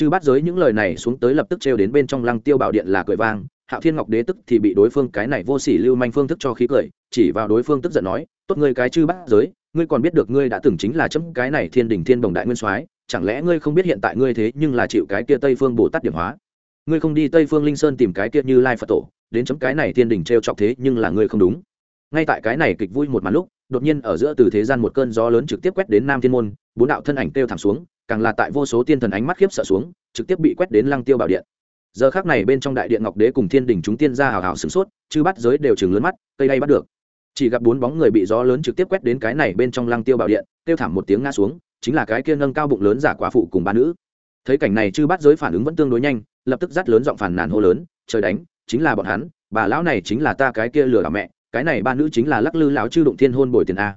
chư bắt giới những lời này xuống tới lập tức trêu đến bên trong lăng tiêu bảo điện là cười vang, hạo thiên ngọc đế tức thì bị đối phương cái này vô sỉ lưu manh phương thức cho khí cười, chỉ vào đối phương tức giận nói, tốt ngươi cái chư bắt giới, ngươi còn biết được ngươi đã từng chính là chấm cái này thiên đình thiên bồng đại nguyên soái, chẳng lẽ ngươi không biết hiện tại ngươi thế nhưng là chịu cái kia tây phương bồ tát điểm hóa? Ngươi không đi tây phương linh sơn tìm cái kia như lai phật tổ, đến chấm cái này thiên đình t r e o chọc thế nhưng là ngươi không đúng. Ngay tại cái này kịch vui một màn lúc, đột nhiên ở giữa từ thế gian một cơn gió lớn trực tiếp quét đến nam thiên môn, bốn đạo thân ảnh kêu thẳng xuống càng là tại vô số tiên thần ánh mắt khiếp sợ xuống, trực tiếp bị quét đến lăng tiêu bảo điện. Giờ khác này bên trong đại điện ngọc đế cùng thiên đình chúng tiên ra hào hào sửng sốt, chư bắt giới đều chừng lớn mắt, cây đay bắt được. Chỉ gặp bốn bóng người bị gió lớn trực tiếp quét đến cái này bên trong lăng tiêu bảo điện, kêu thảm một tiếng ngã xuống, chính là cái kia nâng cao bụng lớn giả quả phụ cùng ba nữ. Thấy cảnh này chư bắt giới phản ứng vẫn tương đối nhanh, lập tức dắt lớn giọng phản nàn hô lớn, trời đánh, chính là bọn hắn, bà lão này chính là ta cái kia lừa đảo mẹ, cái này ba nữ chính là lắc lư lão chư đụng thiên hôn bồi tiền a.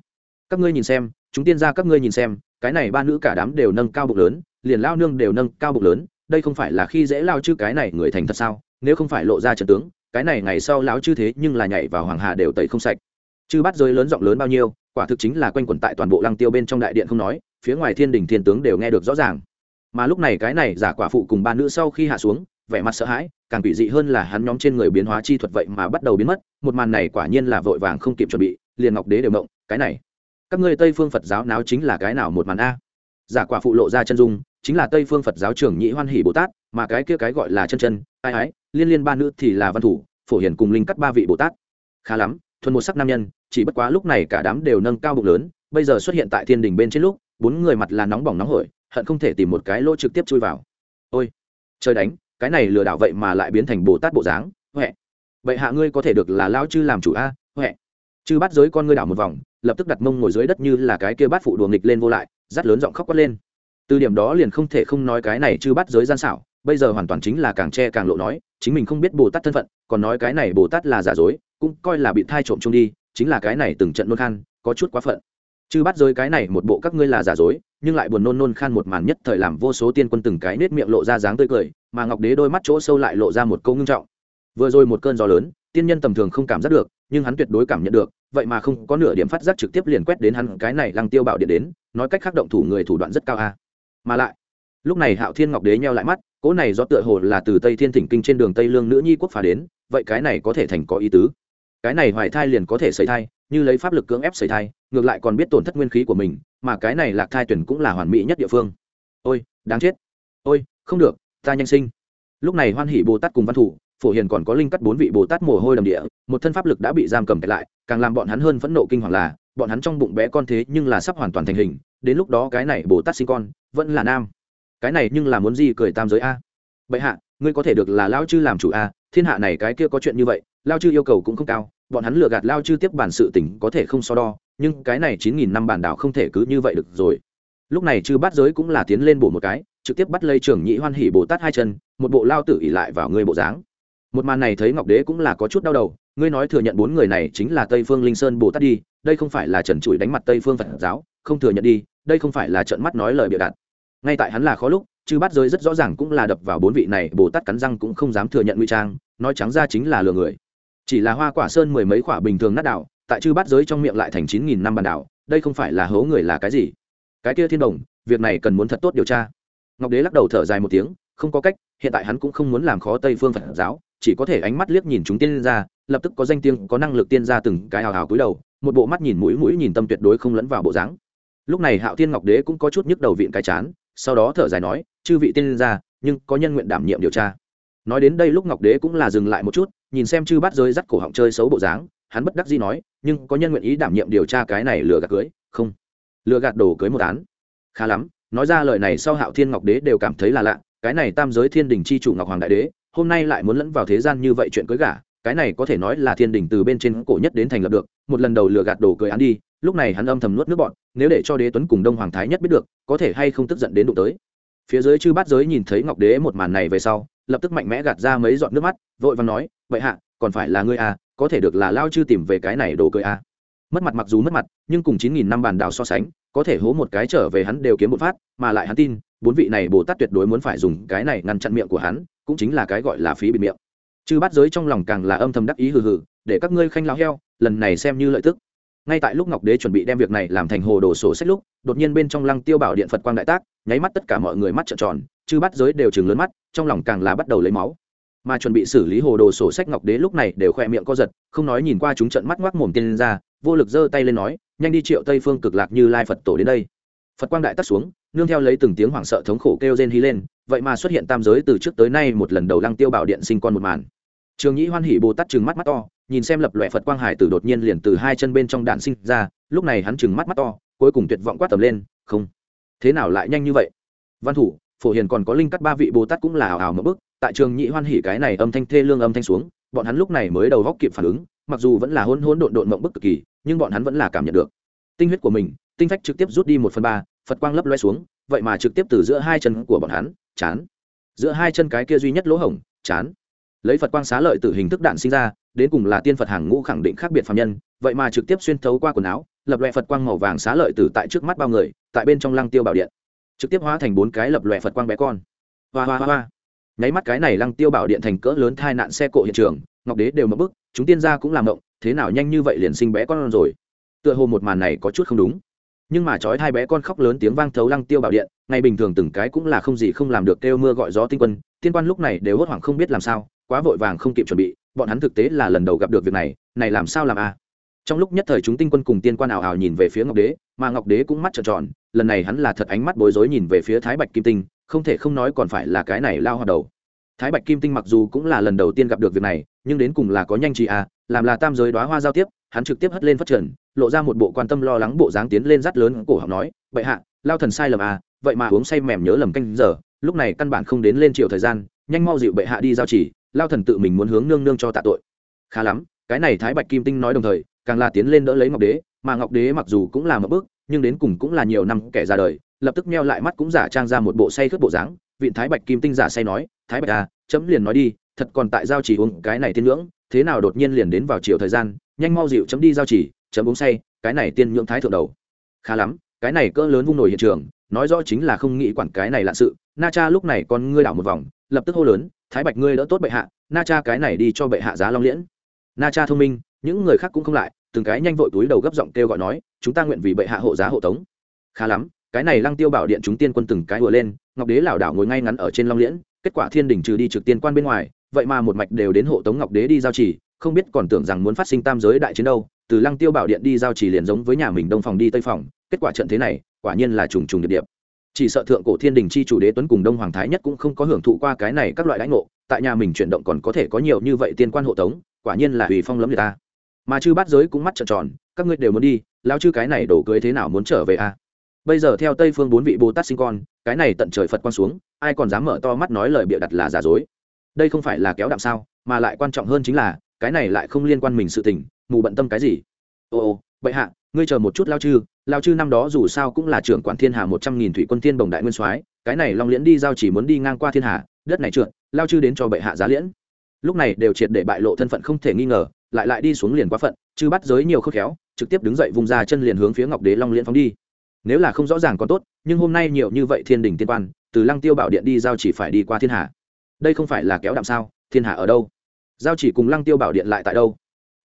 Các ngươi nhìn xem chúng tiên ra các ngươi nhìn xem, cái này ba nữ cả đám đều nâng cao bụng lớn, liền lao nương đều nâng cao bụng lớn, đây không phải là khi dễ lao chư cái này người thành thật sao? Nếu không phải lộ ra trận tướng, cái này ngày sau lão chư thế nhưng là nhảy vào hoàng hà đều tẩy không sạch. Chư bắt giới lớn giọng lớn bao nhiêu, quả thực chính là quanh quẩn tại toàn bộ lăng tiêu bên trong đại điện không nói, phía ngoài thiên đình thiên tướng đều nghe được rõ ràng. Mà lúc này cái này giả quả phụ cùng ba nữ sau khi hạ xuống, vẻ mặt sợ hãi, càng bị dị hơn là hắn nhóm trên người biến hóa chi thuật vậy mà bắt đầu biến mất, một màn này quả nhiên là vội vàng không kịp chuẩn bị, liền ngọc đế đều mộng cái này các ngươi tây phương phật giáo náo chính là cái nào một màn a giả quả phụ lộ ra chân dung chính là tây phương phật giáo trưởng nhị hoan hỷ bồ tát mà cái kia cái gọi là chân chân ai ái liên liên ba nữ thì là văn thủ phổ hiển cùng linh cắt ba vị bồ tát khá lắm thuần một sắc nam nhân chỉ bất quá lúc này cả đám đều nâng cao bụng lớn bây giờ xuất hiện tại thiên đình bên trên lúc bốn người mặt là nóng bỏng nóng hổi hận không thể tìm một cái lỗ trực tiếp chui vào ôi trời đánh cái này lừa đảo vậy mà lại biến thành bồ tát bộ dáng huệ vậy hạ ngươi có thể được là lao chư làm chủ a huệ chư bắt giới con ngươi đảo một vòng lập tức đặt mông ngồi dưới đất như là cái kia bát phụ đùa nghịch lên vô lại dắt lớn giọng khóc quát lên. Từ điểm đó liền không thể không nói cái này chư bắt giới gian xảo, bây giờ hoàn toàn chính là càng che càng lộ nói, chính mình không biết bồ tát thân phận, còn nói cái này bồ tát là giả dối, cũng coi là bị thai trộm chung đi, chính là cái này từng trận nôn khan, có chút quá phận. Chư bắt giới cái này một bộ các ngươi là giả dối, nhưng lại buồn nôn nôn khan một màn nhất thời làm vô số tiên quân từng cái nết miệng lộ ra dáng tươi cười, mà ngọc đế đôi mắt chỗ sâu lại lộ ra một câu ngưng trọng. Vừa rồi một cơn gió lớn, tiên nhân tầm thường không cảm giác được, nhưng hắn tuyệt đối cảm nhận được vậy mà không có nửa điểm phát giác trực tiếp liền quét đến hắn cái này lăng tiêu bảo điện đến, nói cách khác động thủ người thủ đoạn rất cao a. Mà lại, lúc này hạo thiên ngọc đế nheo lại mắt, cỗ này do tựa hồ là từ tây thiên thỉnh kinh trên đường tây lương nữ nhi quốc phá đến, vậy cái này có thể thành có ý tứ. Cái này hoài thai liền có thể xảy thai, như lấy pháp lực cưỡng ép xảy thai, ngược lại còn biết tổn thất nguyên khí của mình, mà cái này lạc thai tuyển cũng là hoàn mỹ nhất địa phương. Ôi, đáng chết. Ôi, không được, ta nhanh sinh. Lúc này hoan hỷ bồ tát cùng văn thủ, phổ hiền còn có linh cắt bốn vị bồ tát mồ hôi đầm địa, một thân pháp lực đã bị giam cầm lại càng làm bọn hắn hơn phẫn nộ kinh hoàng là, bọn hắn trong bụng bé con thế nhưng là sắp hoàn toàn thành hình, đến lúc đó cái này bồ tát sinh con, vẫn là nam. Cái này nhưng là muốn gì cười tam giới a. Bệ hạ, ngươi có thể được là lao chư làm chủ a, thiên hạ này cái kia có chuyện như vậy, lao chư yêu cầu cũng không cao, bọn hắn lừa gạt lao chư tiếp bản sự tỉnh có thể không so đo, nhưng cái này chín nghìn năm bản đảo không thể cứ như vậy được rồi. Lúc này chư bắt giới cũng là tiến lên bổ một cái, trực tiếp bắt lây trưởng nhị hoan hỉ bồ tát hai chân, một bộ lao tử ỉ lại vào ngươi bộ dáng. Một màn này thấy ngọc đế cũng là có chút đau đầu ngươi nói thừa nhận bốn người này chính là tây phương linh sơn bồ tát đi đây không phải là trần trụi đánh mặt tây phương phật giáo không thừa nhận đi đây không phải là trận mắt nói lời bịa đặt. Ngay tại hắn là khó lúc chứ bắt giới rất rõ ràng cũng là đập vào bốn vị này bồ tát cắn răng cũng không dám thừa nhận nguy trang nói trắng ra chính là lừa người. Chỉ là hoa quả sơn mười mấy quả bình thường nát đảo, tại chư Bát giới trong miệng lại thành chín nghìn năm bàn đảo đây không phải là hố người là cái gì? Cái kia thiên đồng việc này cần muốn thật tốt điều tra. Ngọc đế lắc đầu thở dài một tiếng không có cách hiện tại hắn cũng không muốn làm khó tây phương phật giáo chỉ có thể ánh mắt liếc nhìn chúng tiên ra, lập tức có danh tiếng, có năng lực tiên ra từng cái hào hào cúi đầu, một bộ mắt nhìn mũi mũi nhìn tâm tuyệt đối không lẫn vào bộ dáng. Lúc này hạo thiên ngọc đế cũng có chút nhức đầu viện cái chán, sau đó thở dài nói, chư vị tiên ra, nhưng có nhân nguyện đảm nhiệm điều tra. Nói đến đây lúc ngọc đế cũng là dừng lại một chút, nhìn xem chư bắt rơi dắt cổ họng chơi xấu bộ dáng, hắn bất đắc dĩ nói, nhưng có nhân nguyện ý đảm nhiệm điều tra cái này lừa gạt cưới? Không. Lừa gạt đồ cưới một án. Khá lắm. Nói ra lời này sau hạo thiên ngọc đế đều cảm thấy là lạ, cái này tam giới thiên đình c h i chủ ngọc hoàng đại đế hôm nay lại muốn lẫn vào thế gian như vậy chuyện cưới gả, cái này có thể nói là thiên đình từ bên trên cổ nhất đến thành lập được, một lần đầu lừa gạt đồ cười án đi, lúc này hắn âm thầm nuốt nước bọn nếu để cho đế tuấn cùng đông hoàng thái nhất biết được, có thể hay không tức giận đến đụng tới. Phía dưới chư bát giới nhìn thấy ngọc đế một màn này về sau, lập tức mạnh mẽ gạt ra mấy giọt nước mắt, vội và nói vậy hạ, còn phải là ngươi à có thể được là lao chư tìm về cái này đồ cười à. Mất mặt mặc dù mất mặt, nhưng cùng chín nghìn năm bàn đào so sánh, có thể hố một cái trở về hắn đều kiếm một phát, mà lại hắn tin, bốn vị này bồ tát tuyệt đối muốn phải dùng cái này ngăn chặn miệng của hắn cũng chính là cái gọi là phí bịt miệng. Chư bát giới trong lòng càng là âm thầm đắc ý hừ hừ, để các ngươi khanh lao heo, lần này xem như lợi tức. Ngay tại lúc ngọc đế chuẩn bị đem việc này làm thành hồ đồ sổ sách lúc, đột nhiên bên trong lăng tiêu bảo điện phật quang đại tác, nháy mắt tất cả mọi người mắt trợn tròn, chư bắt giới đều chừng lớn mắt, trong lòng càng là bắt đầu lấy máu. Mà chuẩn bị xử lý hồ đồ sổ sách ngọc đế lúc này đều khoe miệng co giật, không nói nhìn qua chúng trận mắt ngoác mồm tiên ra, vô lực giơ tay lên nói, nhanh đi triệu tây phương cực lạc như lai phật tổ đến đây. Phật quang đại tắt xuống nương theo lấy từng tiếng hoảng sợ thống khổ kêu rên hí lên, vậy mà xuất hiện tam giới từ trước tới nay một lần đầu lăng tiêu bảo điện sinh con một màn. Trường nhĩ hoan hỉ bồ tát chừng mắt mắt to, nhìn xem lập lòe phật quang hải tử đột nhiên liền từ hai chân bên trong đạn sinh ra, lúc này hắn chừng mắt mắt to, cuối cùng tuyệt vọng quát tầm lên, không, thế nào lại nhanh như vậy? Văn thủ, phổ hiền còn có linh cắt ba vị bồ tát cũng là ảo ảo một bước, tại trường nhĩ hoan hỉ cái này âm thanh thê lương âm thanh xuống, bọn hắn lúc này mới đầu góc kịp phản ứng, mặc dù vẫn là hôn hôn độn độn mộng bức cực kỳ, nhưng bọn hắn vẫn là cảm nhận được. Tinh huyết của mình, tinh phách trực tiếp rút đi một phần ba phật quang lấp loe xuống, vậy mà trực tiếp từ giữa hai chân của bọn hắn, chán. Giữa hai chân cái kia duy nhất lỗ hổng, chán. Lấy phật quang xá lợi từ hình thức đạn sinh ra, đến cùng là tiên phật hàng ngũ khẳng định khác biệt phạm nhân, vậy mà trực tiếp xuyên thấu qua quần áo, lập loẹ phật quang màu vàng xá lợi từ tại trước mắt bao người, tại bên trong lăng tiêu bảo điện. Trực tiếp hóa thành bốn cái lập loẹ phật quang bé con. Hoa hoa hoa hoa. Nháy mắt cái này lăng tiêu bảo điện thành cỡ lớn thai nạn xe cộ hiện trường, ngọc đế đều mất bức chúng tiên gia cũng làm động, thế nào nhanh như vậy liền sinh bé con rồi. Tựa hồ một màn này có chút không đúng nhưng mà trói hai bé con khóc lớn tiếng vang thấu lăng tiêu bảo điện, ngày bình thường từng cái cũng là không gì không làm được kêu mưa gọi gió tinh quân, tiên quan lúc này đều hốt hoảng không biết làm sao, quá vội vàng không kịp chuẩn bị, bọn hắn thực tế là lần đầu gặp được việc này này làm sao làm a trong lúc nhất thời chúng tinh quân cùng tiên quan ảo ảo nhìn về phía ngọc đế, mà ngọc đế cũng mắt trợn tròn, lần này hắn là thật ánh mắt bối rối nhìn về phía thái bạch kim tinh, không thể không nói còn phải là cái này lao hoạt đầu. Thái bạch kim tinh mặc dù cũng là lần đầu tiên gặp được việc này, nhưng đến cùng là có nhanh trí à làm là tam giới đoá hoa giao tiếp, hắn trực tiếp hất lên phát triển lộ ra một bộ quan tâm lo lắng bộ dáng tiến lên rắt lớn cổ học nói vậy hạ, lao thần sai lầm à vậy mà uống say mềm nhớ lầm canh giờ, lúc này căn bản không đến lên chiều thời gian, nhanh mau dịu bệ hạ đi giao chỉ, lao thần tự mình muốn hướng nương nương cho tạ tội. Khá lắm, cái này thái bạch kim tinh nói đồng thời, càng là tiến lên đỡ lấy ngọc đế, mà ngọc đế mặc dù cũng là một bước, nhưng đến cùng cũng là nhiều năm kẻ ra đời, lập tức meo lại mắt cũng giả trang ra một bộ say khướt bộ dáng. Vịn thái bạch kim tinh giả say nói, thái bạch à chấm liền nói đi, thật còn tại giao chỉ uống cái này tiên ngưỡng, thế nào đột nhiên liền đến vào chiều thời gian, nhanh mau dịu chấm đi giao chỉ chấm uống say, cái này tiên nhượng thái thượng đầu. Khá lắm, cái này cỡ lớn vung nổi hiện trường, nói rõ chính là không nghĩ quản cái này lạ sự. Na cha lúc này con ngươi đảo một vòng, lập tức hô lớn, thái bạch ngươi đỡ tốt bệ hạ, na cha cái này đi cho bệ hạ giá long liễn. Na cha thông minh, những người khác cũng không lại, từng cái nhanh vội túi đầu gấp giọng kêu gọi nói, chúng ta nguyện vì bệ hạ hộ giá hộ tống. Khá lắm, cái này lăng tiêu bảo điện chúng tiên quân từng cái vừa lên, ngọc đế lảo đảo ngồi ngay ngắn ở trên long liễn, kết quả thiên đình trừ đi trực tiên quan bên ngoài, vậy mà một mạch đều đến hộ tống ngọc đế đi giao chỉ không biết còn tưởng rằng muốn phát sinh tam giới đại chiến đâu từ lăng tiêu bảo điện đi giao chỉ liền giống với nhà mình đông phòng đi tây phòng, kết quả trận thế này, quả nhiên là trùng trùng điệp điệp. Chỉ sợ thượng cổ thiên đình chi chủ đế tuấn cùng đông hoàng thái nhất cũng không có hưởng thụ qua cái này các loại lãnh ngộ, tại nhà mình chuyển động còn có thể có nhiều như vậy tiên quan hộ tống, quả nhiên là hủy phong lấm người ta mà chư bát giới cũng mắt trợn tròn, các ngươi đều muốn đi lao chư cái này đổ cưới thế nào muốn trở về a? À? bây giờ theo tây phương bốn vị bồ tát sinh con, cái này tận trời phật quan xuống, ai còn dám mở to mắt nói lời bịa đặt là giả dối. Đây không phải là kéo đạm sao, mà lại quan trọng hơn chính là, cái này lại không liên quan mình sự tình mù bận tâm cái gì? Ồ ồ bệ hạ, ngươi chờ một chút lao chư lao chư năm đó dù sao cũng là trưởng quản thiên hà một trăm nghìn thủy quân thiên bồng đại nguyên soái, cái này long liễn đi giao chỉ muốn đi ngang qua thiên hà, đất này trượt, lao chư đến cho bệ hạ giá liễn. Lúc này đều triệt để bại lộ thân phận không thể nghi ngờ, lại lại đi xuống liền quá phận, chư bắt giới nhiều khớp khéo, trực tiếp đứng dậy vùng ra chân liền hướng phía ngọc đế long liễn phóng đi. Nếu là không rõ ràng còn tốt, nhưng hôm nay nhiều như vậy thiên đình tiên quan, từ lăng tiêu bảo điện đi giao chỉ phải đi qua thiên hà. Đây không phải là kéo đạm sao, thiên hà ở đâu? Giao chỉ cùng lăng tiêu bảo điện lại tại đâu?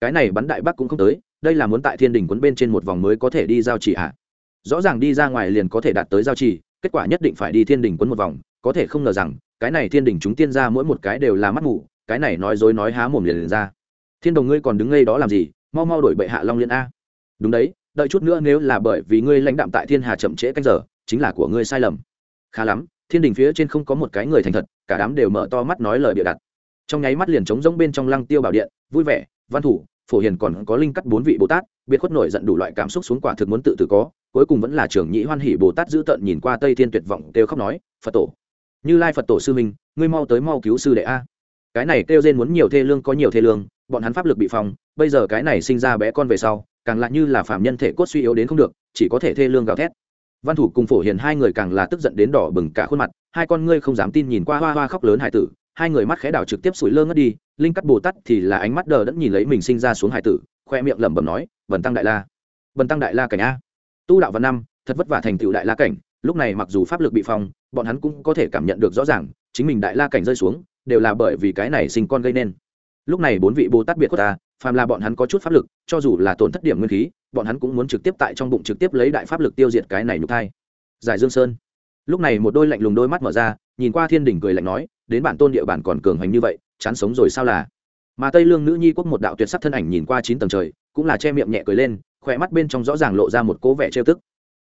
Cái này bắn đại bắc cũng không tới đây là muốn tại thiên đình quấn bên trên một vòng mới có thể đi giao chỉ à? rõ ràng đi ra ngoài liền có thể đạt tới giao chỉ kết quả nhất định phải đi thiên đình quấn một vòng có thể không ngờ rằng cái này thiên đình chúng tiên ra mỗi một cái đều là mắt ngủ cái này nói dối nói há mồm liền, liền ra. Thiên đồng ngươi còn đứng ngây đó làm gì? Mau mau đổi bệ hạ long liên a. Đúng đấy đợi chút nữa nếu là bởi vì ngươi lãnh đạm tại thiên hà chậm trễ canh giờ chính là của ngươi sai lầm. Khá lắm thiên đình phía trên không có một cái người thành thật cả đám đều mở to mắt nói lời bịa đặt. Trong nháy mắt liền trống rỗng bên trong lăng tiêu bảo điện vui vẻ văn thủ phổ hiền còn có linh cắt bốn vị bồ tát, biệt khuất nổi giận đủ loại cảm xúc xuống quả thực muốn tự tử có, cuối cùng vẫn là trưởng nhĩ hoan hỷ bồ tát giữ tợn nhìn qua tây thiên tuyệt vọng, kêu khóc nói, phật tổ, như lai phật tổ sư minh ngươi mau tới mau cứu sư đệ a. Cái này kêu rên muốn nhiều thê lương có nhiều thê lương, bọn hắn pháp lực bị phòng bây giờ cái này sinh ra bé con về sau, càng lại như là phạm nhân thể cốt suy yếu đến không được, chỉ có thể thê lương gào thét. Văn thủ cùng phổ hiền hai người càng là tức giận đến đỏ bừng cả khuôn mặt, hai con ngươi không dám tin nhìn qua hoa hoa khóc lớn hải tử hai người mắt khẽ đảo trực tiếp sủi lơ ngất đi, linh cắt bồ tát thì là ánh mắt đờ đẫn nhìn lấy mình sinh ra xuống hải tử, khoe miệng lẩm bẩm nói vần tăng đại la vần tăng đại la cảnh a. Tu đạo văn năm, thật vất vả thành tựu đại la cảnh, lúc này mặc dù pháp lực bị phong, bọn hắn cũng có thể cảm nhận được rõ ràng, chính mình đại la cảnh rơi xuống, đều là bởi vì cái này sinh con gây nên. Lúc này bốn vị bồ tát biệt của ta, phàm là bọn hắn có chút pháp lực, cho dù là tổn thất điểm nguyên khí, bọn hắn cũng muốn trực tiếp tại trong bụng trực tiếp lấy đại pháp lực tiêu diệt cái này nhục thai. Giải dương sơn lúc này một đôi lạnh lùng đôi mắt mở ra, nhìn qua thiên đình cười lạnh nói, đến bản tôn địa bản còn cường hành như vậy, chán sống rồi sao là? Mà tây lương nữ nhi quốc một đạo tuyệt sắc thân ảnh nhìn qua chín tầng trời, cũng là che miệng nhẹ cười lên, khỏe mắt bên trong rõ ràng lộ ra một cố vẻ trêu tức.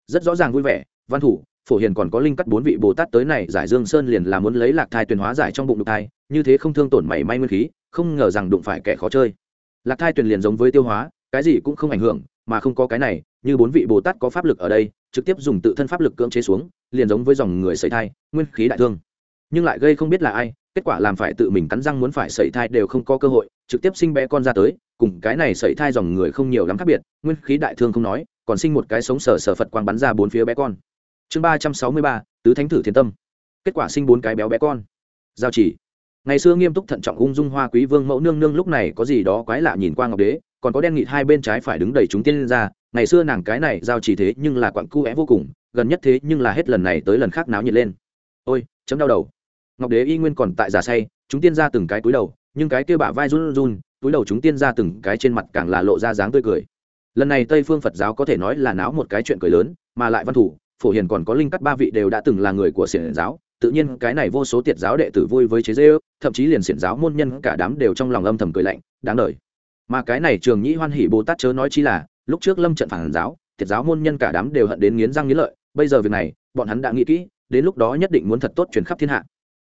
Rất rõ ràng vui vẻ, văn thủ, phổ hiền còn có linh cắt bốn vị bồ tát tới này giải dương sơn liền là muốn lấy lạc thai tuyền hóa giải trong bụng đục thai, như thế không thương tổn mảy may nguyên khí, không ngờ rằng đụng phải kẻ khó chơi. Lạc thai tuyền liền giống với tiêu hóa, cái gì cũng không ảnh hưởng, mà không có cái này, như bốn vị bồ tát có pháp lực ở đây, trực tiếp dùng tự thân pháp lực cưỡng chế xuống liền giống với dòng người sẩy thai, nguyên khí đại thương. Nhưng lại gây không biết là ai, kết quả làm phải tự mình cắn răng muốn phải sẩy thai đều không có cơ hội, trực tiếp sinh bé con ra tới, cùng cái này sẩy thai dòng người không nhiều lắm khác biệt, nguyên khí đại thương không nói, còn sinh một cái sống sờ sờ phật quang bắn ra bốn phía bé con. Chương ba trăm sáu mươi ba, tứ thánh thử thiên tâm. Kết quả sinh bốn cái béo bé con. Giao chỉ. Ngày xưa nghiêm túc thận trọng ung dung hoa quý vương mẫu nương nương lúc này có gì đó quái lạ nhìn qua ngọc đế, còn có đen nghịt hai bên trái phải đứng đầy chúng tiên lên ra. Ngày xưa nàng cái này giao chỉ thế nhưng là quặng cu é vô cùng gần nhất thế nhưng là hết lần này tới lần khác náo nhiệt lên. Ôi, chấm đau đầu. Ngọc đế y nguyên còn tại giả say, chúng tiên ra từng cái túi đầu, nhưng cái kia bả vai run run túi đầu chúng tiên ra từng cái trên mặt càng là lộ ra dáng tươi cười. Lần này tây phương phật giáo có thể nói là náo một cái chuyện cười lớn, mà lại văn thủ, phổ hiền còn có linh cắt ba vị đều đã từng là người của xiển giáo, tự nhiên cái này vô số tiệt giáo đệ tử vui với chế dễ ước thậm chí liền xiển giáo môn nhân cả đám đều trong lòng âm thầm cười lạnh, đáng đời. Mà cái này trường nhĩ hoan hỷ bồ tát chớ nói chi là, lúc trước lâm trận phản giáo, tiệt giáo môn nhân cả đám đều hận đến nghiến răng nghiến lợi bây giờ việc này, bọn hắn đã nghĩ kỹ, đến lúc đó nhất định muốn thật tốt truyền khắp thiên hạ.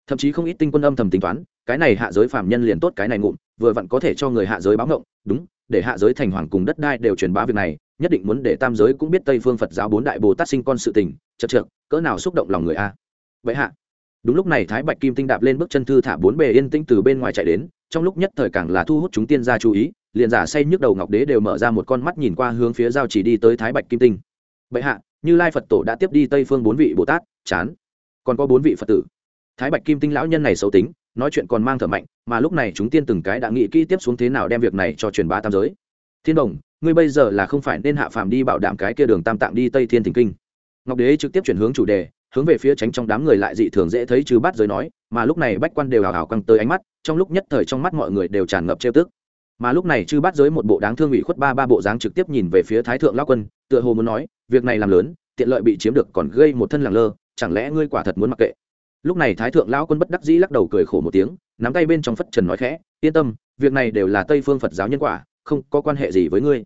Thậm chí không ít tinh quân âm thầm tính toán, cái này hạ giới phạm nhân liền tốt cái này ngụm, vừa vặn có thể cho người hạ giới báo ngộng, đúng, để hạ giới thành hoàng cùng đất đai đều truyền bá việc này, nhất định muốn để tam giới cũng biết tây phương phật giáo bốn đại bồ tát sinh con sự tình, chật trượt cỡ nào xúc động lòng người a. Vậy hạ, đúng lúc này thái bạch kim tinh đạp lên bước chân thư thả bốn bề yên tĩnh từ bên ngoài chạy đến, trong lúc nhất thời càng là thu hút chúng tiên gia chú ý, liền giả say nhức đầu ngọc đế đều mở ra một con mắt nhìn qua hướng phía giao chỉ đi tới thái bạch kim tinh. Bệ hạ như lai phật tổ đã tiếp đi tây phương bốn vị bồ tát chán còn có bốn vị phật tử thái bạch kim tinh lão nhân này xấu tính nói chuyện còn mang thở mạnh mà lúc này chúng tiên từng cái đã nghĩ kỹ tiếp xuống thế nào đem việc này cho truyền bá tam giới thiên đồng ngươi bây giờ là không phải nên hạ phàm đi bảo đảm cái kia đường tam tạng đi tây thiên thỉnh kinh ngọc đế trực tiếp chuyển hướng chủ đề hướng về phía tránh trong đám người lại dị thường dễ thấy trừ bát giới nói mà lúc này bách quan đều hào hào căng tới ánh mắt trong lúc nhất thời trong mắt mọi người đều tràn ngập trêu tức mà lúc này chư bát giới một bộ đáng thương ủy khuất ba ba bộ dáng trực tiếp nhìn về phía thái thượng lao quân, tựa hồ muốn nói, việc này làm lớn, tiện lợi bị chiếm được còn gây một thân làng lơ, chẳng lẽ ngươi quả thật muốn mặc kệ lúc này thái thượng lão quân bất đắc dĩ lắc đầu cười khổ một tiếng, nắm tay bên trong phất trần nói khẽ, yên tâm, việc này đều là tây phương phật giáo nhân quả, không có quan hệ gì với ngươi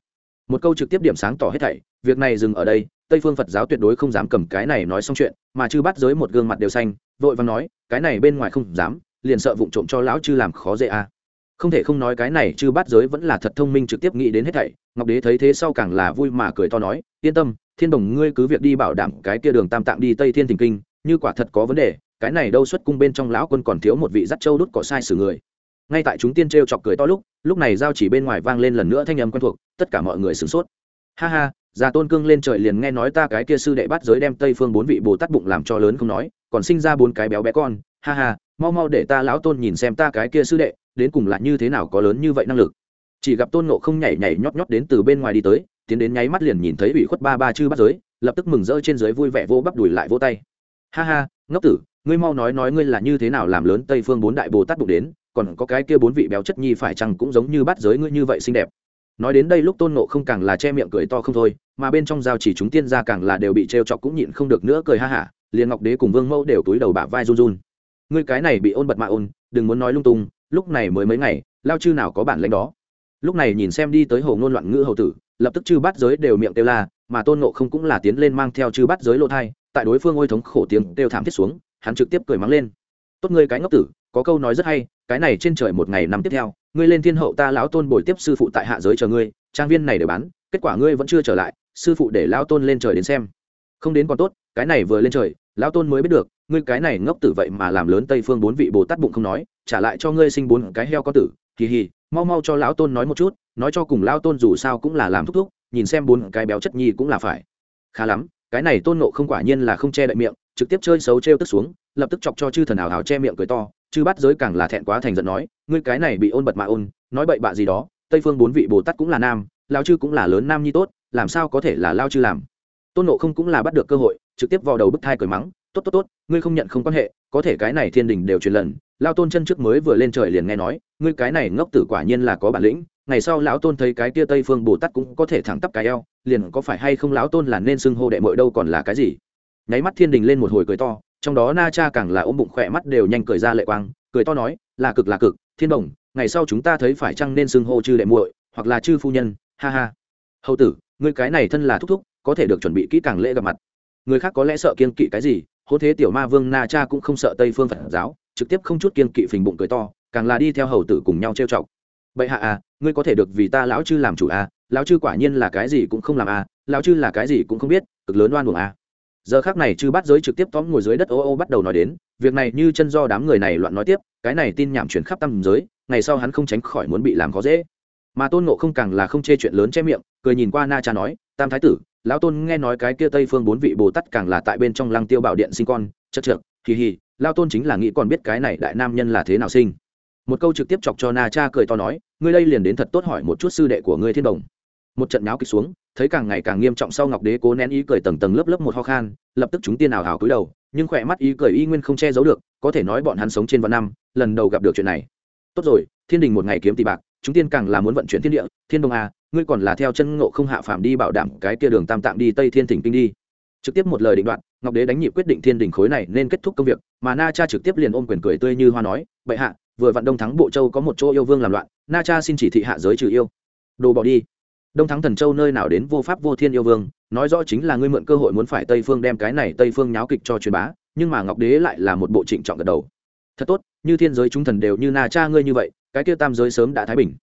một câu trực tiếp điểm sáng tỏ hết thảy, việc này dừng ở đây, tây phương phật giáo tuyệt đối không dám cầm cái này nói xong chuyện, mà chư bắt giới một gương mặt đều xanh, vội và nói, cái này bên ngoài không dám, liền sợ vụng trộm cho lão chư làm khó dễ à không thể không nói cái này chư bát giới vẫn là thật thông minh trực tiếp nghĩ đến hết thảy, ngọc đế thấy thế sau càng là vui mà cười to nói, yên tâm, thiên đồng, ngươi cứ việc đi bảo đảm cái kia đường tam tạng đi tây thiên thình kinh, như quả thật có vấn đề, cái này đâu xuất cung bên trong lão quân còn thiếu một vị dắt châu đút cỏ sai xử người. Ngay tại chúng tiên t r e o chọc cười to lúc lúc này giao chỉ bên ngoài vang lên lần nữa thanh âm quen thuộc, tất cả mọi người sửng sốt. Ha ha, già tôn cương lên trời liền nghe nói ta cái kia sư đệ bắt giới đem tây phương bốn vị bồ tát bụng làm cho lớn không nói, còn sinh ra bốn cái béo bé con. Ha ha, mau mau để ta lão tôn nhìn xem ta cái kia sư đệ đến cùng là như thế nào có lớn như vậy năng lực. Chỉ gặp tôn nộ không nhảy nhảy nhót nhót đến từ bên ngoài đi tới, tiến đến nháy mắt liền nhìn thấy ủy khuất ba ba chư bắt giới, lập tức mừng rỡ trên giới vui vẻ vô bắp đùi lại vô tay. Ha ha, ngốc tử, ngươi mau nói nói ngươi là như thế nào làm lớn tây phương bốn đại bồ tát bụng đến, còn có cái kia bốn vị béo chất nhi phải chăng cũng giống như bắt giới ngươi như vậy xinh đẹp. Nói đến đây lúc tôn nộ không càng là che miệng cười to không thôi, mà bên trong giao chỉ chúng tiên ra càng là đều bị trêu chọc cũng nhịn không được nữa cười ha hả, liền ngọc đế cùng vương mẫu đều túi đầu bả vai run run. Ngươi cái này bị ôn bật mạ ôn, đừng muốn nói lung tung lúc này mới mấy ngày, lao chư nào có bản lãnh đó? Lúc này nhìn xem đi tới hồ ngôn loạn ngữ hầu tử, lập tức chư bắt giới đều miệng kêu la, mà tôn nộ không cũng là tiến lên mang theo chư bắt giới lộ thai, tại đối phương ôi thống khổ tiếng kêu thảm thiết xuống, hắn trực tiếp cười mắng lên. Tốt ngươi cái ngốc tử, có câu nói rất hay, cái này trên trời một ngày năm tiếp theo, ngươi lên thiên hậu ta lão tôn bồi tiếp sư phụ tại hạ giới chờ ngươi, trang viên này để bán, kết quả ngươi vẫn chưa trở lại, sư phụ để lão tôn lên trời đến xem. Không đến còn tốt, cái này vừa lên trời, lão tôn mới biết được ngươi cái này ngốc tử vậy mà làm lớn tây phương bốn vị bồ tát bụng không nói, trả lại cho ngươi sinh bốn cái heo có tử. Kỳ hì, mau mau cho lão tôn nói một chút, nói cho cùng lão tôn dù sao cũng là làm thúc thúc, nhìn xem bốn cái béo chất nhi cũng là phải. Khá lắm, cái này tôn nộ không quả nhiên là không che đậy miệng, trực tiếp chơi xấu trêu tức xuống, lập tức chọc cho chư thần ảo hào che miệng cười to, chư bắt giới càng là thẹn quá thành giận nói, ngươi cái này bị ôn bật mạ ôn, nói bậy bạ gì đó, tây phương bốn vị bồ tát cũng là nam lao chư cũng là lớn nam nhi tốt, làm sao có thể là lao chư làm. Tôn nộ không cũng là bắt được cơ hội, trực tiếp vào đầu bức thai cười mắng tốt tốt tốt, ngươi không nhận không quan hệ, có thể cái này thiên đình đều truyền lần. Lao tôn chân trước mới vừa lên trời liền nghe nói, ngươi cái này ngốc tử quả nhiên là có bản lĩnh, ngày sau lão tôn thấy cái kia tây phương bồ tát cũng có thể thẳng tắp cái eo, liền có phải hay không lão tôn là nên xưng hô đệ mội đâu còn là cái gì? Nháy mắt thiên đình lên một hồi cười to, trong đó na cha càng là ôm bụng khỏe mắt đều nhanh cười ra lệ quang, cười to nói, là cực là cực, thiên đồng, ngày sau chúng ta thấy phải chăng nên xưng hô chư đệ muội, hoặc là chư phu nhân, ha ha. Hầu tử, ngươi cái này thân là thúc thúc, có thể được chuẩn bị kỹ càng lễ gặp mặt. Người khác có lẽ sợ kiên kỵ cái gì hôn thế tiểu ma vương na cha cũng không sợ tây phương phật giáo, trực tiếp không chút kiên kỵ phình bụng cười to, càng là đi theo hầu tử cùng nhau trêu chọc. Bệ hạ à ngươi có thể được vì ta lão chư làm chủ à lão chư quả nhiên là cái gì cũng không làm à lão chư là cái gì cũng không biết, cực lớn oan buồng à. Giờ khác này chư bắt giới trực tiếp tóm ngồi dưới đất ô ô bắt đầu nói đến, việc này như chân do đám người này loạn nói tiếp, cái này tin nhảm chuyển khắp tâm giới, ngày sau hắn không tránh khỏi muốn bị làm khó dễ. Mà tôn nộ không càng là không chê chuyện lớn che miệng, cười nhìn qua na cha nói tam thái tử, lão tôn nghe nói cái kia tây phương bốn vị bồ tát càng là tại bên trong lăng tiêu bảo điện sinh con chất trượt kỳ hì lao tôn chính là nghĩ còn biết cái này đại nam nhân là thế nào sinh. Một câu trực tiếp chọc cho na cha cười to nói, ngươi đây liền đến thật tốt hỏi một chút sư đệ của ngươi thiên đồng. Một trận nháo kịch xuống, thấy càng ngày càng nghiêm trọng sau ngọc đế cố nén ý cười tầng tầng lớp lớp một ho khan, lập tức chúng tiên ảo hào cúi đầu, nhưng khỏe mắt ý cười y nguyên không che giấu được, có thể nói bọn hắn sống trên vạn năm, lần đầu gặp được chuyện này. Tốt rồi, thiên đình một ngày kiếm tỷ bạc, chúng tiên càng là muốn vận chuyển thiên địa, thiên đồng a ngươi còn là theo chân ngộ không hạ phàm đi bảo đảm cái kia đường tam tạng đi tây thiên thỉnh kinh đi. Trực tiếp một lời định đoạn, ngọc đế đánh nhịp quyết định thiên đình khối này nên kết thúc công việc, mà na cha trực tiếp liền ôm quyền cười tươi như hoa nói, bệ hạ, vừa vặn đông thắng bộ châu có một chỗ yêu vương làm loạn, na cha xin chỉ thị hạ giới trừ yêu. Đồ bỏ đi. Đông thắng thần châu nơi nào đến vô pháp vô thiên yêu vương, nói rõ chính là ngươi mượn cơ hội muốn phải tây phương đem cái này tây phương nháo kịch cho truyền bá, nhưng mà ngọc đế lại là một bộ trịnh trọng gật đầu. Thật tốt, như thiên giới chúng thần đều như na cha ngươi như vậy, cái kia tam giới sớm đã thái bình.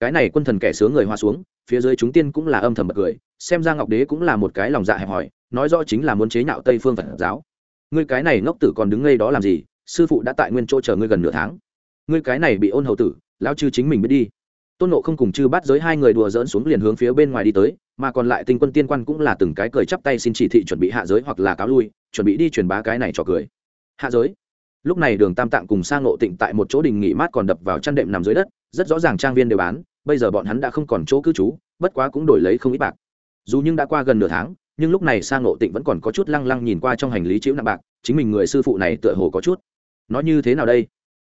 Cái này quân thần kẻ sướng người hoa xuống phía dưới chúng tiên cũng là âm thầm bật cười, xem ra ngọc đế cũng là một cái lòng dạ hẹp hòi, nói rõ chính là muốn chế nhạo tây phương phật giáo. Ngươi cái này ngốc tử còn đứng ngay đó làm gì? Sư phụ đã tại nguyên chỗ chờ ngươi gần nửa tháng. Ngươi cái này bị ôn hầu tử, lão chư chính mình biết đi. Tôn nộ không cùng chư bắt giới hai người đùa dỡn xuống liền hướng phía bên ngoài đi tới, mà còn lại tinh quân tiên quan cũng là từng cái cười chắp tay xin chỉ thị chuẩn bị hạ giới hoặc là cáo lui, chuẩn bị đi truyền bá cái này cho cười. Hạ giới? Lúc này đường tam tạng cùng sang ngộ tịnh tại một chỗ đình nghỉ mát còn đập vào chăn đệm nằm dưới đất, rất rõ ràng trang viên đều bán bây giờ bọn hắn đã không còn chỗ cư trú, bất quá cũng đổi lấy không ít bạc. Dù nhưng đã qua gần nửa tháng, nhưng lúc này sang ngộ tịnh vẫn còn có chút lăng lăng nhìn qua trong hành lý chịu nặng bạc, chính mình người sư phụ này tựa hồ có chút. Nói như thế nào đây?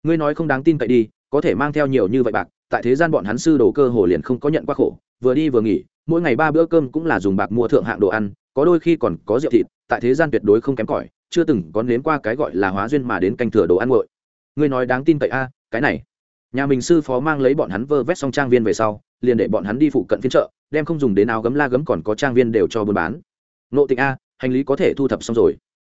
Ngươi nói không đáng tin cậy đi, có thể mang theo nhiều như vậy bạc, tại thế gian bọn hắn sư đồ cơ hồ liền không có nhận qua khổ, vừa đi vừa nghỉ, mỗi ngày ba bữa cơm cũng là dùng bạc mua thượng hạng đồ ăn, có đôi khi còn có rượu thịt, tại thế gian tuyệt đối không kém cỏi, chưa từng có nếm qua cái gọi là hóa duyên mà đến canh thừa đồ ăn nguội. Ngươi nói đáng tin cậy a, cái này nhà mình sư phó mang lấy bọn hắn vơ vét xong trang viên về sau, liền để bọn hắn đi phụ cận phiên chợ, đem không dùng đến áo gấm la gấm còn có trang viên đều cho buôn bán. Nộ tịnh a, hành lý có thể thu thập xong rồi.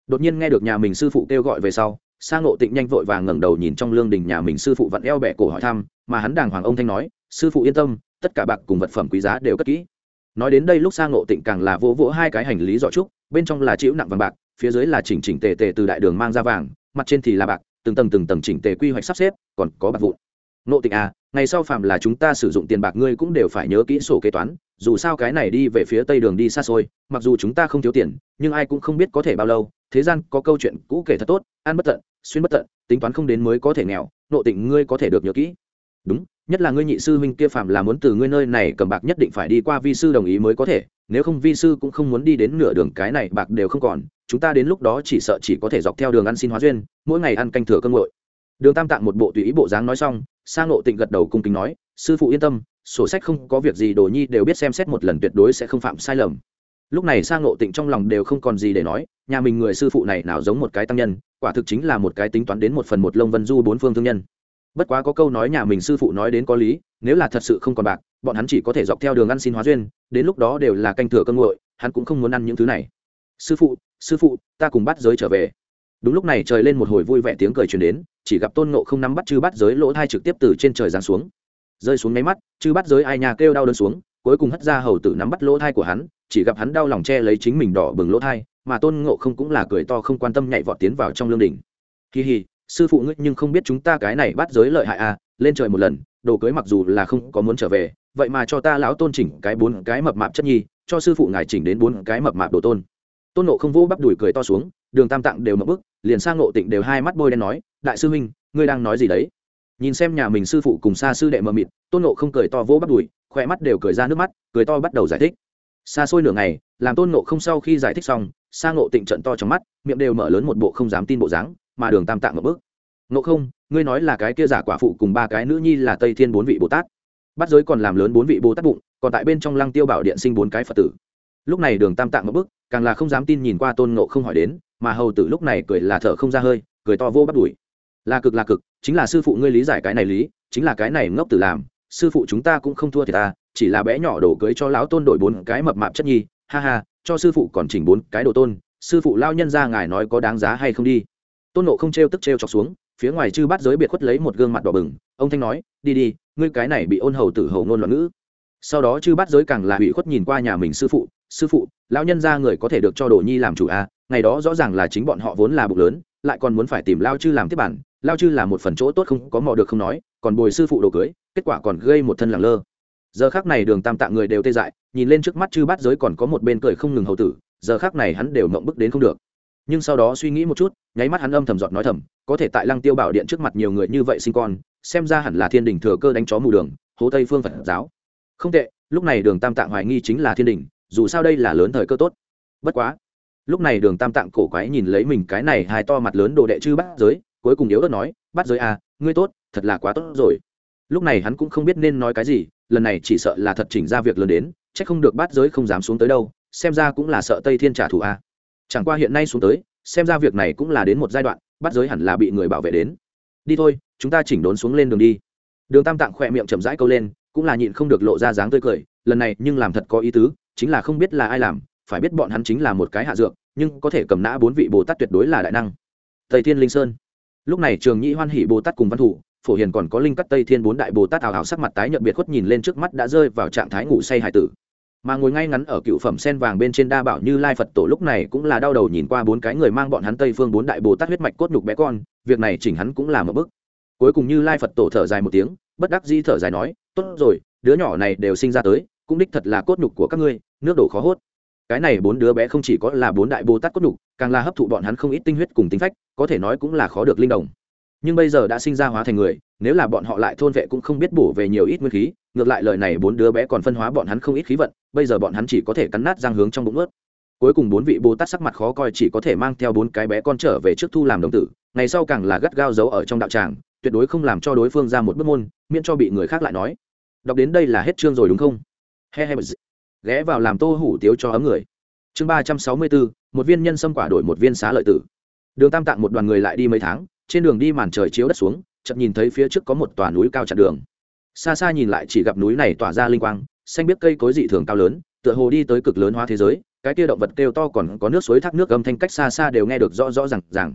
Đột nhiên nghe được nhà mình sư phụ kêu gọi về sau sang nộ tịnh nhanh vội vàng ngẩng đầu nhìn trong lương đình nhà mình sư phụ vặn eo bẻ cổ hỏi thăm, mà hắn đàng hoàng ông thanh nói, sư phụ yên tâm, tất cả bạc cùng vật phẩm quý giá đều cất kỹ. Nói đến đây lúc sang nộ tịnh càng là vỗ vỗ hai cái hành lý giỏ trúc, bên trong là chịu nặng vàng bạc, phía dưới là chỉnh chỉnh tề tề từ đại đường mang ra vàng, mặt trên thì là bạc, từng tầng từng tầng chỉnh tề quy hoạch sắp xếp, còn có bạc vụn ngộ tịnh à ngày sau phạm là chúng ta sử dụng tiền bạc ngươi cũng đều phải nhớ kỹ sổ kế toán, dù sao cái này đi về phía tây đường đi xa xôi, mặc dù chúng ta không thiếu tiền, nhưng ai cũng không biết có thể bao lâu, thế gian có câu chuyện cũ kể thật tốt, ăn bất tận, xuyên bất tận, tính toán không đến mới có thể nghèo nộ tịnh ngươi có thể được nhớ kỹ. Đúng, nhất là ngươi nhị sư huynh kia phạm là muốn từ ngươi nơi này cầm bạc nhất định phải đi qua vi sư đồng ý mới có thể, nếu không vi sư cũng không muốn đi đến nửa đường cái này bạc đều không còn, chúng ta đến lúc đó chỉ sợ chỉ có thể dọc theo đường ăn xin hóa duyên, mỗi ngày ăn canh thừa cơm ngội đường tam tạng một bộ tùy ý bộ dáng nói xong sang ngộ tịnh gật đầu cung kính nói, sư phụ yên tâm, sổ sách không có việc gì, đồ nhi đều biết xem xét một lần tuyệt đối sẽ không phạm sai lầm. Lúc này sang ngộ tịnh trong lòng đều không còn gì để nói, nhà mình người sư phụ này nào giống một cái tăng nhân, quả thực chính là một cái tính toán đến một phần một lông vân du bốn phương thương nhân. Bất quá có câu nói nhà mình sư phụ nói đến có lý, nếu là thật sự không còn bạc, bọn hắn chỉ có thể dọc theo đường ăn xin hóa duyên, đến lúc đó đều là canh thừa cơm nguội, hắn cũng không muốn ăn những thứ này. Sư phụ sư phụ, ta cùng bắt giới trở về đúng lúc này trời lên một hồi vui vẻ tiếng cười truyền đến, chỉ gặp tôn nộ không nắm bắt chư bắt giới lỗ thai trực tiếp từ trên trời giáng xuống. Rơi xuống nháy mắt, chư bắt giới ai nhà kêu đau đơn xuống, cuối cùng hất ra hầu tử nắm bắt lỗ thai của hắn, chỉ gặp hắn đau lòng che lấy chính mình đỏ bừng lỗ thai, mà tôn ngộ không cũng là cười to không quan tâm nhảy vọt tiến vào trong lương đỉnh. Kỳ hì, sư phụ ngươi nhưng không biết chúng ta cái này bắt giới lợi hại à lên trời một lần, đồ cưới mặc dù là không có muốn trở về, vậy mà cho ta lão tôn chỉnh cái bốn cái mập mạp chất nhi, cho sư phụ ngài chỉnh đến bốn cái mập mạp đồ tôn. Tôn nộ không vỗ bắp đùi cười to xuống đường tam tạng đều mập bức, liền sang ngộ tịnh đều hai mắt bôi đen nói, đại sư huynh, ngươi đang nói gì đấy? Nhìn xem nhà mình sư phụ cùng xa sư đệ mờ mịt, tôn nộ không cười to vỗ bắt đùi, khỏe mắt đều cười ra nước mắt, cười to bắt đầu giải thích. Xa xôi nửa ngày, làm tôn nộ không sau khi giải thích xong sang ngộ tịnh trận to trong mắt, miệng đều mở lớn một bộ không dám tin bộ dáng, mà đường tam tạng mập bước nộ không, ngươi nói là cái kia giả quả phụ cùng ba cái nữ nhi là tây thiên bốn vị bồ tát. Bắt giới còn làm lớn bốn vị bồ tát bụng, còn tại bên trong lăng tiêu bảo điện sinh bốn cái phật tử lúc này đường tam tạng một bức, càng là không dám tin nhìn qua tôn nộ không hỏi đến, mà hầu tử lúc này cười là thở không ra hơi, cười to vô bắt đuổi. Là cực là cực, chính là sư phụ ngươi lý giải cái này lý, chính là cái này ngốc tử làm, sư phụ chúng ta cũng không thua thì ta, chỉ là bé nhỏ đổ cưới cho lão tôn đổi bốn cái mập mạp chất nhi, ha ha, cho sư phụ còn chỉnh bốn cái đồ tôn, sư phụ lao nhân ra ngài nói có đáng giá hay không đi. Tôn nộ không t r e o tức t r e o chọc xuống, phía ngoài chư bắt giới biệt khuất lấy một gương mặt đỏ bừng, ông thanh nói, đi đi, ngươi cái này bị ôn hầu tử hầu ngôn loạn ngữ. Sau đó chư bắt giới càng là bị khuất nhìn qua nhà mình sư phụ sư phụ, lão nhân ra người có thể được cho đồ nhi làm chủ à ngày đó rõ ràng là chính bọn họ vốn là bụng lớn, lại còn muốn phải tìm lao chư làm tiếp bản, lao chư là một phần chỗ tốt không có mò được không nói, còn bồi sư phụ đồ cưới, kết quả còn gây một thân làng lơ. Giờ khác này đường tam tạng người đều tê dại, nhìn lên trước mắt chư bát giới còn có một bên cười không ngừng hầu tử, giờ khác này hắn đều mộng bức đến không được. Nhưng sau đó suy nghĩ một chút, nháy mắt hắn âm thầm giọt nói thầm, có thể tại lăng tiêu bảo điện trước mặt nhiều người như vậy sinh con, xem ra hẳn là thiên đình thừa cơ đánh chó mù đường, hố tây phương phật giáo. Không tệ, lúc này đường tam tạng hoài nghi chính là thiên đình dù sao đây là lớn thời cơ tốt. Bất quá, lúc này đường tam tạng cổ quái nhìn lấy mình cái này hai to mặt lớn đồ đệ chư bắt giới, cuối cùng yếu ớt nói bắt giới à ngươi tốt, thật là quá tốt rồi. Lúc này hắn cũng không biết nên nói cái gì, lần này chỉ sợ là thật chỉnh ra việc lớn đến c h ắ c không được bắt giới không dám xuống tới đâu, xem ra cũng là sợ tây thiên trả thù a chẳng qua hiện nay xuống tới, xem ra việc này cũng là đến một giai đoạn bắt giới hẳn là bị người bảo vệ đến. Đi thôi, chúng ta chỉnh đốn xuống lên đường đi. Đường tam tạng khỏe miệng chậm rãi câu lên, cũng là nhịn không được lộ ra dáng tươi cười, lần này nhưng làm thật có ý tứ chính là không biết là ai làm, phải biết bọn hắn chính là một cái hạ dược, nhưng có thể cầm nã bốn vị bồ tát tuyệt đối là đại năng. Thầy thiên linh sơn. Lúc này trường nhĩ hoan hỷ bồ tát cùng văn thủ, phổ hiền còn có linh cắt tây thiên bốn đại bồ tát ảo ảo sắc mặt tái nhợt biệt khuất nhìn lên trước mắt đã rơi vào trạng thái ngủ say hải tử. Mà ngồi ngay ngắn ở cựu phẩm sen vàng bên trên đa bảo như lai phật tổ lúc này cũng là đau đầu nhìn qua bốn cái người mang bọn hắn tây phương bốn đại bồ tát huyết mạch cốt nhục bé con, việc này chỉnh hắn cũng là một bức cuối cùng như lai phật tổ thở dài một tiếng, bất đắc di thở dài nói, tốt rồi, đứa nhỏ này đều sinh ra tới cũng đích thật là cốt nhục của các ngươi, nước đổ khó hốt. Cái này bốn đứa bé không chỉ có là bốn đại bồ tát cốt nhục, càng là hấp thụ bọn hắn không ít tinh huyết cùng tính phách, có thể nói cũng là khó được linh đồng nhưng bây giờ đã sinh ra hóa thành người, nếu là bọn họ lại thôn vệ cũng không biết bổ về nhiều ít nguyên khí, ngược lại lời này bốn đứa bé còn phân hóa bọn hắn không ít khí vận, bây giờ bọn hắn chỉ có thể cắn nát giang hướng trong bụng ướt cuối cùng bốn vị bồ tát sắc mặt khó coi chỉ có thể mang theo bốn cái bé con trở về trước thu làm đồng tử, ngày sau càng là gắt gao giấu ở trong đạo tràng, tuyệt đối không làm cho đối phương ra một bước môn, miễn cho bị người khác lại nói. Đọc đến đây là hết chương rồi đúng không? He he ghé vào làm tô hủ tiếu cho ấm người. Chương ba trăm sáu mươi bốn một viên nhân sâm quả đổi một viên xá lợi tử. Đường tam tạng một đoàn người lại đi mấy tháng, trên đường đi màn trời chiếu đất xuống chậm nhìn thấy phía trước có một tòa núi cao chặn đường. Xa xa nhìn lại chỉ gặp núi này tỏa ra linh quang, xanh biết cây cối dị thường cao lớn, tựa hồ đi tới cực lớn hóa thế giới, cái kia động vật kêu to còn có nước suối thác nước âm thanh cách xa xa đều nghe được rõ rõ r à n g rằng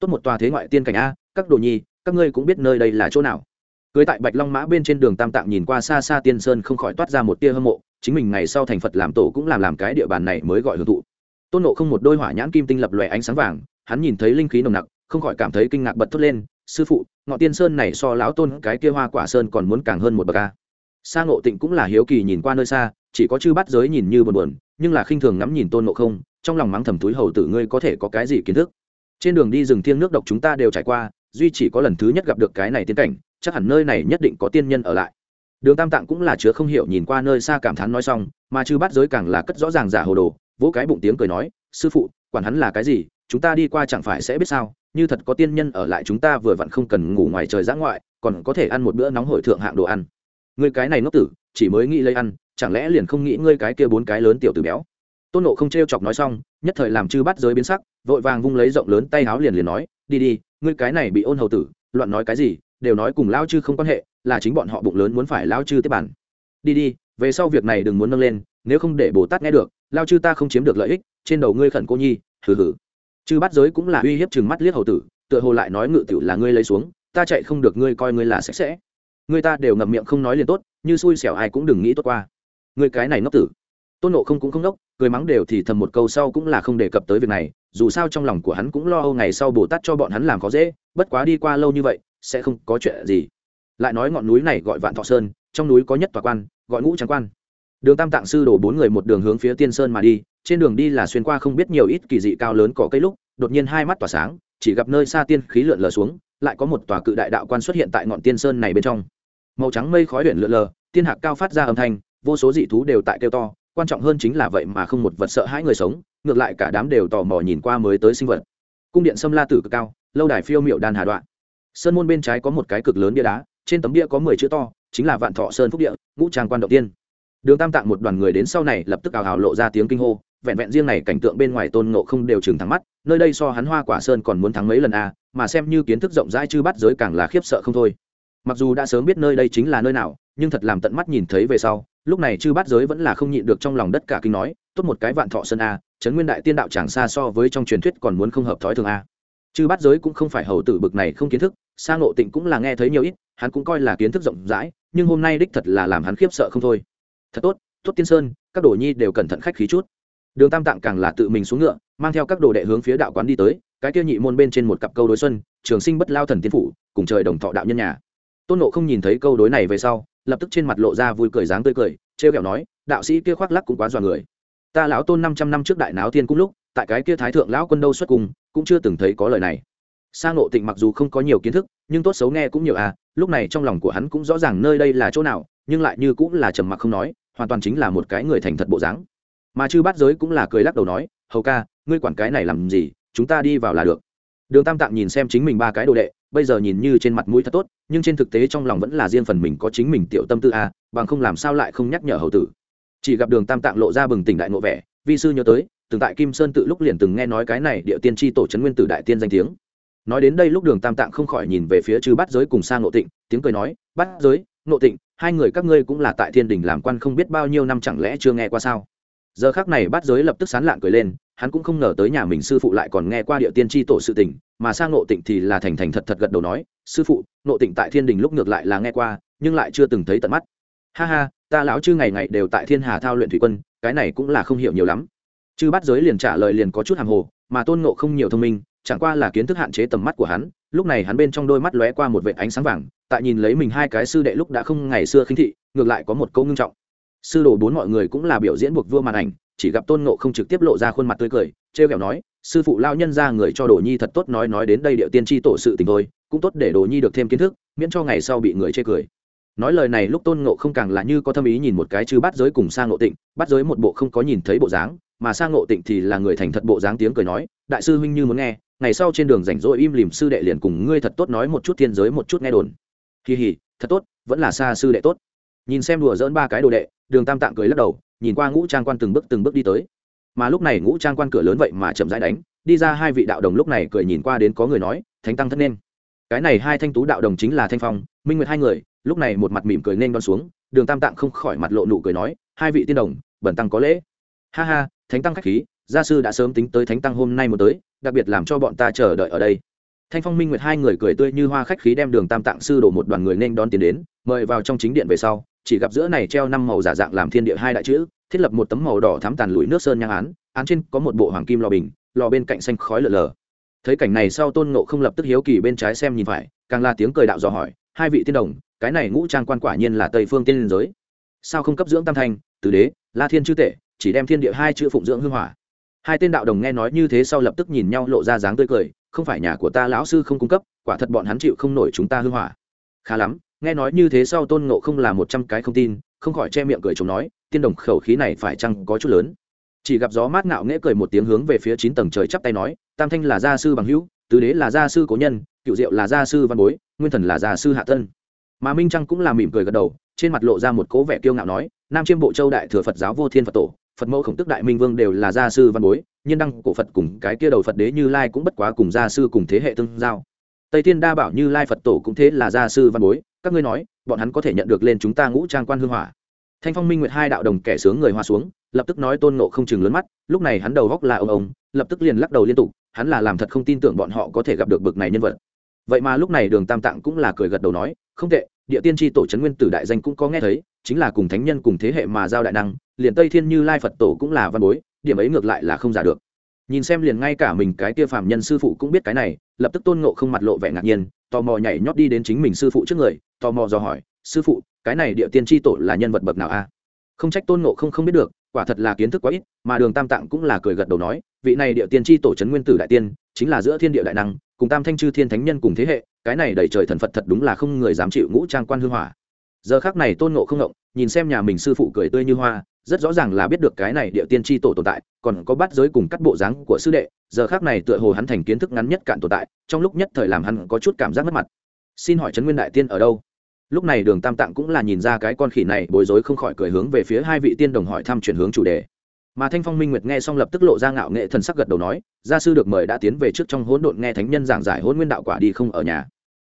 tốt một tòa thế ngoại tiên cảnh a, các đồ nhi, các ngươi cũng biết nơi đây là chỗ nào? Cưới tại bạch long mã bên trên đường tam tạng nhìn qua xa xa tiên sơn không khỏi toát ra một tia hâm mộ, chính mình ngày sau thành phật làm tổ cũng làm làm cái địa bàn này mới gọi hưởng thụ. Tôn nộ không một đôi hỏa nhãn kim tinh lập lòe ánh sáng vàng, hắn nhìn thấy linh khí nồng nặc, không khỏi cảm thấy kinh ngạc bật thốt lên, sư phụ, ngọ tiên sơn này so lão tôn cái kia hoa quả sơn còn muốn càng hơn một bậc ca sa ngộ tịnh cũng là hiếu kỳ nhìn qua nơi xa, chỉ có chư bắt giới nhìn như buồn buồn, nhưng là khinh thường ngắm nhìn tôn nộ không, trong lòng mắng thầm túi hầu tử ngươi có thể có cái gì kiến thức? Trên đường đi rừng thiêng nước độc chúng ta đều trải qua, duy chỉ có lần thứ nhất gặp được cái này tiến cảnh chắc hẳn nơi này nhất định có tiên nhân ở lại. Đường tam tạng cũng là chứa không hiểu nhìn qua nơi xa cảm thán nói xong, mà chư bắt giới càng là cất rõ ràng giả hồ đồ, vỗ cái bụng tiếng cười nói, sư phụ, quản hắn là cái gì, chúng ta đi qua chẳng phải sẽ biết sao? Như thật có tiên nhân ở lại chúng ta vừa vặn không cần ngủ ngoài trời giã ngoại, còn có thể ăn một bữa nóng hổi thượng hạng đồ ăn. Người cái này ngốc tử, chỉ mới nghĩ lấy ăn, chẳng lẽ liền không nghĩ ngươi cái kia bốn cái lớn tiểu tử béo? Tôn nộ không t r e o chọc nói xong, nhất thời làm chư bắt giới biến sắc, vội vàng vung lấy rộng lớn tay háo liền liền nói, đi đi, ngươi cái này bị ôn hầu tử, loạn nói cái gì đều nói cùng lao chư không quan hệ, là chính bọn họ bụng lớn muốn phải lao chư tiếp bản đi đi, về sau việc này đừng muốn nâng lên, nếu không để bồ tát nghe được, lao chư ta không chiếm được lợi ích, trên đầu ngươi khẩn cô nhi, hừ hừ. Chư bắt giới cũng là uy hiếp chừng mắt liếc hầu tử, tựa hồ lại nói ngự tiểu là ngươi lấy xuống, ta chạy không được ngươi coi ngươi là sạch sẽ. Người ta đều ngậm miệng không nói liền tốt, như xui xẻo ai cũng đừng nghĩ tốt qua. Người cái này ngốc tử. Tôn nộ không cũng không ngốc cười mắng đều thì thầm một câu sau cũng là không đề cập tới việc này, dù sao trong lòng của hắn cũng lo âu ngày sau bồ tát cho bọn hắn làm khó dễ, bất quá đi qua lâu như vậy sẽ không có chuyện gì. Lại nói ngọn núi này gọi vạn thọ sơn, trong núi có nhất tòa quan, gọi ngũ trắng quan. Đường tam tạng sư đổ bốn người một đường hướng phía tiên sơn mà đi, trên đường đi là xuyên qua không biết nhiều ít kỳ dị cao lớn có cây lúc, đột nhiên hai mắt tỏa sáng, chỉ gặp nơi xa tiên khí lượn lờ xuống, lại có một tòa cự đại đạo quan xuất hiện tại ngọn tiên sơn này bên trong. Màu trắng mây khói luyện lượn lờ tiên hạc cao phát ra âm thanh, vô số dị thú đều tại kêu to, quan trọng hơn chính là vậy mà không một vật sợ hãi người sống, ngược lại cả đám đều tò mò nhìn qua mới tới sinh vật. Cung điện sâm la tử cực cao, lâu đài phiêu miệu đàn hà đoạn sơn môn bên trái có một cái cực lớn bia đá, trên tấm bia có mười chữ to, chính là vạn thọ sơn phúc địa, ngũ trang quan động tiên. Đường tam tạng một đoàn người đến sau này lập tức ào hào lộ ra tiếng kinh hô, vẹn vẹn riêng này cảnh tượng bên ngoài tôn ngộ không đều chừng thắng mắt, nơi đây so hắn hoa quả sơn còn muốn thắng mấy lần a mà xem như kiến thức rộng rãi chư bắt giới càng là khiếp sợ không thôi. Mặc dù đã sớm biết nơi đây chính là nơi nào, nhưng thật làm tận mắt nhìn thấy về sau, lúc này chư bát giới vẫn là không nhịn được trong lòng đất cả kinh nói, tốt một cái vạn thọ sơn a trấn nguyên đại tiên đạo chẳng xa so với trong truyền thuyết còn muốn không hợp thói thường a chư bát giới cũng không phải hầu tử bực này không kiến thức sa ngộ tịnh cũng là nghe thấy nhiều ít, hắn cũng coi là kiến thức rộng rãi, nhưng hôm nay đích thật là làm hắn khiếp sợ không thôi. Thật tốt tốt tiên sơn, các đồ nhi đều cẩn thận khách khí chút. Đường tam tạng càng là tự mình xuống ngựa, mang theo các đồ đệ hướng phía đạo quán đi tới, cái kia nhị môn bên trên một cặp câu đối xuân, trường sinh bất lao thần tiên phủ, cùng trời đồng thọ đạo nhân nhà. Tôn nộ không nhìn thấy câu đối này về sau, lập tức trên mặt lộ ra vui cười dáng tươi cười, trêu kẹo nói, đạo sĩ kia khoác lắc cũng quá dọa người. Ta lão tôn năm trăm năm trước đại náo thiên cung lúc, tại cái kia thái thượng lão quân đâu xuất cung, cũng chưa từng thấy có lời này sang ngộ tịnh mặc dù không có nhiều kiến thức nhưng tốt xấu nghe cũng nhiều à lúc này trong lòng của hắn cũng rõ ràng nơi đây là chỗ nào nhưng lại như cũng là trầm mặc không nói hoàn toàn chính là một cái người thành thật bộ dáng. Mà chư bát giới cũng là cười lắc đầu nói hầu ca ngươi quản cái này làm gì chúng ta đi vào là được. Đường tam tạng nhìn xem chính mình ba cái đồ đệ bây giờ nhìn như trên mặt mũi thật tốt nhưng trên thực tế trong lòng vẫn là riêng phần mình có chính mình tiểu tâm tư a à, bằng không làm sao lại không nhắc nhở hầu tử. Chỉ gặp đường tam tạng lộ ra bừng tỉnh đại ngộ vẻ vi sư nhớ tới từng tại kim sơn tự lúc liền từng nghe nói cái này địa tiên tri tổ trấn nguyên tử đại tiên danh tiếng nói đến đây lúc đường tam tạng không khỏi nhìn về phía chư bát giới cùng sang ngộ tịnh, tiếng cười nói, bát giới, ngộ tịnh, hai người các ngươi cũng là tại thiên đình làm quan không biết bao nhiêu năm chẳng lẽ chưa nghe qua sao? Giờ khác này bát giới lập tức sán lạn cười lên, hắn cũng không ngờ tới nhà mình sư phụ lại còn nghe qua địa tiên tri tổ sự tình, mà sang ngộ tịnh thì là thành thành thật thật gật đầu nói, sư phụ, ngộ tịnh tại thiên đình lúc ngược lại là nghe qua, nhưng lại chưa từng thấy tận mắt. Ha ha, ta lão chư ngày ngày đều tại thiên hà thao luyện thủy quân, cái này cũng là không hiểu nhiều lắm. Chư bát giới liền trả lời liền có chút hàng hồ, mà tôn ngộ không nhiều thông minh chẳng qua là kiến thức hạn chế tầm mắt của hắn, lúc này hắn bên trong đôi mắt lóe qua một vệ ánh sáng vàng, tại nhìn lấy mình hai cái sư đệ lúc đã không ngày xưa khinh thị, ngược lại có một câu ngưng trọng. Sư đồ bốn mọi người cũng là biểu diễn buộc vua màn ảnh, chỉ gặp tôn ngộ không trực tiếp lộ ra khuôn mặt tươi cười, trêu kẹo nói, sư phụ lao nhân ra người cho đồ nhi thật tốt nói nói đến đây điệu tiên tri tổ sự tình thôi, cũng tốt để đồ nhi được thêm kiến thức, miễn cho ngày sau bị người chê cười. Nói lời này lúc tôn ngộ không càng là như có tâm ý nhìn một cái chứ bắt giới cùng sang ngộ tịnh bắt giới một bộ không có nhìn thấy bộ dáng, mà sang ngộ tịnh thì là người thành thật bộ dáng tiếng cười nói, đại sư huynh như muốn nghe ngày sau trên đường rảnh rỗi im lìm sư đệ liền cùng ngươi thật tốt nói một chút thiên giới một chút nghe đồn. Kỳ hỉ, thật tốt, vẫn là xa sư đệ tốt. Nhìn xem đùa dỡn ba cái đồ đệ, đường tam tạng cười lắc đầu, nhìn qua ngũ trang quan từng bước từng bước đi tới. Mà lúc này ngũ trang quan cửa lớn vậy mà chậm rãi đánh, đi ra hai vị đạo đồng lúc này cười nhìn qua đến có người nói, thánh tăng thất nên. Cái này hai thanh tú đạo đồng chính là thanh phong, minh nguyệt hai người, lúc này một mặt mỉm cười nên đón xuống, đường tam tạng không khỏi mặt lộ nụ cười nói, hai vị tiên đồng, bẩn tăng có lễ. Ha ha, thánh tăng khách khí gia sư đã sớm tính tới thánh tăng hôm nay một tới, đặc biệt làm cho bọn ta chờ đợi ở đây. Thanh phong minh nguyệt hai người cười tươi như hoa khách khí đem đường tam tạng sư đổ một đoàn người nên đón tiến đến, mời vào trong chính điện về sau, chỉ gặp giữa này treo năm màu giả dạng làm thiên địa hai đại chữ, thiết lập một tấm màu đỏ thắm tàn lùi nước sơn nhang án án trên có một bộ hoàng kim lò bình, lò bên cạnh xanh khói lờ lờ thấy cảnh này sau tôn ngộ không lập tức hiếu kỳ bên trái xem nhìn phải, càng là tiếng cười đạo dò hỏi, hai vị tiên đồng, cái này ngũ trang quan quả nhiên là tây phương tiên liên giới. Sao không cấp dưỡng tam thanh, tứ đế, la thiên chư tể, chỉ đem thiên địa hai chữ phụng dưỡng hưng hỏa? Hai tên đạo đồng nghe nói như thế sau lập tức nhìn nhau lộ ra dáng tươi cười, không phải nhà của ta lão sư không cung cấp, quả thật bọn hắn chịu không nổi chúng ta hư hỏa. Khá lắm, nghe nói như thế sau tôn ngộ không là một trăm cái không tin, không khỏi che miệng cười chồng nói, tiên đồng khẩu khí này phải chăng có chút lớn. Chỉ gặp gió mát ngạo nghễ cười một tiếng hướng về phía chín tầng trời chắp tay nói, tam thanh là gia sư bằng hữu, tứ đế là gia sư cố nhân, cựu diệu là gia sư văn bối, nguyên thần là gia sư hạ tân mà minh trăng cũng là mỉm cười gật đầu, trên mặt lộ ra một cố vẻ kiêu ngạo nói, nam chiêm bộ châu đại thừa phật giáo vô thiên phật tổ phật mẫu khổng tức đại minh vương đều là gia sư văn bối, nhiên đăng cổ phật cùng cái kia đầu phật đế như lai cũng bất quá cùng gia sư cùng thế hệ tương giao. Tây thiên đa bảo như lai phật tổ cũng thế là gia sư văn bối, các ngươi nói, bọn hắn có thể nhận được lên chúng ta ngũ trang quan hương hỏa. Thanh phong minh nguyệt hai đạo đồng kẻ sướng người hoa xuống, lập tức nói tôn nộ không chừng lớn mắt, lúc này hắn đầu góc là ông ông, lập tức liền lắc đầu liên tục, hắn là làm thật không tin tưởng bọn họ có thể gặp được bực này nhân vật. Vậy mà lúc này đường tam tạng cũng là cười gật đầu nói, không tệ, địa tiên tri tổ trấn nguyên tử đại danh cũng có nghe thấy, chính là cùng thánh nhân cùng thế hệ mà giao đại năng liền tây thiên như lai phật tổ cũng là văn bối, điểm ấy ngược lại là không giả được. Nhìn xem liền ngay cả mình cái kia phàm nhân sư phụ cũng biết cái này, lập tức tôn ngộ không mặt lộ vẻ ngạc nhiên, tò mò nhảy nhót đi đến chính mình sư phụ trước người, tò mò dò hỏi, sư phụ, cái này địa tiên tri tổ là nhân vật bậc nào a? Không trách tôn ngộ không không biết được, quả thật là kiến thức quá ít, mà đường tam tạng cũng là cười gật đầu nói, vị này địa tiên tri tổ trấn nguyên tử đại tiên, chính là giữa thiên địa đại năng, cùng tam thanh chư thiên thánh nhân cùng thế hệ, cái này đầy trời thần phật thật đúng là không người dám chịu ngũ trang quan hư hỏa. Giờ khác này tôn ngộ không ngộng nhìn xem nhà mình sư phụ cười tươi như hoa, rất rõ ràng là biết được cái này địa tiên tri tổ tồn tại, còn có bắt giới cùng cắt bộ dáng của sư đệ, giờ khác này tựa hồ hắn thành kiến thức ngắn nhất cạn tồn tại, trong lúc nhất thời làm hắn có chút cảm giác mất mặt. Xin hỏi trấn nguyên đại tiên ở đâu? Lúc này đường tam tạng cũng là nhìn ra cái con khỉ này bối rối không khỏi cười hướng về phía hai vị tiên đồng hỏi thăm chuyển hướng chủ đề. Mà thanh phong minh nguyệt nghe xong lập tức lộ ra ngạo nghệ thần sắc gật đầu nói, gia sư được mời đã tiến về trước trong hỗn độn nghe thánh nhân giảng giải hỗn nguyên đạo quả đi không ở nhà.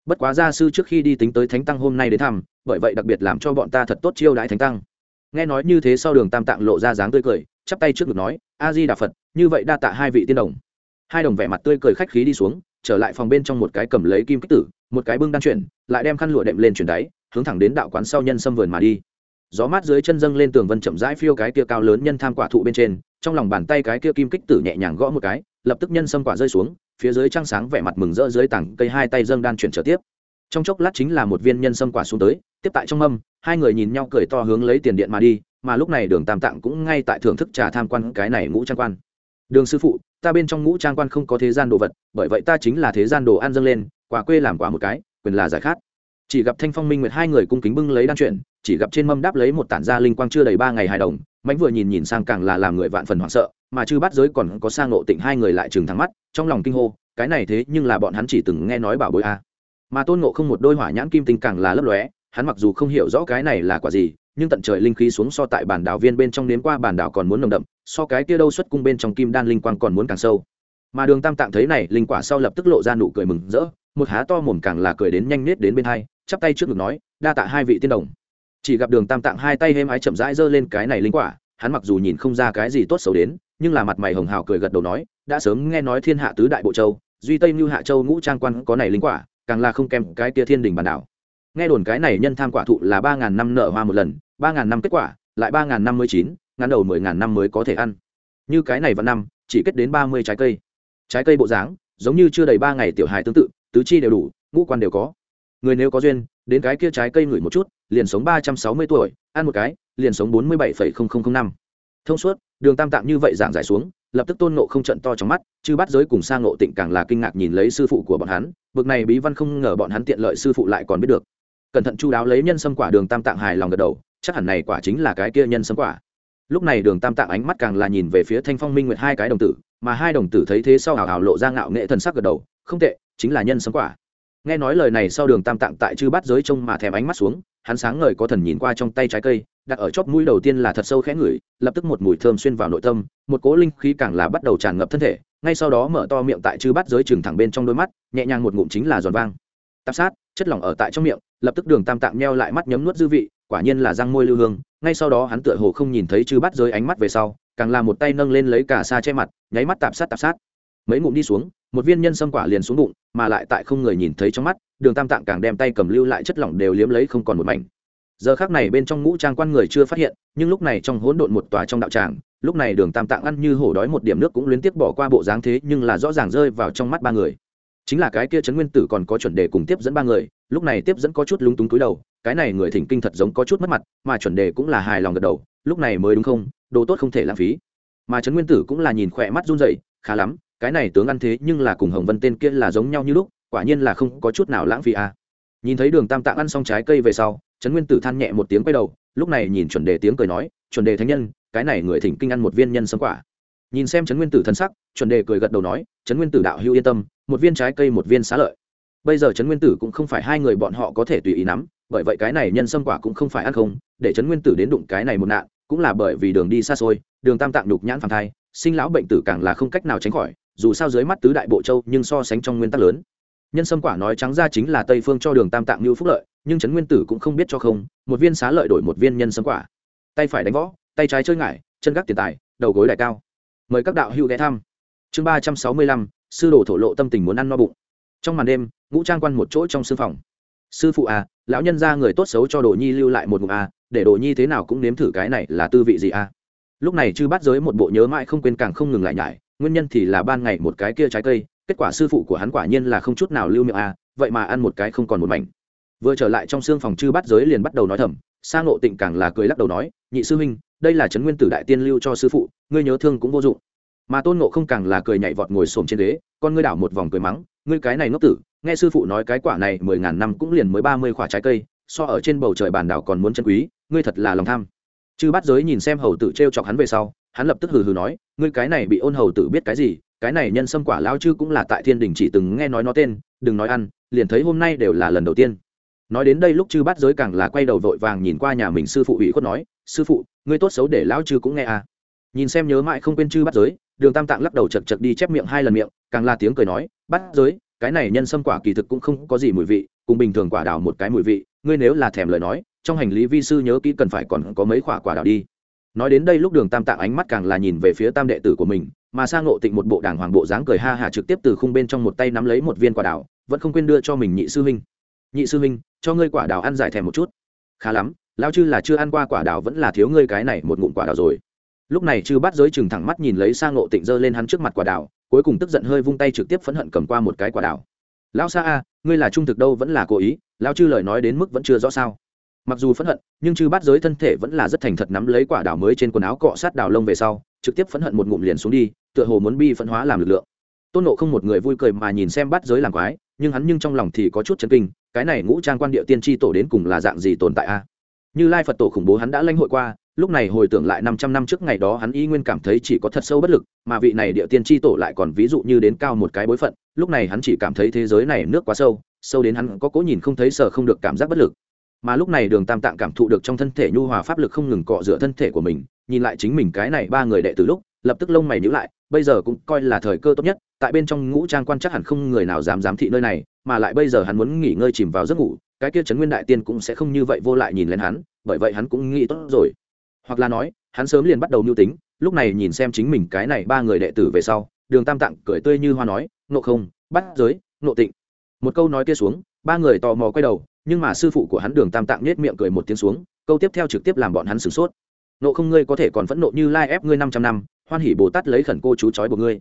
Bất quá gia sư trước khi đi tính tới thánh tăng hôm nay đến thăm bởi vậy đặc biệt làm cho bọn ta thật tốt chiêu đãi thánh tăng. Nghe nói như thế sau đường tam tạng lộ ra dáng tươi cười, chắp tay trước ngực nói, a di đà phật, như vậy đa tạ hai vị tiên đồng. Hai đồng vẻ mặt tươi cười khách khí đi xuống, trở lại phòng bên trong một cái cầm lấy kim kích tử, một cái bưng đan chuyển, lại đem khăn lụa đệm lên chuyển đáy, hướng thẳng đến đạo quán sau nhân xâm vườn mà đi. Gió mát dưới chân dâng lên tường vân chậm rãi phiêu cái kia cao lớn nhân tham quả thụ bên trên, trong lòng bàn tay cái kia kim kích tử nhẹ nhàng gõ một cái, lập tức nhân xâm quả rơi xuống, phía dưới trăng sáng vẻ mặt mừng rỡ dưới tảng cây hai tay dâng đan chuyển trở tiếp trong chốc lát chính là một viên nhân sâm quả xuống tới, tiếp tại trong mâm, hai người nhìn nhau cười to hướng lấy tiền điện mà đi, mà lúc này đường tam tạng cũng ngay tại thưởng thức trà tham quan cái này ngũ trang quan. Đường sư phụ, ta bên trong ngũ trang quan không có thế gian đồ vật, bởi vậy ta chính là thế gian đồ ăn dâng lên, quả quê làm quả một cái, quyền là giải khát. Chỉ gặp thanh phong minh nguyệt hai người cung kính bưng lấy đan chuyện chỉ gặp trên mâm đáp lấy một tản gia linh quang chưa đầy ba ngày hài đồng mánh vừa nhìn nhìn sang càng là làm người vạn phần hoảng sợ, mà chư bắt giới còn có sang ngộ tịnh hai người lại trừng thắng mắt, trong lòng kinh hô, cái này thế nhưng là bọn hắn chỉ từng nghe nói bảo bối a mà tôn ngộ không một đôi hỏa nhãn kim tinh càng là lấp lóe, hắn mặc dù không hiểu rõ cái này là quả gì, nhưng tận trời linh khí xuống so tại bản đảo viên bên trong nếm qua bản đảo còn muốn nồng đậm, so cái kia đâu xuất cung bên trong kim đan linh quang còn muốn càng sâu. Mà đường tam tạng thấy này, linh quả sau lập tức lộ ra nụ cười mừng rỡ, một há to mồm càng là cười đến nhanh nết đến bên hai, chắp tay trước ngực nói, đa tạ hai vị tiên đồng. Chỉ gặp đường tam tạng hai tay êm ái chậm rãi giơ lên cái này linh quả, hắn mặc dù nhìn không ra cái gì tốt xấu đến, nhưng là mặt mày hồng hào cười gật đầu nói, đã sớm nghe nói thiên hạ tứ đại bộ châu, duy tây như hạ châu ngũ trang quan có này linh quả càng là không kèm cái kia thiên đình bản đảo. Nghe đồn cái này nhân tham quả thụ là ba ngàn năm nở hoa một lần, ba ngàn năm kết quả, lại ba ngàn năm mươi chín, ngắn đầu mười ngàn năm mới có thể ăn. Như cái này vào năm, chỉ kết đến ba mươi trái cây. Trái cây bộ dáng, giống như chưa đầy ba ngày tiểu hài tương tự, tứ chi đều đủ, ngũ quan đều có. Người nếu có duyên, đến cái kia trái cây ngửi một chút, liền sống ba trăm sáu mươi tuổi, ăn một cái, liền sống bốn mươi bảy năm. Thông suốt, đường tam tạng như vậy giảng giải xuống lập tức tôn nộ không trận to trong mắt chứ bắt giới cùng sang nộ tịnh càng là kinh ngạc nhìn lấy sư phụ của bọn hắn, bực này bí văn không ngờ bọn hắn tiện lợi sư phụ lại còn biết được. Cẩn thận chu đáo lấy nhân sâm quả đường tam tạng hài lòng gật đầu, chắc hẳn này quả chính là cái kia nhân sâm quả. Lúc này đường tam tạng ánh mắt càng là nhìn về phía thanh phong minh nguyệt hai cái đồng tử, mà hai đồng tử thấy thế sau hào hào lộ ra ngạo nghệ thần sắc gật đầu, không tệ, chính là nhân sâm quả. Nghe nói lời này sau đường tam tạng tại chư bắt giới trông mà thèm ánh mắt xuống, hắn sáng ngời có thần nhìn qua trong tay trái cây đặt ở chóp mũi đầu tiên là thật sâu khẽ ngửi, lập tức một mùi thơm xuyên vào nội tâm, một cố linh khí càng là bắt đầu tràn ngập thân thể, ngay sau đó mở to miệng tại chư bắt giới trường thẳng bên trong đôi mắt, nhẹ nhàng một ngụm chính là giòn vang. Tạp sát, chất lỏng ở tại trong miệng, lập tức đường tam tạng nheo lại mắt nhấm nuốt dư vị, quả nhiên là răng môi lưu hương, ngay sau đó hắn tựa hồ không nhìn thấy chư bắt giới ánh mắt về sau, càng là một tay nâng lên lấy cả xa che mặt, nháy mắt tạp sát tạp sát. Mấy ngụm đi xuống, một viên nhân sâm quả liền xuống bụng, mà lại tại không người nhìn thấy trong mắt, đường tam tạng càng đem tay cầm lưu lại chất lỏng đều liếm lấy không còn một mảnh giờ khác này bên trong ngũ trang quan người chưa phát hiện, nhưng lúc này trong hỗn độn một tòa trong đạo tràng, lúc này đường tam tạng ăn như hổ đói một điểm nước cũng liên tiếp bỏ qua bộ dáng thế, nhưng là rõ ràng rơi vào trong mắt ba người chính là cái kia trấn nguyên tử còn có chuẩn đề cùng tiếp dẫn ba người, lúc này tiếp dẫn có chút lúng túng túi đầu, cái này người thỉnh kinh thật giống có chút mất mặt, mà chuẩn đề cũng là hài lòng gật đầu, lúc này mới đúng không, đồ tốt không thể lãng phí mà trấn nguyên tử cũng là nhìn khỏe mắt run rẩy, khá lắm, cái này tướng ăn thế nhưng là cùng hồng vân tên kia là giống nhau như lúc, quả nhiên là không có chút nào lãng phí à. nhìn thấy đường tam tạng ăn xong trái cây về sau trấn nguyên tử than nhẹ một tiếng quay đầu, lúc này nhìn chuẩn đề tiếng cười nói, chuẩn đề thánh nhân, cái này người thỉnh kinh ăn một viên nhân sâm quả. Nhìn xem trấn nguyên tử thân sắc, chuẩn đề cười gật đầu nói, trấn nguyên tử đạo hữu yên tâm, một viên trái cây một viên xá lợi. Bây giờ trấn nguyên tử cũng không phải hai người bọn họ có thể tùy ý nắm, bởi vậy cái này nhân sâm quả cũng không phải ăn không, để trấn nguyên tử đến đụng cái này một nạn, cũng là bởi vì đường đi xa xôi, đường tam tạng đục nhãn phản thai, sinh lão bệnh tử càng là không cách nào tránh khỏi, dù sao dưới mắt tứ đại bộ châu nhưng so sánh trong nguyên tắc lớn. Nhân sâm quả nói trắng ra chính là tây phương cho đường tam tạng như phúc lợi nhưng trấn nguyên tử cũng không biết cho không, một viên xá lợi đổi một viên nhân sâm quả. Tay phải đánh võ, tay trái chơi ngải, chân gác tiền tài, đầu gối đại cao. Mời các đạo hữu ghé thăm. Chương ba trăm sáu mươi lăm, sư đồ thổ lộ tâm tình muốn ăn no bụng. Trong màn đêm, ngũ trang quan một chỗ trong sư phòng. Sư phụ à lão nhân ra người tốt xấu cho đồ nhi lưu lại một ngụm à để đồ nhi thế nào cũng nếm thử cái này là tư vị gì à. Lúc này chư bắt giới một bộ nhớ mãi không quên càng không ngừng lại nhải, nguyên nhân thì là ban ngày một cái kia trái cây, kết quả sư phụ của hắn quả nhiên là không chút nào lưu miệng à vậy mà ăn một cái không còn một mảnh vừa trở lại trong xương phòng chư bắt giới liền bắt đầu nói thầm sang ngộ tịnh càng là cười lắc đầu nói, nhị sư huynh, đây là trấn nguyên tử đại tiên lưu cho sư phụ, ngươi nhớ thương cũng vô dụng. Mà tôn ngộ không càng là cười nhảy vọt ngồi xổm trên ghế, con ngươi đảo một vòng cười mắng, ngươi cái này ngốc tử, nghe sư phụ nói cái quả này mười ngàn năm cũng liền mới ba mươi quả trái cây, so ở trên bầu trời bản đảo còn muốn chân quý, ngươi thật là lòng tham. Chư bắt giới nhìn xem hầu tử t r e o chọc hắn về sau, hắn lập tức hừ hừ nói, ngươi cái này bị ôn hầu tử biết cái gì, cái này nhân sâm quả lao chư cũng là tại thiên đình chỉ từng nghe nói nó tên, đừng nói ăn, liền thấy hôm nay đều là lần đầu tiên nói đến đây lúc chư bát giới càng là quay đầu vội vàng nhìn qua nhà mình sư phụ ủy khuất nói, sư phụ, ngươi tốt xấu để lão chư cũng nghe à. Nhìn xem nhớ mãi không quên chư bát giới, đường tam tạng lắc đầu chật chật đi chép miệng hai lần miệng, càng là tiếng cười nói, bát giới, cái này nhân sâm quả kỳ thực cũng không có gì mùi vị, cùng bình thường quả đào một cái mùi vị, ngươi nếu là thèm lời nói, trong hành lý vi sư nhớ kỹ cần phải còn có mấy quả quả đào đi. Nói đến đây lúc đường tam tạng ánh mắt càng là nhìn về phía tam đệ tử của mình, mà sang ngộ tịnh một bộ đảng hoàng bộ dáng cười ha hả trực tiếp từ khung bên trong một tay nắm lấy một viên quả đào, vẫn không quên đưa cho mình nhị sư huynh nhị sư huynh, cho ngươi quả đào ăn giải thèm một chút. Khá lắm lao chư là chưa ăn qua quả đào vẫn là thiếu ngươi cái này một ngụm quả đào rồi. Lúc này chư bắt giới chừng thẳng mắt nhìn lấy sang ngộ tịnh giơ lên hắn trước mặt quả đào, cuối cùng tức giận hơi vung tay trực tiếp phẫn hận cầm qua một cái quả đào. Lão sa a, ngươi là trung thực đâu vẫn là cố ý lao chư lời nói đến mức vẫn chưa rõ sao? Mặc dù phẫn hận, nhưng chư bắt giới thân thể vẫn là rất thành thật nắm lấy quả đào mới trên quần áo cọ sát đào lông về sau, trực tiếp phẫn hận một ngụm liền xuống đi, tựa hồ muốn bi phẫn hóa làm lực lượng tôn nộ không một người vui cười mà nhìn xem bắt giới làm quái, nhưng hắn nhưng trong lòng thì có chút chấn kinh, cái này ngũ trang quan địa tiên tri tổ đến cùng là dạng gì tồn tại a? Như lai phật tổ khủng bố hắn đã lãnh hội qua, lúc này hồi tưởng lại năm trăm năm trước ngày đó hắn y nguyên cảm thấy chỉ có thật sâu bất lực, mà vị này địa tiên tri tổ lại còn ví dụ như đến cao một cái bối phận, lúc này hắn chỉ cảm thấy thế giới này nước quá sâu sâu đến hắn có cố nhìn không thấy sợ không được cảm giác bất lực. Mà lúc này đường tam tạng cảm thụ được trong thân thể nhu hòa pháp lực không ngừng cọ rửa thân thể của mình, nhìn lại chính mình cái này ba người đệ từ lúc lập tức lông mày nhíu lại, bây giờ cũng coi là thời cơ tốt nhất, tại bên trong ngũ trang quan chắc hẳn không người nào dám giám thị nơi này, mà lại bây giờ hắn muốn nghỉ ngơi chìm vào giấc ngủ, cái kia trấn nguyên đại tiên cũng sẽ không như vậy vô lại nhìn lên hắn, bởi vậy hắn cũng nghĩ tốt rồi. Hoặc là nói, hắn sớm liền bắt đầu mưu tính, lúc này nhìn xem chính mình cái này ba người đệ tử về sau, đường tam tạng cười tươi như hoa nói nộ không, bắt giới nộ tịnh. Một câu nói kia xuống, ba người tò mò quay đầu, nhưng mà sư phụ của hắn đường tam tạng nhếch miệng cười một tiếng xuống, câu tiếp theo trực tiếp làm bọn hắn sửng sốt nộ không ngươi có thể còn phẫn nộ như lai ép ngươi năm trăm năm, hoan hỉ bồ tát lấy khẩn cô chú chói của ngươi.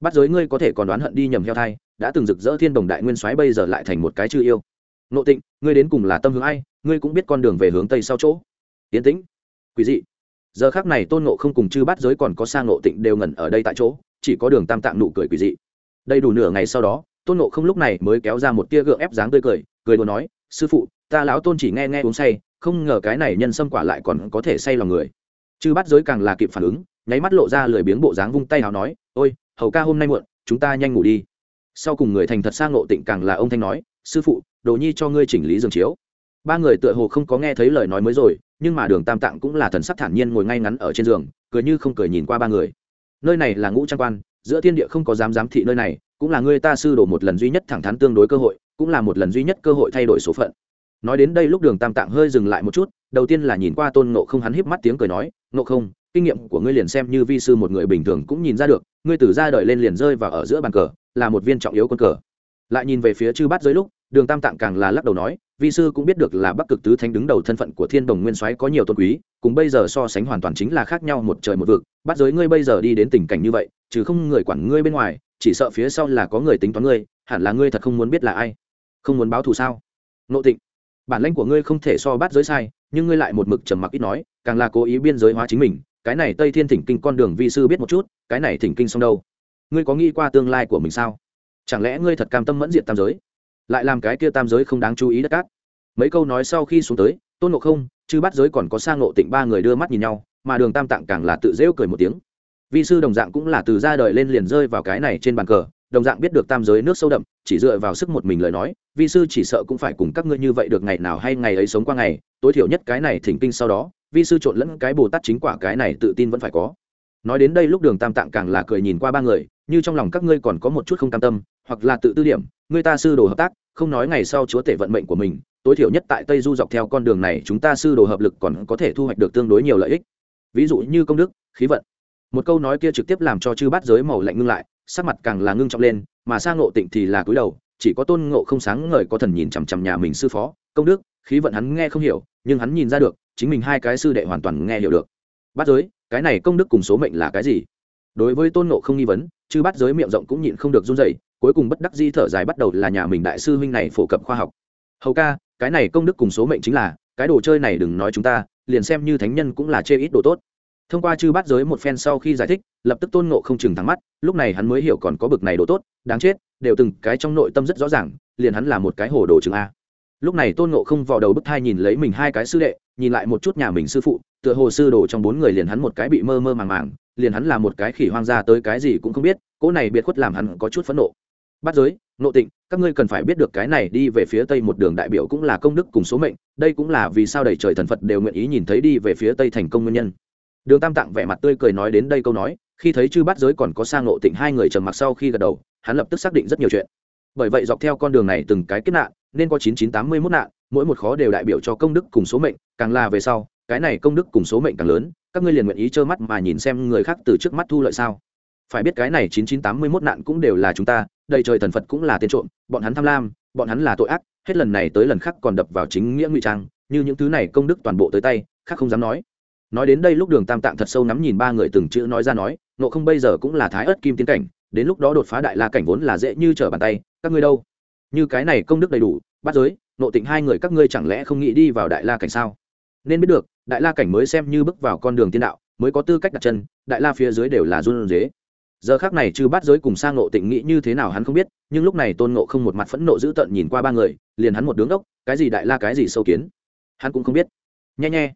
Bắt giới ngươi có thể còn đoán hận đi nhầm heo thai, đã từng rực rỡ thiên đồng đại nguyên soái bây giờ lại thành một cái chư yêu. Nộ tịnh, ngươi đến cùng là tâm hướng ai, ngươi cũng biết con đường về hướng tây sau chỗ. Tiến tĩnh quý dị. Giờ khác này tôn nộ không cùng chư bắt giới còn có sang nộ tịnh đều ngẩn ở đây tại chỗ, chỉ có đường tam tạng nụ cười quỷ dị. Đầy đủ nửa ngày sau đó, tôn nộ không lúc này mới kéo ra một tia gượng ép dáng tươi cười cười đùa nói, sư phụ, ta lão tôn chỉ nghe nghe uống say, không ngờ cái này nhân sâm quả lại còn có thể say lòng người chư bắt giới càng là kịp phản ứng, nháy mắt lộ ra lười biếng bộ dáng vung tay nào nói, ôi, hầu ca hôm nay muộn, chúng ta nhanh ngủ đi. Sau cùng người thành thật sang ngộ tịnh càng là ông thanh nói, sư phụ, đồ nhi cho ngươi chỉnh lý giường chiếu. Ba người tựa hồ không có nghe thấy lời nói mới rồi, nhưng mà đường tam tạng cũng là thần sắc thản nhiên ngồi ngay ngắn ở trên giường, cười như không cười nhìn qua ba người. Nơi này là ngũ trang quan, giữa thiên địa không có dám giám thị nơi này, cũng là ngươi ta sư đổ một lần duy nhất thẳng thắn tương đối cơ hội, cũng là một lần duy nhất cơ hội thay đổi số phận nói đến đây lúc đường tam tạng hơi dừng lại một chút, đầu tiên là nhìn qua tôn nộ không, hắn híp mắt tiếng cười nói nộ không, kinh nghiệm của ngươi liền xem như vi sư một người bình thường cũng nhìn ra được, ngươi từ ra đời lên liền rơi và ở giữa bàn cờ, là một viên trọng yếu quân cờ. Lại nhìn về phía chư bát giới lúc, đường tam tạng càng là lắc đầu nói, vi sư cũng biết được là bắc cực tứ thánh đứng đầu thân phận của thiên đồng nguyên soái có nhiều tôn quý, cùng bây giờ so sánh hoàn toàn chính là khác nhau một trời một vực. Bắt giới ngươi bây giờ đi đến tình cảnh như vậy chứ không người quản ngươi bên ngoài, chỉ sợ phía sau là có người tính toán ngươi, hẳn là ngươi thật không muốn biết là ai. Không muốn báo thù sao? Nộ tịnh bản lãnh của ngươi không thể so bắt giới sai, nhưng ngươi lại một mực trầm mặc ít nói, càng là cố ý biên giới hóa chính mình, cái này tây thiên thỉnh kinh con đường vi sư biết một chút, cái này thỉnh kinh xong đâu? Ngươi có nghĩ qua tương lai của mình sao? Chẳng lẽ ngươi thật cam tâm mẫn diện tam giới? Lại làm cái kia tam giới không đáng chú ý đất cát. Mấy câu nói sau khi xuống tới, tôn ngộ không chứ bắt giới còn có sang ngộ tịnh ba người đưa mắt nhìn nhau, mà đường tam tạng càng là tự rêu cười một tiếng. Vi sư đồng dạng cũng là từ ra đời lên liền rơi vào cái này trên bàn cờ đồng dạng biết được tam giới nước sâu đậm, chỉ dựa vào sức một mình lời nói, vi sư chỉ sợ cũng phải cùng các ngươi như vậy được ngày nào hay ngày ấy sống qua ngày, tối thiểu nhất cái này thỉnh kinh sau đó, vi sư trộn lẫn cái bồ tát chính quả cái này tự tin vẫn phải có. Nói đến đây lúc đường tam tạng càng là cười nhìn qua ba người, như trong lòng các ngươi còn có một chút không cam tâm, hoặc là tự tư điểm người ta sư đồ hợp tác, không nói ngày sau chúa tể vận mệnh của mình, tối thiểu nhất tại tây du dọc theo con đường này chúng ta sư đồ hợp lực còn có thể thu hoạch được tương đối nhiều lợi ích. Ví dụ như công đức, khí vận. Một câu nói kia trực tiếp làm cho chư bát giới màu lạnh ngưng lại sắc mặt càng là ngưng trọng lên, mà sang ngộ tịnh thì là cúi đầu, chỉ có tôn ngộ không sáng ngời có thần nhìn chằm chằm nhà mình sư phó, công đức, khí vận hắn nghe không hiểu, nhưng hắn nhìn ra được, chính mình hai cái sư đệ hoàn toàn nghe hiểu được. Bát giới, cái này công đức cùng số mệnh là cái gì? Đối với tôn ngộ không nghi vấn chứ bát giới miệng rộng cũng nhịn không được run dậy cuối cùng bất đắc di thở dài bắt đầu là nhà mình đại sư huynh này phổ cập khoa học. Hầu ca, cái này công đức cùng số mệnh chính là, cái đồ chơi này đừng nói chúng ta, liền xem như thánh nhân cũng là chê ít đồ tốt thông qua chư bát giới một phen sau khi giải thích, lập tức tôn ngộ không chừng thắng mắt, lúc này hắn mới hiểu còn có bực này đồ tốt, đáng chết, đều từng cái trong nội tâm rất rõ ràng, liền hắn là một cái hồ đồ chừng a. Lúc này tôn ngộ không vào đầu bức thai nhìn lấy mình hai cái sư đệ, nhìn lại một chút nhà mình sư phụ, tựa hồ sư đồ trong bốn người liền hắn một cái bị mơ mơ màng màng, liền hắn là một cái khỉ hoang ra tới cái gì cũng không biết, cỗ này biệt khuất làm hắn có chút phẫn nộ. Bắt giới nộ tịnh, các ngươi cần phải biết được cái này đi về phía tây một đường đại biểu cũng là công đức cùng số mệnh, đây cũng là vì sao đầy trời thần phật đều nguyện ý nhìn thấy đi về phía tây thành công nguyên nhân đường tam tạng vẻ mặt tươi cười nói đến đây câu nói, khi thấy chư Bát giới còn có sang ngộ tịnh hai người trầm mặc sau khi gật đầu, hắn lập tức xác định rất nhiều chuyện. Bởi vậy dọc theo con đường này từng cái kết nạn, nên có chín chín tám mươi mốt nạn, mỗi một khó đều đại biểu cho công đức cùng số mệnh, càng là về sau, cái này công đức cùng số mệnh càng lớn, các ngươi liền nguyện ý trơ mắt mà nhìn xem người khác từ trước mắt thu lợi sao? Phải biết cái này chín chín tám mươi mốt nạn cũng đều là chúng ta, đầy trời thần phật cũng là tên trộm, bọn hắn tham lam, bọn hắn là tội ác, hết lần này tới lần khác còn đập vào chính nghĩa ngụy trang, như những thứ này công đức toàn bộ tới tay, khác không dám nói nói đến đây lúc đường tam tạng thật sâu nắm nhìn ba người từng chữ nói ra nói nộ không bây giờ cũng là thái ớt kim tiến cảnh, đến lúc đó đột phá đại la cảnh vốn là dễ như trở bàn tay, các ngươi đâu? Như cái này công đức đầy đủ, bắt giới nộ tịnh hai người các ngươi chẳng lẽ không nghĩ đi vào đại la cảnh sao? Nên biết được, đại la cảnh mới xem như bước vào con đường tiên đạo, mới có tư cách đặt chân, đại la phía dưới đều là run dế giờ khác này chư bắt giới cùng sang nộ tịnh nghĩ như thế nào hắn không biết, nhưng lúc này tôn nộ không một mặt phẫn nộ dữ tợn nhìn qua ba người, liền hắn một đứng đốc, cái gì đại la cái gì sâu kiến? Hắn cũng không biết. Nhẹ nhẹ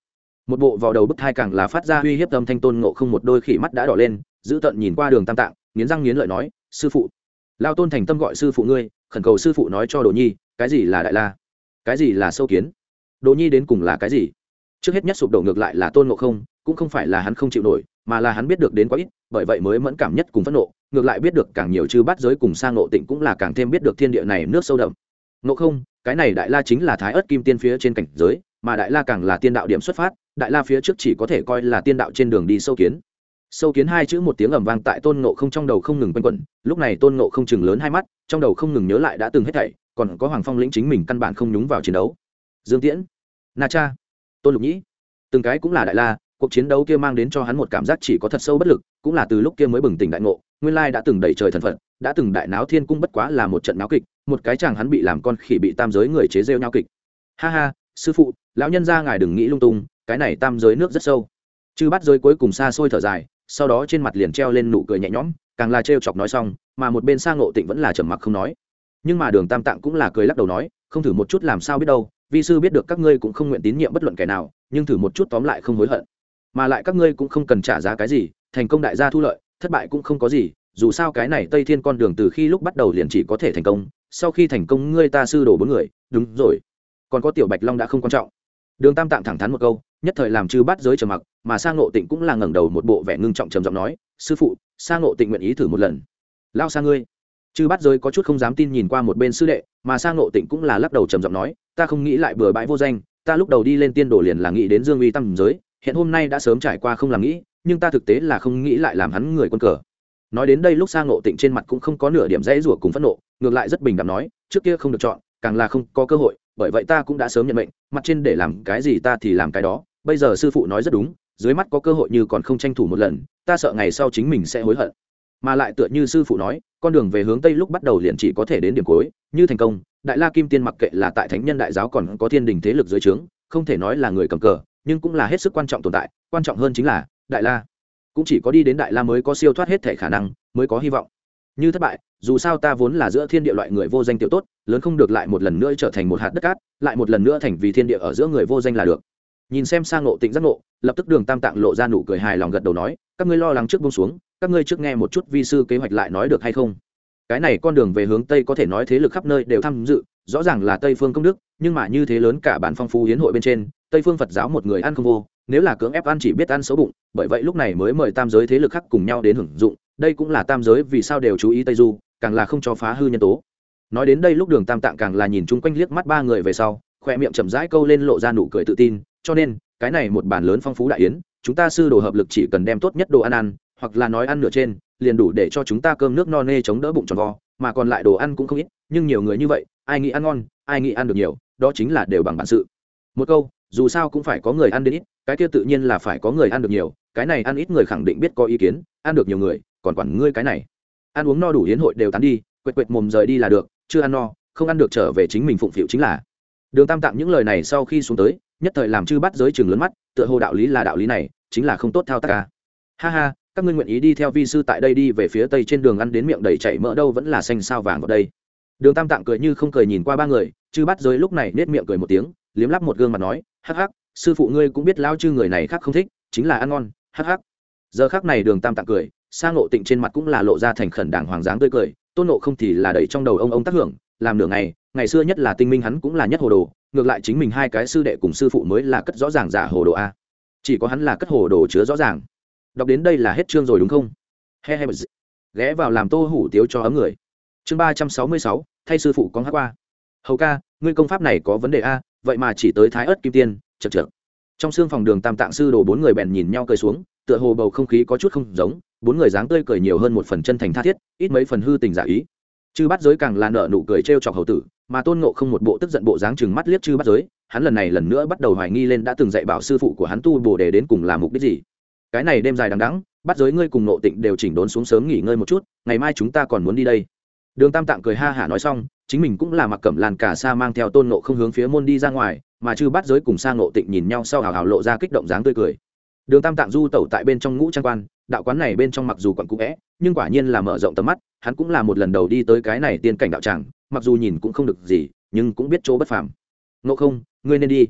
một bộ vào đầu bức thai càng là phát ra uy hiếp tâm thanh tôn ngộ không một đôi khỉ mắt đã đỏ lên, giữ tận nhìn qua đường tam tạng, nghiến răng nghiến lợi nói, sư phụ, lao tôn thành tâm gọi sư phụ ngươi, khẩn cầu sư phụ nói cho đồ nhi, cái gì là đại la? Cái gì là sâu kiến? Đồ nhi đến cùng là cái gì? Trước hết nhất sụp đổ ngược lại là tôn ngộ không, cũng không phải là hắn không chịu nổi, mà là hắn biết được đến quá ít, bởi vậy mới mẫn cảm nhất cùng phẫn nộ, ngược lại biết được càng nhiều chư bắt giới cùng sang ngộ tịnh cũng là càng thêm biết được thiên địa này nước sâu đậm. Ngộ không, cái này đại la chính là thái ớt kim tiên phía trên cảnh giới mà đại la càng là tiên đạo điểm xuất phát, đại la phía trước chỉ có thể coi là tiên đạo trên đường đi sâu kiến. Sâu kiến hai chữ một tiếng ầm vang tại tôn ngộ không trong đầu không ngừng quanh quẩn, lúc này tôn ngộ không chừng lớn hai mắt, trong đầu không ngừng nhớ lại đã từng hết thảy, còn có hoàng phong lĩnh chính mình căn bản không nhúng vào chiến đấu. Dương tiễn, na cha, tôn lục nhĩ, từng cái cũng là đại la, cuộc chiến đấu kia mang đến cho hắn một cảm giác chỉ có thật sâu bất lực, cũng là từ lúc kia mới bừng tỉnh đại ngộ, nguyên lai đã từng đẩy trời thần phật, đã từng đại náo thiên cung bất quá là một trận náo kịch, một cái chàng hắn bị làm con khỉ bị tam giới người chế rêu nhau kịch. Ha ha sư phụ, lão nhân ra ngài đừng nghĩ lung tung, cái này tam giới nước rất sâu. Chư bắt giới cuối cùng xa xôi thở dài, sau đó trên mặt liền treo lên nụ cười nhẹ nhõm, càng là trêu chọc nói xong, mà một bên sang ngộ tịnh vẫn là trầm mặc không nói. Nhưng mà đường tam tạng cũng là cười lắc đầu nói, không thử một chút làm sao biết đâu, vi sư biết được các ngươi cũng không nguyện tín nhiệm bất luận kẻ nào, nhưng thử một chút tóm lại không hối hận. Mà lại các ngươi cũng không cần trả giá cái gì, thành công đại gia thu lợi, thất bại cũng không có gì, dù sao cái này tây thiên con đường từ khi lúc bắt đầu liền chỉ có thể thành công, sau khi thành công ngươi ta sư đổ bốn người, đúng rồi còn có tiểu bạch long đã không quan trọng. Đường tam tạng thẳng thắn một câu, nhất thời làm chư bắt giới trầm mặc, mà sang ngộ tịnh cũng là ngẩng đầu một bộ vẻ ngưng trọng trầm giọng nói, sư phụ sang ngộ tịnh nguyện ý thử một lần. Lao xa ngươi. Chư bắt giới có chút không dám tin nhìn qua một bên sư đệ, mà sang ngộ tịnh cũng là lắc đầu trầm giọng nói, ta không nghĩ lại bừa bãi vô danh, ta lúc đầu đi lên tiên đồ liền là nghĩ đến dương uy tăng giới, hiện hôm nay đã sớm trải qua không làm nghĩ, nhưng ta thực tế là không nghĩ lại làm hắn người quân cờ. Nói đến đây lúc sang ngộ tịnh trên mặt cũng không có nửa điểm dãy rủa cùng phẫn nộ, ngược lại rất bình đẳng nói, trước kia không được chọn càng là không có cơ hội, bởi vậy ta cũng đã sớm nhận mệnh, mặt trên để làm cái gì ta thì làm cái đó. Bây giờ sư phụ nói rất đúng, dưới mắt có cơ hội như còn không tranh thủ một lần, ta sợ ngày sau chính mình sẽ hối hận. Mà lại tựa như sư phụ nói, con đường về hướng tây lúc bắt đầu liền chỉ có thể đến điểm cuối, như thành công, đại la kim tiên mặc kệ là tại thánh nhân đại giáo còn có thiên đình thế lực dưới trướng, không thể nói là người cầm cờ, nhưng cũng là hết sức quan trọng tồn tại, quan trọng hơn chính là đại la. Cũng chỉ có đi đến đại la mới có siêu thoát hết thể khả năng, mới có hy vọng. Như thất bại dù sao ta vốn là giữa thiên địa loại người vô danh tiểu tốt, lớn không được lại một lần nữa trở thành một hạt đất cát, lại một lần nữa thành vì thiên địa ở giữa người vô danh là được. Nhìn xem sang ngộ tịnh giác ngộ, lập tức đường tam tạng lộ ra nụ cười hài lòng gật đầu nói, các ngươi lo lắng trước bông xuống, các ngươi trước nghe một chút vi sư kế hoạch lại nói được hay không? Cái này con đường về hướng tây có thể nói thế lực khắp nơi đều tham dự, rõ ràng là tây phương công đức, nhưng mà như thế lớn cả bản phong phú hiến hội bên trên, tây phương phật giáo một người ăn không vô, nếu là cưỡng ép ăn chỉ biết ăn xấu bụng, bởi vậy lúc này mới mời tam giới thế lực khác cùng nhau đến hưởng dụng, đây cũng là tam giới vì sao đều chú ý tây du càng là không cho phá hư nhân tố. Nói đến đây lúc đường tam tạng càng là nhìn chung quanh liếc mắt ba người về sau, khoe miệng chậm rãi câu lên lộ ra nụ cười tự tin, cho nên, cái này một bản lớn phong phú đại yến, chúng ta sư đồ hợp lực chỉ cần đem tốt nhất đồ ăn ăn, hoặc là nói ăn nửa trên, liền đủ để cho chúng ta cơm nước no nê chống đỡ bụng tròn vo, mà còn lại đồ ăn cũng không ít, nhưng nhiều người như vậy, ai nghĩ ăn ngon, ai nghĩ ăn được nhiều, đó chính là đều bằng bản sự. Một câu, dù sao cũng phải có người ăn đến ít, cái kia tự nhiên là phải có người ăn được nhiều, cái này ăn ít người khẳng định biết có ý kiến, ăn được nhiều người, còn quản ngươi cái này ăn uống no đủ hiến hội đều tán đi, quệt quệt mồm rời đi là được, chưa ăn no, không ăn được trở về chính mình phụng phịu chính là. Đường tam tạng những lời này sau khi xuống tới, nhất thời làm chư bắt giới chừng lớn mắt, tựa hồ đạo lý là đạo lý này, chính là không tốt thao tác ca ha ha, các ngươi nguyện ý đi theo vi sư tại đây đi về phía tây trên đường ăn đến miệng đầy chảy mỡ đâu vẫn là xanh sao vàng vào đây. Đường tam tạng cười như không cười nhìn qua ba người, chư bắt giới lúc này nết miệng cười một tiếng, liếm lắp một gương mặt nói, hắc hắc, sư phụ ngươi cũng biết lao chư người này khác không thích, chính là ăn ngon, hắc hắc. Giờ khác này đường tam tạng cười sang ngộ tịnh trên mặt cũng là lộ ra thành khẩn đảng hoàng dáng tươi cười, tôn nộ không thì là đẩy trong đầu ông ông tác hưởng, làm nửa ngày ngày xưa nhất là tinh minh hắn cũng là nhất hồ đồ, ngược lại chính mình hai cái sư đệ cùng sư phụ mới là cất rõ ràng giả hồ đồ a. Chỉ có hắn là cất hồ đồ chứa rõ ràng. Đọc đến đây là hết chương rồi đúng không? He he ghé vào làm tô hủ tiếu cho ấm người. Chương ba trăm sáu mươi sáu, thay sư phụ con hát qua. Hầu ca, ngươi công pháp này có vấn đề a, vậy mà chỉ tới thái ớt kim tiên chật chật trong xương phòng đường tam tạng sư đồ bốn người bèn nhìn nhau cười xuống, tựa hồ bầu không khí có chút không giống bốn người dáng tươi cười nhiều hơn một phần chân thành tha thiết, ít mấy phần hư tình giả ý. Chư bắt giới càng là nợ nụ cười t r e o chọc hầu tử, mà tôn nộ không một bộ tức giận bộ dáng chừng mắt liếc chư bắt giới, hắn lần này lần nữa bắt đầu hoài nghi lên đã từng dạy bảo sư phụ của hắn tu bồ đề đến cùng làm mục đích gì. Cái này đêm dài đằng đắng bắt giới ngươi cùng nộ tịnh đều chỉnh đốn xuống sớm nghỉ ngơi một chút, ngày mai chúng ta còn muốn đi đây. Đường tam tạng cười ha hả nói xong, chính mình cũng là mặc cẩm làn cả xa mang theo tôn nộ không hướng phía môn đi ra ngoài, mà chư bắt giới cùng sang nộ tịnh nhìn nhau sau hào hào lộ ra kích động dáng tươi cười đường tam tạng du tẩu tại bên trong ngũ trang quan, đạo quán này bên trong mặc dù còn cũ vẽ, nhưng quả nhiên là mở rộng tầm mắt, hắn cũng là một lần đầu đi tới cái này tiên cảnh đạo tràng, mặc dù nhìn cũng không được gì, nhưng cũng biết chỗ bất phàm. Nộ không, ngươi nên đi.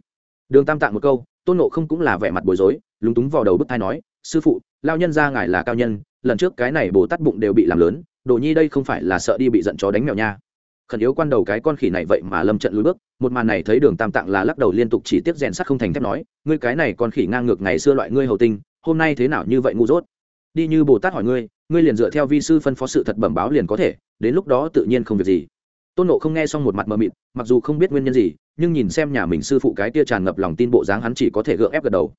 Đường tam tạng một câu, tôn nộ không cũng là vẻ mặt bối rối, lúng túng vào đầu bức thai nói, sư phụ lao nhân ra ngài là cao nhân, lần trước cái này bồ tát bụng đều bị làm lớn, đồ nhi đây không phải là sợ đi bị giận chó đánh mèo nha khẩn yếu quan đầu cái con khỉ này vậy mà lâm trận lùi bước, một màn này thấy đường tam tạng là lắc đầu liên tục chỉ tiếp rèn sắt không thành thép nói, ngươi cái này con khỉ ngang ngược ngày xưa loại ngươi hầu tinh, hôm nay thế nào như vậy ngu dốt? Đi như bồ tát hỏi ngươi ngươi liền dựa theo vi sư phân phó sự thật bẩm báo liền có thể, đến lúc đó tự nhiên không việc gì. Tôn nộ không nghe xong một mặt mờ mịt, mặc dù không biết nguyên nhân gì, nhưng nhìn xem nhà mình sư phụ cái tia tràn ngập lòng tin bộ dáng hắn chỉ có thể gượng ép gật đầu.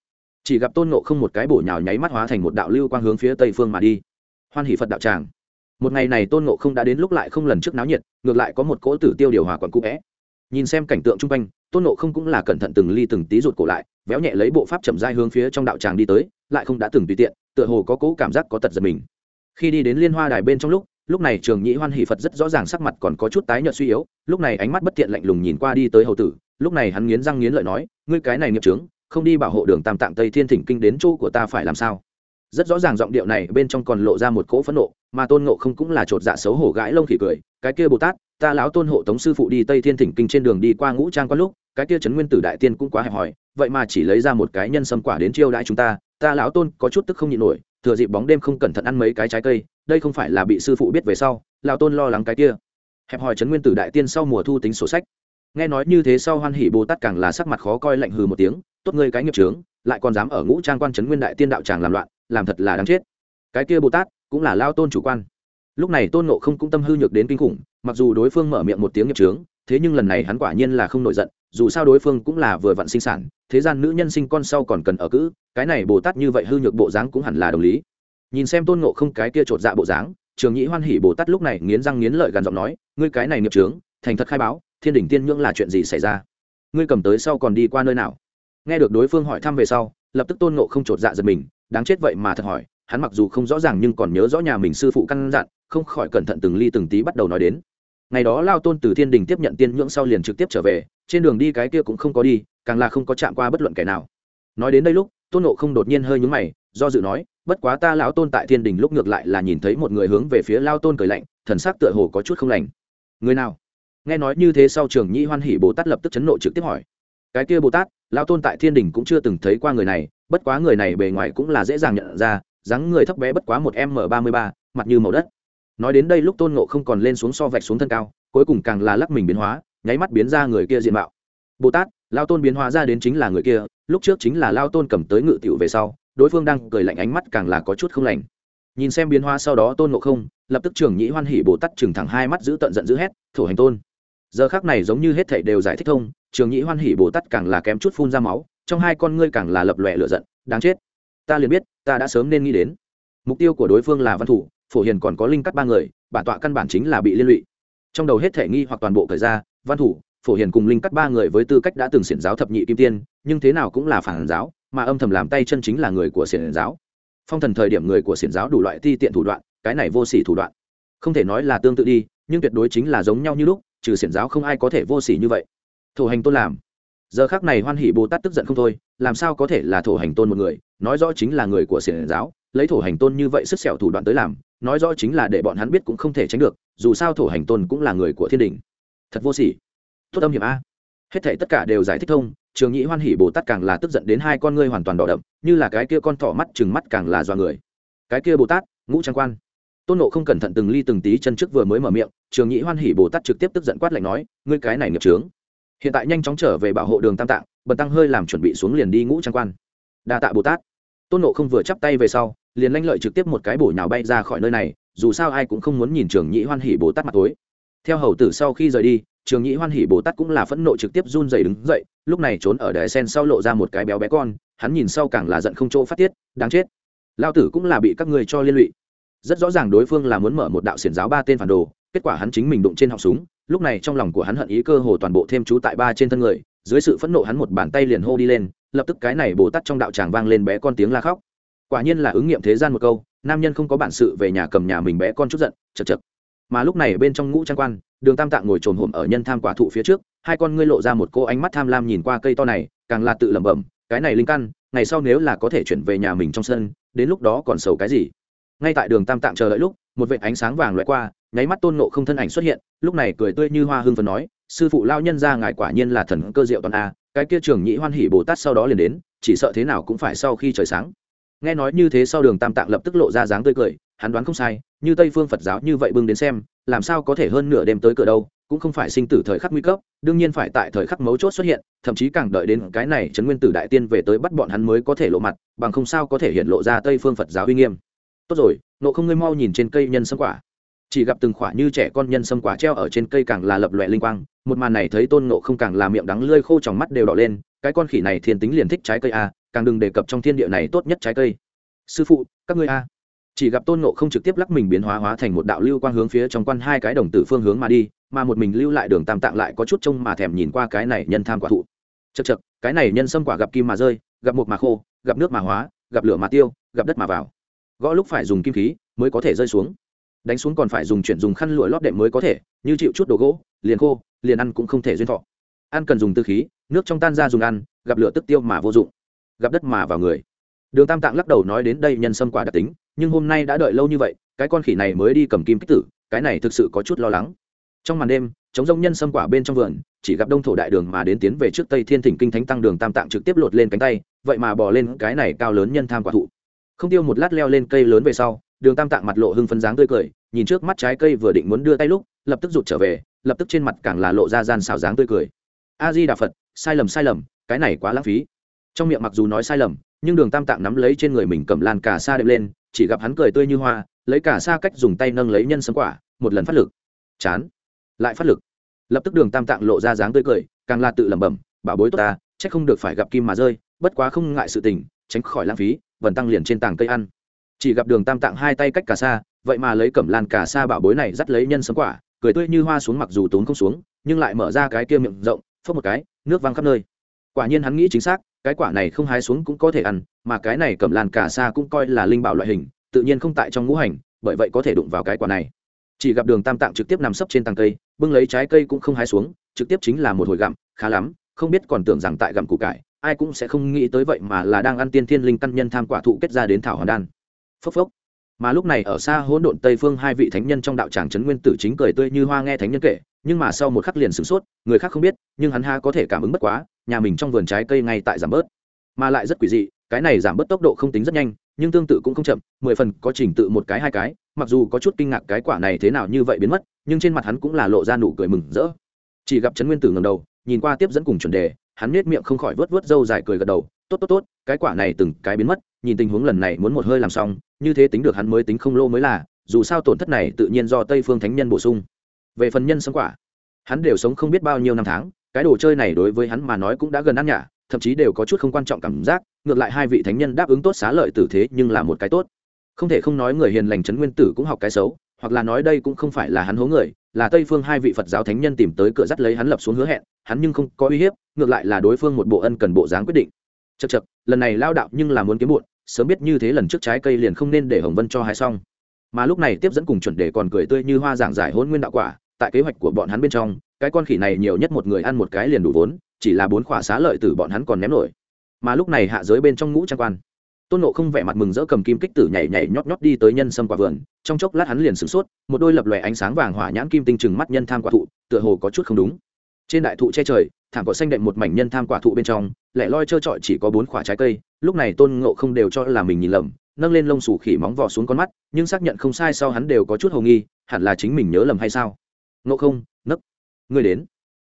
Chỉ gặp tôn nộ không một cái bổ nhào nháy mắt hóa thành một đạo lưu quang hướng phía tây phương mà đi. Hoan hỷ phật đạo tràng một ngày này tôn ngộ không đã đến lúc lại không lần trước náo nhiệt, ngược lại có một cỗ tử tiêu điều hòa quặn cũ vẽ. Nhìn xem cảnh tượng chung quanh, tôn nộ không cũng là cẩn thận từng ly từng tí rụt cổ lại, véo nhẹ lấy bộ pháp chậm dai hướng phía trong đạo tràng đi tới, lại không đã từng tùy tiện, tựa hồ có cỗ cảm giác có tật giật mình. Khi đi đến liên hoa đài bên trong lúc lúc này trường nhĩ hoan hỷ phật rất rõ ràng sắc mặt còn có chút tái nhợt suy yếu, lúc này ánh mắt bất tiện lạnh lùng nhìn qua đi tới hầu tử, lúc này hắn nghiến răng nghiến lợi nói, ngươi cái này nghiệp trướng không đi bảo hộ đường tam tạng tây thiên thỉnh kinh đến chỗ của ta phải làm sao? Rất rõ ràng giọng điệu này bên trong còn lộ ra một cỗ phẫn nộ, mà tôn ngộ không cũng là chột dạ xấu hổ gãi lông khỉ cười, cái kia bồ tát, ta lão tôn hộ tống sư phụ đi tây thiên thỉnh kinh trên đường đi qua ngũ trang quan lúc, cái kia trấn nguyên tử đại tiên cũng quá hẹp hòi, vậy mà chỉ lấy ra một cái nhân sâm quả đến chiêu đãi chúng ta ta lão tôn có chút tức không nhịn nổi, thừa dịp bóng đêm không cẩn thận ăn mấy cái trái cây, đây không phải là bị sư phụ biết về sau, lão tôn lo lắng cái kia. Hẹp hòi trấn nguyên tử đại tiên sau mùa thu tính sổ sách. Nghe nói như thế sau hoan hỉ bồ tát càng là sắc mặt khó coi lạnh hừ một tiếng, tốt ngươi cái nghiệp trướng lại còn dám ở ngũ trang quan trấn nguyên đại tiên đạo tràng làm loạn làm thật là đáng chết. Cái kia bồ tát cũng là lao tôn chủ quan. Lúc này tôn nộ không cũng tâm hư nhược đến kinh khủng, mặc dù đối phương mở miệng một tiếng nghiệp trướng thế nhưng lần này hắn quả nhiên là không nổi giận, dù sao đối phương cũng là vừa vặn sinh sản, thế gian nữ nhân sinh con sau còn cần ở cữ, cái này bồ tát như vậy hư nhược bộ dáng cũng hẳn là đồng lý. Nhìn xem tôn nộ không cái kia chột dạ bộ dáng, trường nhĩ hoan hỉ bồ tát lúc này nghiến răng nghiến lợi gằn giọng nói, ngươi cái này nghiệp trướng thành thật khai báo, thiên đỉnh tiên nhưỡng là chuyện gì xảy ra? Ngươi cầm tới sau còn đi qua nơi nào? Nghe được đối phương hỏi thăm về sau, lập tức tôn nộ không chột dạ giật mình đáng chết vậy mà thật hỏi, hắn mặc dù không rõ ràng nhưng còn nhớ rõ nhà mình sư phụ căn dặn, không khỏi cẩn thận từng ly từng tí bắt đầu nói đến. Ngày đó lao tôn từ thiên đình tiếp nhận tiên nhưỡng sau liền trực tiếp trở về, trên đường đi cái kia cũng không có đi, càng là không có chạm qua bất luận kẻ nào. Nói đến đây lúc, tôn nộ không đột nhiên hơi nhúng mày, do dự nói, bất quá ta lão tôn tại thiên đình lúc ngược lại là nhìn thấy một người hướng về phía lao tôn cười lạnh, thần sắc tựa hồ có chút không lành. Người nào? Nghe nói như thế sau, trường nhĩ hoan hỉ bồ tát lập tức chấn nộ trực tiếp hỏi cái kia bồ tát lao tôn tại thiên đình cũng chưa từng thấy qua người này, bất quá người này bề ngoài cũng là dễ dàng nhận ra, dáng người thấp bé bất quá một m ba mươi ba, mặt như màu đất. Nói đến đây lúc tôn ngộ không còn lên xuống so vạch xuống thân cao, cuối cùng càng là lắc mình biến hóa, nháy mắt biến ra người kia diện mạo. Bồ tát lao tôn biến hóa ra đến chính là người kia, lúc trước chính là lao tôn cầm tới ngự tiểu về sau, đối phương đang cười lạnh ánh mắt càng là có chút không lành. Nhìn xem biến hóa sau đó tôn ngộ không, lập tức trưởng nhĩ hoan hỉ bồ tát chừng thẳng hai mắt giữ tận giận dữ hét, thổ hành tôn. Giờ khác này giống như hết thảy đều giải thích thông trường nhĩ hoan hỉ bồ tát càng là kém chút phun ra máu, trong hai con ngươi càng là lập lòe lửa giận, đáng chết. Ta liền biết, ta đã sớm nên nghĩ đến. Mục tiêu của đối phương là văn thủ, phổ hiền còn có linh cắt ba người, bản tọa căn bản chính là bị liên lụy. Trong đầu hết thể nghi hoặc toàn bộ thời ra, văn thủ, phổ hiền cùng linh cắt ba người với tư cách đã từng xiển giáo thập nhị kim tiên, nhưng thế nào cũng là phản giáo, mà âm thầm làm tay chân chính là người của xiển giáo. Phong thần thời điểm người của xiển giáo đủ loại ti tiện thủ đoạn, cái này vô sỉ thủ đoạn. Không thể nói là tương tự đi, nhưng tuyệt đối chính là giống nhau như lúc, trừ xiển giáo không ai có thể vô sỉ như vậy thổ hành tôn làm. Giờ khác này hoan hỷ bồ tát tức giận không thôi, làm sao có thể là thổ hành tôn một người? Nói rõ chính là người của xiển giáo, lấy thổ hành tôn như vậy sức sẹo thủ đoạn tới làm, nói rõ chính là để bọn hắn biết cũng không thể tránh được, dù sao thổ hành tôn cũng là người của thiên đình. Thật vô sỉ. Tốt âm hiểm a. Hết thể tất cả đều giải thích thông, trường nhĩ hoan hỷ bồ tát càng là tức giận đến hai con ngươi hoàn toàn đỏ đậm, như là cái kia con thỏ mắt chừng mắt càng là do người. Cái kia bồ tát, ngũ trang quan. Tôn nộ không cẩn thận từng ly từng tí chân trước vừa mới mở miệng, trường nhĩ hoan hỷ bồ tát trực tiếp tức giận quát lạnh nói, ngươi cái này nghiệp trướng hiện tại nhanh chóng trở về bảo hộ đường tam tạng, bần tăng hơi làm chuẩn bị xuống liền đi ngũ trang quan. Đa tạ bồ tát. Tôn nộ không vừa chắp tay về sau, liền lanh lợi trực tiếp một cái bổ nhào bay ra khỏi nơi này, dù sao ai cũng không muốn nhìn trường nhĩ hoan hỉ bồ tát mặt tối. Theo hầu tử sau khi rời đi, trường nhĩ hoan hỉ bồ tát cũng là phẫn nộ trực tiếp run dày đứng dậy, lúc này trốn ở đài sen sau lộ ra một cái béo bé con, hắn nhìn sau càng là giận không chỗ phát tiết, đáng chết. Lao tử cũng là bị các người cho liên lụy. Rất rõ ràng đối phương là muốn mở một đạo xiển giáo ba tên phản đồ, kết quả hắn chính mình đụng trên họng súng lúc này trong lòng của hắn hận ý cơ hồ toàn bộ thêm chú tại ba trên thân người, dưới sự phẫn nộ hắn một bàn tay liền hô đi lên, lập tức cái này bồ tát trong đạo tràng vang lên bé con tiếng la khóc. Quả nhiên là ứng nghiệm thế gian một câu, nam nhân không có bản sự về nhà cầm nhà mình bé con chút giận, chật chật. Mà lúc này bên trong ngũ trang quan, đường tam tạng ngồi trồn hổm ở nhân tham quả thụ phía trước, hai con ngươi lộ ra một cô ánh mắt tham lam nhìn qua cây to này, càng là tự lẩm bẩm, cái này linh căn, ngày sau nếu là có thể chuyển về nhà mình trong sân, đến lúc đó còn sầu cái gì? Ngay tại đường tam tạng chờ đợi lúc, một vệt ánh sáng vàng loại qua, nháy mắt tôn nộ không thân ảnh xuất hiện, lúc này cười tươi như hoa hương phần nói, sư phụ lao nhân ra ngài quả nhiên là thần cơ diệu toàn a, cái kia trường nhị hoan hỉ bồ tát sau đó liền đến, chỉ sợ thế nào cũng phải sau khi trời sáng. Nghe nói như thế sau đường tam tạng lập tức lộ ra dáng tươi cười, hắn đoán không sai, như tây phương phật giáo như vậy bưng đến xem, làm sao có thể hơn nửa đêm tới cửa đâu, cũng không phải sinh tử thời khắc nguy cấp, đương nhiên phải tại thời khắc mấu chốt xuất hiện, thậm chí càng đợi đến cái này trấn nguyên tử đại tiên về tới bắt bọn hắn mới có thể lộ mặt, bằng không sao có thể hiện lộ ra tây phương phật giáo uy nghiêm tốt rồi nộ không ngươi mau nhìn trên cây nhân sâm quả. Chỉ gặp từng khỏa như trẻ con nhân sâm quả treo ở trên cây càng là lập loẹ linh quang, một màn này thấy tôn nộ không càng là miệng đắng lơi khô trong mắt đều đỏ lên, cái con khỉ này thiên tính liền thích trái cây a càng đừng đề cập trong thiên địa này tốt nhất trái cây. Sư phụ, các ngươi a chỉ gặp tôn nộ không trực tiếp lắc mình biến hóa hóa thành một đạo lưu quang hướng phía trong quan hai cái đồng tử phương hướng mà đi, mà một mình lưu lại đường tam tạng lại có chút trông mà thèm nhìn qua cái này nhân tham quả thụ. Chật chật cái này nhân sâm quả gặp kim mà rơi, gặp một mà khô, gặp nước mà hóa, gặp lửa mà tiêu, gặp đất mà vào gõ lúc phải dùng kim khí mới có thể rơi xuống. Đánh xuống còn phải dùng chuyển dùng khăn lụa lót đệm mới có thể, như chịu chút đồ gỗ, liền khô, liền ăn cũng không thể duyên thọ. Ăn cần dùng tư khí, nước trong tan ra dùng ăn, gặp lửa tức tiêu mà vô dụng. Gặp đất mà vào người. Đường tam tạng lắc đầu nói đến đây nhân sâm quả đặc tính, nhưng hôm nay đã đợi lâu như vậy, cái con khỉ này mới đi cầm kim kích tử, cái này thực sự có chút lo lắng. Trong màn đêm chống rông nhân sâm quả bên trong vườn, chỉ gặp đông thổ đại đường mà đến tiến về trước tây thiên thỉnh kinh thánh tăng đường tam tạng trực tiếp lột lên cánh tay, vậy mà bỏ lên cái này cao lớn nhân tham quả thụ không tiêu một lát leo lên cây lớn về sau, đường tam tạng mặt lộ hưng phấn dáng tươi cười, nhìn trước mắt trái cây vừa định muốn đưa tay lúc, lập tức rụt trở về, lập tức trên mặt càng là lộ ra gian xào dáng tươi cười. A di đà phật sai lầm sai lầm, cái này quá lãng phí. Trong miệng mặc dù nói sai lầm, nhưng đường tam tạng nắm lấy trên người mình cầm lan cà sa đệm lên, chỉ gặp hắn cười tươi như hoa, lấy cả sa cách dùng tay nâng lấy nhân sấm quả, một lần phát lực. Chán. Lại phát lực. Lập tức đường tam tạng lộ ra dáng tươi cười, càng là tự lẩm bẩm bảo bối tốt ta, chắc không được phải gặp kim mà rơi, bất quá không ngại sự tình, tránh khỏi lãng phí vần tăng liền trên tảng cây ăn. Chỉ gặp đường tam tạng hai tay cách cả xa, vậy mà lấy cẩm lan cả xa bảo bối này dắt lấy nhân sấm quả cười tươi như hoa xuống mặc dù tốn không xuống nhưng lại mở ra cái kia miệng rộng phớt một cái nước văng khắp nơi. Quả nhiên hắn nghĩ chính xác cái quả này không hái xuống cũng có thể ăn mà cái này cẩm lan cả xa cũng coi là linh bảo loại hình tự nhiên không tại trong ngũ hành bởi vậy có thể đụng vào cái quả này. Chỉ gặp đường tam tạng trực tiếp nằm sấp trên tàng cây bưng lấy trái cây cũng không hái xuống trực tiếp chính là một hồi gặm khá lắm không biết còn tưởng rằng tại gặm củ cải ai cũng sẽ không nghĩ tới vậy mà là đang ăn tiên thiên linh căn nhân tham quả thụ kết ra đến thảo hoàn đan. Phốc phốc. Mà lúc này ở xa hỗn độn tây phương hai vị thánh nhân trong đạo tràng trấn nguyên tử chính cười tươi như hoa nghe thánh nhân kể, nhưng mà sau một khắc liền sửng sốt, người khác không biết, nhưng hắn ha có thể cảm ứng bất quá, nhà mình trong vườn trái cây ngay tại giảm bớt. Mà lại rất quỷ dị, cái này giảm bớt tốc độ không tính rất nhanh, nhưng tương tự cũng không chậm, mười phần có trình tự một cái hai cái, mặc dù có chút kinh ngạc cái quả này thế nào như vậy biến mất, nhưng trên mặt hắn cũng là lộ ra nụ cười mừng rỡ. Chỉ gặp trấn nguyên tử ngầm đầu, nhìn qua tiếp dẫn cùng chuẩn đề hắn nết miệng không khỏi vớt vớt râu dài cười gật đầu, tốt tốt tốt, cái quả này từng cái biến mất, nhìn tình huống lần này muốn một hơi làm xong, như thế tính được hắn mới tính không lô mới là, dù sao tổn thất này tự nhiên do tây phương thánh nhân bổ sung. Về phần nhân sống quả, hắn đều sống không biết bao nhiêu năm tháng, cái đồ chơi này đối với hắn mà nói cũng đã gần ăn nhả, thậm chí đều có chút không quan trọng cảm giác, ngược lại hai vị thánh nhân đáp ứng tốt xá lợi tử thế nhưng là một cái tốt. Không thể không nói người hiền lành trấn nguyên tử cũng học cái xấu, hoặc là nói đây cũng không phải là hắn hố người là tây phương hai vị phật giáo thánh nhân tìm tới cửa dắt lấy hắn lập xuống hứa hẹn, hắn nhưng không có uy hiếp, ngược lại là đối phương một bộ ân cần bộ dáng quyết định. Chật chật lần này lao đạo nhưng là muốn kiếm muộn, sớm biết như thế lần trước trái cây liền không nên để hồng vân cho hái xong. Mà lúc này tiếp dẫn cùng chuẩn đề còn cười tươi như hoa giảng giải hôn nguyên đạo quả, tại kế hoạch của bọn hắn bên trong, cái con khỉ này nhiều nhất một người ăn một cái liền đủ vốn, chỉ là bốn khỏa xá lợi từ bọn hắn còn ném nổi. Mà lúc này hạ giới bên trong ngũ trang quan, tôn nộ không vẻ mặt mừng rỡ cầm kim kích tử nhảy nhảy nhót nhót đi tới nhân sâm quả vườn trong chốc lát hắn liền sửng sốt, một đôi lập lòe ánh sáng vàng hỏa nhãn kim tinh chừng mắt nhân tham quả thụ, tựa hồ có chút không đúng. Trên đại thụ che trời, thảm cỏ xanh đệm một mảnh nhân tham quả thụ bên trong, lẻ loi trơ trọi chỉ có bốn quả trái cây, lúc này tôn ngộ không đều cho là mình nhìn lầm, nâng lên lông sủ khỉ móng vỏ xuống con mắt, nhưng xác nhận không sai sau hắn đều có chút hầu nghi, hẳn là chính mình nhớ lầm hay sao? Ngộ không, nấc, ngươi đến.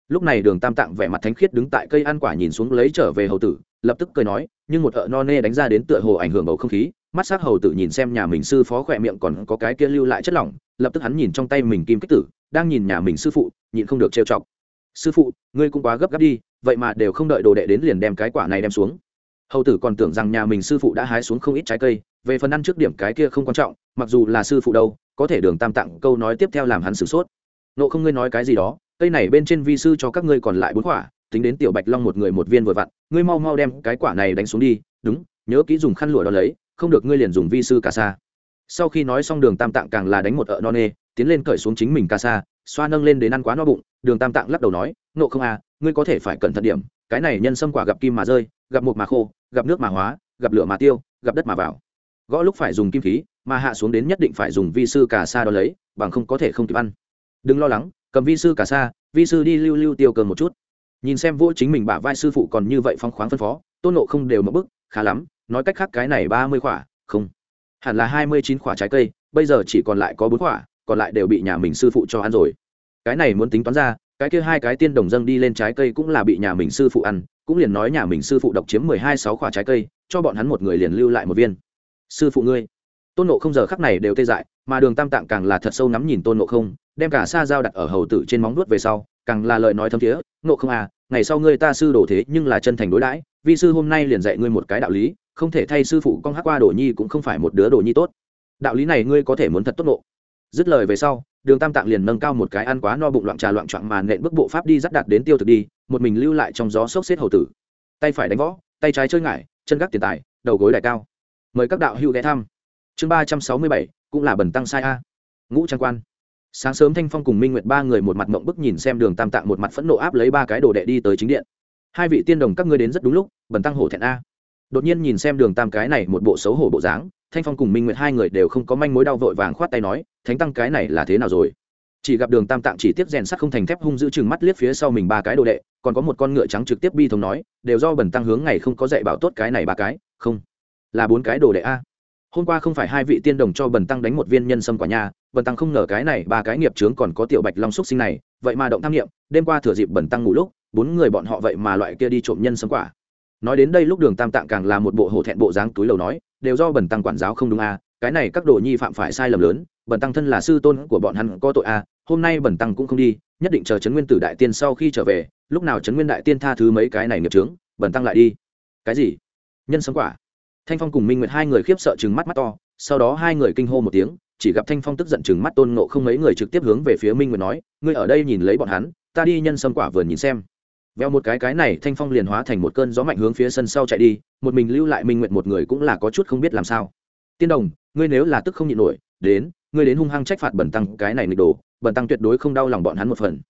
Lúc này đường tam tạng vẻ mặt thánh khiết đứng tại cây ăn quả nhìn xuống lấy trở về hầu tử, lập tức cười nói, nhưng một ợ no nê đánh ra đến tựa hồ ảnh hưởng bầu không khí mắt s á c hầu tử nhìn xem nhà mình sư phó khỏe miệng còn có cái kia lưu lại chất lỏng, lập tức hắn nhìn trong tay mình kim kích tử, đang nhìn nhà mình sư phụ, nhịn không được trêu chọc. Sư phụ, ngươi cũng quá gấp gáp đi, vậy mà đều không đợi đồ đệ đến liền đem cái quả này đem xuống. Hầu tử còn tưởng rằng nhà mình sư phụ đã hái xuống không ít trái cây, về phần ăn trước điểm cái kia không quan trọng, mặc dù là sư phụ đâu, có thể đường tam tặng câu nói tiếp theo làm hắn sửng sốt. Nộ không ngươi nói cái gì đó, cây này bên trên vi sư cho các ngươi còn lại bốn quả, tính đến tiểu bạch long một người một viên vừa vặn, ngươi mau mau đem cái quả này đánh xuống đi, đúng, nhớ kỹ dùng khăn lụa đó lấy không được ngươi liền dùng vi sư cả sa. sau khi nói xong đường tam tạng càng là đánh một ợ no nê tiến lên cởi xuống chính mình ca sa, xoa nâng lên đến ăn quá no bụng đường tam tạng lắc đầu nói nộ không à ngươi có thể phải cẩn thận điểm cái này nhân sâm quả gặp kim mà rơi gặp một mà khô gặp nước mà hóa gặp lửa mà tiêu gặp đất mà vào. Gõ lúc phải dùng kim khí mà hạ xuống đến nhất định phải dùng vi sư cả sa đó lấy bằng không có thể không kịp ăn. Đừng lo lắng cầm vi sư cả sa, vi sư đi lưu lưu tiêu cơn một chút. Nhìn xem vô chính mình bả vai sư phụ còn như vậy phong khoáng phân phó tôn nộ không đều mất bức khá lắm nói cách khác cái này ba mươi khỏa, không. Hẳn là hai mươi chín khỏa trái cây, bây giờ chỉ còn lại có bốn khỏa, còn lại đều bị nhà mình sư phụ cho ăn rồi. Cái này muốn tính toán ra, cái kia hai cái tiên đồng dâng đi lên trái cây cũng là bị nhà mình sư phụ ăn, cũng liền nói nhà mình sư phụ độc chiếm mười hai sáu quả trái cây, cho bọn hắn một người liền lưu lại một viên. Sư phụ ngươi. Tôn nộ không giờ khắc này đều tê dại, mà đường tam tạng càng là thật sâu ngắm nhìn tôn nộ không, đem cả xa dao đặt ở hầu tử trên móng nuốt về sau, càng là lời nói thấm thiế nộ không à ngày sau ngươi ta sư đổ thế nhưng là chân thành đối đãi, vi sư hôm nay liền dạy ngươi một cái đạo lý không thể thay sư phụ con hát qua đồ nhi cũng không phải một đứa đồ nhi tốt. Đạo lý này ngươi có thể muốn thật tốt nộ dứt lời về sau, đường tam tạng liền nâng cao một cái ăn quá no bụng loạn trà loạn trọn màn nện bước bộ pháp đi dắt đạt đến tiêu thực đi, một mình lưu lại trong gió sốc xếp hầu tử. Tay phải đánh võ, tay trái chơi ngải, chân gác tiền tài, đầu gối đại cao. Mời các đạo hữu ghé thăm. Chương ba trăm sáu mươi bảy, cũng là bẩn tăng sai a. Ngũ trang quan. Sáng sớm thanh phong cùng minh nguyệt ba người một mặt mộng bức nhìn xem đường tam tạng một mặt phẫn nộ áp lấy ba cái đồ đệ đi tới chính điện. Hai vị tiên đồng các ngươi đến rất đúng lúc bẩn tăng hổ thẹn a đột nhiên nhìn xem đường tam cái này một bộ xấu hổ bộ dáng, thanh phong cùng minh nguyệt hai người đều không có manh mối đau vội vàng khoát tay nói, thánh tăng cái này là thế nào rồi? Chỉ gặp đường tam tạng chỉ tiếp rèn sắt không thành thép hung giữ chừng mắt liếc phía sau mình ba cái đồ đệ, còn có một con ngựa trắng trực tiếp bi thống nói, đều do bẩn tăng hướng ngày không có dạy bảo tốt cái này ba cái, không, là bốn cái đồ đệ a. Hôm qua không phải hai vị tiên đồng cho bần tăng đánh một viên nhân sâm quả nhà bần tăng không ngờ cái này ba cái nghiệp trướng còn có tiểu bạch long xúc sinh này, vậy mà động tham nghiệm, đêm qua thừa dịp bần tăng ngủ lúc, bốn người bọn họ vậy mà loại kia đi trộm nhân sâm quả nói đến đây lúc đường tam tạng càng là một bộ hổ thẹn bộ dáng túi lầu nói, đều do bần tăng quản giáo không đúng a cái này các đồ nhi phạm phải sai lầm lớn, bần tăng thân là sư tôn của bọn hắn có tội a hôm nay bần tăng cũng không đi, nhất định chờ trấn nguyên tử đại tiên sau khi trở về, lúc nào trấn nguyên đại tiên tha thứ mấy cái này nghiệp trướng bần tăng lại đi. Cái gì? Nhân sâm quả. Thanh phong cùng minh nguyệt hai người khiếp sợ chừng mắt mắt to, sau đó hai người kinh hô một tiếng, chỉ gặp thanh phong tức giận chừng mắt tôn nộ không mấy người trực tiếp hướng về phía minh nguyệt nói, ngươi ở đây nhìn lấy bọn hắn, ta đi nhân sâm quả vườn nhìn xem veo một cái cái này thanh phong liền hóa thành một cơn gió mạnh hướng phía sân sau chạy đi, một mình lưu lại minh nguyệt một người cũng là có chút không biết làm sao. Tiên đồng, ngươi nếu là tức không nhịn nổi, đến, ngươi đến hung hăng trách phạt bẩn tăng cái này nghịch đồ, bẩn tăng tuyệt đối không đau lòng bọn hắn một phần.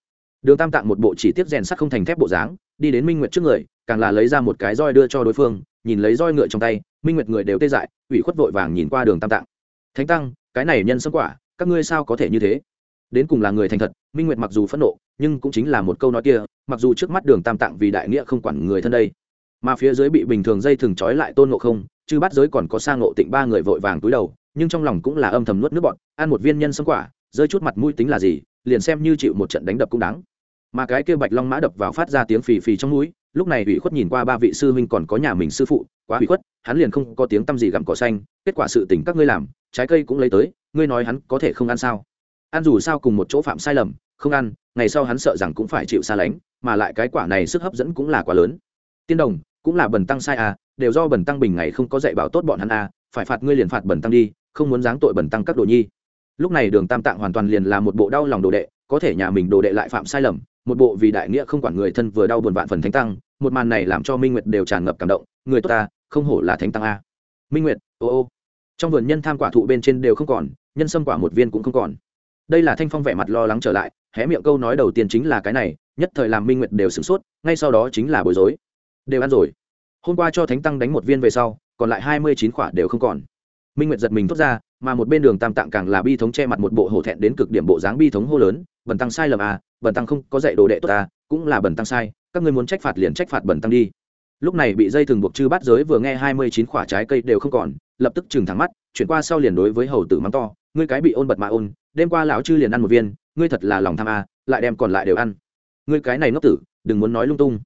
Đường tam tạng một bộ chỉ tiếp rèn sắt không thành thép bộ dáng, đi đến minh nguyệt trước người, càng là lấy ra một cái roi đưa cho đối phương, nhìn lấy roi ngựa trong tay, minh nguyệt người đều tê dại, ủy khuất vội vàng nhìn qua đường tam tạng. Thánh tăng, cái này nhân sâm quả, các ngươi sao có thể như thế? Đến cùng là người thành thật, minh nguyệt mặc dù phẫn nộ, nhưng cũng chính là một câu nói kia, mặc dù trước mắt đường tam tạng vì đại nghĩa không quản người thân đây, mà phía dưới bị bình thường dây thừng trói lại tôn ngộ không chứ bắt giới còn có sang ngộ tịnh ba người vội vàng túi đầu, nhưng trong lòng cũng là âm thầm nuốt nước bọn ăn một viên nhân sâm quả, rơi chút mặt mũi tính là gì, liền xem như chịu một trận đánh đập cũng đáng. Mà cái kia bạch long mã đập vào phát ra tiếng phì phì trong núi lúc này ủy khuất nhìn qua ba vị sư huynh còn có nhà mình sư phụ, quá ủy khuất, hắn liền không có tiếng tăm gì gặm cỏ xanh, kết quả sự tỉnh các ngươi làm, trái cây cũng lấy tới, ngươi nói hắn có thể không ăn sao? Ăn dù sao cùng một chỗ phạm sai lầm, không ăn, ngày sau hắn sợ rằng cũng phải chịu xa lánh, mà lại cái quả này sức hấp dẫn cũng là quá lớn. Tiên đồng, cũng là bần tăng sai à đều do bần tăng bình ngày không có dạy bảo tốt bọn hắn à phải phạt ngươi liền phạt bần tăng đi, không muốn giáng tội bần tăng các đồ nhi. Lúc này đường tam tạng hoàn toàn liền là một bộ đau lòng đồ đệ, có thể nhà mình đồ đệ lại phạm sai lầm, một bộ vì đại nghĩa không quản người thân vừa đau buồn vạn phần thánh tăng, một màn này làm cho minh nguyệt đều tràn ngập cảm động, người tốt ta, không hổ là thánh tăng a. Minh nguyệt, ô ô. Trong vườn nhân tham quả thụ bên trên đều không còn, nhân sâm quả một viên cũng không còn đây là thanh phong vẻ mặt lo lắng trở lại, hé miệng câu nói đầu tiên chính là cái này, nhất thời làm minh nguyệt đều sửng sốt, ngay sau đó chính là bối rối. Đều ăn rồi. Hôm qua cho thánh tăng đánh một viên về sau, còn lại hai mươi chín quả đều không còn. Minh nguyệt giật mình thốt ra, mà một bên đường tam tạng càng là bi thống che mặt một bộ hổ thẹn đến cực điểm bộ dáng bi thống hô lớn, bần tăng sai lầm à bần tăng không có dạy đồ đệ tốt à cũng là bần tăng sai, các ngươi muốn trách phạt liền trách phạt bần tăng đi. Lúc này bị dây thường buộc chư bát giới vừa nghe hai mươi chín quả trái cây đều không còn, lập tức chừng thẳng mắt, chuyển qua sau liền đối với hầu tử mắng to ngươi cái bị ôn bật mà ôn, đêm qua lão chư liền ăn một viên, ngươi thật là lòng tham a, lại đem còn lại đều ăn. Ngươi cái này ngốc tử, đừng muốn nói lung tung.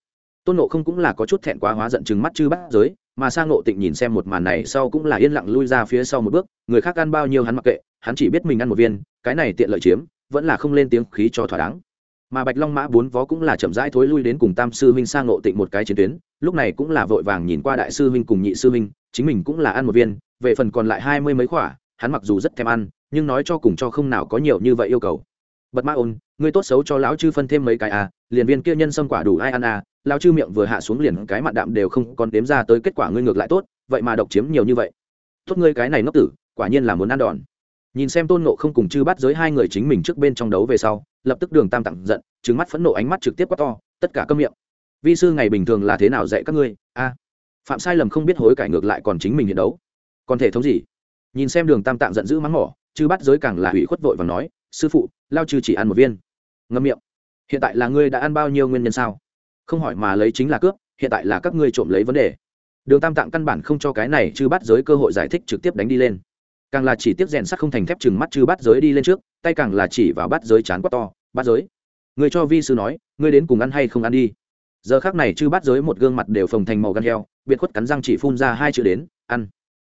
Tôn nộ không cũng là có chút thẹn quá hóa giận chừng mắt chư bắt giới, mà sang nộ tịnh nhìn xem một màn này sau cũng là yên lặng lui ra phía sau một bước, người khác ăn bao nhiêu hắn mặc kệ, hắn chỉ biết mình ăn một viên, cái này tiện lợi chiếm, vẫn là không lên tiếng khí cho thỏa đáng. Mà bạch long mã bốn vó cũng là chậm rãi thối lui đến cùng tam sư huynh sang nộ tịnh một cái chiến tuyến, lúc này cũng là vội vàng nhìn qua đại sư huynh cùng nhị sư huynh, chính mình cũng là ăn một viên, về phần còn lại hai mươi mấy khỏa hắn mặc dù rất thèm ăn nhưng nói cho cùng cho không nào có nhiều như vậy yêu cầu. Bật ma ôn, ngươi tốt xấu cho lão chư phân thêm mấy cái à liền viên kia nhân xâm quả đủ ai ăn à lão chư miệng vừa hạ xuống liền cái mặn đạm đều không còn đếm ra tới kết quả ngươi ngược lại tốt, vậy mà độc chiếm nhiều như vậy. Tốt ngươi cái này ngốc tử, quả nhiên là muốn ăn đòn. Nhìn xem tôn nộ không cùng chư bắt giới hai người chính mình trước bên trong đấu về sau, lập tức đường tam tặng giận trứng mắt phẫn nộ ánh mắt trực tiếp quát to, tất cả câm miệng. Vi sư ngày bình thường là thế nào dạy các ngươi? A. Phạm sai lầm không biết hối cải ngược lại còn chính mình hiện đấu. Còn thể thống gì? Nhìn xem đường tam tạng giận dữ mắng mỏ, chư bắt giới càng là hủy khuất vội và nói, sư phụ, lao chư chỉ ăn một viên. Ngâm miệng. Hiện tại là ngươi đã ăn bao nhiêu nguyên nhân sao? Không hỏi mà lấy chính là cướp, hiện tại là các ngươi trộm lấy vấn đề. Đường tam tạng căn bản không cho cái này chư bắt giới cơ hội giải thích trực tiếp đánh đi lên. Càng là chỉ tiếp rèn sắt không thành thép chừng mắt chư bắt giới đi lên trước, tay càng là chỉ vào bắt giới chán quát to bắt giới, người cho vi sư nói, ngươi đến cùng ăn hay không ăn đi. Giờ khác này chư bắt giới một gương mặt đều phồng thành màu gan heo, biệt khuất cắn răng chỉ phun ra hai chữ đến, ăn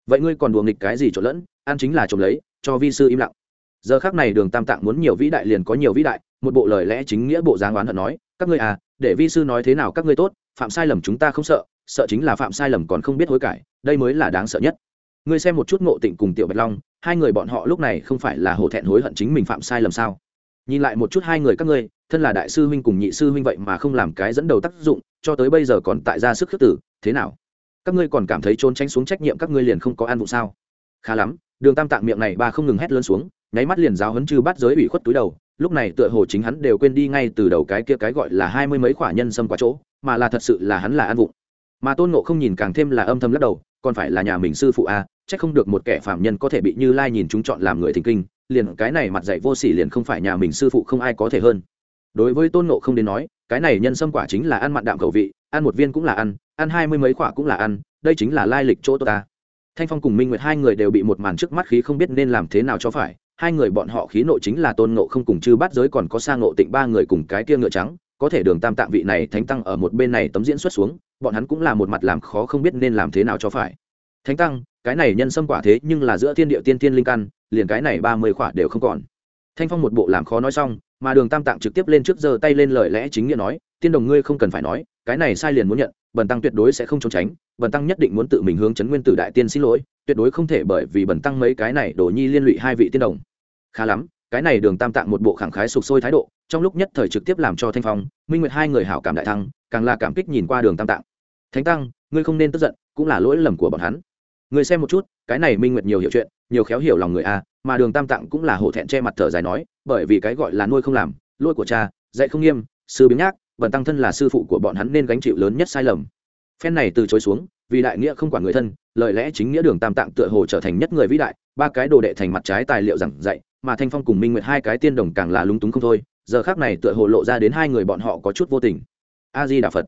vậy ngươi còn đùa nghịch cái gì trộn lẫn, ăn chính là trộm lấy, cho vi sư im lặng. Giờ khác này đường tam tạng muốn nhiều vĩ đại liền có nhiều vĩ đại, một bộ lời lẽ chính nghĩa bộ dáng oán hận nói, các ngươi à để vi sư nói thế nào các ngươi tốt, phạm sai lầm chúng ta không sợ sợ chính là phạm sai lầm còn không biết hối cải, đây mới là đáng sợ nhất. Ngươi xem một chút ngộ tịnh cùng tiểu bạch long, hai người bọn họ lúc này không phải là hổ thẹn hối hận chính mình phạm sai lầm sao? Nhìn lại một chút hai người các ngươi, thân là đại sư huynh cùng nhị sư huynh vậy mà không làm cái dẫn đầu tác dụng, cho tới bây giờ còn tại ra sức khước tử, thế nào? Các ngươi còn cảm thấy trốn tránh xuống trách nhiệm các ngươi liền không có an vụ sao? Khá lắm đường tam tạng miệng này ba không ngừng hét lớn xuống nháy mắt liền giáo hấn chư bắt giới ủy khuất túi đầu lúc này tựa hồ chính hắn đều quên đi ngay từ đầu cái kia cái gọi là hai mươi mấy khỏa nhân xâm qua chỗ mà là thật sự là hắn là an vụng mà tôn nộ không nhìn càng thêm là âm thầm lắc đầu còn phải là nhà mình sư phụ a à, chắc không được một kẻ phạm nhân có thể bị như lai nhìn chúng chọn làm người thình kinh liền cái này mặt dạy vô sỉ liền không phải nhà mình sư phụ không ai có thể hơn. Đối với tôn nộ không đến nói cái này nhân sâm quả chính là ăn mặn đạm khẩu vị ăn một viên cũng là ăn ăn hai mươi mấy quả cũng là ăn, đây chính là lai lịch chỗ tôi ta. Thanh phong cùng minh nguyệt hai người đều bị một màn trước mắt khí không biết nên làm thế nào cho phải, hai người bọn họ khí nội chính là tôn nộ không cùng chư bát giới còn có sang Ngộ tịnh ba người cùng cái kia ngựa trắng, có thể đường tam tạng vị này thánh tăng ở một bên này tấm diễn xuất xuống, bọn hắn cũng là một mặt làm khó không biết nên làm thế nào cho phải. Thánh tăng, cái này nhân sâm quả thế nhưng là giữa thiên địa tiên tiên linh căn, liền cái này ba mươi quả đều không còn. Thanh phong một bộ làm khó nói xong, mà đường tam tạng trực tiếp lên trước giơ tay lên lời lẽ chính nghĩa nói, tiên đồng ngươi không cần phải nói cái này sai liền muốn nhận, bần tăng tuyệt đối sẽ không trốn tránh, bần tăng nhất định muốn tự mình hướng chấn nguyên tử đại tiên xin lỗi, tuyệt đối không thể bởi vì bần tăng mấy cái này đổ nhi liên lụy hai vị tiên đồng. Khá lắm, cái này đường tam tạng một bộ khẳng khái sục sôi thái độ, trong lúc nhất thời trực tiếp làm cho thanh phong, minh nguyệt hai người hảo cảm đại thăng, càng là cảm kích nhìn qua đường tam tạng. Thánh tăng, ngươi không nên tức giận, cũng là lỗi lầm của bọn hắn. Người xem một chút, cái này minh nguyệt nhiều hiểu chuyện, nhiều khéo hiểu lòng người a, mà đường tam tạng cũng là hổ thẹn che mặt thở dài nói, bởi vì cái gọi là nuôi không làm lôi của cha, dạy không nghiêm, sư biếng nhác bần tăng thân là sư phụ của bọn hắn nên gánh chịu lớn nhất sai lầm. Phen này từ chối xuống, vì đại nghĩa không quản người thân, lời lẽ chính nghĩa đường tam tạng tựa hồ trở thành nhất người vĩ đại, ba cái đồ đệ thành mặt trái tài liệu giảng dạy, mà thanh phong cùng minh nguyệt hai cái tiên đồng càng là lúng túng không thôi, giờ khác này tựa hồ lộ ra đến hai người bọn họ có chút vô tình. A di đà phật.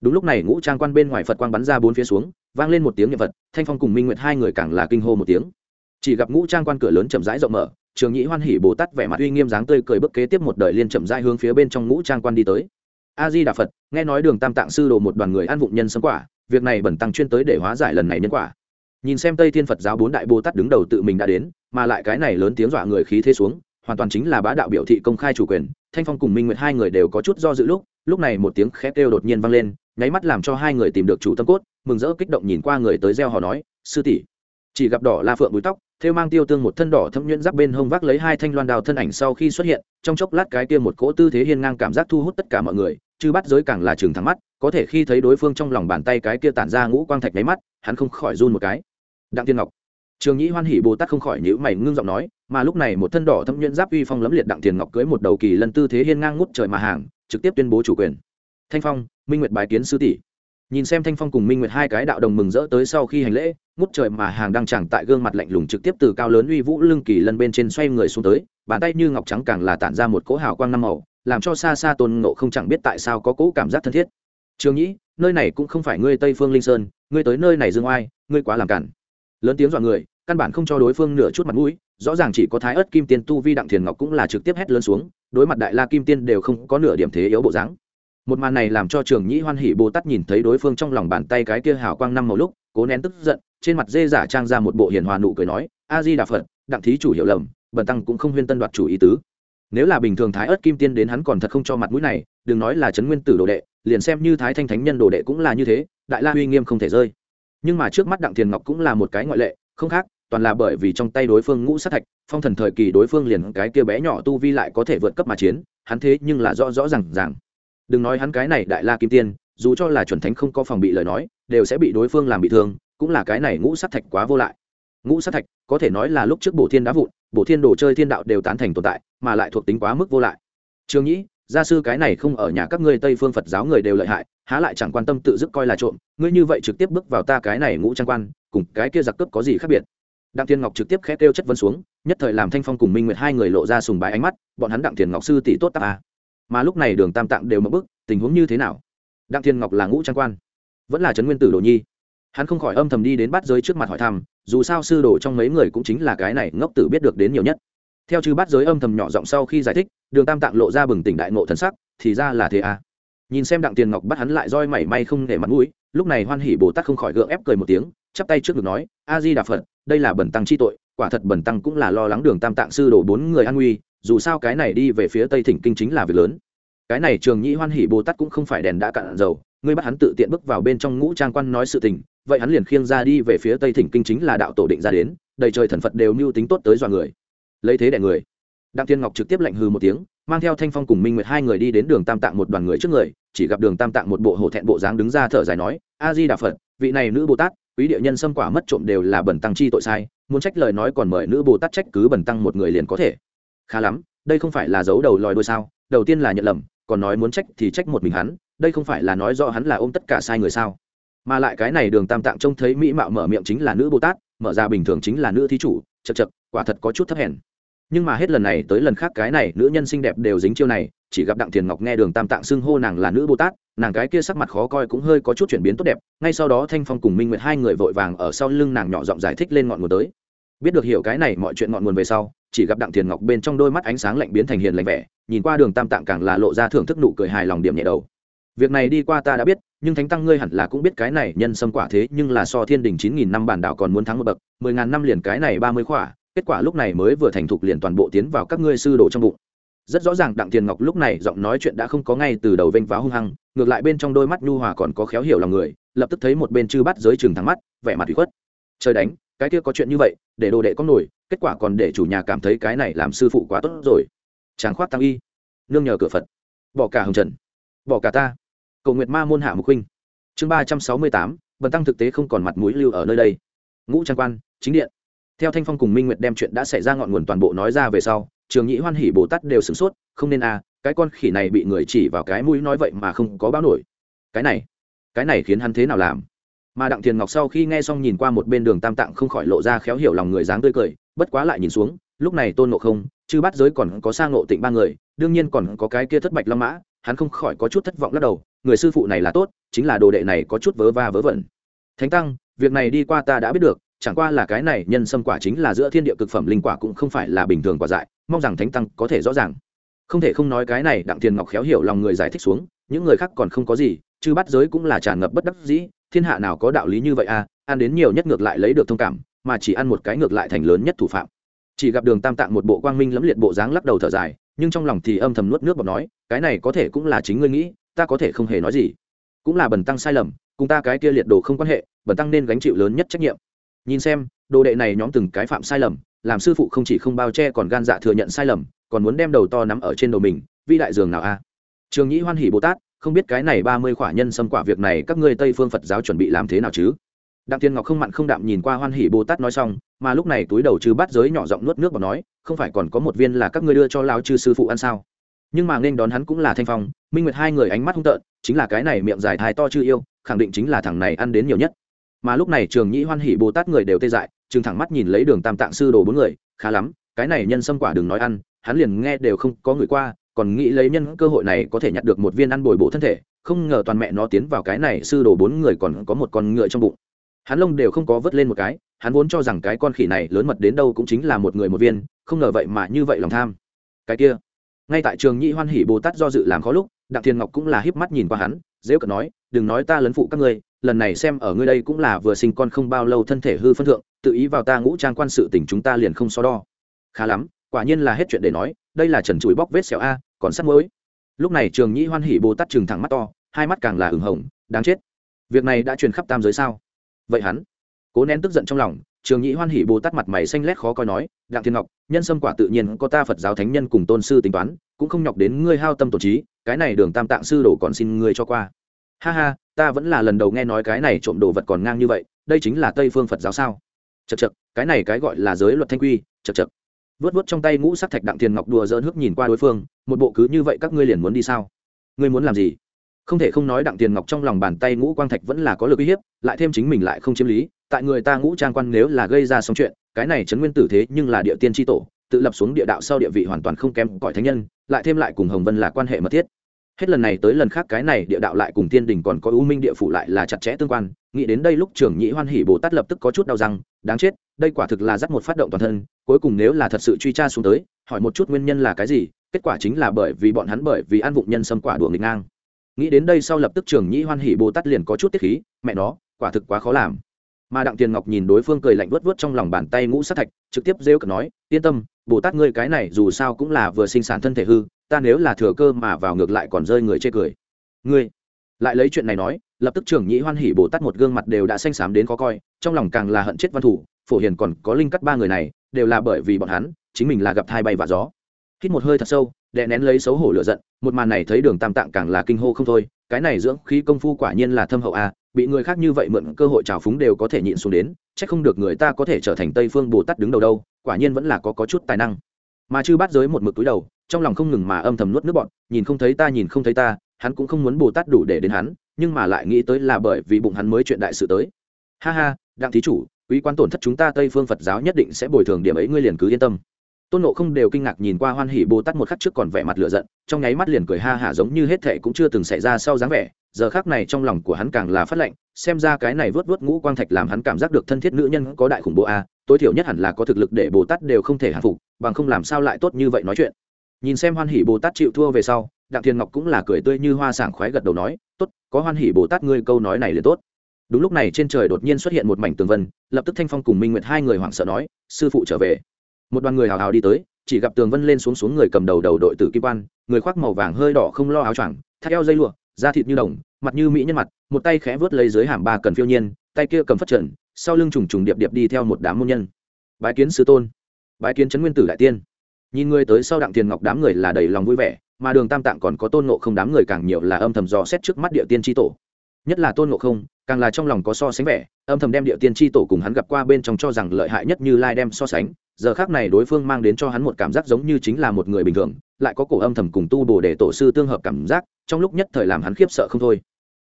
Đúng lúc này ngũ trang quan bên ngoài phật quang bắn ra bốn phía xuống, vang lên một tiếng nhật vật thanh phong cùng minh nguyệt hai người càng là kinh hô một tiếng. Chỉ gặp ngũ trang quan cửa lớn chậm rãi rộng mở, trường nhĩ hoan hỉ bồ tát vẻ mặt uy nghiêm dáng tươi cười bức kế tiếp một đời liên chậm rãi hướng phía bên trong ngũ trang quan đi tới a di đà phật, nghe nói đường tam tạng sư đồ một đoàn người ăn vụng nhân sấm quả, việc này bẩn tăng chuyên tới để hóa giải lần này nhân quả. Nhìn xem tây thiên phật giáo bốn đại bồ tát đứng đầu tự mình đã đến, mà lại cái này lớn tiếng dọa người khí thế xuống, hoàn toàn chính là bá đạo biểu thị công khai chủ quyền, thanh phong cùng minh nguyệt hai người đều có chút do dự lúc lúc này một tiếng khét kêu đột nhiên vang lên, nháy mắt làm cho hai người tìm được chủ tâm cốt, mừng rỡ kích động nhìn qua người tới gieo họ nói, sư tỷ. Chỉ gặp đỏ la phượng búi tóc theo mang tiêu tương một thân đỏ thâm nhuyễn giáp bên hông vác lấy hai thanh loan đào thân ảnh sau khi xuất hiện, trong chốc lát cái kia một cỗ tư thế hiên ngang cảm giác thu hút tất cả mọi người chứ bắt giới càng là trường thắng mắt, có thể khi thấy đối phương trong lòng bàn tay cái kia tản ra ngũ quang thạch nháy mắt, hắn không khỏi run một cái. Đặng tiên ngọc. Trường nhĩ hoan hỉ bồ tát không khỏi nhữ mày ngưng giọng nói, mà lúc này một thân đỏ thâm nhuyễn giáp uy phong lấm liệt đặng tiền ngọc cưới một đầu kỳ lần tư thế hiên ngang ngút trời mà hàng, trực tiếp tuyên bố chủ quyền. Thanh phong, minh nguyệt bài kiến sư tỷ. Nhìn xem thanh phong cùng minh nguyệt hai cái đạo đồng mừng rỡ tới sau khi hành lễ, ngút trời mà hàng đang chẳng tại gương mặt lạnh lùng trực tiếp từ cao lớn uy vũ lưng kỳ lân bên trên xoay người xuống tới, bàn tay như ngọc trắng càng là tản ra một cỗ hào quang năm màu làm cho xa xa tôn ngộ không chẳng biết tại sao có cỗ cảm giác thân thiết. Trường nhĩ, nơi này cũng không phải ngươi tây phương linh sơn, ngươi tới nơi này dương oai, ngươi quá làm cản. Lớn tiếng dọa người, căn bản không cho đối phương nửa chút mặt mũi, rõ ràng chỉ có thái ớt kim tiên tu vi đặng thiền ngọc cũng là trực tiếp hét lớn xuống, đối mặt đại la kim tiên đều không có nửa điểm thế yếu bộ dáng. Một màn này làm cho trường nhĩ hoan hỉ bồ tát nhìn thấy đối phương trong lòng bàn tay cái kia hào quang năm một lúc, cố nén tức giận, trên mặt dê giả trang ra một bộ hiền hòa nụ cười nói, a di đà phật, đặng thí chủ hiểu lầm, bần tăng cũng không huyên tân đoạt chủ ý tứ nếu là bình thường thái ớt kim tiên đến hắn còn thật không cho mặt mũi này, đừng nói là trấn nguyên tử đồ đệ, liền xem như thái thanh thánh nhân đồ đệ cũng là như thế, đại la uy nghiêm không thể rơi. Nhưng mà trước mắt đặng thiền ngọc cũng là một cái ngoại lệ, không khác, toàn là bởi vì trong tay đối phương ngũ sát thạch, phong thần thời kỳ đối phương liền cái kia bé nhỏ tu vi lại có thể vượt cấp mà chiến, hắn thế nhưng là rõ rõ r à n g rằng đừng nói hắn cái này đại la kim tiên, dù cho là chuẩn thánh không có phòng bị lời nói, đều sẽ bị đối phương làm bị thương, cũng là cái này ngũ sát thạch quá vô lại. Ngũ sát thạch, có thể nói là lúc trước bổ thiên đá vụn bổ thiên đồ chơi thiên đạo đều tán thành tồn tại, mà lại thuộc tính quá mức vô lại. Trương nhĩ, gia sư cái này không ở nhà các ngươi tây phương phật giáo người đều lợi hại, há lại chẳng quan tâm tự dứt coi là trộm, ngươi như vậy trực tiếp bước vào ta cái này ngũ trang quan, cùng cái kia giặc cướp có gì khác biệt? Đặng thiên ngọc trực tiếp khét kêu chất vấn xuống, nhất thời làm thanh phong cùng minh nguyệt hai người lộ ra sùng bái ánh mắt, bọn hắn đặng thiên ngọc sư tỷ tốt ta. À. mà lúc này đường tam tạng đều mất bức tình huống như thế nào? Đặng thiên ngọc là ngũ trang quan, vẫn là trấn nguyên tử đồ nhi. Hắn không khỏi âm thầm đi đến bắt giới trước mặt hỏi thăm dù sao sư đồ trong mấy người cũng chính là cái này ngốc tử biết được đến nhiều nhất. Theo chư bắt giới âm thầm nhỏ giọng sau khi giải thích, đường tam tạng lộ ra bừng tỉnh đại ngộ thần sắc, thì ra là thế à. Nhìn xem đặng tiền ngọc bắt hắn lại roi mảy may không để mặt mũi, lúc này hoan hỉ bồ tát không khỏi gượng ép cười một tiếng, chắp tay trước ngực nói, a di đà phật, đây là bẩn tăng chi tội, quả thật bẩn tăng cũng là lo lắng đường tam tạng sư đổ bốn người an nguy, dù sao cái này đi về phía tây thỉnh kinh chính là việc lớn. Cái này trường nhĩ hoan hỉ bồ tát cũng không phải đèn đã cạn dầu, ngươi bắt hắn tự tiện bước vào bên trong ngũ trang quan nói sự tình vậy hắn liền khiêng ra đi về phía tây thỉnh kinh chính là đạo tổ định ra đến, đầy trời thần phật đều mưu tính tốt tới dọa người. Lấy thế đẻ người. Đặng tiên ngọc trực tiếp lạnh hư một tiếng, mang theo thanh phong cùng minh nguyệt hai người đi đến đường tam tạng một đoàn người trước người, chỉ gặp đường tam tạng một bộ hổ thẹn bộ dáng đứng ra thở dài nói, a di đà phật, vị này nữ bồ tát, quý địa nhân xâm quả mất trộm đều là bẩn tăng chi tội sai, muốn trách lời nói còn mời nữ bồ tát trách cứ bẩn tăng một người liền có thể. Khá lắm, đây không phải là dấu đầu lòi đôi sao, đầu tiên là nhận lầm, còn nói muốn trách thì trách một mình hắn, đây không phải là nói rõ hắn là ôm tất cả sai người sao? Mà lại cái này đường tam tạng trông thấy mỹ mạo mở miệng chính là nữ bồ tát, mở ra bình thường chính là nữ thí chủ, chật chật, quả thật có chút thấp hèn. Nhưng mà hết lần này tới lần khác cái này nữ nhân xinh đẹp đều dính chiêu này, chỉ gặp đặng thiền ngọc nghe đường tam tạng xưng hô nàng là nữ bồ tát, nàng cái kia sắc mặt khó coi cũng hơi có chút chuyển biến tốt đẹp, ngay sau đó thanh phong cùng minh nguyệt hai người vội vàng ở sau lưng nàng nhỏ giọng giải thích lên ngọn nguồn tới. Biết được hiểu cái này mọi chuyện ngọn nguồn về sau, chỉ gặp đặng thiền ngọc bên trong đôi mắt ánh sáng lạnh biến thành hiền lạnh vẻ, nhìn qua đường tam tạng càng là lộ ra thưởng thức nụ cười hài lòng điểm nhẹ đầu việc này đi qua ta đã biết, nhưng thánh tăng ngươi hẳn là cũng biết cái này nhân sâm quả thế, nhưng là so thiên đình chín nghìn năm bản đảo còn muốn thắng một bậc, mười ngàn năm liền cái này ba mươi khỏa, kết quả lúc này mới vừa thành thục liền toàn bộ tiến vào các ngươi sư đồ trong bụng. Rất rõ ràng đặng tiền ngọc lúc này giọng nói chuyện đã không có ngay từ đầu vênh váo hung hăng, ngược lại bên trong đôi mắt nhu hòa còn có khéo hiểu lòng người, lập tức thấy một bên chư bắt giới chừng thắng mắt, vẻ mặt bị khuất. Trời đánh, cái kia có chuyện như vậy, để đồ đệ có nổi, kết quả còn để chủ nhà cảm thấy cái này làm sư phụ quá tốt rồi. Tráng khoát tăng y, nương nhờ cửa phật. Bỏ cả hồng trần, bỏ cả ta cầu nguyệt ma môn hạ mục huynh. Chương ba trăm sáu mươi tám, bần tăng thực tế không còn mặt mũi lưu ở nơi đây. Ngũ trang quan, chính điện. Theo thanh phong cùng minh nguyệt đem chuyện đã xảy ra ngọn nguồn toàn bộ nói ra về sau, trường nhĩ hoan hỉ bồ tát đều sửng sốt, không nên à cái con khỉ này bị người chỉ vào cái mũi nói vậy mà không có báo nổi. Cái này cái này khiến hắn thế nào làm? Mà đặng thiền ngọc sau khi nghe xong nhìn qua một bên đường tam tạng không khỏi lộ ra khéo hiểu lòng người dáng tươi cười, bất quá lại nhìn xuống, lúc này tôn ngộ không chứ bắt giới còn có sang ngộ tịnh ba người, đương nhiên còn có cái kia thất bạch long mã hắn không khỏi có chút thất vọng lắc đầu, người sư phụ này là tốt, chính là đồ đệ này có chút vớ va vớ vẩn. Thánh tăng, việc này đi qua ta đã biết được, chẳng qua là cái này nhân sâm quả chính là giữa thiên địa cực phẩm linh quả cũng không phải là bình thường quả dại, mong rằng thánh tăng có thể rõ ràng. Không thể không nói cái này, đặng tiền ngọc khéo hiểu lòng người giải thích xuống, những người khác còn không có gì chứ bắt giới cũng là tràn ngập bất đắc dĩ, thiên hạ nào có đạo lý như vậy à ăn đến nhiều nhất ngược lại lấy được thông cảm, mà chỉ ăn một cái ngược lại thành lớn nhất thủ phạm. Chỉ gặp đường tam tạng một bộ quang minh lẫm liệt bộ dáng lắc đầu thở dài, nhưng trong lòng thì âm thầm nuốt nước bọt nói cái này có thể cũng là chính ngươi nghĩ, ta có thể không hề nói gì. Cũng là bần tăng sai lầm, cùng ta cái kia liệt đồ không quan hệ, bần tăng nên gánh chịu lớn nhất trách nhiệm. Nhìn xem, đồ đệ này nhóm từng cái phạm sai lầm, làm sư phụ không chỉ không bao che còn gan dạ thừa nhận sai lầm, còn muốn đem đầu to nắm ở trên đầu mình vi đại dường nào a? Trường nhĩ hoan hỉ bồ tát, không biết cái này ba mươi khỏa nhân xâm quả việc này các ngươi tây phương phật giáo chuẩn bị làm thế nào chứ? Đặng tiên ngọc không mặn không đạm nhìn qua hoan hỉ bồ tát nói xong, mà lúc này túi đầu chư bắt giới nhỏ giọng nuốt nước và nói, không phải còn có một viên là các ngươi đưa cho lao chư sư phụ ăn sao? Nhưng mà nên đón hắn cũng là thanh phong, minh nguyệt hai người ánh mắt hung tợn, chính là cái này miệng dài thái to chưa yêu, khẳng định chính là thằng này ăn đến nhiều nhất. Mà lúc này trường nhĩ hoan hỉ bồ tát người đều tê dại chừng thẳng mắt nhìn lấy đường tam tạng sư đồ bốn người, khá lắm, cái này nhân xâm quả đừng nói ăn, hắn liền nghe đều không có người qua, còn nghĩ lấy nhân cơ hội này có thể nhặt được một viên ăn bồi bổ thân thể, không ngờ toàn mẹ nó tiến vào cái này sư đồ bốn người còn có một con ngựa trong bụng. Hắn lông đều không có vớt lên một cái, hắn vốn cho rằng cái con khỉ này lớn mật đến đâu cũng chính là một người một viên, không ngờ vậy mà như vậy lòng tham. Cái kia ngay tại trường nhị hoan hỉ bồ tát do dự làm khó lúc, đặng thiên ngọc cũng là híp mắt nhìn qua hắn, dễ cận nói, đừng nói ta lấn phụ các ngươi, lần này xem ở ngươi đây cũng là vừa sinh con không bao lâu thân thể hư phân thượng, tự ý vào ta ngũ trang quan sự tình chúng ta liền không so đo. Khá lắm, quả nhiên là hết chuyện để nói, đây là trần chùi bóc vết sẹo a, còn sắt mới lúc này trường nhĩ hoan hỉ bồ tát trừng thẳng mắt to, hai mắt càng là hừng hồng, đáng chết, việc này đã truyền khắp tam giới sao? Vậy hắn? Cố nén tức giận trong lòng trường nhĩ hoan hỉ bồ tát mặt mày xanh lét khó coi nói, đặng thiên ngọc, nhân sâm quả tự nhiên có ta phật giáo thánh nhân cùng tôn sư tính toán, cũng không nhọc đến ngươi hao tâm tổ trí, cái này đường tam tạng sư đổ còn xin ngươi cho qua. Ha ha, ta vẫn là lần đầu nghe nói cái này trộm đồ vật còn ngang như vậy, đây chính là tây phương phật giáo sao? Chật chật cái này cái gọi là giới luật thanh quy chật chật vớt vớt trong tay ngũ sắc thạch đặng Thiên ngọc đùa dỡn hước nhìn qua đối phương, một bộ cứ như vậy các ngươi liền muốn đi sao? Ngươi muốn làm gì? Không thể không nói đặng tiền ngọc trong lòng bàn tay ngũ quang thạch vẫn là có lực uy hiếp, lại thêm chính mình lại không chiếm lý, tại người ta ngũ trang quan nếu là gây ra xong chuyện, cái này chấn nguyên tử thế nhưng là địa tiên tri tổ, tự lập xuống địa đạo sau địa vị hoàn toàn không kém cõi thánh nhân, lại thêm lại cùng hồng vân là quan hệ mật thiết. Hết lần này tới lần khác cái này địa đạo lại cùng tiên đình còn có ưu minh địa phủ lại là chặt chẽ tương quan, nghĩ đến đây lúc trưởng nhĩ hoan hỉ bồ tát lập tức có chút đau răng, đáng chết, đây quả thực là dắt một phát động toàn thân, cuối cùng nếu là thật sự truy tra xuống tới, hỏi một chút nguyên nhân là cái gì, kết quả chính là bởi vì bọn hắn bởi vì ăn vụng nhân xâm quả đùa nghịch ngang nghĩ đến đây sau lập tức trường nhĩ hoan hỉ bồ tát liền có chút tiết khí, mẹ nó, quả thực quá khó làm. Mà đặng tiền ngọc nhìn đối phương cười lạnh vớt vớt trong lòng bàn tay ngũ sát thạch, trực tiếp rêu cực nói, yên tâm, bồ tát ngươi cái này dù sao cũng là vừa sinh sản thân thể hư, ta nếu là thừa cơ mà vào ngược lại còn rơi người chê cười. Ngươi? Lại lấy chuyện này nói, lập tức trưởng nhĩ hoan hỉ bồ tát một gương mặt đều đã xanh xám đến khó coi, trong lòng càng là hận chết văn thủ, phổ hiền còn có linh cắt ba người này, đều là bởi vì bọn hắn, chính mình là gặp thai bay và gió. Hít một hơi thật sâu đè nén lấy xấu hổ lửa giận một màn này thấy đường tam tạng càng là kinh hô không thôi cái này dưỡng khí công phu quả nhiên là thâm hậu a bị người khác như vậy mượn cơ hội trào phúng đều có thể nhịn xuống đến chắc không được người ta có thể trở thành tây phương bồ tát đứng đầu đâu quả nhiên vẫn là có, có chút tài năng. Mà chư bắt giới một mực túi đầu trong lòng không ngừng mà âm thầm nuốt nước bọn nhìn không thấy ta nhìn không thấy ta hắn cũng không muốn bồ tát đủ để đến hắn nhưng mà lại nghĩ tới là bởi vì bụng hắn mới chuyện đại sự tới. Ha ha đặng thí chủ quý quan tổn thất chúng ta tây phương phật giáo nhất định sẽ bồi thường điểm ấy ngươi liền cứ yên tâm tôn nộ không đều kinh ngạc nhìn qua hoan hỉ bồ tát một khắc trước còn vẻ mặt lửa giận, trong nháy mắt liền cười ha hả giống như hết thệ cũng chưa từng xảy ra sau dáng vẻ, giờ khác này trong lòng của hắn càng là phát lệnh xem ra cái này vớt vớt ngũ quang thạch làm hắn cảm giác được thân thiết nữ nhân có đại khủng bố a, tối thiểu nhất hẳn là có thực lực để bồ tát đều không thể hạ phục, bằng không làm sao lại tốt như vậy nói chuyện. Nhìn xem hoan hỉ bồ tát chịu thua về sau, đặng thiên ngọc cũng là cười tươi như hoa sảng khoái gật đầu nói, tốt, có hoan hỉ bồ tát ngươi câu nói này liền tốt. Đúng lúc này trên trời đột nhiên xuất hiện một mảnh tường vân, lập tức thanh phong cùng minh nguyệt hai người hoảng sợ nói, sư phụ trở về một đoàn người hào hào đi tới, chỉ gặp tường vân lên xuống xuống người cầm đầu đầu đội tử kim quan, người khoác màu vàng hơi đỏ không lo áo choàng, thắt eo dây lụa, da thịt như đồng, mặt như mỹ nhân mặt, một tay khẽ vớt lấy dưới hàm ba cần phiêu nhiên, tay kia cầm phất trần, sau lưng trùng trùng điệp điệp đi theo một đám môn nhân. Bái kiến sư tôn. Bái kiến trấn nguyên tử đại tiên. Nhìn người tới sau đặng tiền ngọc đám người là đầy lòng vui vẻ, mà đường tam tạng còn có tôn nộ không đám người càng nhiều là âm thầm dò xét trước mắt địa tiên tri tổ. Nhất là tôn nộ không, càng là trong lòng có so sánh vẻ, âm thầm đem địa tiên tri tổ cùng hắn gặp qua bên trong cho rằng lợi hại nhất như lai đem so sánh giờ khác này đối phương mang đến cho hắn một cảm giác giống như chính là một người bình thường, lại có cổ âm thầm cùng tu bồ để tổ sư tương hợp cảm giác, trong lúc nhất thời làm hắn khiếp sợ không thôi.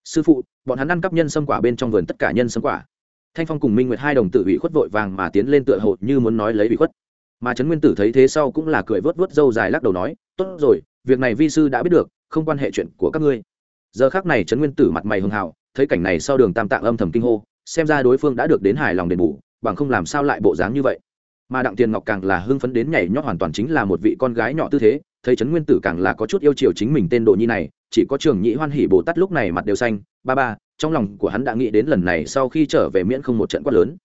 Sư phụ, bọn hắn ăn cắp nhân sâm quả bên trong vườn tất cả nhân sâm quả. Thanh phong cùng minh nguyệt hai đồng tử ủy khuất vội vàng mà tiến lên tựa hộ như muốn nói lấy ủy khuất. Mà trấn nguyên tử thấy thế sau cũng là cười vớt vớt râu dài lắc đầu nói, tốt rồi, việc này vi sư đã biết được, không quan hệ chuyện của các ngươi. Giờ khác này trấn nguyên tử mặt mày hưng hào, thấy cảnh này sau đường tam tạng âm thầm kinh hô, xem ra đối phương đã được đến hài lòng đền bù, bằng không làm sao lại bộ dáng như vậy mà đặng tiền ngọc càng là hưng phấn đến nhảy nhót hoàn toàn chính là một vị con gái nhỏ tư thế, thấy trấn nguyên tử càng là có chút yêu chiều chính mình tên độ nhi này, chỉ có trường nhị hoan hỉ bồ tát lúc này mặt đều xanh, ba ba, trong lòng của hắn đã nghĩ đến lần này sau khi trở về miễn không một trận quát lớn.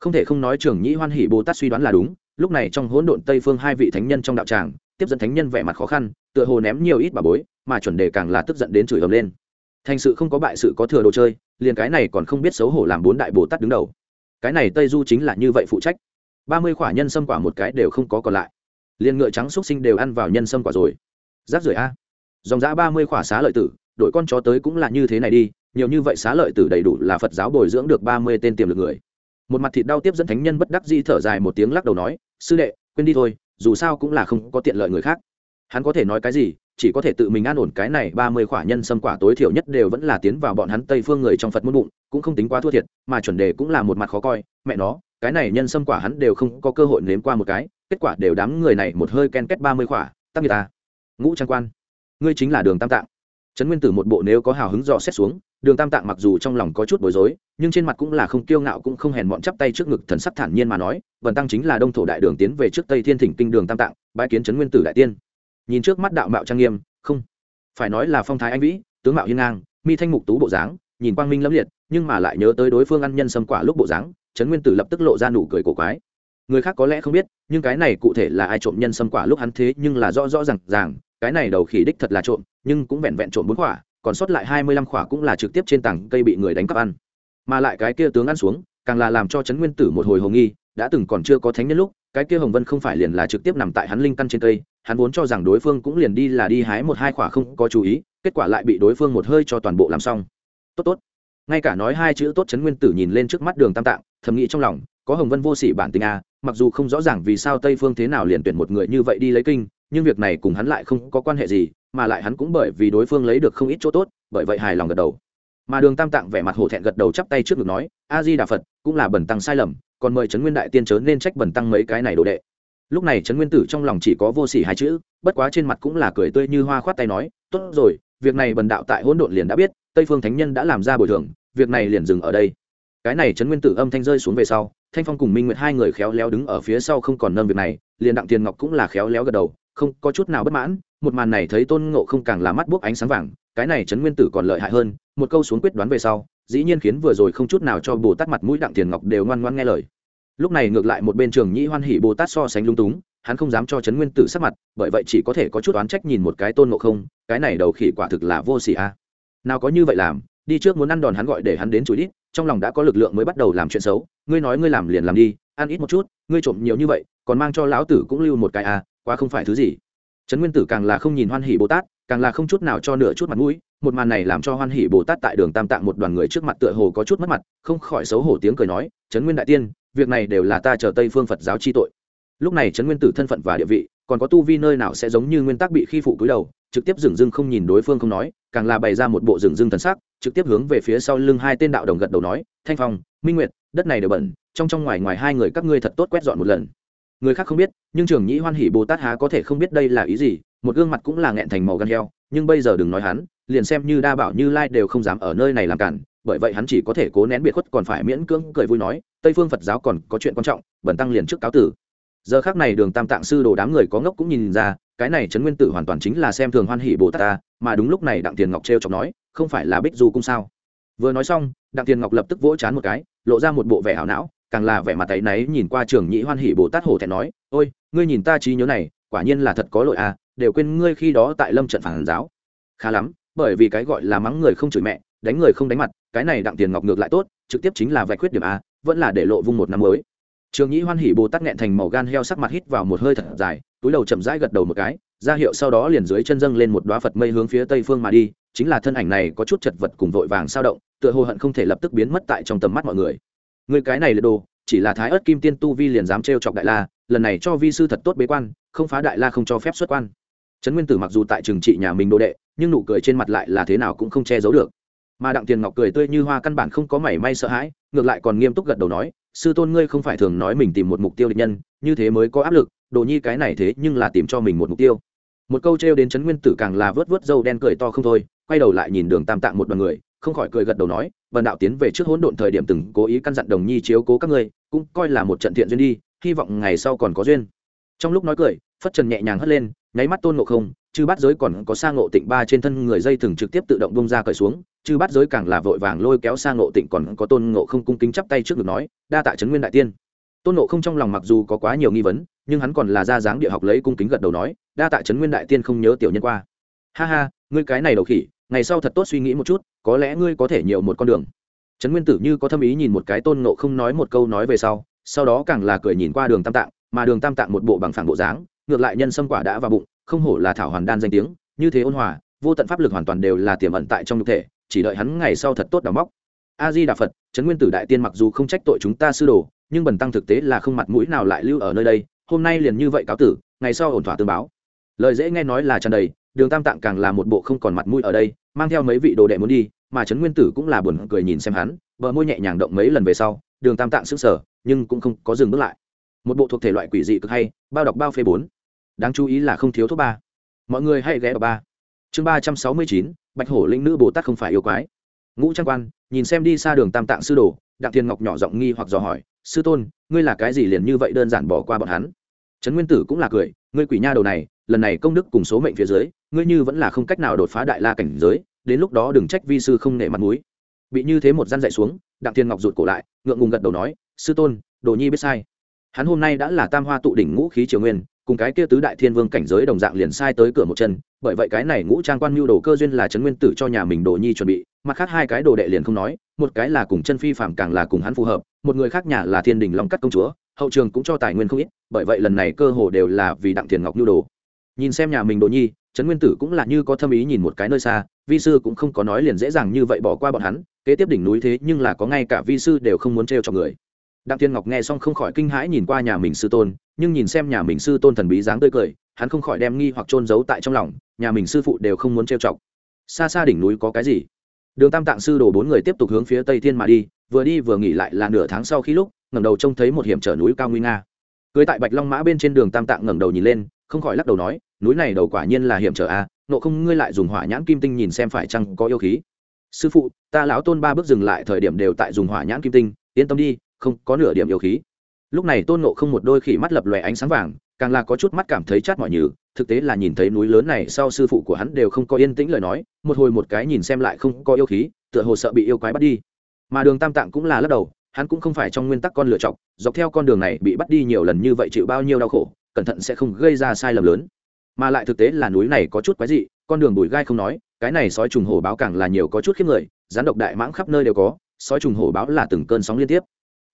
Không thể không nói trường nhị hoan hỉ bồ tát suy đoán là đúng, lúc này trong hỗn độn tây phương hai vị thánh nhân trong đạo tràng, tiếp dẫn thánh nhân vẻ mặt khó khăn, tựa hồ ném nhiều ít bà bối, mà chuẩn đề càng là tức giận đến chửi ầm lên. Thành sự không có bại sự có thừa đồ chơi, liền cái này còn không biết xấu hổ làm bốn đại bồ tát đứng đầu. Cái này tây du chính là như vậy phụ trách ba mươi quả nhân sâm quả một cái đều không có còn lại. Liền ngựa trắng xúc sinh đều ăn vào nhân sâm quả rồi. Rác rưởi a. Dòng giã ba mươi quả xá lợi tử đội con chó tới cũng là như thế này đi, nhiều như vậy xá lợi tử đầy đủ là phật giáo bồi dưỡng được ba mươi tên tiềm lực người. Một mặt thịt đau tiếp dẫn thánh nhân bất đắc di thở dài một tiếng lắc đầu nói, sư đệ, quên đi thôi, dù sao cũng là không có tiện lợi người khác. Hắn có thể nói cái gì, chỉ có thể tự mình an ổn cái này ba mươi quả nhân sâm quả tối thiểu nhất đều vẫn là tiến vào bọn hắn tây phương người trong phật muôn bụng, cũng không tính quá thua thiệt, mà chuẩn đề cũng là một mặt khó coi, mẹ nó cái này nhân sâm quả hắn đều không có cơ hội nếm qua một cái, kết quả đều đám người này một hơi ken kết ba mươi quả, tắc người ta. Ngũ trang quan, ngươi chính là đường tam tạng. Trấn nguyên tử một bộ nếu có hào hứng dò xét xuống, đường tam tạng mặc dù trong lòng có chút bối rối, nhưng trên mặt cũng là không kiêu ngạo cũng không hèn mọn chắp tay trước ngực thần sắc thản nhiên mà nói vần tăng chính là đông thổ đại đường tiến về trước tây thiên thỉnh kinh đường tam tạng bãi kiến trấn nguyên tử đại tiên. Nhìn trước mắt đạo mạo trang nghiêm, không, phải nói là phong thái anh vĩ, tướng mạo hiên ngang, mi thanh mục tú bộ dáng, nhìn quang minh lâm liệt, nhưng mà lại nhớ tới đối phương ăn nhân sâm quả lúc bộ dáng trấn nguyên tử lập tức lộ ra nụ cười cổ quái. Người khác có lẽ không biết, nhưng cái này cụ thể là ai trộm nhân sâm quả lúc hắn thế nhưng là rõ rõ r à n g ràng, cái này đầu khỉ đích thật là trộm, nhưng cũng vẹn vẹn trộm bốn quả, còn sót lại hai mươi lăm quả cũng là trực tiếp trên tảng cây bị người đánh cắp ăn. Mà lại cái kia tướng ăn xuống, càng là làm cho trấn nguyên tử một hồi hồ nghi, đã từng còn chưa có thánh nhân lúc, cái kia hồng vân không phải liền là trực tiếp nằm tại hắn linh căn trên cây, hắn vốn cho rằng đối phương cũng liền đi là đi hái một hai quả không có chú ý, kết quả lại bị đối phương một hơi cho toàn bộ làm xong. Tốt tốt. Ngay cả nói hai chữ tốt chấn nguyên tử nhìn lên trước mắt đường tam tạng thầm nghĩ trong lòng, có hồng vân vô sỉ bản tình a, mặc dù không rõ ràng vì sao tây phương thế nào liền tuyển một người như vậy đi lấy kinh, nhưng việc này cùng hắn lại không có quan hệ gì, mà lại hắn cũng bởi vì đối phương lấy được không ít chỗ tốt, bởi vậy hài lòng gật đầu. Mà đường tam tạng vẻ mặt hổ thẹn gật đầu chắp tay trước ngực nói, a di đà phật, cũng là bẩn tăng sai lầm, còn mời trấn nguyên đại tiên chớ nên trách bẩn tăng mấy cái này đồ đệ. Lúc này trấn nguyên tử trong lòng chỉ có vô sỉ hai chữ, bất quá trên mặt cũng là cười tươi như hoa khoát tay nói, tốt rồi, việc này bần đạo tại hỗn độn liền đã biết, tây phương thánh nhân đã làm ra bồi thường, việc này liền dừng ở đây cái này trấn nguyên tử âm thanh rơi xuống về sau, thanh phong cùng minh nguyệt hai người khéo léo đứng ở phía sau không còn nâng việc này, liền đặng tiền ngọc cũng là khéo léo gật đầu, không có chút nào bất mãn, một màn này thấy tôn ngộ không càng là mắt buốc ánh sáng vàng, cái này trấn nguyên tử còn lợi hại hơn, một câu xuống quyết đoán về sau, dĩ nhiên khiến vừa rồi không chút nào cho bồ tát mặt mũi đặng tiền ngọc đều ngoan ngoan nghe lời. Lúc này ngược lại một bên trường nhĩ hoan hỉ bồ tát so sánh lung túng, hắn không dám cho trấn nguyên tử sắc mặt, bởi vậy chỉ có thể có chút oán trách nhìn một cái tôn ngộ không, cái này đầu khỉ quả thực là vô xỉ a. Nào có như vậy làm đi trước muốn ăn đòn hắn gọi để hắn đến chùi đít, trong lòng đã có lực lượng mới bắt đầu làm chuyện xấu. Ngươi nói ngươi làm liền làm đi, ăn ít một chút, ngươi trộm nhiều như vậy, còn mang cho lão tử cũng lưu một cái à? quá không phải thứ gì. Trấn nguyên tử càng là không nhìn hoan hỉ bồ tát, càng là không chút nào cho nửa chút mặt mũi, một màn này làm cho hoan hỉ bồ tát tại đường tam tạng một đoàn người trước mặt tựa hồ có chút mất mặt, không khỏi xấu hổ tiếng cười nói, trấn nguyên đại tiên, việc này đều là ta chờ tây phương phật giáo chi tội. Lúc này trấn nguyên tử thân phận và địa vị, còn có tu vi nơi nào sẽ giống như nguyên tắc bị khi phụ cúi đầu, trực tiếp dừng dưng không nhìn đối phương không nói, càng là bày ra một bộ dừng dưng thần sắc trực tiếp hướng về phía sau lưng hai tên đạo đồng gật đầu nói, thanh phong, minh nguyệt, đất này đều bẩn, trong trong ngoài ngoài hai người các ngươi thật tốt quét dọn một lần. Người khác không biết, nhưng trường nhĩ hoan hỉ bồ tát há có thể không biết đây là ý gì, một gương mặt cũng là nghẹn thành màu gan heo, nhưng bây giờ đừng nói hắn, liền xem như đa bảo như lai đều không dám ở nơi này làm cản, bởi vậy hắn chỉ có thể cố nén biệt khuất còn phải miễn cưỡng cười vui nói, tây phương phật giáo còn có chuyện quan trọng, bẩn tăng liền trước cáo tử. Giờ khác này đường tam tạng sư đồ đám người có ngốc cũng nhìn ra, cái này trấn nguyên tử hoàn toàn chính là xem thường hoan hỷ bồ tát ta, mà đúng lúc này đặng tiền ngọc t r e o chọc nói không phải là bích du cung sao? Vừa nói xong, đặng tiền ngọc lập tức vỗ chán một cái, lộ ra một bộ vẻ hảo não, càng là vẻ mặt tay náy nhìn qua trường nhĩ hoan hỷ bồ tát hổ thẹn nói, ôi, ngươi nhìn ta trí nhớ này, quả nhiên là thật có lỗi à đều quên ngươi khi đó tại lâm trận phản giáo. Khá lắm, bởi vì cái gọi là mắng người không chửi mẹ, đánh người không đánh mặt, cái này đặng tiền ngọc ngược lại tốt, trực tiếp chính là vạch khuyết điểm a, vẫn là để lộ vung một năm mới. Trường nhĩ hoan hỉ bồ tát nghẹn thành màu gan heo sắc mặt hít vào một hơi thật dài, túi đầu chậm rãi gật đầu một cái, ra hiệu sau đó liền dưới chân dâng lên một đoá phật mây hướng phía tây phương mà đi chính là thân ảnh này có chút chật vật cùng vội vàng sao động, tựa hồ hận không thể lập tức biến mất tại trong tầm mắt mọi người. Người cái này là đồ, chỉ là thái ớt kim tiên tu vi liền dám trêu chọc đại la, lần này cho vi sư thật tốt bế quan, không phá đại la không cho phép xuất quan. Trấn nguyên tử mặc dù tại trường trị nhà mình đồ đệ, nhưng nụ cười trên mặt lại là thế nào cũng không che giấu được. Mà đặng tiền ngọc cười tươi như hoa căn bản không có mảy may sợ hãi, ngược lại còn nghiêm túc gật đầu nói, sư tôn ngươi không phải thường nói mình tìm một mục tiêu địch nhân, như thế mới có áp lực, đồ nhi cái này thế nhưng là tìm cho mình một mục tiêu. Một câu trêu đến trấn nguyên tử càng là vớt vớt dâu đen cười to không thôi quay đầu lại nhìn đường tam tạng một đoàn người, không khỏi cười gật đầu nói vần đạo tiến về trước hỗn độn thời điểm từng cố ý căn dặn đồng nhi chiếu cố các ngươi, cũng coi là một trận thiện duyên đi, hy vọng ngày sau còn có duyên. Trong lúc nói cười, phất trần nhẹ nhàng hất lên, nháy mắt tôn ngộ không, chư bát giới còn có sang ngộ tịnh ba trên thân người dây thừng trực tiếp tự động bông ra cởi xuống, chư bát giới càng là vội vàng lôi kéo sang ngộ tịnh còn có tôn ngộ không cung kính chắp tay trước ngực nói, đa tạ trấn nguyên đại tiên. Tôn ngộ không trong lòng mặc dù có quá nhiều nghi vấn, nhưng hắn còn là ra dáng địa học lấy cung kính gật đầu nói, đa tạ trấn nguyên đại tiên không nhớ tiểu nhân qua. Ha ha, ngươi cái này đầu khỉ ngày sau thật tốt suy nghĩ một chút, có lẽ ngươi có thể nhiều một con đường. Trấn nguyên tử như có thâm ý nhìn một cái tôn ngộ không nói một câu nói về sau sau đó càng là cười nhìn qua đường tam tạng, mà đường tam tạng một bộ bằng phẳng bộ dáng, ngược lại nhân sâm quả đã vào bụng, không hổ là thảo hoàn đan danh tiếng, như thế ôn hòa, vô tận pháp lực hoàn toàn đều là tiềm ẩn tại trong nhục thể, chỉ đợi hắn ngày sau thật tốt đào móc. A di đà phật, trấn nguyên tử đại tiên mặc dù không trách tội chúng ta sư đồ, nhưng bần tăng thực tế là không mặt mũi nào lại lưu ở nơi đây, hôm nay liền như vậy cáo tử, ngày sau ổn thỏa tương báo lời dễ nghe nói là tràn đầy, đường tam tạng càng là một bộ không còn mặt mũi ở đây, mang theo mấy vị đồ đệ muốn đi, mà trấn nguyên tử cũng là buồn cười nhìn xem hắn, bờ môi nhẹ nhàng động mấy lần về sau, đường tam tạng sững sờ, nhưng cũng không có dừng bước lại. Một bộ thuộc thể loại quỷ dị cực hay, bao đọc bao phê bốn. Đáng chú ý là không thiếu thuốc ba. Mọi người hãy ghé vào ba. Chương ba trăm sáu mươi chín, bạch hổ linh nữ bồ tát không phải yêu quái. Ngũ trang quan, nhìn xem đi xa đường tam tạng sư đồ, đặng thiên ngọc nhỏ giọng nghi hoặc dò hỏi, sư tôn, ngươi là cái gì liền như vậy đơn giản bỏ qua bọn hắn? Trấn nguyên tử cũng là cười, ngươi quỷ nha đầu này lần này công đức cùng số mệnh phía dưới, ngươi như vẫn là không cách nào đột phá đại la cảnh giới, đến lúc đó đừng trách vi sư không nể mặt mũi. Bị như thế một gian dạy xuống, đặng thiên ngọc rụt cổ lại, ngượng ngùng gật đầu nói, sư tôn, đồ nhi biết sai. Hắn hôm nay đã là tam hoa tụ đỉnh ngũ khí triều nguyên, cùng cái kia tứ đại thiên vương cảnh giới đồng dạng liền sai tới cửa một chân, bởi vậy cái này ngũ trang quan mưu đồ cơ duyên là trấn nguyên tử cho nhà mình đồ nhi chuẩn bị, mặt khác hai cái đồ đệ liền không nói, một cái là cùng chân phi phạm càng là cùng hắn phù hợp, một người khác nhà là thiên đình long cắt công chúa, hậu trường cũng cho tài nguyên không ít, bởi vậy lần này cơ hồ đều là vì đặng thiền ngọc mưu đồ nhìn xem nhà mình đồ nhi, trấn nguyên tử cũng là như có thâm ý nhìn một cái nơi xa, vi sư cũng không có nói liền dễ dàng như vậy bỏ qua bọn hắn, kế tiếp đỉnh núi thế nhưng là có ngay cả vi sư đều không muốn trêu cho người. Đặng tiên ngọc nghe xong không khỏi kinh hãi nhìn qua nhà mình sư tôn, nhưng nhìn xem nhà mình sư tôn thần bí dáng tươi cười, hắn không khỏi đem nghi hoặc trôn giấu tại trong lòng, nhà mình sư phụ đều không muốn trêu chọc. Xa xa đỉnh núi có cái gì? Đường tam tạng sư đổ bốn người tiếp tục hướng phía tây thiên mà đi, vừa đi vừa nghỉ lại là nửa tháng sau khi lúc, ngẩng đầu trông thấy một hiểm trở núi cao nguy nga. Cưới tại bạch long mã bên trên đường tam tạng ngẩng đầu nhìn lên, không khỏi lắc đầu nói núi này đầu quả nhiên là hiểm trở a à, nộ không ngươi lại dùng hỏa nhãn kim tinh nhìn xem phải chăng có yêu khí. Sư phụ ta lão tôn ba bước dừng lại thời điểm đều tại dùng hỏa nhãn kim tinh yên tâm đi không có nửa điểm yêu khí. Lúc này tôn nộ không một đôi khỉ mắt lập lòe ánh sáng vàng càng là có chút mắt cảm thấy chát mọi nhừ thực tế là nhìn thấy núi lớn này sau sư phụ của hắn đều không có yên tĩnh lời nói một hồi một cái nhìn xem lại không có yêu khí tựa hồ sợ bị yêu quái bắt đi. Mà đường tam tạng cũng là lắc đầu hắn cũng không phải trong nguyên tắc con lựa chọc dọc theo con đường này bị bắt đi nhiều lần như vậy chịu bao nhiêu đau khổ cẩn thận sẽ không gây ra sai lầm lớn mà lại thực tế là núi này có chút quái dị, con đường bụi gai không nói, cái này sói trùng hổ báo càng là nhiều có chút khiếp người, rắn độc đại mãng khắp nơi đều có, sói trùng hổ báo là từng cơn sóng liên tiếp.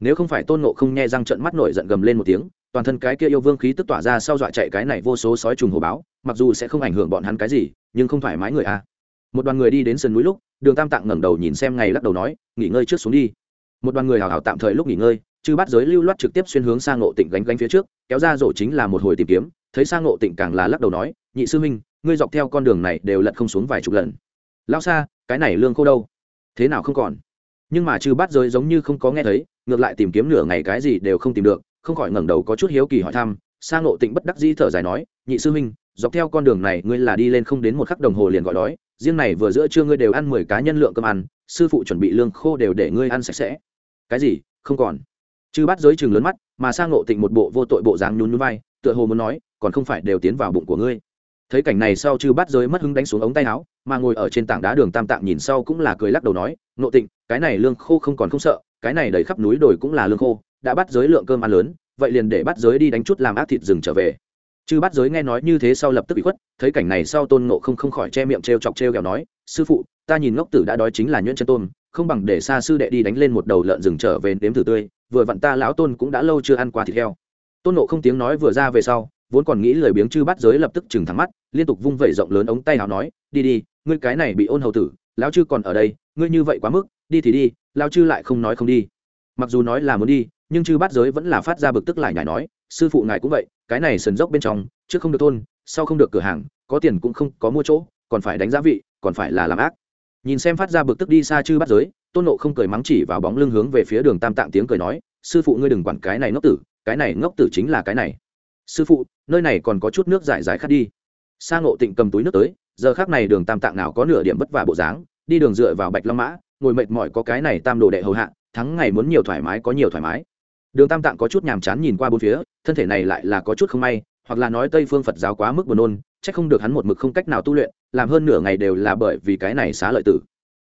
Nếu không phải tôn nộ không nghe răng trận mắt nổi giận gầm lên một tiếng, toàn thân cái kia yêu vương khí tức tỏa ra sau dọa chạy cái này vô số sói trùng hổ báo, mặc dù sẽ không ảnh hưởng bọn hắn cái gì, nhưng không thoải mái người a. Một đoàn người đi đến sườn núi lúc, đường tam tạng ngẩng đầu nhìn xem ngày lắc đầu nói, nghỉ ngơi trước xuống đi. Một đoàn người hào hào tạm thời lúc nghỉ ngơi, chư bắt giới lưu loát trực tiếp xuyên hướng sang ngộ tịnh gánh gánh phía trước, kéo ra rổ chính là một hồi tìm kiếm thấy sang ngộ tịnh càng là lắc đầu nói, nhị sư huynh, ngươi dọc theo con đường này đều lật không xuống vài chục lần. Lao xa cái này lương khô đâu? Thế nào không còn? Nhưng mà chư bát giới giống như không có nghe thấy, ngược lại tìm kiếm nửa ngày cái gì đều không tìm được, không khỏi ngẩng đầu có chút hiếu kỳ hỏi thăm. Sang ngộ tịnh bất đắc dĩ thở dài nói, nhị sư huynh, dọc theo con đường này ngươi là đi lên không đến một khắc đồng hồ liền gọi đói, riêng này vừa giữa trưa ngươi đều ăn mười cá nhân lượng cơm ăn, sư phụ chuẩn bị lương khô đều để ngươi ăn sạch sẽ. Cái gì? Không còn. Chư bát giới chừng lớn mắt, mà sang ngộ tịnh một bộ vô tội bộ dáng nhún nhún vai, tựa hồ muốn nói còn không phải đều tiến vào bụng của ngươi. Thấy cảnh này sau chư bắt giới mất hứng đánh xuống ống tay áo, mà ngồi ở trên tảng đá đường tam tạng nhìn sau cũng là cười lắc đầu nói, nộ tịnh, cái này lương khô không còn không sợ, cái này đầy khắp núi đồi cũng là lương khô, đã bắt giới lượng cơm ăn lớn, vậy liền để bắt giới đi đánh chút làm ác thịt rừng trở về. Chư bắt giới nghe nói như thế sau lập tức bị khuất, thấy cảnh này sau tôn nộ không không khỏi che miệng t r e o chọc t r e o kẹo nói, sư phụ, ta nhìn ngốc tử đã đói chính là nhuyễn chân tôn, không bằng để xa sư đệ đi đánh lên một đầu lợn rừng trở về đếm thử tươi, vừa vặn ta lão tôn cũng đã lâu chưa ăn qua thịt heo. Tôn nộ không tiếng nói vừa ra về sau vốn còn nghĩ lời biếng chư bắt giới lập tức chừng thẳng mắt, liên tục vung vẩy rộng lớn ống tay nào nói, đi đi, ngươi cái này bị ôn hầu tử, lão chư còn ở đây, ngươi như vậy quá mức, đi thì đi, lão chư lại không nói không đi. Mặc dù nói là muốn đi, nhưng chư bắt giới vẫn là phát ra bực tức lại nhảy nói, sư phụ ngài cũng vậy, cái này sần dốc bên trong, trước không được thôn, sau không được cửa hàng, có tiền cũng không có mua chỗ, còn phải đánh giá vị, còn phải là làm ác. Nhìn xem phát ra bực tức đi xa chư bắt giới, tôn nộ không cười mắng chỉ vào bóng lưng hướng về phía đường tam tạng tiếng cười nói, sư phụ ngươi đừng quản cái này ngốc tử, cái này ngốc tử chính là cái này sư phụ, nơi này còn có chút nước giải giải khát đi. Sa ngộ tịnh cầm túi nước tới, giờ khác này đường tam tạng nào có nửa điểm vất vả bộ dáng, đi đường dựa vào bạch long mã, ngồi mệt mỏi có cái này tam đồ đệ hầu hạ, thắng ngày muốn nhiều thoải mái có nhiều thoải mái. Đường tam tạng có chút nhàm chán nhìn qua bốn phía, thân thể này lại là có chút không may, hoặc là nói tây phương phật giáo quá mức buồn nôn c h ắ c không được hắn một mực không cách nào tu luyện, làm hơn nửa ngày đều là bởi vì cái này xá lợi tử.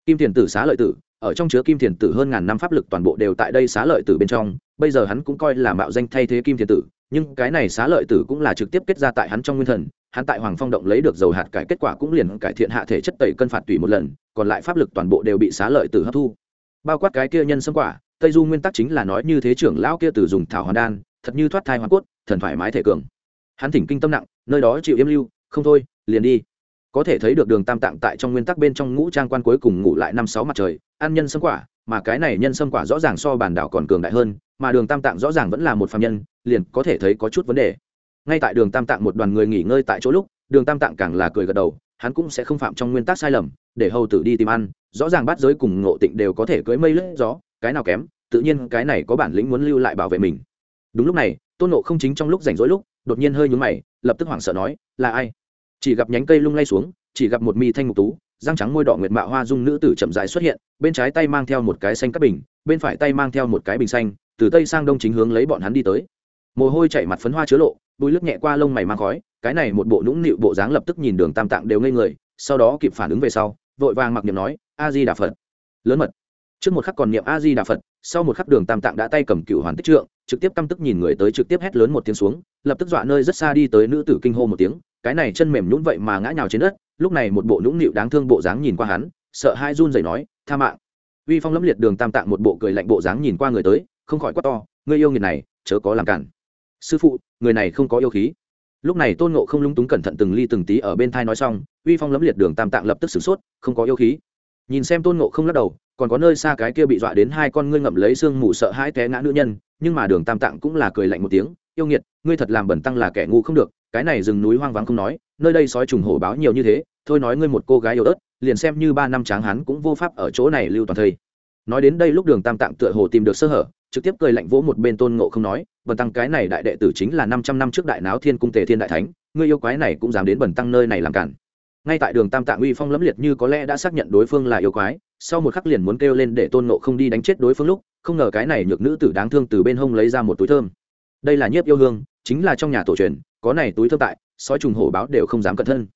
Kim tiền tử xá lợi tử ở trong chứa kim thiền tử hơn ngàn năm pháp lực toàn bộ đều tại đây xá lợi tử bên trong, bây giờ hắn cũng coi là mạo danh thay thế kim thiền tử, nhưng cái này xá lợi tử cũng là trực tiếp kết ra tại hắn trong nguyên thần, hắn tại hoàng phong động lấy được dầu hạt cải kết quả cũng liền cải thiện hạ thể chất tẩy cân phạt tùy một lần, còn lại pháp lực toàn bộ đều bị xá lợi tử hấp thu. Bao quát cái kia nhân xâm quả, tây du nguyên tắc chính là nói như thế trưởng lão kia từ dùng thảo hoàn đan, thật như thoát thai hoàn cốt, thần thoải mái thể cường. Hắn thỉnh kinh tâm nặng, nơi đó chịu yêm lưu, không thôi, liền đi có thể thấy được đường tam tạng tại trong nguyên tắc bên trong ngũ trang quan cuối cùng ngủ lại năm sáu mặt trời, ăn nhân sâm quả, mà cái này nhân sâm quả rõ ràng so bản đảo còn cường đại hơn, mà đường tam tạng rõ ràng vẫn là một phạm nhân, liền có thể thấy có chút vấn đề. Ngay tại đường tam tạng một đoàn người nghỉ ngơi tại chỗ lúc, đường tam tạng càng là cười gật đầu, hắn cũng sẽ không phạm trong nguyên tắc sai lầm, để hầu tử đi tìm ăn, rõ ràng bắt giới cùng ngộ tịnh đều có thể cưới mây lướt gió, cái nào kém, tự nhiên cái này có bản lĩnh muốn lưu lại bảo vệ mình. Đúng lúc này, tôn nộ không chính trong lúc rảnh rỗi lúc, đột nhiên hơi nhúng mày, lập tức hoảng sợ nói, là ai? Chỉ gặp nhánh cây lung lay xuống, chỉ gặp một mi thanh mục tú, răng trắng môi đỏ nguyệt mạ hoa dung nữ tử chậm rãi xuất hiện, bên trái tay mang theo một cái xanh cắt bình, bên phải tay mang theo một cái bình xanh, từ tây sang đông chính hướng lấy bọn hắn đi tới. Mồ hôi chảy mặt phấn hoa chứa lộ bùi lướt nhẹ qua lông mày mang khói, cái này một bộ nũng nịu bộ dáng lập tức nhìn đường tam tạng đều ngây người, sau đó kịp phản ứng về sau, vội vàng mặc niệm nói a di đà phật lớn mật. Trước một khắc còn niệm a di đà phật sau một khắc đường tam tạng đã tay cầm cựu hoàn tích trượng, trực tiếp căm tức nhìn người tới trực tiếp hét lớn một tiếng xuống, lập tức dọa nơi rất xa đi tới nữ tử kinh hô một tiếng cái này chân mềm nhũn vậy mà ngã nhào trên đất, lúc này một bộ nũng nịu đáng thương bộ dáng nhìn qua hắn, sợ hai run rẩy nói, tha mạng. Uy phong lẫm liệt đường tam tạng một bộ cười lạnh bộ dáng nhìn qua người tới, không khỏi quát to, ngươi yêu nghiệt này, chớ có làm cản. Sư phụ, người này không có yêu khí. Lúc này tôn ngộ không lung túng cẩn thận từng ly từng tí ở bên thai nói xong, uy phong lẫm liệt đường tam tạng lập tức sửng sốt, không có yêu khí. Nhìn xem tôn ngộ không lắc đầu, còn có nơi xa cái kia bị dọa đến hai con ngươi ngậm lấy xương mù sợ hãi té ngã nữ nhân, nhưng mà đường tam tạng cũng là cười lạnh một tiếng, yêu nghiệt, ngươi thật làm bẩn tăng là kẻ ngu không được cái này rừng núi hoang vắng không nói, nơi đây sói trùng hổ báo nhiều như thế, thôi nói ngươi một cô gái yếu ớt, liền xem như ba năm tráng hắn cũng vô pháp ở chỗ này lưu toàn thây. Nói đến đây lúc đường tam tạng tựa hồ tìm được sơ hở, trực tiếp cười lạnh vỗ một bên tôn ngộ không nói, bần tăng cái này đại đệ tử chính là năm trăm năm trước đại náo thiên cung tề thiên đại thánh, ngươi yêu quái này cũng dám đến bần tăng nơi này làm cản. Ngay tại đường tam tạng uy phong lẫm liệt như có lẽ đã xác nhận đối phương là yêu quái, sau một khắc liền muốn kêu lên để tôn ngộ không đi đánh chết đối phương lúc, không ngờ cái này nhược nữ tử đáng thương từ bên hông lấy ra một túi thơm. Đây là nhiếp yêu hương, chính là trong nhà tổ truyền có này túi thơm tại, sói trùng hổ báo đều không dám cẩn thân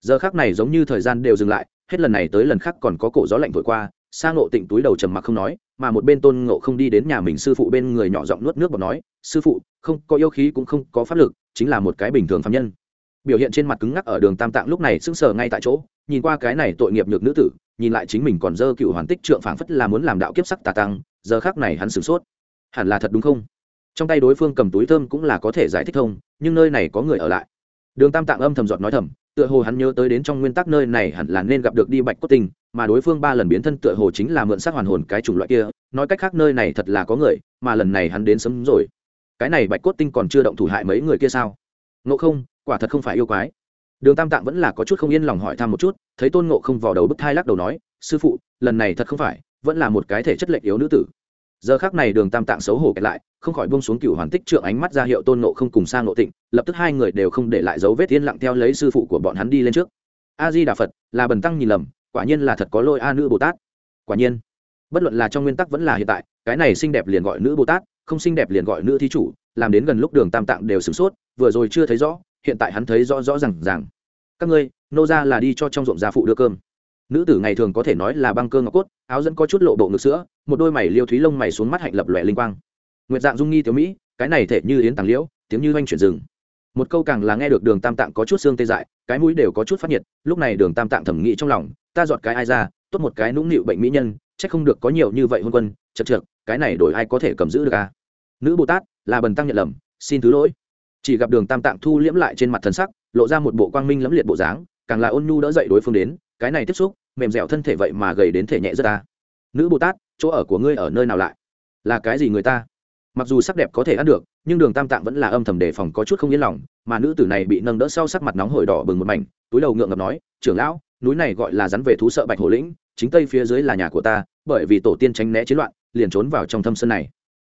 giờ khác này giống như thời gian đều dừng lại, hết lần này tới lần khác còn có cổ gió lạnh thổi qua sang ngộ tịnh túi đầu trầm mặc không nói, mà một bên tôn ngộ không đi đến nhà mình sư phụ bên người nhỏ giọng nuốt nước bọt nói, sư phụ, không có yêu khí cũng không có pháp lực, chính là một cái bình thường phạm nhân. Biểu hiện trên mặt cứng ngắc ở đường tam tạng lúc này sững sờ ngay tại chỗ, nhìn qua cái này tội nghiệp nhược nữ tử, nhìn lại chính mình còn dơ cựu hoàn tích trượng phảng phất là muốn làm đạo kiếp sắc tà tăng, giờ khác này hắn sửng sốt. Hẳn là thật đúng không? Trong tay đối phương cầm túi thơm cũng là có thể giải thích thông, nhưng nơi này có người ở lại. Đường tam tạng âm thầm giọt nói thầm, tựa hồ hắn nhớ tới đến trong nguyên tắc nơi này hẳn là nên gặp được đi bạch cốt tình mà đối phương ba lần biến thân tựa hồ chính là mượn sát hoàn hồn cái chủng loại kia, nói cách khác nơi này thật là có người, mà lần này hắn đến sớm rồi. Cái này bạch cốt tinh còn chưa động thủ hại mấy người kia sao? Ngộ không, quả thật không phải yêu quái. Đường tam tạng vẫn là có chút không yên lòng hỏi thăm một chút, thấy tôn ngộ không vào đầu bức thai lắc đầu nói, sư phụ, lần này thật không phải, vẫn là một cái thể chất lệch yếu nữ tử giờ khác này đường tam tạng xấu hổ kẹt lại, không khỏi bông xuống cựu hoàn tích trượng ánh mắt ra hiệu tôn nộ không cùng sang nộ tịnh, lập tức hai người đều không để lại dấu vết yên lặng theo lấy sư phụ của bọn hắn đi lên trước. A di đà phật, là bần tăng nhìn lầm, quả nhiên là thật có lôi a nữ bồ tát. Quả nhiên, bất luận là trong nguyên tắc vẫn là hiện tại, cái này xinh đẹp liền gọi nữ bồ tát, không xinh đẹp liền gọi nữ thí chủ, làm đến gần lúc đường tam tạng đều sửng sốt, vừa rồi chưa thấy rõ, hiện tại hắn thấy rõ rõ rằng rằng các ngươi, nô ra là đi cho trong ruộng gia phụ đưa cơm nữ tử ngày thường có thể nói là băng cơ ngọc cốt, áo dẫn có chút lộ bộ ngực sữa, một đôi mày liêu thúy lông mày xuống mắt hạnh lập lòe linh quang. Nguyệt dạng dung nghi tiểu mỹ, cái này thể như yến tàng liễu, tiếng như oanh chuyển rừng. Một câu càng là nghe được đường tam tạng có chút xương tê dại, cái mũi đều có chút phát nhiệt, lúc này đường tam tạng thẩm nghĩ trong lòng, ta dọn cái ai ra, tốt một cái nũng nịu bệnh mỹ nhân, chắc không được có nhiều như vậy hôn quân, chật trượt, cái này đổi ai có thể cầm giữ được à? Nữ bồ tát, là bần tăng nhận lầm, xin thứ lỗi. Chỉ gặp đường tam tạng thu liễm lại trên mặt thần sắc, lộ ra một bộ quang minh lẫm liệt bộ dáng, càng là ôn nhu đỡ dậy đối phương đến cái này tiếp xúc, mềm dẻo thân thể vậy mà gầy đến thể nhẹ rất ta. Nữ bồ tát, chỗ ở của ngươi ở nơi nào lại? Là cái gì người ta? Mặc dù sắc đẹp có thể ăn được, nhưng đường tam tạng vẫn là âm thầm đề phòng có chút không yên lòng, mà nữ tử này bị nâng đỡ sau sắc mặt nóng hổi đỏ bừng một mảnh, túi đầu ngượng ngập nói, trưởng lão, núi này gọi là rắn về thú sợ bạch hổ lĩnh, chính tây phía dưới là nhà của ta, bởi vì tổ tiên tránh né chiến loạn, liền trốn vào trong thâm sơn này.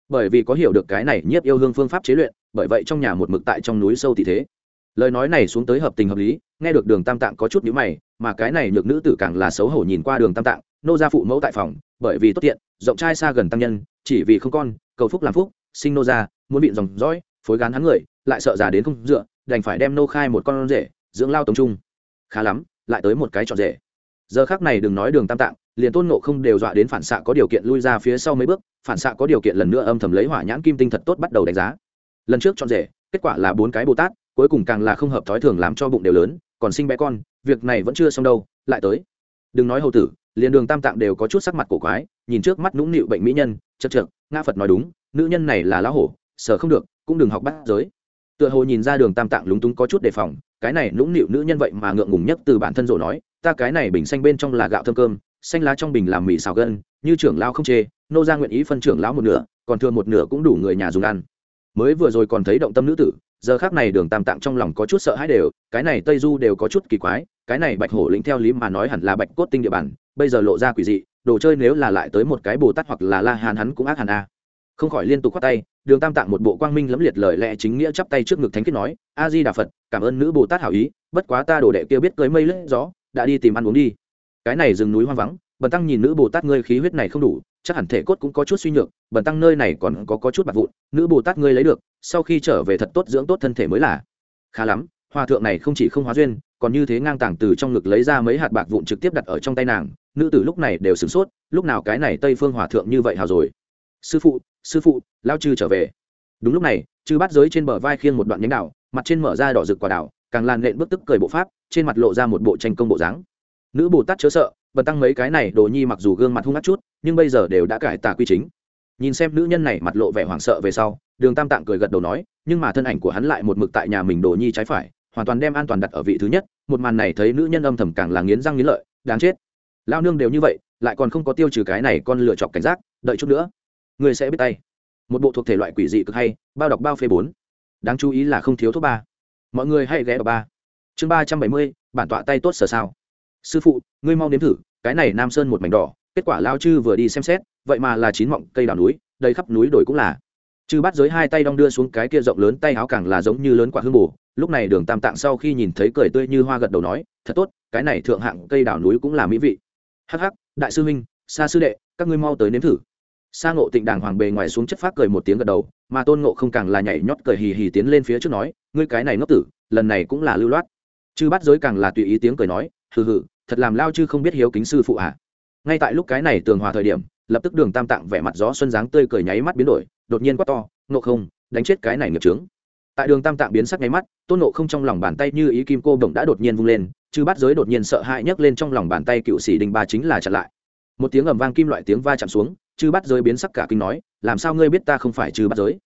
Bởi vì có hiểu được cái này nhiếp yêu hương phương pháp chế luyện, bởi vậy trong nhà một mực tại trong núi sâu thì thế lời nói này xuống tới hợp tình hợp lý, nghe được đường tam tạng có chút nhữ mày, mà cái này nhược nữ tử càng là xấu hổ nhìn qua đường tam tạng, nô gia phụ mẫu tại phòng, bởi vì tốt tiện, rộng trai xa gần tăng nhân, chỉ vì không con, cầu phúc làm phúc, sinh nô gia, muốn bị dòng dõi, phối gán hắn người, lại sợ già đến không dựa, đành phải đem nô khai một con rể, dưỡng lao tống trung. Khá lắm, lại tới một cái trọn rể. Giờ khác này đừng nói đường tam tạng, liền tôn nộ không đều dọa đến phản xạ có điều kiện lui ra phía sau mấy bước, phản xạ có điều kiện lần nữa âm thầm lấy hỏa nhãn kim tinh thật tốt bắt đầu đánh giá. Lần trước chọn rể, kết quả là bốn cái bồ tát cuối cùng càng là không hợp thói thường làm cho bụng đều lớn, còn sinh bé con, việc này vẫn chưa xong đâu, lại tới. Đừng nói hầu tử, liền đường tam tạng đều có chút sắc mặt cổ quái, nhìn trước mắt nũng nịu bệnh mỹ nhân, chật chật nga phật nói đúng, nữ nhân này là lão hổ, sợ không được, cũng đừng học bắt giới. Tựa hồ nhìn ra đường tam tạng lúng túng có chút đề phòng, cái này nũng nịu nữ nhân vậy mà ngượng ngùng nhất từ bản thân rộ nói, ta cái này bình xanh bên trong là gạo thơm cơm, xanh lá trong bình làm mì xào gân, như trưởng lão không chê, nô ra nguyện ý phân trưởng lão một nửa, còn thừa một nửa cũng đủ người nhà dùng ăn. Mới vừa rồi còn thấy động tâm nữ tử giờ khác này đường tam tạng trong lòng có chút sợ hãi đều, cái này tây du đều có chút kỳ quái, cái này bạch hổ lĩnh theo lý mà nói hẳn là bạch cốt tinh địa bàn, bây giờ lộ ra quỷ dị, đồ chơi nếu là lại tới một cái bồ tát hoặc là la hàn hắn cũng ác hàn a. Không khỏi liên tục khoát tay, đường tam tạng một bộ quang minh lẫm liệt lời lẽ chính nghĩa chắp tay trước ngực thánh kết nói, a di đà phật, cảm ơn nữ bồ tát hảo ý, bất quá ta đồ đệ kia biết cưới mây lướt gió, đã đi tìm ăn uống đi. Cái này rừng núi hoang vắng, bần tăng nhìn nữ bồ tát ngươi khí huyết này không đủ chắc hẳn thể cốt cũng có chút suy nhược bần tăng nơi này còn có, có chút bạc vụn nữ bồ tát ngươi lấy được sau khi trở về thật tốt dưỡng tốt thân thể mới là. Khá lắm hòa thượng này không chỉ không hóa duyên còn như thế ngang tàng từ trong ngực lấy ra mấy hạt bạc vụn trực tiếp đặt ở trong tay nàng nữ tử lúc này đều sửng sốt lúc nào cái này tây phương hòa thượng như vậy hào rồi. Sư phụ sư phụ lao chư trở về. Đúng lúc này chư bắt giới trên bờ vai khiêng một đoạn nhánh đảo mặt trên mở ra đỏ rực quả đảo càng làn lện bước tức cười bộ pháp trên mặt lộ ra một bộ tranh công bộ dáng. Nữ bồ tát chớ sợ bần tăng mấy cái này đồ nhi mặc dù gương mặt hung ác chút nhưng bây giờ đều đã cải tà quy chính. Nhìn xem nữ nhân này mặt lộ vẻ hoảng sợ về sau, đường tam tạng cười gật đầu nói, nhưng mà thân ảnh của hắn lại một mực tại nhà mình đồ nhi trái phải, hoàn toàn đem an toàn đặt ở vị thứ nhất, một màn này thấy nữ nhân âm thầm càng là nghiến răng nghiến lợi, đáng chết. Lao nương đều như vậy, lại còn không có tiêu trừ cái này con lựa chọc cảnh giác, đợi chút nữa, người sẽ biết tay. Một bộ thuộc thể loại quỷ dị cực hay, bao đọc bao phê bốn. Đáng chú ý là không thiếu thuốc ba. Mọi người hãy ghé vào ba. Chương ba trăm bảy mươi, bản tọa tay tốt sở sao. Sư phụ, ngươi mau nếm thử, cái này nam sơn một mảnh đỏ kết quả lao chư vừa đi xem xét, vậy mà là chín mọng cây đào núi, đầy khắp núi đồi cũng là. Chư bắt giới hai tay đong đưa xuống cái kia rộng lớn tay áo càng là giống như lớn quả hương bù lúc này đường tam tạng sau khi nhìn thấy cười tươi như hoa gật đầu nói, thật tốt, cái này thượng hạng cây đào núi cũng là mỹ vị. Hắc hắc, đại sư huynh xa sư đệ, các ngươi mau tới nếm thử. Sa ngộ tịnh đàng hoàng bề ngoài xuống chất phát cười một tiếng gật đầu, mà tôn ngộ không càng là nhảy nhót cười hì hì tiến lên phía trước nói, ngươi cái này ngốc tử, lần này cũng là lưu loát. Chư bắt giới càng là tùy ý tiếng cười nói, hừ hừ, thật làm lao chư không biết hiếu kính sư phụ ạ. à ngay tại lúc cái này tường hòa thời điểm, lập tức đường tam tạng vẻ mặt gió xuân dáng tươi cười nháy mắt biến đổi, đột nhiên quát to, ngộ không, đánh chết cái này nghiệp trướng tại đường tam tạng biến sắc nháy mắt, tôn ngộ không trong lòng bàn tay như ý kim cô bổng đã đột nhiên vung lên, chư bắt giới đột nhiên sợ hãi nhấc lên trong lòng bàn tay cựu sĩ đình ba chính là chặn lại. Một tiếng ầm vang kim loại tiếng va chạm xuống, chư bắt giới biến sắc cả kinh nói, làm sao ngươi biết ta không phải chư bắt giới?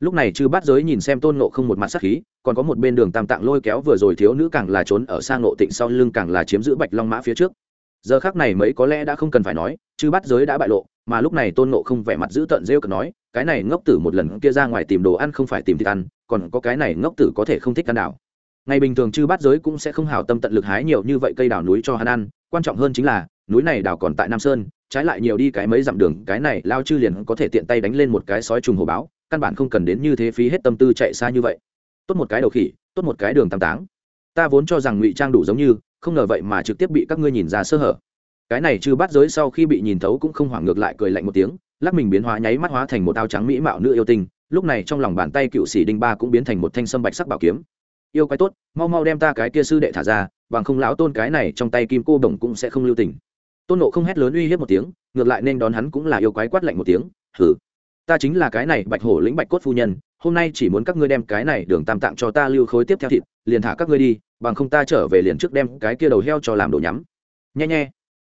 Lúc này chư bắt giới nhìn xem tôn nộ không một mặt sắc khí, còn có một bên đường tam tạng lôi kéo vừa rồi thiếu nữ càng là trốn ở xa ngộ tịnh sau lưng càng là chiếm giữ bạch long mã phía trước giờ khác này mấy có lẽ đã không cần phải nói, chư bắt giới đã bại lộ, mà lúc này tôn nộ không vẻ mặt giữ tợn rêu cực nói, cái này ngốc tử một lần kia ra ngoài tìm đồ ăn không phải tìm thịt ăn, còn có cái này ngốc tử có thể không thích ăn đảo. Ngày bình thường chư bát giới cũng sẽ không hào tâm tận lực hái nhiều như vậy cây đảo núi cho hắn ăn, quan trọng hơn chính là, núi này đảo còn tại nam sơn, trái lại nhiều đi cái mấy dặm đường, cái này lao chư liền có thể tiện tay đánh lên một cái sói trùng hồ báo, căn bản không cần đến như thế phí hết tâm tư chạy xa như vậy. Tốt một cái đầu khỉ, tốt một cái đường tam táng. Ta vốn cho rằng ngụy trang đủ giống như không ngờ vậy mà trực tiếp bị các ngươi nhìn ra sơ hở. Cái này chư bắt giới sau khi bị nhìn thấu cũng không hoảng ngược lại cười lạnh một tiếng, lắc mình biến hóa nháy mắt hóa thành một áo trắng mỹ mạo nữ yêu tinh, lúc này trong lòng bàn tay cựu sĩ đinh ba cũng biến thành một thanh sâm bạch sắc bảo kiếm. Yêu quái tốt, mau mau đem ta cái kia sư đệ thả ra, bằng không lão tôn cái này trong tay kim cô đồng cũng sẽ không lưu tình. Tôn nộ không hét lớn uy hiếp một tiếng, ngược lại nên đón hắn cũng là yêu quái quát lạnh một tiếng hử ta chính là cái này bạch hổ lĩnh bạch cốt phu nhân, hôm nay chỉ muốn các ngươi đem cái này đường tam tạng cho ta lưu khối tiếp theo thịt, liền thả các ngươi đi bằng không ta trở về liền trước đem cái kia đầu heo cho làm đồ nhắm. Nhẹ nhẹ.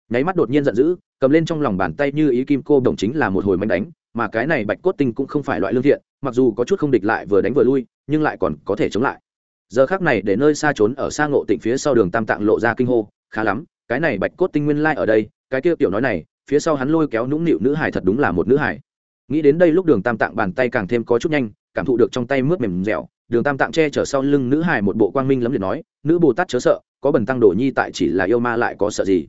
Nháy mắt đột nhiên giận dữ, cầm lên trong lòng bàn tay như ý kim cô đồng chính là một hồi manh đánh, mà cái này bạch cốt tinh cũng không phải loại lương thiện, mặc dù có chút không địch lại vừa đánh vừa lui, nhưng lại còn có thể chống lại. Giờ khác này để nơi xa trốn ở xa ngộ tịnh phía sau đường tam tạng lộ ra kinh hô, khá lắm, cái này bạch cốt tinh nguyên lai ở đây, cái kia tiểu nói này, phía sau hắn lôi kéo nũng nịu nữ hải thật đúng là một nữ hải nghĩ đến đây lúc đường tam tạng bàn tay càng thêm có chút nhanh, cảm thụ được trong tay mướt mềm dẻo đường tam tạng che chở sau lưng nữ hải một bộ quang minh lấm liệt nói, nữ bồ tát chớ sợ, có bần tăng đổ nhi tại chỉ là yêu ma lại có sợ gì?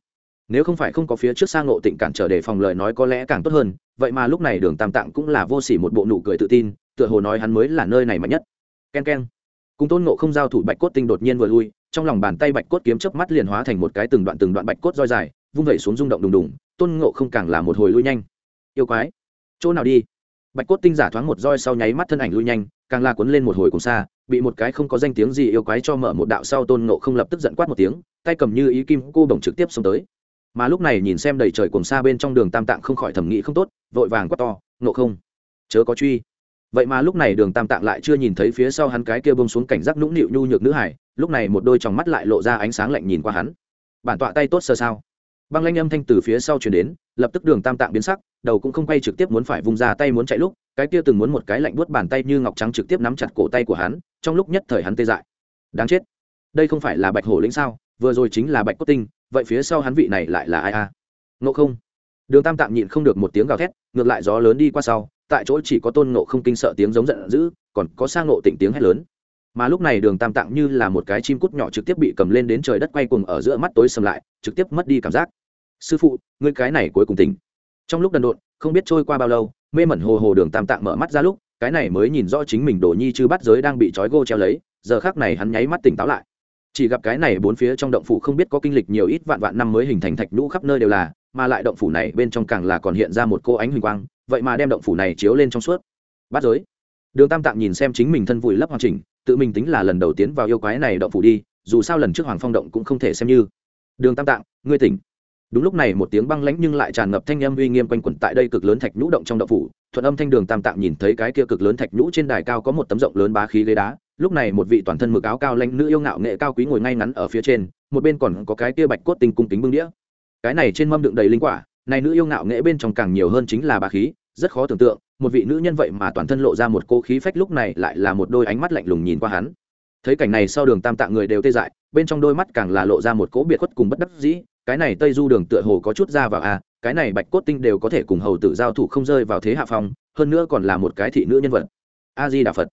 Nếu không phải không có phía trước sang ngộ tịnh cản trở để phòng lời nói có lẽ càng tốt hơn, vậy mà lúc này đường tam tạng cũng là vô s ỉ một bộ nụ cười tự tin, tựa hồ nói hắn mới là nơi này mạnh nhất. K e n k e n cùng tôn ngộ không giao thủ bạch cốt tinh đột nhiên vừa lui, trong lòng bàn tay bạch cốt kiếm chớp mắt liền hóa thành một cái từng đoạn từng đoạn bạch cốt roi dài, vung vẩy xuống rung động đùng đùng, tôn ngộ không càng là một hồi lui nhanh. Yêu quái, chỗ nào đi? Bạch cốt tinh giả thoáng một roi sau nháy mắt thân ảnh lui nhanh càng la cuốn lên một hồi cùng xa, bị một cái không có danh tiếng gì yêu quái cho mở một đạo sau tôn ngộ không lập tức giận quát một tiếng, tay cầm như ý kim cô bổng trực tiếp xông tới. Mà lúc này nhìn xem đầy trời cùng xa bên trong đường tam tạng không khỏi thẩm nghĩ không tốt, vội vàng quát to, ngộ không, chớ có truy. Vậy mà lúc này đường tam tạng lại chưa nhìn thấy phía sau hắn cái kia bông xuống cảnh giác nũng nịu nhu nhược nữ hải, lúc này một đôi tròng mắt lại lộ ra ánh sáng lạnh nhìn qua hắn. Bản tọa tay tốt sơ sao? Băng lanh âm thanh từ phía sau chuyển đến, lập tức đường tam tạng biến sắc, đầu cũng không quay trực tiếp muốn phải vung ra tay muốn chạy lúc cái kia từng muốn một cái lạnh buốt bàn tay như ngọc trắng trực tiếp nắm chặt cổ tay của hắn, trong lúc nhất thời hắn tê dại. Đáng chết. Đây không phải là bạch hổ lĩnh sao? Vừa rồi chính là bạch cốt tinh, vậy phía sau hắn vị này lại là ai a? À? ngộ không. Đường tam tạm nhịn không được một tiếng gào thét, ngược lại gió lớn đi qua sau, tại chỗ chỉ có tôn ngộ không kinh sợ tiếng giống giận dữ, còn có sang ngộ tịnh tiếng hét lớn. Mà lúc này đường tam tạng như là một cái chim cút nhỏ trực tiếp bị cầm lên đến trời đất quay cuồng ở giữa mắt tối sầm lại, trực tiếp mất đi cảm giác. Sư phụ, ngươi cái này cuối cùng tỉnh. Trong lúc đần độn, không biết trôi qua bao lâu mê mẩn hồ hồ đường tam tạng mở mắt ra lúc, cái này mới nhìn rõ chính mình đồ nhi chư bắt giới đang bị trói gô treo lấy, giờ khác này hắn nháy mắt tỉnh táo lại. Chỉ gặp cái này bốn phía trong động phủ không biết có kinh lịch nhiều ít vạn vạn năm mới hình thành thạch nhũ khắp nơi đều là, mà lại động phủ này bên trong càng là còn hiện ra một cô ánh huỳnh quang, vậy mà đem động phủ này chiếu lên trong suốt. Bát giới. Đường tam tạng nhìn xem chính mình thân vùi lấp hoàn chỉnh, tự mình tính là lần đầu tiến vào yêu quái này động phủ đi, dù sao lần trước hoàng phong động cũng không thể xem như. Đường tam tạng, ngươi tỉnh đúng lúc này một tiếng băng lãnh nhưng lại tràn ngập thanh âm uy nghiêm quanh quẩn tại đây cực lớn thạch nhũ động trong đậu phủ, thuận âm thanh đường tam tạng nhìn thấy cái kia cực lớn thạch nhũ trên đài cao có một tấm rộng lớn bá khí ghế đá. Lúc này một vị toàn thân mực áo cao lãnh nữ yêu ngạo nghệ cao quý ngồi ngay ngắn ở phía trên, một bên còn có cái kia bạch cốt tinh cung kính bưng đĩa. Cái này trên mâm đựng đầy linh quả, này nữ yêu ngạo nghệ bên trong càng nhiều hơn chính là bá khí, rất khó tưởng tượng, một vị nữ nhân vậy mà toàn thân lộ ra một cô khí phách lúc này lại là một đôi ánh mắt lạnh lùng nhìn qua hắn. Thấy cảnh này sau đường tam tạng người đều tê dại, bên trong đôi mắt càng là lộ ra một cỗ biệt khuất cùng bất đắc dĩ cái này tây du đường tựa hồ có chút ra vào à cái này bạch cốt tinh đều có thể cùng hầu tử giao thủ không rơi vào thế hạ phong, hơn nữa còn là một cái thị nữ nhân vật. A di đà phật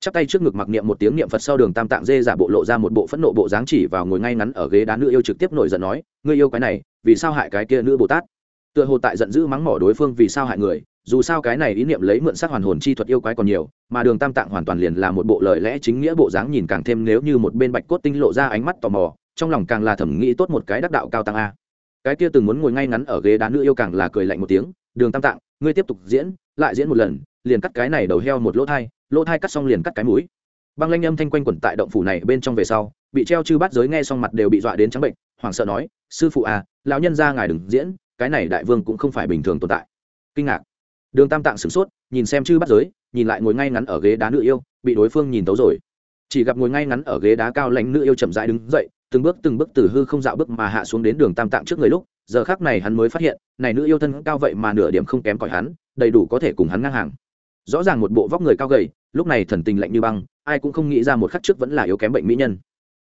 chắp tay trước ngực mặc niệm một tiếng niệm phật sau đường tam tạng dê giả bộ lộ ra một bộ phẫn nộ bộ dáng chỉ vào ngồi ngay ngắn ở ghế đá nữ yêu trực tiếp nổi giận nói, ngươi yêu cái này, vì sao hại cái kia nữ bồ tát? Tựa hồ tại giận dữ mắng mỏ đối phương vì sao hại người, dù sao cái này ý niệm lấy mượn sắc hoàn hồn chi thuật yêu quái còn nhiều, mà đường tam tạng hoàn toàn liền là một bộ lời lẽ chính nghĩa bộ dáng nhìn càng thêm nếu như một bên bạch cốt tinh lộ ra ánh mắt tò mò trong lòng càng là thẩm nghĩ tốt một cái đắc đạo cao tăng a. Cái kia từng muốn ngồi ngay ngắn ở ghế đá nữ yêu càng là cười lạnh một tiếng, đường tam tạng, ngươi tiếp tục diễn, lại diễn một lần, liền cắt cái này đầu heo một lỗ thai lỗ thai cắt xong liền cắt cái mũi. Băng lanh âm thanh quanh quẩn tại động phủ này bên trong về sau, bị treo chư bát giới nghe xong mặt đều bị dọa đến trắng bệnh, hoảng sợ nói, sư phụ à lão nhân ra ngài đừng diễn, cái này đại vương cũng không phải bình thường tồn tại. Kinh ngạc. Đường tam tạng sửng sốt, nhìn xem chư bát giới, nhìn lại ngồi ngay ngắn ở ghế đá nữ yêu, bị đối phương nhìn tấu rồi. Chỉ gặp ngồi ngay ngắn ở ghế đá cao lãnh nữ yêu chậm rãi đứng dậy từng bước từng bước từ hư không dạo bước mà hạ xuống đến đường tam tạng trước người lúc, giờ khác này hắn mới phát hiện, này nữ yêu thân cao vậy mà nửa điểm không kém cỏi hắn, đầy đủ có thể cùng hắn ngang hàng. Rõ ràng một bộ vóc người cao gầy, lúc này thần tình lạnh như băng, ai cũng không nghĩ ra một khắc trước vẫn là yếu kém bệnh mỹ nhân.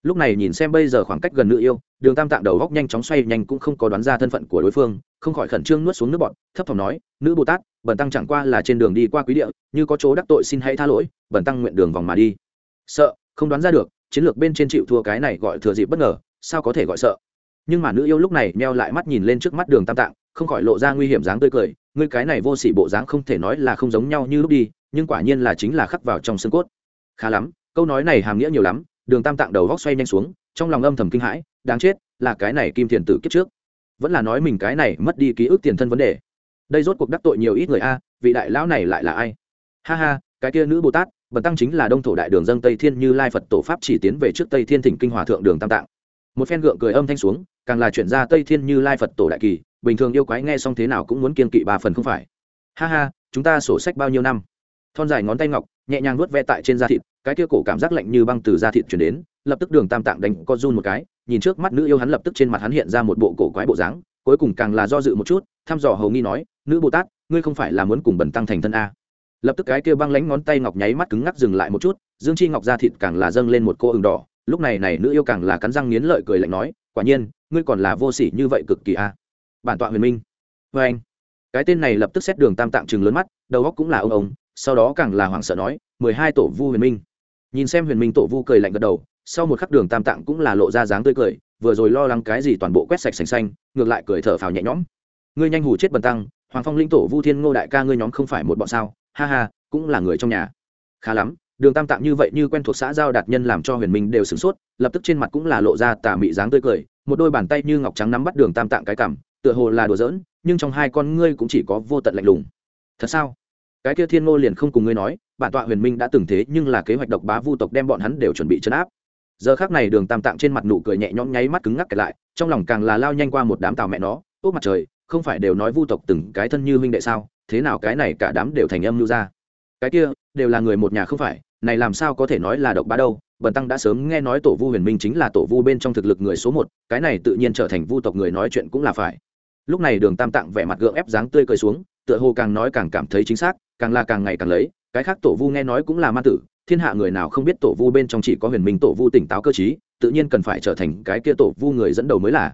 Lúc này nhìn xem bây giờ khoảng cách gần nữ yêu, đường tam tạng đầu góc nhanh chóng xoay nhanh cũng không có đoán ra thân phận của đối phương, không khỏi khẩn trương nuốt xuống nước bọn thấp thỏm nói, nữ bồ tát bần tăng chẳng qua là trên đường đi qua quý địa, như có chỗ đắc tội xin hãy tha lỗi bần tăng nguyện đường vòng mà đi. Sợ, không đoán ra được chiến lược bên trên chịu thua cái này gọi thừa dịp bất ngờ, sao có thể gọi sợ? Nhưng mà nữ yêu lúc này meo lại mắt nhìn lên trước mắt đường tam tạng, không khỏi lộ ra nguy hiểm dáng tươi cười, ngươi cái này vô sỉ bộ dáng không thể nói là không giống nhau như lúc đi, nhưng quả nhiên là chính là khắc vào trong xương cốt. Khá lắm, câu nói này hàm nghĩa nhiều lắm, đường tam tạng đầu góc xoay nhanh xuống, trong lòng âm thầm kinh hãi, đáng chết, là cái này kim Thiền tử kiếp trước. Vẫn là nói mình cái này mất đi ký ức tiền thân vấn đề. Đây rốt cuộc đắc tội nhiều ít người a, vị đại lão này lại là ai? Ha ha, cái kia nữ bồ tát bần tăng chính là đông thổ đại đường dâng tây thiên như lai phật tổ pháp chỉ tiến về trước tây thiên thỉnh kinh hòa thượng đường tam tạng. Một phen gượng cười âm thanh xuống, càng là chuyển ra tây thiên như lai phật tổ đại kỳ, bình thường yêu quái nghe xong thế nào cũng muốn kiên kỵ ba phần không phải. Ha ha, chúng ta sổ sách bao nhiêu năm? Thon dài ngón tay ngọc, nhẹ nhàng nuốt ve tại trên da thịt, cái kia cổ cảm giác lạnh như băng từ da thịt chuyển đến, lập tức đường tam tạng đánh co run một cái, nhìn trước mắt nữ yêu hắn lập tức trên mặt hắn hiện ra một bộ cổ quái bộ dáng, cuối cùng càng là do dự một chút, thăm dò hầu nghi nói, nữ bồ tát, ngươi không phải là muốn cùng bẩn tăng thành thân a? Lập tức cái kia băng lánh ngón tay ngọc nháy mắt cứng ngắc dừng lại một chút, dương chi ngọc da thịt càng là dâng lên một cô ừng đỏ, lúc này này nữ yêu càng là cắn răng nghiến lợi cười lạnh nói, quả nhiên, ngươi còn là vô sỉ như vậy cực kỳ a. À. Bản tọa huyền minh. Vê anh, cái tên này lập tức xét đường tam tạng chừng lớn mắt, đầu óc cũng là ông ông, sau đó càng là hoảng sợ nói, mười hai tổ vu huyền minh. Nhìn xem huyền minh tổ vu cười lạnh gật đầu, sau một khắc đường tam tạng cũng là lộ ra dáng tươi cười, vừa rồi lo lắng cái gì toàn bộ quét sạch sành xanh, ngược lại cười thở phào nhẹ nhõm. Ngươi nhanh hù chết bần tăng, hoàng phong linh tổ vu thiên ngô đại ca ngươi nhóm không phải một bọn sao ha ha, cũng là người trong nhà. Khá lắm, đường tam tạng như vậy như quen thuộc xã giao đạt nhân làm cho huyền minh đều sửng sốt, lập tức trên mặt cũng là lộ ra tà mị dáng tươi cười, một đôi bàn tay như ngọc trắng nắm bắt đường tam tạng cái cảm, tựa hồ là đùa giỡn, nhưng trong hai con ngươi cũng chỉ có vô tận lạnh lùng. Thật sao? Cái kia thiên ngô liền không cùng ngươi nói, bản tọa huyền minh đã từng thế nhưng là kế hoạch độc bá vu tộc đem bọn hắn đều chuẩn bị chấn áp. Giờ khác này đường tam tạng trên mặt nụ cười nhẹ nhõm nháy mắt cứng ngắc kẹt lại, trong lòng càng là lao nhanh qua một đám tàu mẹ nó ốp mặt trời không phải đều nói vu tộc từng cái thân như huynh đệ sao, thế nào cái này cả đám đều thành âm lưu ra cái kia, đều là người một nhà không phải, này làm sao có thể nói là độc bá đâu, bần tăng đã sớm nghe nói tổ vu huyền minh chính là tổ vu bên trong thực lực người số một, cái này tự nhiên trở thành vu tộc người nói chuyện cũng là phải. Lúc này đường tam tạng vẻ mặt gượng ép dáng tươi cười xuống, tựa hồ càng nói càng cảm thấy chính xác, càng là càng ngày càng lấy, cái khác tổ vu nghe nói cũng là ma tử, thiên hạ người nào không biết tổ vu bên trong chỉ có huyền minh tổ vu tỉnh táo cơ chí tự nhiên cần phải trở thành cái kia tổ vu người dẫn đầu mới là.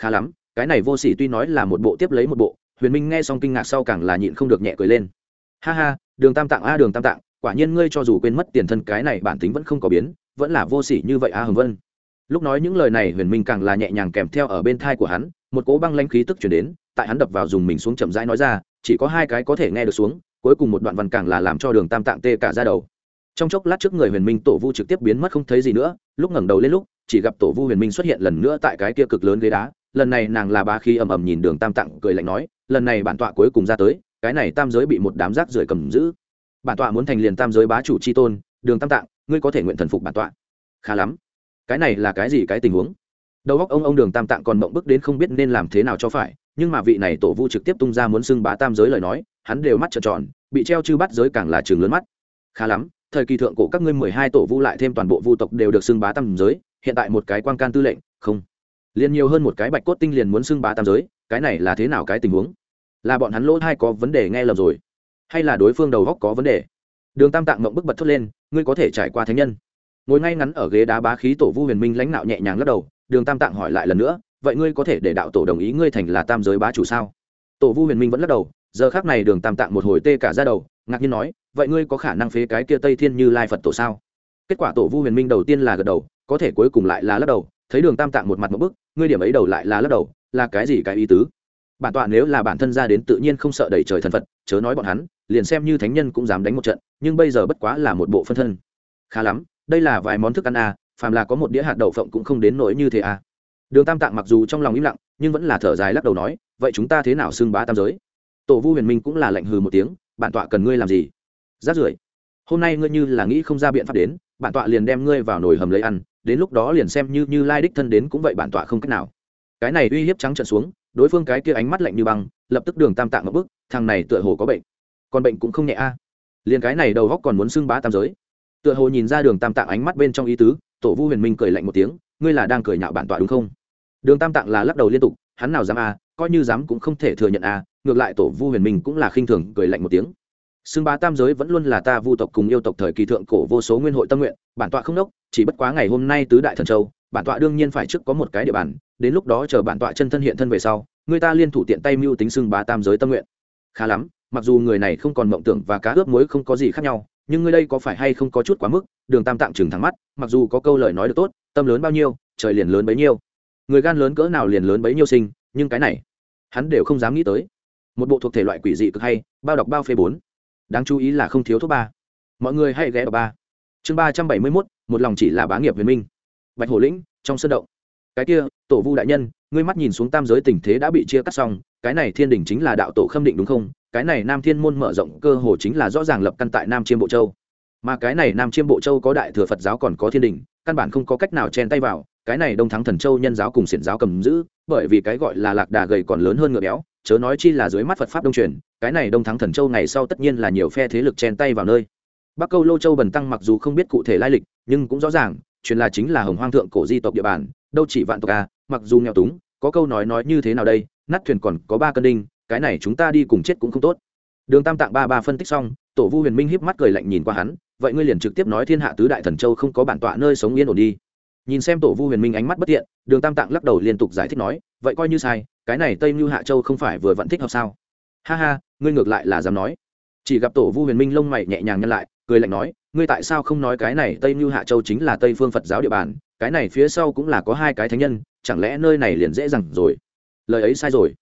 Khá lắm cái này vô sỉ tuy nói là một bộ tiếp lấy một bộ, huyền minh nghe xong kinh ngạc sau càng là nhịn không được nhẹ cười lên. Ha ha, đường tam tạng a, đường tam tạng, quả nhiên ngươi cho dù quên mất tiền thân cái này bản tính vẫn không có biến, vẫn là vô sỉ như vậy a hồng vân. Lúc nói những lời này, huyền minh càng là nhẹ nhàng kèm theo ở bên thai của hắn, một cỗ băng lanh khí tức chuyển đến, tại hắn đập vào dùng mình xuống chậm rãi nói ra, chỉ có hai cái có thể nghe được xuống, cuối cùng một đoạn văn càng là làm cho đường tam tạng tê cả ra đầu. Trong chốc lát trước người huyền minh tổ vu trực tiếp biến mất không thấy gì nữa, lúc ngẩng đầu lên lúc, chỉ gặp tổ vu huyền minh xuất hiện lần nữa tại cái kia cực lớn ghế đá lần này nàng là ba khi ầm ầm nhìn đường tam tạng, cười lạnh nói, lần này bản tọa cuối cùng ra tới, cái này tam giới bị một đám rác rưởi cầm giữ. Bản tọa muốn thành liền tam giới bá chủ c h i tôn, đường tam tạng, ngươi có thể nguyện thần phục bản tọa. Khá lắm. Cái này là cái gì cái tình huống? Đầu óc ông ông đường tam tạng còn mộng bức đến không biết nên làm thế nào cho phải, nhưng mà vị này tổ vu trực tiếp tung ra muốn xưng bá tam giới lời nói, hắn đều mắt trợn tròn, bị treo chư bắt giới càng là trường lớn mắt. Khá lắm. Thời kỳ thượng cổ các ngươi mười hai tổ vu lại thêm toàn bộ vu tộc đều được xưng bá tam giới, hiện tại một cái quan can tư lệnh, không liền nhiều hơn một cái bạch cốt tinh liền muốn xưng bá tam giới, cái này là thế nào cái tình huống? Là bọn hắn lỗ hai có vấn đề nghe lầm rồi, hay là đối phương đầu góc có vấn đề? Đường tam tạng mộng bức bật thốt lên, ngươi có thể trải qua thánh nhân. Ngồi ngay ngắn ở ghế đá bá khí tổ vu huyền minh lãnh đạo nhẹ nhàng lắc đầu, đường tam tạng hỏi lại lần nữa, vậy ngươi có thể để đạo tổ đồng ý ngươi thành là tam giới bá chủ sao? Tổ vu huyền minh vẫn lắc đầu, giờ khác này đường tam tạng một hồi tê cả ra đầu, ngạc nhiên nói, vậy ngươi có khả năng phế cái kia tây thiên như lai phật tổ sao? Kết quả tổ vu huyền minh đầu tiên là gật đầu có thể cuối cùng lại là lắc đầu thấy đường tam tạng một mặt một bức ngươi điểm ấy đầu lại là lắc đầu là cái gì cái ý tứ? Bản tọa nếu là bản thân ra đến tự nhiên không sợ đẩy trời thần phật chớ nói bọn hắn liền xem như thánh nhân cũng dám đánh một trận nhưng bây giờ bất quá là một bộ phân thân. Khá lắm đây là vài món thức ăn à, phàm là có một đĩa hạt đậu phộng cũng không đến nỗi như thế à. đường tam tạng mặc dù trong lòng im lặng nhưng vẫn là thở dài lắc đầu nói vậy chúng ta thế nào xưng bá tam giới? Tổ vu huyền minh cũng là lạnh hừ một tiếng bản tọa cần ngươi làm gì? Rát rưởi hôm nay ngươi như là nghĩ không ra biện pháp đến bản tọa liền đem ngươi vào nồi hầm lấy ăn, đến lúc đó liền xem như như lai đích thân đến cũng vậy bản tọa không cách nào. Cái này uy hiếp trắng trận xuống, đối phương cái kia ánh mắt lạnh như băng, lập tức đường tam tạng ngập bước thằng này tựa hồ có bệnh. Còn bệnh cũng không nhẹ a. À. liền cái này đầu góc còn muốn xưng bá tam giới. Tựa hồ nhìn ra đường tam tạng ánh mắt bên trong ý tứ, tổ vu huyền minh cười lạnh một tiếng, ngươi là đang cười nhạo bản tọa đúng không? Đường tam tạng là lắc đầu liên tục, hắn nào dám a à, coi như dám cũng không thể thừa nhận a à, ngược lại tổ vu huyền minh cũng là khinh thường, cười lạnh một tiếng xưng bá tam giới vẫn luôn là ta vu tộc cùng yêu tộc thời kỳ thượng cổ vô số nguyên hội tâm nguyện, bản tọa không đốc, chỉ bất quá ngày hôm nay tứ đại thần châu, bản tọa đương nhiên phải trước có một cái địa bàn, đến lúc đó chờ bản tọa chân thân hiện thân về sau, người ta liên thủ tiện tay mưu tính xưng bá tam giới tâm nguyện. Khá lắm, mặc dù người này không còn mộng tưởng và cá ướp muối không có gì khác nhau, nhưng ngươi đây có phải hay không có chút quá mức, đường tam tạm chừng thẳng mắt, mặc dù có câu lời nói được tốt, tâm lớn bao nhiêu, trời liền lớn bấy nhiêu. Người gan lớn cỡ nào liền lớn bấy nhiêu sinh, nhưng cái này, hắn đều không dám nghĩ tới. Một bộ thuộc thể loại quỷ dị cực hay, bao đọc bao phê bốn đáng chú ý là không thiếu thuốc ba. Mọi người hãy ghé vào ba. Chương ba trăm bảy mươi mốt, một lòng chỉ là bá nghiệp huyền minh. Bạch hổ lĩnh, trong sân động. Cái kia, tổ vu đại nhân, ngươi mắt nhìn xuống tam giới tình thế đã bị chia cắt xong, cái này thiên đình chính là đạo tổ khâm định đúng không? Cái này nam thiên môn mở rộng cơ hồ chính là rõ ràng lập căn tại nam chiêm bộ châu. Mà cái này nam chiêm bộ châu có đại thừa phật giáo còn có thiên đình căn bản không có cách nào chen tay vào, cái này đông thắng thần châu nhân giáo cùng xiển giáo cầm giữ, bởi vì cái gọi là lạc đà gầy còn lớn hơn ngựa béo chớ nói chi là dưới mắt phật pháp đông truyền, cái này đông thắng thần châu ngày sau tất nhiên là nhiều phe thế lực chen tay vào nơi. Bắc câu lô châu bần tăng mặc dù không biết cụ thể lai lịch, nhưng cũng rõ ràng, truyền là chính là hồng hoang thượng cổ di tộc địa bàn, đâu chỉ vạn tộc a mặc dù nghèo túng, có câu nói nói như thế nào đây, nát thuyền còn có ba cân đinh, cái này chúng ta đi cùng chết cũng không tốt. Đường tam tạng ba ba phân tích xong, tổ vu huyền minh híp mắt cười lạnh nhìn qua hắn, vậy ngươi liền trực tiếp nói thiên hạ tứ đại thần châu không có bản tọa nơi sống yên ổn đi. Nhìn xem tổ vu huyền minh ánh mắt bất tiện, đường tam tạng lắc đầu liên tục giải thích nói, vậy coi như sai cái này tây mưu hạ châu không phải vừa vẫn thích hợp sao? Ha ha, ngươi ngược lại là dám nói. Chỉ gặp tổ vu huyền minh lông mày nhẹ nhàng nhân lại, cười lạnh nói, ngươi tại sao không nói cái này tây mưu hạ châu chính là tây phương phật giáo địa bàn, cái này phía sau cũng là có hai cái thánh nhân, chẳng lẽ nơi này liền dễ dàng rồi? Lời ấy sai rồi.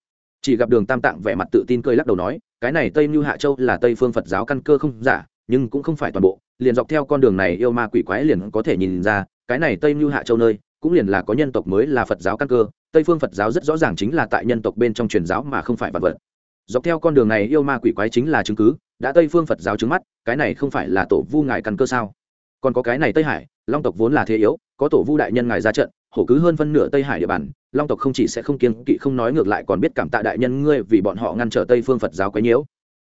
Chỉ gặp đường tam tạng vẻ mặt tự tin cười lắc đầu nói, cái này tây mưu hạ châu là tây phương phật giáo căn cơ không giả, nhưng cũng không phải toàn bộ, liền dọc theo con đường này yêu ma quỷ quái liền có thể nhìn ra, cái này tây mưu hạ châu nơi cũng liền là có nhân tộc mới là phật giáo căn cơ, tây phương phật giáo rất rõ ràng chính là tại nhân tộc bên trong truyền giáo mà không phải vật vật. Dọc theo con đường này, yêu ma quỷ quái chính là chứng cứ, đã tây phương phật giáo trứng mắt, cái này không phải là tổ vu ngài căn cơ sao? Còn có cái này tây hải, long tộc vốn là thế yếu, có tổ vu đại nhân ngài ra trận, hổ cứ hơn phân nửa tây hải địa bàn, long tộc không chỉ sẽ không kiên kỵ, không nói ngược lại còn biết cảm tạ đại nhân ngươi vì bọn họ ngăn trở tây phương phật giáo quấy nhiễu.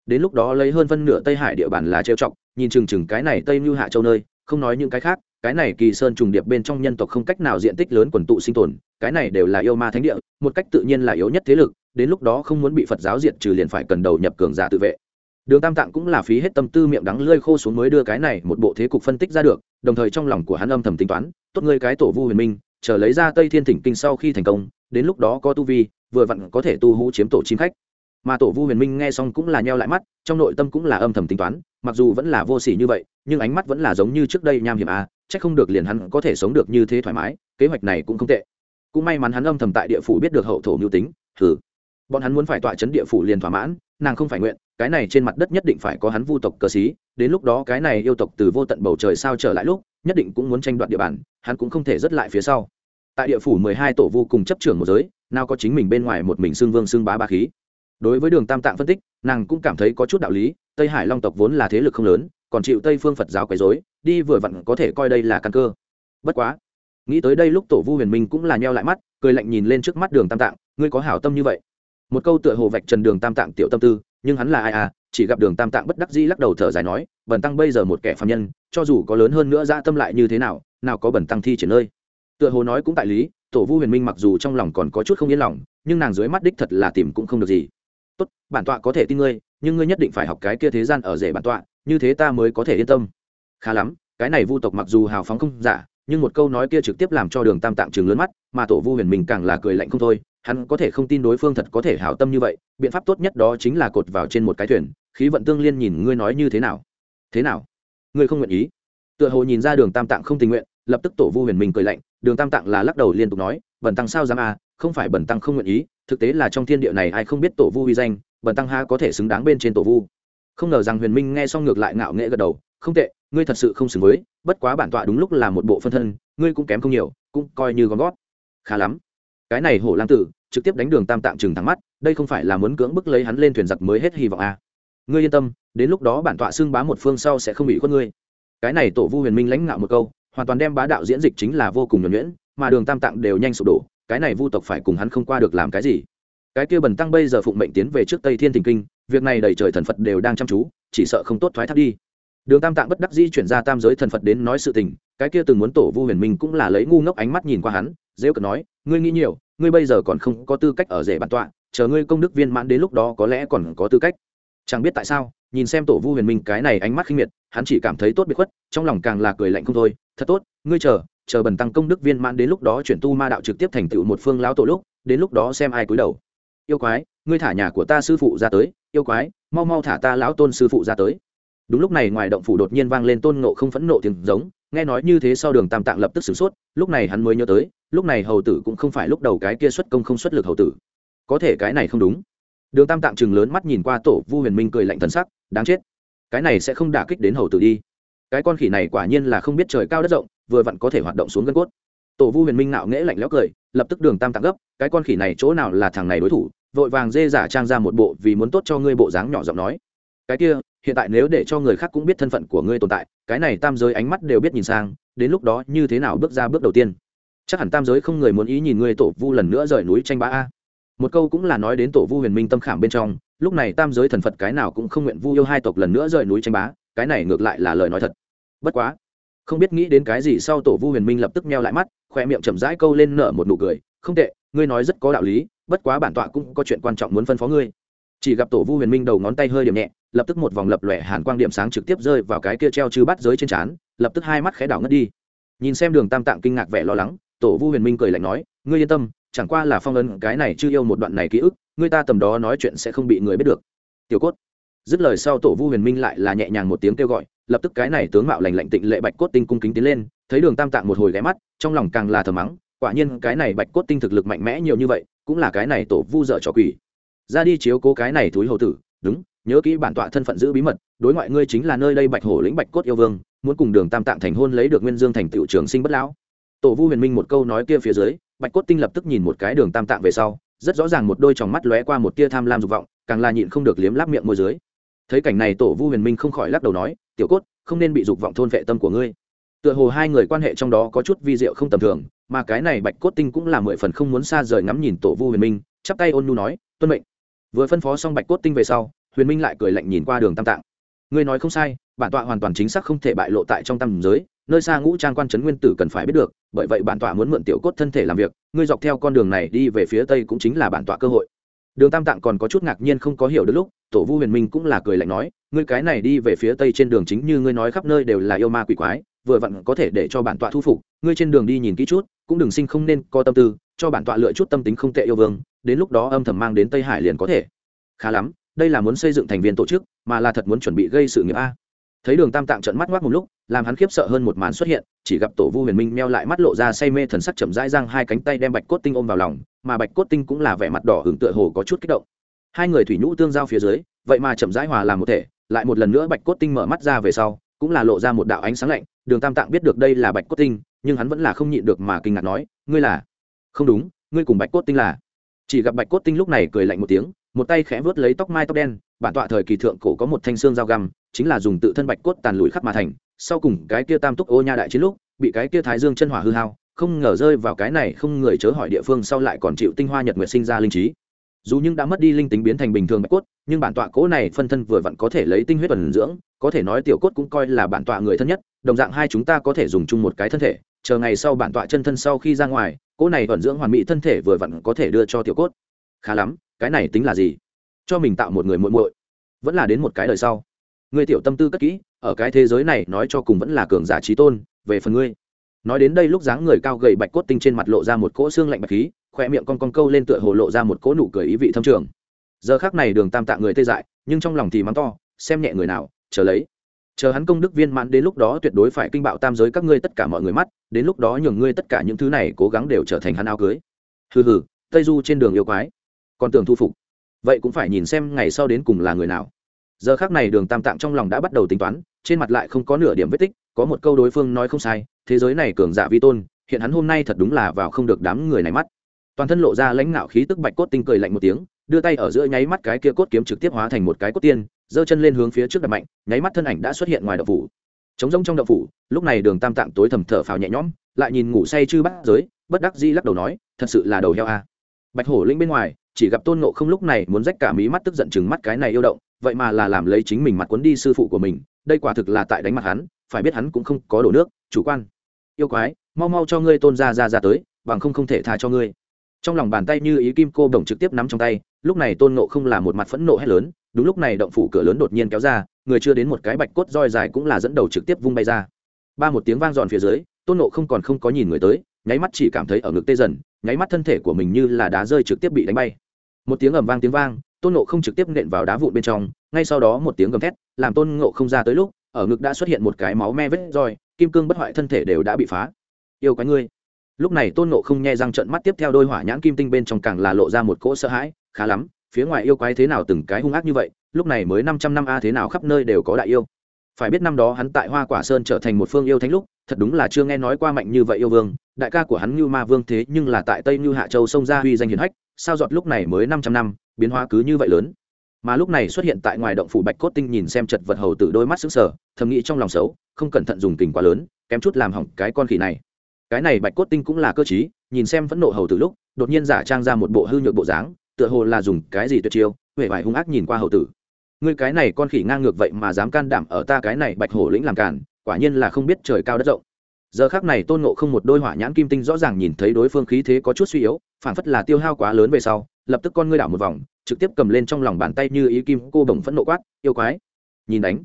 Đến lúc đó lấy hơn phân nửa tây hải địa bàn là trêu chọc, nhìn chừng chừng cái này tây mưu hạ châu nơi, không nói những cái khác cái này kỳ sơn trùng điệp bên trong nhân tộc không cách nào diện tích lớn quần tụ sinh tồn, cái này đều là yêu ma thánh địa, một cách tự nhiên là yếu nhất thế lực, đến lúc đó không muốn bị phật giáo diệt trừ liền phải cần đầu nhập cường giả tự vệ. Đường tam tạng cũng là phí hết tâm tư miệng đắng lơi khô xuống mới đưa cái này một bộ thế cục phân tích ra được, đồng thời trong lòng của hắn âm thầm tính toán, tốt ngươi cái tổ vu huyền minh, chờ lấy ra tây thiên thỉnh kinh sau khi thành công, đến lúc đó có tu vi, vừa vặn có thể tu hú chiếm tổ chim khách. Mà tổ vu huyền minh nghe xong cũng là nheo lại mắt, trong nội tâm cũng là âm thầm tính toán, mặc dù vẫn là vô s ỉ như vậy, nhưng ánh mắt vẫn là giống như trước đây nham hiểm à chắc không được liền hắn có thể sống được như thế thoải mái, kế hoạch này cũng không tệ. Cũng may mắn hắn âm thầm tại địa phủ biết được hậu thổ mưu tính, thử. Bọn hắn muốn phải tọa chấn địa phủ liền thỏa mãn, nàng không phải nguyện, cái này trên mặt đất nhất định phải có hắn vu tộc cờ xí, đến lúc đó cái này yêu tộc từ vô tận bầu trời sao trở lại lúc, nhất định cũng muốn tranh đoạt địa bàn, hắn cũng không thể dứt lại phía sau. Tại địa phủ mười hai tổ vu cùng chấp trưởng một giới, nào có chính mình bên ngoài một mình xưng vương xưng bá ba khí. Đối với đường tam tạng phân tích, nàng cũng cảm thấy có chút đạo lý, tây hải long tộc vốn là thế lực không lớn còn chịu tây phương phật giáo quấy dối đi vừa vặn có thể coi đây là căn cơ. Bất quá, nghĩ tới đây lúc tổ vu huyền minh cũng là nheo lại mắt, cười lạnh nhìn lên trước mắt đường tam tạng, ngươi có hảo tâm như vậy? Một câu tựa hồ vạch trần đường tam tạng tiểu tâm tư, nhưng hắn là ai à chỉ gặp đường tam tạng bất đắc dĩ lắc đầu thở dài nói, bần tăng bây giờ một kẻ phạm nhân, cho dù có lớn hơn nữa ra tâm lại như thế nào nào có bần tăng thi triển nơi? Tựa hồ nói cũng tại lý, tổ vu huyền minh mặc dù trong lòng còn có chút không yên lòng, nhưng nàng dưới mắt đích thật là tìm cũng không được gì. Tốt, bản tọa có thể tin ngươi, nhưng ngươi nhất định phải học cái kia thế gian ở rể bản tọa như thế ta mới có thể yên tâm. Khá lắm, cái này vu tộc mặc dù hào phóng không giả, nhưng một câu nói kia trực tiếp làm cho đường tam tạng chừng lớn mắt, mà tổ vu huyền minh càng là cười lạnh không thôi, hắn có thể không tin đối phương thật có thể hảo tâm như vậy, biện pháp tốt nhất đó chính là cột vào trên một cái thuyền, khí vận tương liên nhìn ngươi nói như thế nào. Thế nào? Ngươi không nguyện ý? Tựa hồ nhìn ra đường tam tạng không tình nguyện, lập tức tổ vu huyền minh cười lạnh, đường tam tạng là lắc đầu liên tục nói, bần tăng sao dám à không phải bần tăng không nguyện ý, thực tế là trong thiên địa này ai không biết tổ vu uy danh, bần tăng ha có thể xứng đáng bên trên tổ vu không ngờ rằng huyền minh nghe xong ngược lại ngạo nghễ gật đầu, không tệ, ngươi thật sự không xứng với, bất quá bản tọa đúng lúc là một bộ phân thân, ngươi cũng kém không nhiều, cũng coi như gom gót khá lắm. Cái này hổ lang tử trực tiếp đánh đường tam tạng chừng thắng mắt, đây không phải là muốn cưỡng bức lấy hắn lên thuyền giặc mới hết hy vọng à. ngươi yên tâm, đến lúc đó bản tọa xưng bá một phương sau sẽ không bị khuất ngươi. Cái này tổ vu huyền minh lãnh ngạo một câu, hoàn toàn đem bá đạo diễn dịch chính là vô cùng nhuẩn nhuyễn, mà đường tam tạng đều nhanh sụp đổ, cái này vu tộc phải cùng hắn không qua được làm cái gì. Cái kia bần tăng bây giờ phụng mệnh tiến về trước tây thiên thình kinh việc này đầy trời thần phật đều đang chăm chú, chỉ sợ không tốt thoái thác đi. Đường tam tạng bất đắc dĩ chuyển ra tam giới thần phật đến nói sự tình, cái kia từng muốn tổ vu huyền minh cũng là lấy ngu ngốc ánh mắt nhìn qua hắn dễ cận nói, ngươi nghĩ nhiều, ngươi bây giờ còn không có tư cách ở rể bản tọa, chờ ngươi công đức viên mãn đến lúc đó có lẽ còn có tư cách. Chẳng biết tại sao, nhìn xem tổ vu huyền minh cái này ánh mắt khinh miệt, hắn chỉ cảm thấy tốt biệt khuất, trong lòng càng là cười lạnh không thôi, thật tốt, ngươi chờ chờ bần tăng công đức viên mãn đến lúc đó chuyển tu ma đạo trực tiếp thành tựu một phương lão tổ lúc, đến lúc đó xem ai cúi đầu yêu quái, ngươi thả nhà của ta sư phụ ra tới, yêu quái, mau mau thả ta lão tôn sư phụ ra tới. Đúng lúc này ngoài động phủ đột nhiên vang lên tôn nộ không phẫn nộ tiếng giống, nghe nói như thế sau đường tam tạng lập tức sửng sốt, lúc này hắn mới nhớ tới, lúc này hầu tử cũng không phải lúc đầu cái kia xuất công không xuất lực hầu tử. Có thể cái này không đúng. Đường tam tạng chừng lớn mắt nhìn qua tổ vu huyền minh cười lạnh thần sắc, đáng chết. Cái này sẽ không đả kích đến hầu tử đi. Cái con khỉ này quả nhiên là không biết trời cao đất rộng, vừa vặn có thể hoạt động xuống gân cốt. Tổ vu huyền minh nạo nghễ lạnh lẽo cười, lập tức đường tam tạng gấp, cái con khỉ này chỗ nào là thằng này đối thủ? Vội vàng dê giả trang ra một bộ vì muốn tốt cho ngươi bộ dáng nhỏ giọng nói. Cái kia, hiện tại nếu để cho người khác cũng biết thân phận của ngươi tồn tại, cái này tam giới ánh mắt đều biết nhìn sang, đến lúc đó như thế nào bước ra bước đầu tiên? Chắc hẳn tam giới không người muốn ý nhìn ngươi tổ vu lần nữa rời núi tranh bá a. Một câu cũng là nói đến tổ vu huyền minh tâm khảm bên trong, lúc này tam giới thần phật cái nào cũng không nguyện vu yêu hai tộc lần nữa rời núi tranh bá, cái này ngược lại là lời nói thật. Bất quá, không biết nghĩ đến cái gì sau tổ vu huyền minh lập tức meo lại mắt, khoe miệng chậm rãi câu lên nở một nụ cười, không tệ, ngươi nói rất có đạo lý bất quá bản tọa cũng có chuyện quan trọng muốn phân phó ngươi. Chỉ gặp tổ vu huyền minh đầu ngón tay hơi điểm nhẹ, lập tức một vòng lập lòe hàn quang điểm sáng trực tiếp rơi vào cái kia treo chư bắt giới trên trán, lập tức hai mắt khẽ đảo ngất đi. Nhìn xem đường tam tạng kinh ngạc vẻ lo lắng, tổ vu huyền minh cười lạnh nói, ngươi yên tâm, chẳng qua là phong ấn cái này chưa yêu một đoạn này ký ức, ngươi ta tầm đó nói chuyện sẽ không bị người biết được. Tiểu cốt. Dứt lời sau tổ vu huyền minh lại là nhẹ nhàng một tiếng kêu gọi, lập tức cái này tướng mạo lành lạnh tịnh lệ bạch cốt tinh cung kính tiến lên, thấy đường tam tạng một hồi ghé mắt, trong lòng càng là thờ mắng quả nhiên, cái này bạch cốt tinh thực lực mạnh mẽ nhiều như vậy, cũng là cái này tổ vu dở trò quỷ. Ra đi chiếu cố cái này thúi hầu tử, đúng, nhớ kỹ bản tọa thân phận giữ bí mật, đối ngoại ngươi chính là nơi đây bạch hổ lĩnh bạch cốt yêu vương, muốn cùng đường tam tạng thành hôn lấy được nguyên dương thành tựu trường sinh bất lão. Tổ vu huyền minh một câu nói kia phía dưới, bạch cốt tinh lập tức nhìn một cái đường tam tạng về sau, rất rõ ràng một đôi tròng mắt lóe qua một tia tham lam dục vọng, càng là nhịn không được liếm láp miệng môi dưới. Thấy cảnh này tổ vu huyền minh không khỏi lắc đầu nói, tiểu cốt, không nên bị dục vọng thôn vệ tâm của ngươi. Tựa hồ hai người quan hệ trong đó có chút vi diệu không tầm thường mà cái này bạch cốt tinh cũng là mười phần không muốn xa rời ngắm nhìn tổ vu huyền minh, chắp tay ôn nhu nói, tuân mệnh. Vừa phân phó xong bạch cốt tinh về sau, huyền minh lại cười lạnh nhìn qua đường tam tạng. Ngươi nói không sai, bản tọa hoàn toàn chính xác không thể bại lộ tại trong tam giới, nơi xa ngũ trang quan trấn nguyên tử cần phải biết được, bởi vậy bản tọa muốn mượn tiểu cốt thân thể làm việc, ngươi dọc theo con đường này đi về phía tây cũng chính là bản tọa cơ hội. Đường tam tạng còn có chút ngạc nhiên không có hiểu được lúc tổ vu huyền minh cũng là cười lạnh nói, ngươi cái này đi về phía tây trên đường chính như ngươi nói khắp nơi đều là yêu ma quỷ quái, vừa vặn có thể để cho bản tọa thu phục, ngươi trên đường đi nhìn kỹ chút, cũng đừng sinh không nên có tâm tư, cho bản tọa lựa chút tâm tính không tệ yêu vương, đến lúc đó âm thầm mang đến tây hải liền có thể. Khá lắm, đây là muốn xây dựng thành viên tổ chức, mà là thật muốn chuẩn bị gây sự nghiệp a. Thấy đường tam tạng trận mắt ngoác một lúc, làm hắn khiếp sợ hơn một màn xuất hiện, chỉ gặp tổ vu huyền minh meo lại mắt lộ ra say mê thần sắc chậm rãi răng hai cánh tay đem bạch cốt tinh ôm vào lòng, mà bạch cốt tinh cũng là vẻ mặt đỏ hưởng tựa hồ có chút kích động hai người thủy nhũ tương giao phía dưới, vậy mà chậm rãi hòa làm một thể, lại một lần nữa bạch cốt tinh mở mắt ra về sau, cũng là lộ ra một đạo ánh sáng lạnh, đường tam tạng biết được đây là bạch cốt tinh, nhưng hắn vẫn là không nhịn được mà kinh ngạc nói, ngươi là? Không đúng, ngươi cùng bạch cốt tinh là. Chỉ gặp bạch cốt tinh lúc này cười lạnh một tiếng, một tay khẽ vớt lấy tóc mai tóc đen, bản tọa thời kỳ thượng cổ có một thanh xương dao găm, chính là dùng tự thân bạch cốt tàn lùi khắc mà thành, sau cùng cái kia tam túc ô nha đại chiến lúc, bị cái kia thái dương chân hỏa hư hao, không ngờ rơi vào cái này không người chớ hỏi địa phương sau lại còn chịu tinh hoa nhật nguyệt sinh ra linh trí dù nhưng đã mất đi linh tính biến thành bình thường bạch cốt, nhưng bản tọa cỗ này phân thân vừa vặn có thể lấy tinh huyết ẩn dưỡng, có thể nói tiểu cốt cũng coi là bản tọa người thân nhất, đồng dạng hai chúng ta có thể dùng chung một cái thân thể, chờ ngày sau bản tọa chân thân sau khi ra ngoài cỗ này ẩn dưỡng hoàn mỹ thân thể vừa vặn có thể đưa cho tiểu cốt. Khá lắm, cái này tính là gì? Cho mình tạo một người muội muội. Vẫn là đến một cái đời sau. Người tiểu tâm tư cất kỹ, ở cái thế giới này nói cho cùng vẫn là cường giả trí tôn, về phần ngươi. Nói đến đây lúc dáng người cao gầy bạch cốt tinh trên mặt lộ ra một cỗ xương lạnh bạch khí khoe miệng con con câu lên tựa hồ lộ ra một cỗ nụ cười ý vị thâm trường. Giờ khác này đường tam tạ người tê dại, nhưng trong lòng thì mắng to, xem nhẹ người nào, chờ lấy. Chờ hắn công đức viên mãn đến lúc đó tuyệt đối phải kinh bạo tam giới các ngươi tất cả mọi người mắt, đến lúc đó nhường ngươi tất cả những thứ này cố gắng đều trở thành hắn áo cưới. Hừ hừ, tây du trên đường yêu quái, còn tưởng thu phục. Vậy cũng phải nhìn xem ngày sau đến cùng là người nào. Giờ khác này đường tam tạng trong lòng đã bắt đầu tính toán, trên mặt lại không có nửa điểm vết tích, có một câu đối phương nói không sai, thế giới này cường giả vi tôn, hiện hắn hôm nay thật đúng là vào không được đám người này mắt toàn thân lộ ra lãnh ngạo khí tức bạch cốt tinh cười lạnh một tiếng, đưa tay ở giữa nháy mắt cái kia cốt kiếm trực tiếp hóa thành một cái cốt tiên, giơ chân lên hướng phía trước đập mạnh, nháy mắt thân ảnh đã xuất hiện ngoài đậu phủ. Chống rông trong đậu phủ, lúc này đường tam tạng tối thầm thở phào nhẹ nhõm, lại nhìn ngủ say chư bắt giới, bất đắc di lắc đầu nói, thật sự là đầu heo a. Bạch hổ linh bên ngoài, chỉ gặp tôn nộ không lúc này muốn rách cả mí mắt tức giận chừng mắt cái này yêu động, vậy mà là làm lấy chính mình mặt quấn đi sư phụ của mình, đây quả thực là tại đánh mặt hắn, phải biết hắn cũng không có đổ nước, chủ quan. Yêu quái, mau mau cho ngươi tôn ra ra ra tới, bằng không không thể tha cho ngươi trong lòng bàn tay như ý kim cô đồng trực tiếp nắm trong tay, lúc này tôn nộ không là một mặt phẫn nộ hét lớn, đúng lúc này động phủ cửa lớn đột nhiên kéo ra, người chưa đến một cái bạch cốt roi dài cũng là dẫn đầu trực tiếp vung bay ra. Ba một tiếng vang giòn phía dưới, tôn nộ không còn không có nhìn người tới, nháy mắt chỉ cảm thấy ở ngực tê dần, nháy mắt thân thể của mình như là đá rơi trực tiếp bị đánh bay. Một tiếng ầm vang tiếng vang, tôn nộ không trực tiếp nện vào đá vụn bên trong, ngay sau đó một tiếng gầm thét, làm tôn nộ không ra tới lúc, ở ngực đã xuất hiện một cái máu me vết roi, kim cương bất hoại thân thể đều đã bị phá. Yêu quái ngươi! Lúc này tôn nộ không nhẹ răng trận mắt tiếp theo đôi hỏa nhãn kim tinh bên trong càng là lộ ra một cỗ sợ hãi, khá lắm, phía ngoài yêu quái thế nào từng cái hung ác như vậy, lúc này mới năm trăm năm a thế nào khắp nơi đều có đại yêu. Phải biết năm đó hắn tại hoa quả sơn trở thành một phương yêu thánh lúc, thật đúng là chưa nghe nói qua mạnh như vậy yêu vương, đại ca của hắn như ma vương thế nhưng là tại tây như hạ châu sông ra huy danh hiền hách, sao giọt lúc này mới năm trăm năm, biến hóa cứ như vậy lớn. Mà lúc này xuất hiện tại ngoài động phủ bạch cốt tinh nhìn xem chật vật hầu tử đôi mắt xứng sở thầm nghĩ trong lòng xấu, không cẩn thận dùng tình quá lớn, kém chút làm hỏng cái con khỉ này cái này bạch cốt tinh cũng là cơ t nhìn xem phẫn nộ hầu tử lúc, đột nhiên giả trang ra một bộ hư nhược bộ dáng, tựa hồ là dùng cái gì tuyệt chiêu huệ vải hung ác nhìn qua hầu tử. Ngươi cái này con khỉ ngang ngược vậy mà dám can đảm ở ta cái này bạch hổ lĩnh làm cản quả nhiên là không biết trời cao đất rộng. Giờ khác này tôn nộ không một đôi hỏa nhãn kim tinh rõ ràng nhìn thấy đối phương khí thế có chút suy yếu phản phất là tiêu hao quá lớn về sau, lập tức con ngươi đảo một vòng, trực tiếp cầm lên trong lòng bàn tay như ý kim cô đồng phẫn nộ quát, yêu quái! Nhìn đánh.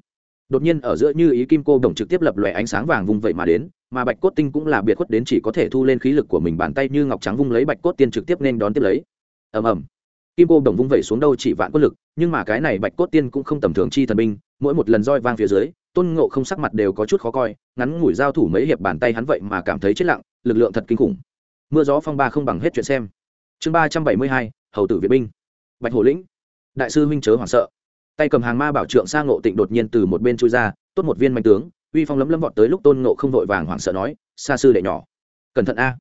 Đột nhiên ở giữa như ý kim cô đồng trực tiếp lập lòe ánh sáng vàng vùng vậy mà đến mà bạch cốt tinh cũng là biệt khuất đến chỉ có thể thu lên khí lực của mình bàn tay như ngọc trắng vung lấy bạch cốt tiên trực tiếp nên đón tiếp lấy. Ầm ầm. Kim cô đồng vung vẩy xuống đâu chỉ vạn quân lực, nhưng mà cái này bạch cốt tiên cũng không tầm thường chi thần binh, mỗi một lần roi vang phía dưới, tôn ngộ không sắc mặt đều có chút khó coi, ngắn ngủi giao thủ mấy hiệp bàn tay hắn vậy mà cảm thấy chết lặng, lực lượng thật kinh khủng. Mưa gió phong ba không bằng hết chuyện xem. Chương ba trăm bảy mươi hai, hầu tử việt binh. Bạch hổ lĩnh. Đại sư huynh chớ hoảng sợ. Tay cầm hàng ma bảo trượng sang ngộ tịnh đột nhiên từ một bên chui ra, tốt một viên mạnh tướng uy phong lấm lấm vọt tới lúc tôn ngộ không vội vàng hoảng sợ nói xa sư đệ nhỏ, cẩn thận a.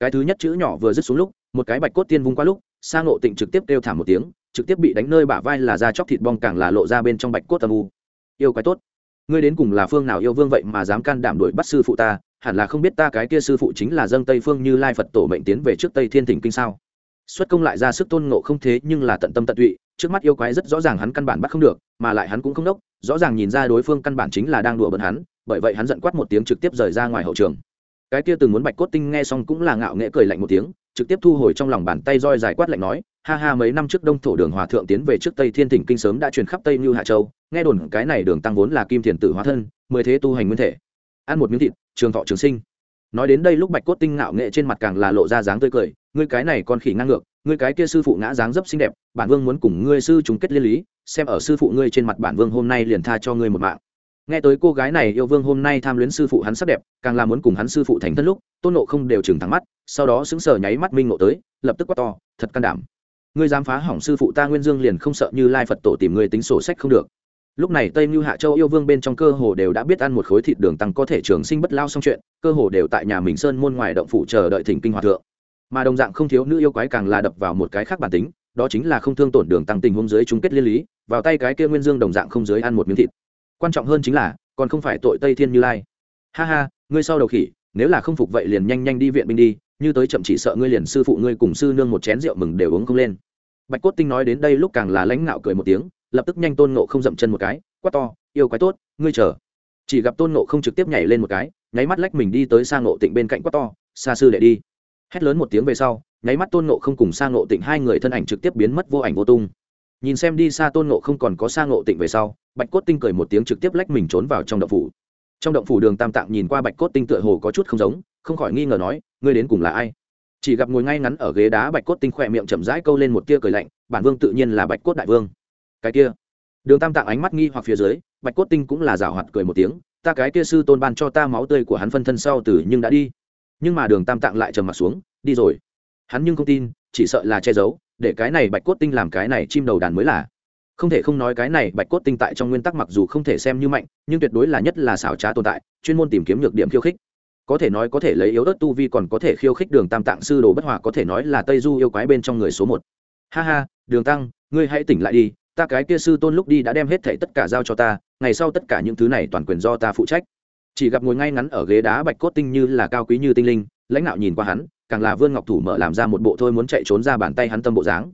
Cái thứ nhất chữ nhỏ vừa dứt xuống lúc, một cái bạch cốt tiên vung qua lúc xa ngộ tịnh trực tiếp kêu thảm một tiếng, trực tiếp bị đánh nơi bả vai là da chóc thịt bong càng là lộ ra bên trong bạch cốt âm u. Yêu quái tốt, ngươi đến cùng là phương nào yêu vương vậy mà dám can đảm đuổi bắt sư phụ ta, hẳn là không biết ta cái kia sư phụ chính là dâng tây phương như lai phật tổ mệnh tiến về trước tây thiên thỉnh kinh sao? Xuất công lại ra sức tôn ngộ không thế nhưng là tận tâm tận tụy, trước mắt yêu quái rất rõ ràng hắn căn bản bắt không được, mà lại hắn cũng không đốc, rõ ràng nhìn ra đối phương căn bản chính là đang đùa bận hắn bởi vậy hắn giận quát một tiếng trực tiếp rời ra ngoài hậu trường. Cái kia từng muốn bạch cốt tinh nghe xong cũng là ngạo nghễ cười lạnh một tiếng, trực tiếp thu hồi trong lòng bàn tay roi dài quát lạnh nói, ha ha, mấy năm trước đông thổ đường hòa thượng tiến về trước tây thiên thỉnh kinh sớm đã truyền khắp tây như hạ châu, nghe đồn cái này đường tăng vốn là kim thiền tử hóa thân, mười thế tu hành nguyên thể. Ăn một miếng thịt, trường thọ trường sinh. Nói đến đây lúc bạch cốt tinh ngạo nghệ trên mặt càng là lộ ra dáng tươi cười, ngươi cái này con khỉ ngang ngược, ngươi cái kia sư phụ ngã dáng dấp xinh đẹp, bản vương muốn cùng ngươi sư chúng kết liên lý, xem ở sư phụ ngươi trên mặt bản vương hôm nay liền tha cho ngươi một mạng nghe tới cô gái này yêu vương hôm nay tham luyến sư phụ hắn sắc đẹp, càng là muốn cùng hắn sư phụ thành thân lúc, tôn nộ không đều chừng thắng mắt, sau đó sững sờ nháy mắt minh nộ tới, lập tức quát to, thật can đảm. Ngươi dám phá hỏng sư phụ ta nguyên dương liền không sợ như lai phật tổ tìm người tính sổ sách không được. Lúc này tây mưu hạ châu yêu vương bên trong cơ hồ đều đã biết ăn một khối thịt đường tăng có thể trường sinh bất lao xong chuyện, cơ hồ đều tại nhà mình sơn môn ngoài động phủ chờ đợi thỉnh kinh hòa thượng. Mà đồng dạng không thiếu nữ yêu quái càng là đập vào một cái khác bản tính, đó chính là không thương tổn đường tăng tình huống dưới chung kết liên lý, vào tay cái kia nguyên dương đồng dạng không dưới ăn một miếng thịt quan trọng hơn chính là, còn không phải tội tây thiên như lai. Ha ha, ngươi sau đầu khỉ, nếu là không phục vậy liền nhanh nhanh đi viện binh đi, như tới chậm chỉ sợ ngươi liền sư phụ ngươi cùng sư nương một chén rượu mừng đều uống không lên. Bạch cốt tinh nói đến đây lúc càng là lãnh ngạo cười một tiếng, lập tức nhanh tôn nộ không dậm chân một cái, quát to, yêu quái tốt, ngươi chờ. Chỉ gặp tôn nộ không trực tiếp nhảy lên một cái, nháy mắt lách mình đi tới sang nộ tịnh bên cạnh quát to xa sư đệ đi. Hét lớn một tiếng về sau, nháy mắt tôn nộ không cùng sang nộ tịnh hai người thân ảnh trực tiếp biến mất vô ảnh vô tung nhìn xem đi xa tôn ngộ không còn có xa ngộ tịnh về sau, bạch cốt tinh cười một tiếng trực tiếp lách mình trốn vào trong động phủ. Trong động phủ đường tam tạng nhìn qua bạch cốt tinh tựa hồ có chút không giống, không khỏi nghi ngờ nói, ngươi đến cùng là ai? Chỉ gặp ngồi ngay ngắn ở ghế đá bạch cốt tinh khỏe miệng chậm rãi câu lên một tia cười lạnh, bản vương tự nhiên là bạch cốt đại vương. Cái kia. Đường tam tạng ánh mắt nghi hoặc phía dưới, bạch cốt tinh cũng là rào hoạt cười một tiếng, ta cái kia sư tôn ban cho ta máu tươi của hắn phân thân sau từ nhưng đã đi. Nhưng mà đường tam tạng lại trầm m ặ t xuống, đi rồi. Hắn nhưng không tin chỉ sợ là che giấu, để cái này bạch cốt tinh làm cái này chim đầu đàn mới là. Không thể không nói cái này bạch cốt tinh tại trong nguyên tắc mặc dù không thể xem như mạnh, nhưng tuyệt đối là nhất là xảo trá tồn tại, chuyên môn tìm kiếm nhược điểm khiêu khích. Có thể nói có thể lấy yếu ớt tu vi còn có thể khiêu khích đường tam tạng sư đồ bất hòa, có thể nói là tây du yêu quái bên trong người số một. Ha ha, đường tăng, ngươi hãy tỉnh lại đi, ta cái kia sư tôn lúc đi đã đem hết thảy tất cả giao cho ta, ngày sau tất cả những thứ này toàn quyền do ta phụ trách. Chỉ gặp ngồi ngay ngắn ở ghế đá bạch cốt tinh như là cao quý như tinh linh, lãnh đạo nhìn qua hắn càng là vương ngọc thủ mở làm ra một bộ thôi muốn chạy trốn ra bàn tay hắn tâm bộ dáng.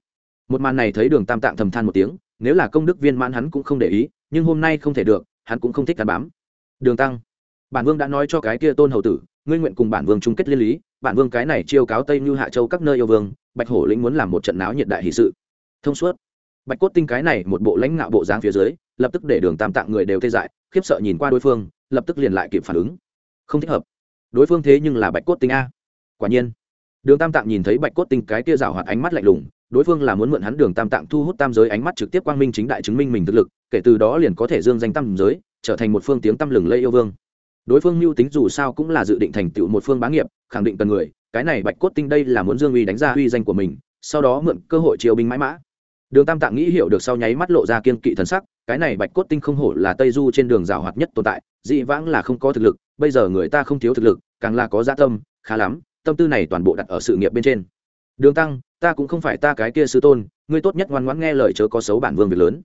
Một màn này thấy đường tam tạng thầm than một tiếng, nếu là công đức viên mãn hắn cũng không để ý, nhưng hôm nay không thể được, hắn cũng không thích cắn bám. Đường tăng, bản vương đã nói cho cái kia tôn hầu tử, ngươi nguyện cùng bản vương chung kết liên lý, bản vương cái này chiêu cáo tây như hạ châu các nơi yêu vương, bạch hổ lĩnh muốn làm một trận náo nhiệt đại hì sự. Thông suốt. Bạch cốt tinh cái này một bộ lãnh ngạo bộ dáng phía dưới, lập tức để đường tam tạng người đều tê dại, khiếp sợ nhìn qua đối phương, lập tức liền lại kịp phản ứng. Không thích hợp. Đối phương thế nhưng là bạch cốt tinh a. Quả nhiên đường tam tạng nhìn thấy bạch cốt tinh cái kia rào hoạt ánh mắt lạnh lùng, đối phương là muốn mượn hắn đường tam tạng thu hút tam giới ánh mắt trực tiếp quang minh chính đại chứng minh mình thực lực, kể từ đó liền có thể dương danh tam giới, trở thành một phương tiếng tăm lừng lây yêu vương. Đối phương mưu tính dù sao cũng là dự định thành tựu một phương bá nghiệp, khẳng định cần người, cái này bạch cốt tinh đây là muốn dương uy đánh ra uy danh của mình, sau đó mượn cơ hội triều binh mãi mã. Đường tam tạng nghĩ hiểu được sau nháy mắt lộ ra kiên kỵ thần sắc, cái này bạch cốt tinh không hổ là tây du trên đường rào hoạt nhất tồn tại, dị vãng là không có thực lực, bây giờ người ta không thiếu thực lực, càng là có gia tâm, khá lắm tâm tư này toàn bộ đặt ở sự nghiệp bên trên. Đường tăng, ta cũng không phải ta cái kia sư tôn, ngươi tốt nhất ngoan ngoãn nghe lời chớ có xấu bản vương việc lớn.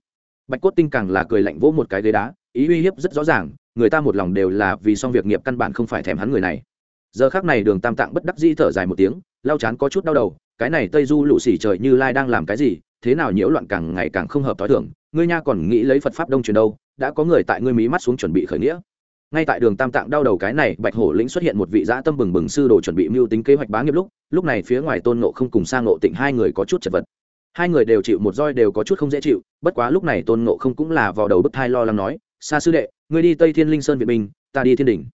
Bạch cốt tinh càng là cười lạnh vỗ một cái ghế đá, ý uy hiếp rất rõ ràng, người ta một lòng đều là vì xong việc nghiệp căn bản không phải thèm hắn người này. Giờ khác này đường tam tạng bất đắc di thở dài một tiếng lau chán có chút đau đầu, cái này tây du lũ xỉ trời như lai đang làm cái gì, thế nào nhiễu loạn càng ngày càng không hợp t h o i thưởng ngươi nha còn nghĩ lấy phật pháp đông truyền đâu, đã có người tại ngươi mí mắt xuống chuẩn bị khởi nghĩa ngay tại đường tam tạng đau đầu cái này, bạch hổ lĩnh xuất hiện một vị dã tâm bừng bừng sư đồ chuẩn bị mưu tính kế hoạch bá nghiệp lúc lúc này phía ngoài tôn nộ không cùng sang nộ tịnh hai người có chút chật vật. Hai người đều chịu một roi đều có chút không dễ chịu, bất quá lúc này tôn nộ không cũng là vào đầu bức thai lo lắng nói xa sư đệ, ngươi đi tây thiên linh sơn việt binh, ta đi thiên đình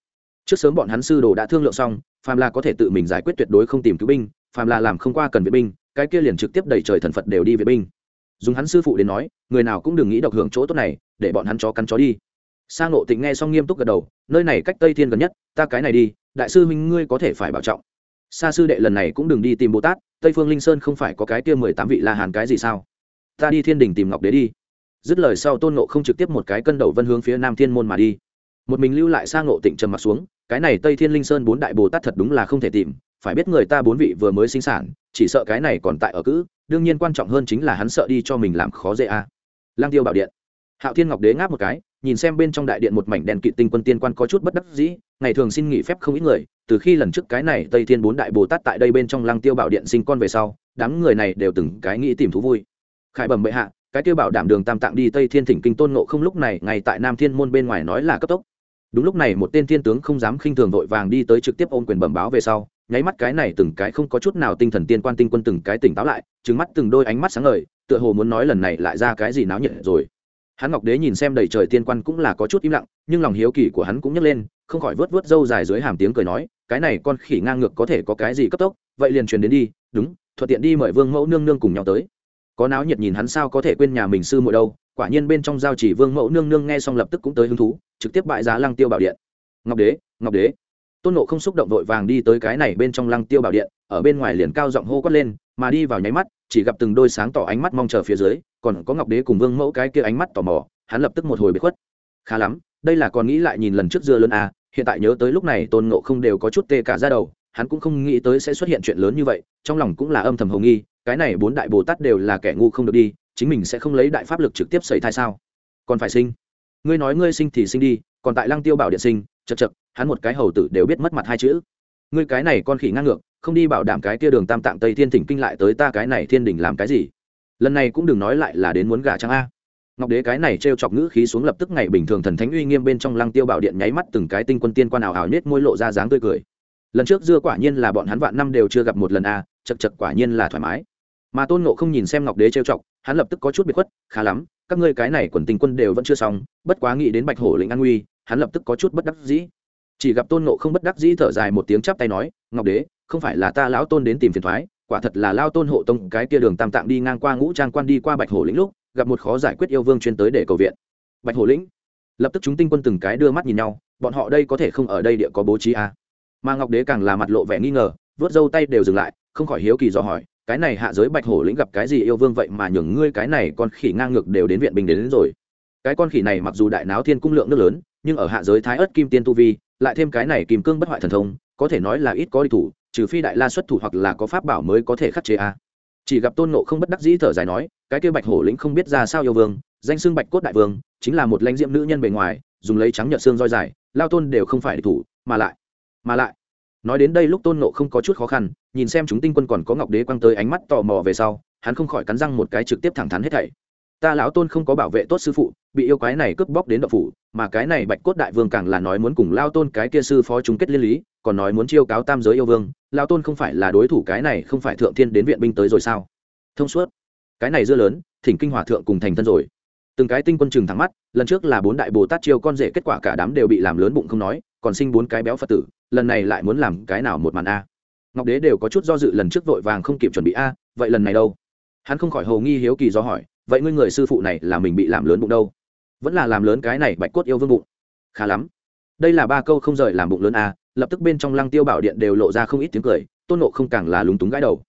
trước sớm bọn hắn sư đồ đã thương lượng xong, phàm là có thể tự mình giải quyết tuyệt đối không tìm cứu binh, phàm là làm không qua cần viện binh, cái kia liền trực tiếp đẩy trời thần phật đều đi viện binh. Dùng hắn sư phụ đến nói, người nào cũng đừng nghĩ độc hưởng chỗ tốt này, để bọn hắn chó cắn chó đi sang nộ tịnh nghe xong nghiêm túc gật đầu, nơi này cách tây thiên gần nhất, ta cái này đi, đại sư minh ngươi có thể phải bảo trọng. Xa sư đệ lần này cũng đừng đi tìm bồ tát, tây phương linh sơn không phải có cái kia mười tám vị la hàn cái gì sao? Ta đi thiên đình tìm ngọc đế đi. Dứt lời sau tôn nộ không trực tiếp một cái cân đầu vân hướng phía nam thiên môn mà đi. Một mình lưu lại sang nộ tịnh trầm mặt xuống, cái này tây thiên linh sơn bốn đại bồ tát thật đúng là không thể tìm, phải biết người ta bốn vị vừa mới sinh sản, chỉ sợ cái này còn tại ở cữ, đương nhiên quan trọng hơn chính là hắn sợ đi cho mình làm khó dễ a. À. lang tiêu bảo điện. Hạo thiên ngọc đế ngáp một cái nhìn xem bên trong đại điện một mảnh đèn kỵ tinh quân tiên quan có chút bất đắc dĩ, ngày thường xin nghỉ phép không ít người, từ khi lần trước cái này tây thiên bốn đại bồ tát tại đây bên trong lăng tiêu bảo điện sinh con về sau, đám người này đều từng cái nghĩ tìm thú vui. Khải bẩm bệ hạ, cái tiêu bảo đảm đường tam tạng đi tây thiên thỉnh kinh tôn ngộ không lúc này ngay tại nam thiên môn bên ngoài nói là cấp tốc. Đúng lúc này một tên thiên tướng không dám khinh thường vội vàng đi tới trực tiếp ôm quyền bẩm báo về sau, nháy mắt cái này từng cái không có chút nào tinh thần tiên quan tinh quân từng cái tỉnh táo lại trứng mắt từng đôi ánh mắt sáng ngời, tựa hồ muốn nói lần này lại ra cái gì náo nhiệt rồi hắn ngọc đế nhìn xem đầy trời tiên quan cũng là có chút im lặng, nhưng lòng hiếu kỳ của hắn cũng nhấc lên, không khỏi vớt vớt râu dài dưới hàm tiếng cười nói, cái này con khỉ ngang ngược có thể có cái gì cấp tốc? Vậy liền truyền đến đi, đúng, thuận tiện đi mời vương mẫu nương nương cùng nhau tới. Có náo nhiệt nhìn hắn sao có thể quên nhà mình sư muội đâu, quả nhiên bên trong giao chỉ vương mẫu nương nương nghe xong lập tức cũng tới hứng thú, trực tiếp bại giá lăng tiêu bảo điện. Ngọc đế ngọc đế. Tôn nộ không xúc động vội vàng đi tới cái này bên trong lăng tiêu bảo điện, ở bên ngoài liền cao giọng hô quát lên, mà đi vào nháy mắt, chỉ gặp từng đôi sáng tỏ ánh mắt mong chờ phía dưới còn có ngọc đế cùng vương mẫu cái kia ánh mắt tò mò, hắn lập tức một hồi bị khuất. Khá lắm, đây là còn nghĩ lại nhìn lần trước dưa lớn à hiện tại nhớ tới lúc này tôn ngộ không đều có chút tê cả ra đầu, hắn cũng không nghĩ tới sẽ xuất hiện chuyện lớn như vậy, trong lòng cũng là âm thầm hồng nghi, cái này bốn đại bồ tát đều là kẻ ngu không được đi, chính mình sẽ không lấy đại pháp lực trực tiếp xảy thai sao? Còn phải sinh. Ngươi nói ngươi sinh thì sinh đi, còn tại lăng tiêu bảo điện sinh, chật chật, hắn một cái hầu tử đều biết mất mặt hai chữ. Ngươi cái này con khỉ ngang ngược, không đi bảo đảm cái kia đường tam tạng tây thiên thỉnh kinh lại tới ta cái này thiên đình làm cái gì? Lần này cũng đừng nói lại là đến muốn gà trắng a. Ngọc đế cái này t r e o chọc ngữ khí xuống lập tức ngày bình thường thần thánh uy nghiêm bên trong lăng tiêu bảo điện nháy mắt từng cái tinh quân tiên quan ảo ảo nết môi lộ ra dáng tươi cười. Lần trước dưa quả nhiên là bọn hắn vạn năm đều chưa gặp một lần a chật chật quả nhiên là thoải mái. Mà tôn nộ không nhìn xem ngọc đế trêu chọc, hắn lập tức có chút biệt khuất, khá lắm, các ngươi cái này quần tình quân đều vẫn chưa xong, bất quá nghĩ đến bạch hổ lĩnh an nguy, hắn lập tức có chút bất đắc dĩ. Chỉ gặp tôn nộ không bất đắc dĩ thở dài một tiếng chắp tay nói, ngọc đế, không phải là ta lão tôn đến tìm phiền thoái quả thật là lao tôn hộ tông cái kia đường tam tạng đi ngang qua ngũ trang quan đi qua bạch hổ lĩnh lúc gặp một khó giải quyết yêu vương chuyên tới để cầu viện. Bạch hổ lĩnh lập tức chúng tinh quân từng cái đưa mắt nhìn nhau bọn họ đây có thể không ở đây địa có bố trí à? Mà ngọc đế càng là mặt lộ vẻ nghi ngờ vớt dâu tay đều dừng lại không khỏi hiếu kỳ dò hỏi cái này hạ giới bạch hổ lĩnh gặp cái gì yêu vương vậy mà nhường ngươi cái này con khỉ ngang ngược đều đến viện bình đến, đến rồi. Cái con khỉ này mặc dù đại náo thiên cung lượng nước lớn nhưng ở hạ giới thái ớt kim tiên tu vi lại thêm cái này kìm cương bất hoại thần thông có thể nói là ít có đi thủ trừ phi đại la xuất thủ hoặc là có pháp bảo mới có thể khắc chế a. Chỉ gặp tôn nộ không bất đắc dĩ thở dài nói, cái kia bạch hổ lĩnh không biết ra sao yêu vương, danh xưng bạch cốt đại vương, chính là một lãnh diệm nữ nhân bề ngoài, dùng lấy trắng nhợt xương roi dài, lao tôn đều không phải địch thủ, mà lại mà lại. Nói đến đây lúc tôn nộ không có chút khó khăn, nhìn xem chúng tinh quân còn có ngọc đế quăng tới ánh mắt tò mò về sau, hắn không khỏi cắn răng một cái trực tiếp thẳng thắn hết thảy. Ta lão tôn không có bảo vệ tốt sư phụ, bị yêu quái này cướp bóc đến đậu phủ, mà cái này bạch cốt đại vương càng là nói muốn cùng lao tôn cái kia sư phó chung kết liên lý, còn nói muốn chiêu cáo tam giới yêu vương lao tôn không phải là đối thủ cái này, không phải thượng thiên đến viện binh tới rồi sao? Thông suốt. Cái này dưa lớn, thỉnh kinh hòa thượng cùng thành thân rồi. Từng cái tinh quân chừng thắng mắt, lần trước là bốn đại bồ tát chiêu con rể, kết quả cả đám đều bị làm lớn bụng không nói, còn sinh bốn cái béo phật tử, lần này lại muốn làm cái nào một màn a. Ngọc đế đều có chút do dự, lần trước vội vàng không kịp chuẩn bị a, vậy lần này đâu? Hắn không khỏi hồ nghi hiếu kỳ do hỏi, vậy ngươi người sư phụ này là mình bị làm lớn bụng đâu? Vẫn là làm lớn cái này bạch cốt yêu vương bụng. Khá lắm đây là ba câu không rời làm bụng lớn a lập tức bên trong lăng tiêu bảo điện đều lộ ra không ít tiếng cười, tôn nộ không càng là lúng túng gãi đầu.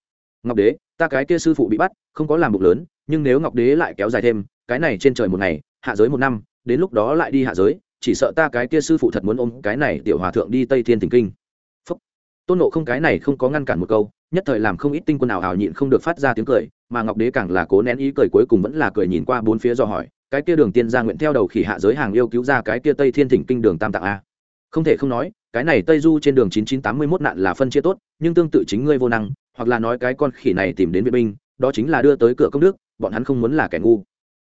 Ngọc đế, ta cái kia sư phụ bị bắt, không có làm bụng lớn, nhưng nếu ngọc đế lại kéo dài thêm, cái này trên trời một ngày, hạ giới một năm, đến lúc đó lại đi hạ giới, chỉ sợ ta cái kia sư phụ thật muốn ôm cái này tiểu hòa thượng đi tây thiên thỉnh kinh. Phúc. tôn nộ không cái này không có ngăn cản một câu, nhất thời làm không ít tinh quân nào hào nhịn không được phát ra tiếng cười, mà ngọc đế càng là cố nén ý cười cuối cùng vẫn là cười nhìn qua bốn phía do hỏi cái kia đường tiên gia nguyện theo đầu khỉ hạ giới hàng yêu cứu ra cái kia tây thiên thỉnh kinh đường tam tạng a. Không thể không nói, cái này tây du trên đường chín chín tám mươi mốt nạn là phân chia tốt, nhưng tương tự chính ngươi vô năng, hoặc là nói cái con khỉ này tìm đến vệ binh, đó chính là đưa tới cửa công đức, bọn hắn không muốn là kẻ ngu.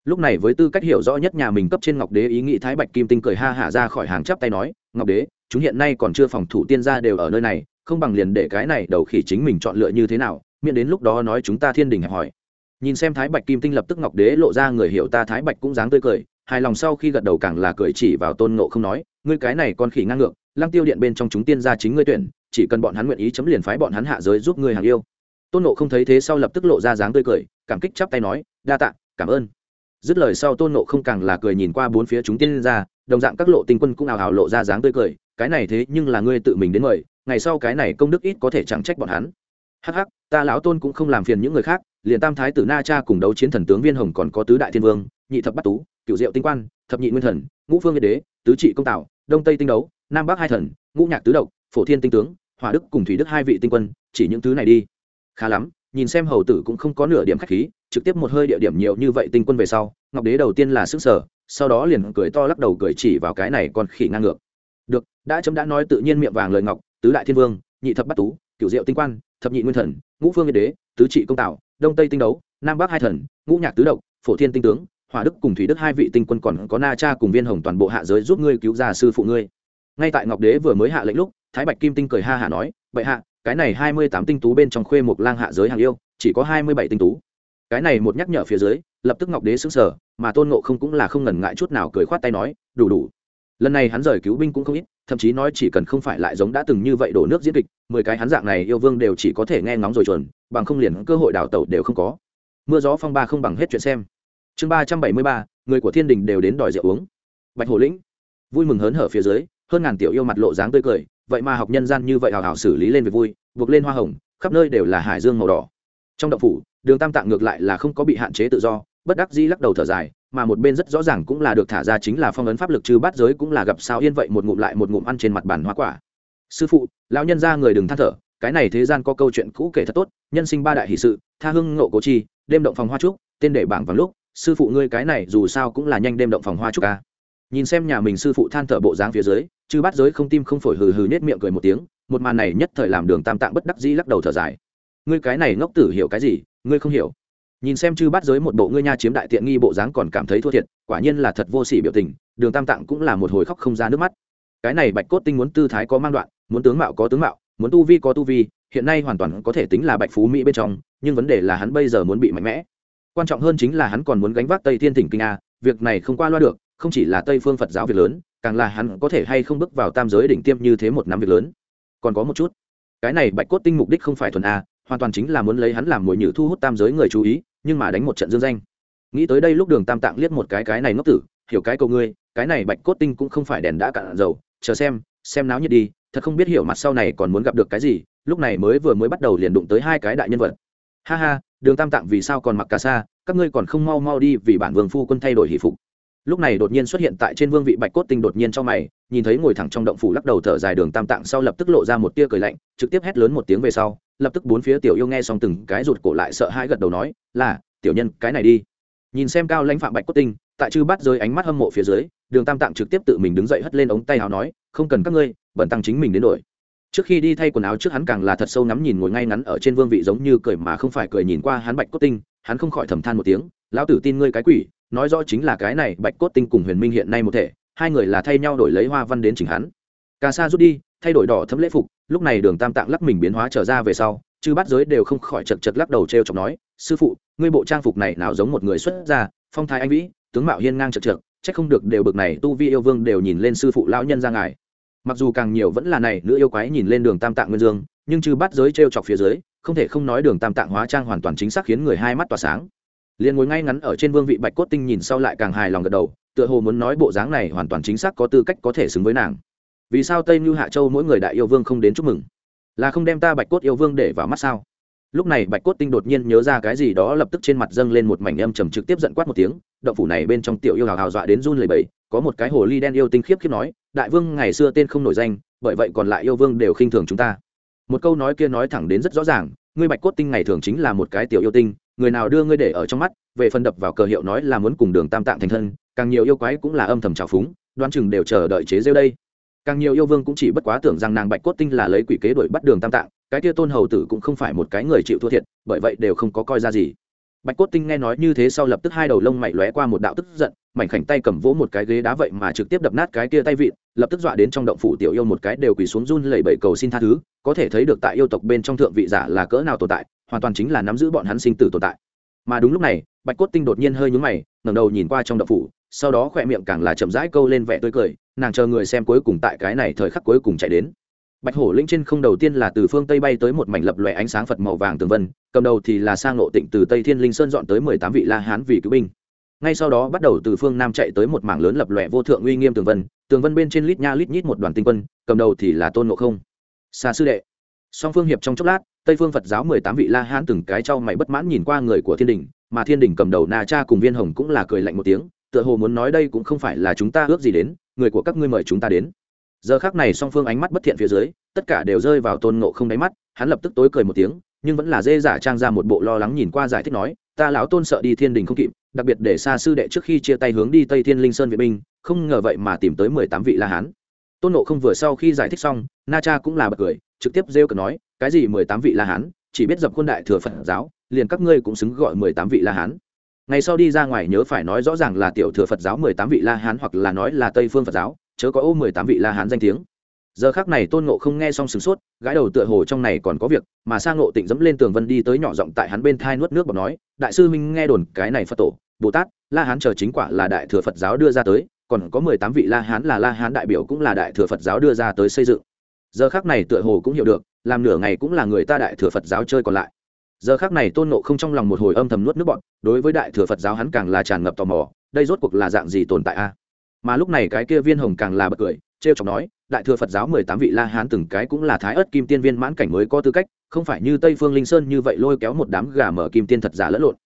Lúc này với tư cách hiểu rõ nhất nhà mình cấp trên ngọc đế ý nghĩ thái bạch kim tinh cười ha hả ra khỏi hàng chắp tay nói, ngọc đế, chúng hiện nay còn chưa phòng thủ tiên gia đều ở nơi này, không bằng liền để cái này đầu khỉ chính mình chọn lựa như thế nào, miễn đến lúc đó nói chúng ta thiên đình hẹp hỏi nhìn xem thái bạch kim tinh lập tức ngọc đế lộ ra người hiểu ta thái bạch cũng dáng tươi cười, hài lòng sau khi gật đầu càng là cười chỉ vào tôn ngộ không nói, ngươi cái này con khỉ ngang ngược, lăng tiêu điện bên trong chúng tiên gia chính ngươi tuyển, chỉ cần bọn hắn nguyện ý chấm liền phái bọn hắn hạ giới giúp ngươi hàng yêu. Tôn ngộ không thấy thế sau lập tức lộ ra dáng tươi cười, cảm kích chắp tay nói, đa tạ, cảm ơn. Dứt lời sau tôn nộ không càng là cười nhìn qua bốn phía chúng tiên ra đồng dạng các lộ tinh quân cũng ào ào lộ ra dáng tươi cười, cái này thế nhưng là ngươi tự mình đến mời, ngày sau cái này công đức ít có thể chẳng trách bọn hắn. Hắc hắc, ta lão tôn cũng không làm phiền những người khác liền tam thái tử na cha cùng đấu chiến thần tướng viên hồng còn có tứ đại thiên vương, nhị thập bắt tú cựu diệu tinh quan, thập nhị nguyên thần, ngũ phương nhật đế, tứ trị công tạo, đông tây tinh đấu, nam bắc hai thần, ngũ nhạc tứ độc, phổ thiên tinh tướng hòa đức cùng thủy đức hai vị tinh quân, chỉ những thứ này đi. Khá lắm, nhìn xem hầu tử cũng không có nửa điểm khách khí, trực tiếp một hơi địa điểm nhiều như vậy tinh quân về sau, ngọc đế đầu tiên là sức sở sau đó liền cười to lắc đầu cười chỉ vào cái này còn khỉ ngang ngược. Được, đã chấm đã nói tự nhiên miệng vàng lời ngọc, tứ đại thiên vương, nhị thập bắt tú, cửu diệu tinh quan, thập nhị nguyên thần ngũ phương yên đế, tứ trị công tạo, đông tây tinh đấu, nam bắc hai thần, ngũ nhạc tứ độc, phổ thiên tinh tướng, hỏa đức cùng thủy đức hai vị tinh quân còn có na cha cùng viên hồng toàn bộ hạ giới giúp ngươi cứu ra sư phụ ngươi. Ngay tại ngọc đế vừa mới hạ lệnh lúc, thái bạch kim tinh cười ha hả nói, bệ hạ, cái này hai mươi tám tinh tú bên trong khuê một lang hạ giới hàng yêu, chỉ có hai mươi bảy tinh tú. Cái này một nhắc nhở phía dưới, lập tức ngọc đế xứng sở mà tôn ngộ không cũng là không ngần ngại chút nào cười khoát tay nói, đủ đủ. Lần này hắn rời cứu binh cũng không ít thậm chí nói chỉ cần không phải lại giống đã từng như vậy đổ nước diễn kịch, mười cái hắn dạng này yêu vương đều chỉ có thể nghe ngóng rồi chuẩn, bằng không liền cơ hội đào tẩu đều không có. Mưa gió phong ba không bằng hết chuyện xem. Chương ba trăm bảy mươi ba, người của thiên đình đều đến đòi rượu uống. Bạch hồ lĩnh. Vui mừng hớn hở phía dưới, hơn ngàn tiểu yêu mặt lộ dáng tươi cười, vậy mà học nhân gian như vậy hào hào xử lý lên về vui, buộc lên hoa hồng, khắp nơi đều là hải dương màu đỏ. Trong động phủ, đường tam tạng ngược lại là không có bị hạn chế tự do, bất đắc dĩ lắc đầu thở dài mà một bên rất rõ ràng cũng là được thả ra chính là phong ấn pháp lực chư bát giới cũng là gặp sao yên vậy một ngụm lại một ngụm ăn trên mặt bàn hoa quả. Sư phụ, lão nhân ra người đừng than thở, cái này thế gian có câu chuyện cũ kể thật tốt, nhân sinh ba đại hỷ sự, tha hưng ngộ cố chi, đêm động phòng hoa trúc, tên để bảng vào lúc, sư phụ ngươi cái này dù sao cũng là nhanh đêm động phòng hoa trúc ca nhìn xem nhà mình sư phụ than thở bộ dáng phía dưới chư bát giới không tim không phổi hừ hừ nhét miệng cười một tiếng, một màn này nhất thời làm đường tam tạng bất đắc dĩ lắc đầu thở dài. Ngươi cái này ngốc tử hiểu cái gì, ngươi không hiểu nhìn xem chư bát giới một bộ ngươi nha chiếm đại tiện nghi bộ dáng còn cảm thấy thua thiệt, quả nhiên là thật vô sỉ biểu tình, đường tam tạng cũng là một hồi khóc không ra nước mắt. Cái này bạch cốt tinh muốn tư thái có mang đoạn, muốn tướng mạo có tướng mạo, muốn tu vi có tu vi, hiện nay hoàn toàn có thể tính là bạch phú mỹ bên trong, nhưng vấn đề là hắn bây giờ muốn bị mạnh mẽ. Quan trọng hơn chính là hắn còn muốn gánh vác tây thiên thỉnh kinh a, việc này không qua loa được, không chỉ là tây phương phật giáo việc lớn, càng là hắn có thể hay không bước vào tam giới đỉnh tiêm như thế một năm việc lớn. Còn có một chút, cái này bạch cốt tinh mục đích không phải thuần a, hoàn toàn chính là muốn lấy hắn làm mồi nhử thu hút tam giới người chú ý nhưng mà đánh một trận dương danh. Nghĩ tới đây lúc đường tam tạng liếc một cái cái này ngốc tử, hiểu cái cầu ngươi, cái này bạch cốt tinh cũng không phải đèn đã cạn dầu, chờ xem xem náo nhiệt đi, thật không biết hiểu mặt sau này còn muốn gặp được cái gì, lúc này mới vừa mới bắt đầu liền đụng tới hai cái đại nhân vật. Ha ha, đường tam tạng vì sao còn mặc cà sa, các ngươi còn không mau mau đi vì bản vương phu quân thay đổi hỷ phục. Lúc này đột nhiên xuất hiện tại trên vương vị bạch cốt tinh đột nhiên cho mày, nhìn thấy ngồi thẳng trong động phủ lắc đầu thở dài đường tam tạng sau lập tức lộ ra một tia cười lạnh, trực tiếp hét lớn một tiếng về sau lập tức bốn phía tiểu yêu nghe xong từng cái rụt cổ lại sợ hãi gật đầu nói, là, tiểu nhân, cái này đi. Nhìn xem cao lãnh phạm bạch cốt tinh, tại chư bắt rơi ánh mắt hâm mộ phía dưới, đường tam tạng trực tiếp tự mình đứng dậy hất lên ống tay áo nói, không cần các ngươi, bẩn tăng chính mình đến đổi. Trước khi đi thay quần áo trước hắn càng là thật sâu ngắm nhìn ngồi ngay ngắn ở trên vương vị giống như cười mà không phải cười nhìn qua hắn bạch cốt tinh, hắn không khỏi thầm than một tiếng, lão tử tin ngươi cái quỷ, nói rõ chính là cái này bạch cốt tinh cùng huyền minh hiện nay một thể, hai người là thay nhau đổi lấy hoa văn đến chỉnh hắn. Ca sa rút đi, thay đổi đỏ thấm lễ phục lúc này đường tam tạng lắc mình biến hóa trở ra về sau chứ bát giới đều không khỏi chật chật lắc đầu t r e o chọc nói, sư phụ, ngươi bộ trang phục này nào giống một người xuất gia, phong thái anh vĩ, tướng mạo hiên ngang chật chật c h ắ c không được đều bực này, tu vi yêu vương đều nhìn lên sư phụ lão nhân ra ngài. Mặc dù càng nhiều vẫn là này, nữ yêu quái nhìn lên đường tam tạng nguyên dương, nhưng chứ bát giới t r e o chọc phía dưới, không thể không nói đường tam tạng hóa trang hoàn toàn chính xác khiến người hai mắt tỏa sáng. Liền ngồi ngay ngắn ở trên vương vị bạch cốt tinh nhìn sau lại càng hài lòng gật đầu, tựa hồ muốn nói bộ dáng này hoàn toàn chính xác có tư cách có thể xứng với nàng vì sao tây như hạ châu mỗi người đại yêu vương không đến chúc mừng? Là không đem ta bạch cốt yêu vương để vào mắt sao? Lúc này bạch cốt tinh đột nhiên nhớ ra cái gì đó lập tức trên mặt dâng lên một mảnh âm trầm trực tiếp giận quát một tiếng, động phủ này bên trong tiểu yêu hào hào dọa đến run lầy bầy có một cái hồ ly đen yêu tinh khiếp khiếp nói, đại vương, ngày xưa tên không nổi danh, bởi vậy còn lại yêu vương đều khinh thường chúng ta. Một câu nói kia nói thẳng đến rất rõ ràng, ngươi bạch cốt tinh ngày thường chính là một cái tiểu yêu tinh, người nào đưa ngươi để ở trong mắt, về phần đập vào cờ hiệu nói là muốn cùng đường tam tạng thành thân, càng nhiều yêu quái cũng là âm thầm trào phúng đoan chừng đều chờ đợi chế rêu đây càng nhiều yêu vương cũng chỉ bất quá tưởng rằng nàng bạch cốt tinh là lấy quỷ kế đổi bắt đường tam tạng, cái kia tôn hầu tử cũng không phải một cái người chịu thua thiệt, bởi vậy đều không có coi ra gì. Bạch cốt tinh nghe nói như thế sau lập tức hai đầu lông mày lóe qua một đạo tức giận, mảnh khảnh tay cầm vỗ một cái ghế đá vậy mà trực tiếp đập nát cái kia tay vịn, lập tức dọa đến trong động phủ tiểu yêu một cái đều quỳ xuống run lẩy bẩy cầu xin tha thứ, có thể thấy được tại yêu tộc bên trong thượng vị giả là cỡ nào tồn tại, hoàn toàn chính là nắm giữ bọn hắn sinh tử tồn tại. Mà đúng lúc này, bạch cốt tinh đột nhiên hơi nhúng mày, ngẩng đầu nhìn qua trong động phủ, sau đó khỏe miệng càng là chậm rãi câu lên vẻ tươi cười nàng chờ người xem cuối cùng tại cái này thời khắc cuối cùng chạy đến. Bạch hổ linh trên không đầu tiên là từ phương tây bay tới một mảnh lập lòe ánh sáng phật màu vàng tường vân, cầm đầu thì là sang nộ tịnh từ tây thiên linh sơn dọn tới mười tám vị la hán vì cứu binh. Ngay sau đó bắt đầu từ phương nam chạy tới một mảng lớn lập lòe vô thượng uy nghiêm tường vân tường vân bên trên lít nha lít nhít một đoàn tinh quân, cầm đầu thì là tôn ngộ không. Xa sư đệ. Song phương hiệp trong chốc lát, tây phương phật giáo mười tám vị la hán từng cái trao mày bất mãn nhìn qua người của thiên đình, mà thiên đình cầm đầu na cha cùng viên hồng cũng là cười lạnh một tiếng, tựa hồ muốn nói đây cũng không phải là chúng ta ước gì đến người của các ngươi mời chúng ta đến. Giờ khác này song phương ánh mắt bất thiện phía dưới, tất cả đều rơi vào tôn ngộ không đáy mắt, hắn lập tức tối cười một tiếng, nhưng vẫn là dê giả trang ra một bộ lo lắng nhìn qua giải thích nói, ta lão tôn sợ đi thiên đình không kịp, đặc biệt để xa sư đệ trước khi chia tay hướng đi tây thiên linh sơn vệ binh, không ngờ vậy mà tìm tới mười tám vị la hán. Tôn nộ không vừa sau khi giải thích xong, na cha cũng là bật cười, trực tiếp rêu cờ nói, cái gì mười tám vị la hán, chỉ biết dập khuôn đại thừa phật giáo, liền các ngươi cũng xứng gọi mười tám vị la hán ngày sau đi ra ngoài nhớ phải nói rõ ràng là tiểu thừa phật giáo mười tám vị la hán hoặc là nói là tây phương phật giáo, chớ có ô mười tám vị la hán danh tiếng. Giờ khác này tôn ngộ không nghe xong sửng sốt gái đầu tựa hồ trong này còn có việc, mà sang ngộ tịnh dẫm lên tường vân đi tới nhỏ giọng tại hắn bên thai nuốt nước bọc nói, đại sư minh nghe đồn cái này phật tổ, bồ tát, la hán chờ chính quả là đại thừa phật giáo đưa ra tới, còn có mười tám vị la hán là la hán đại biểu cũng là đại thừa phật giáo đưa ra tới xây dựng. Giờ khác này tựa hồ cũng hiểu được, làm nửa ngày cũng là người ta đại thừa phật giáo chơi còn lại giờ khác này tôn nộ không trong lòng một hồi âm thầm nuốt nước bọn đối với đại thừa phật giáo hắn càng là tràn ngập tò mò, đây rốt cuộc là dạng gì tồn tại a? Mà lúc này cái kia viên hồng càng là bật cười t r e o chọc nói, đại thừa phật giáo mười tám vị la hán từng cái cũng là thái ớt kim tiên viên mãn cảnh mới có tư cách, không phải như tây phương linh sơn như vậy lôi kéo một đám gà mở kim tiên thật giả lẫn lộn.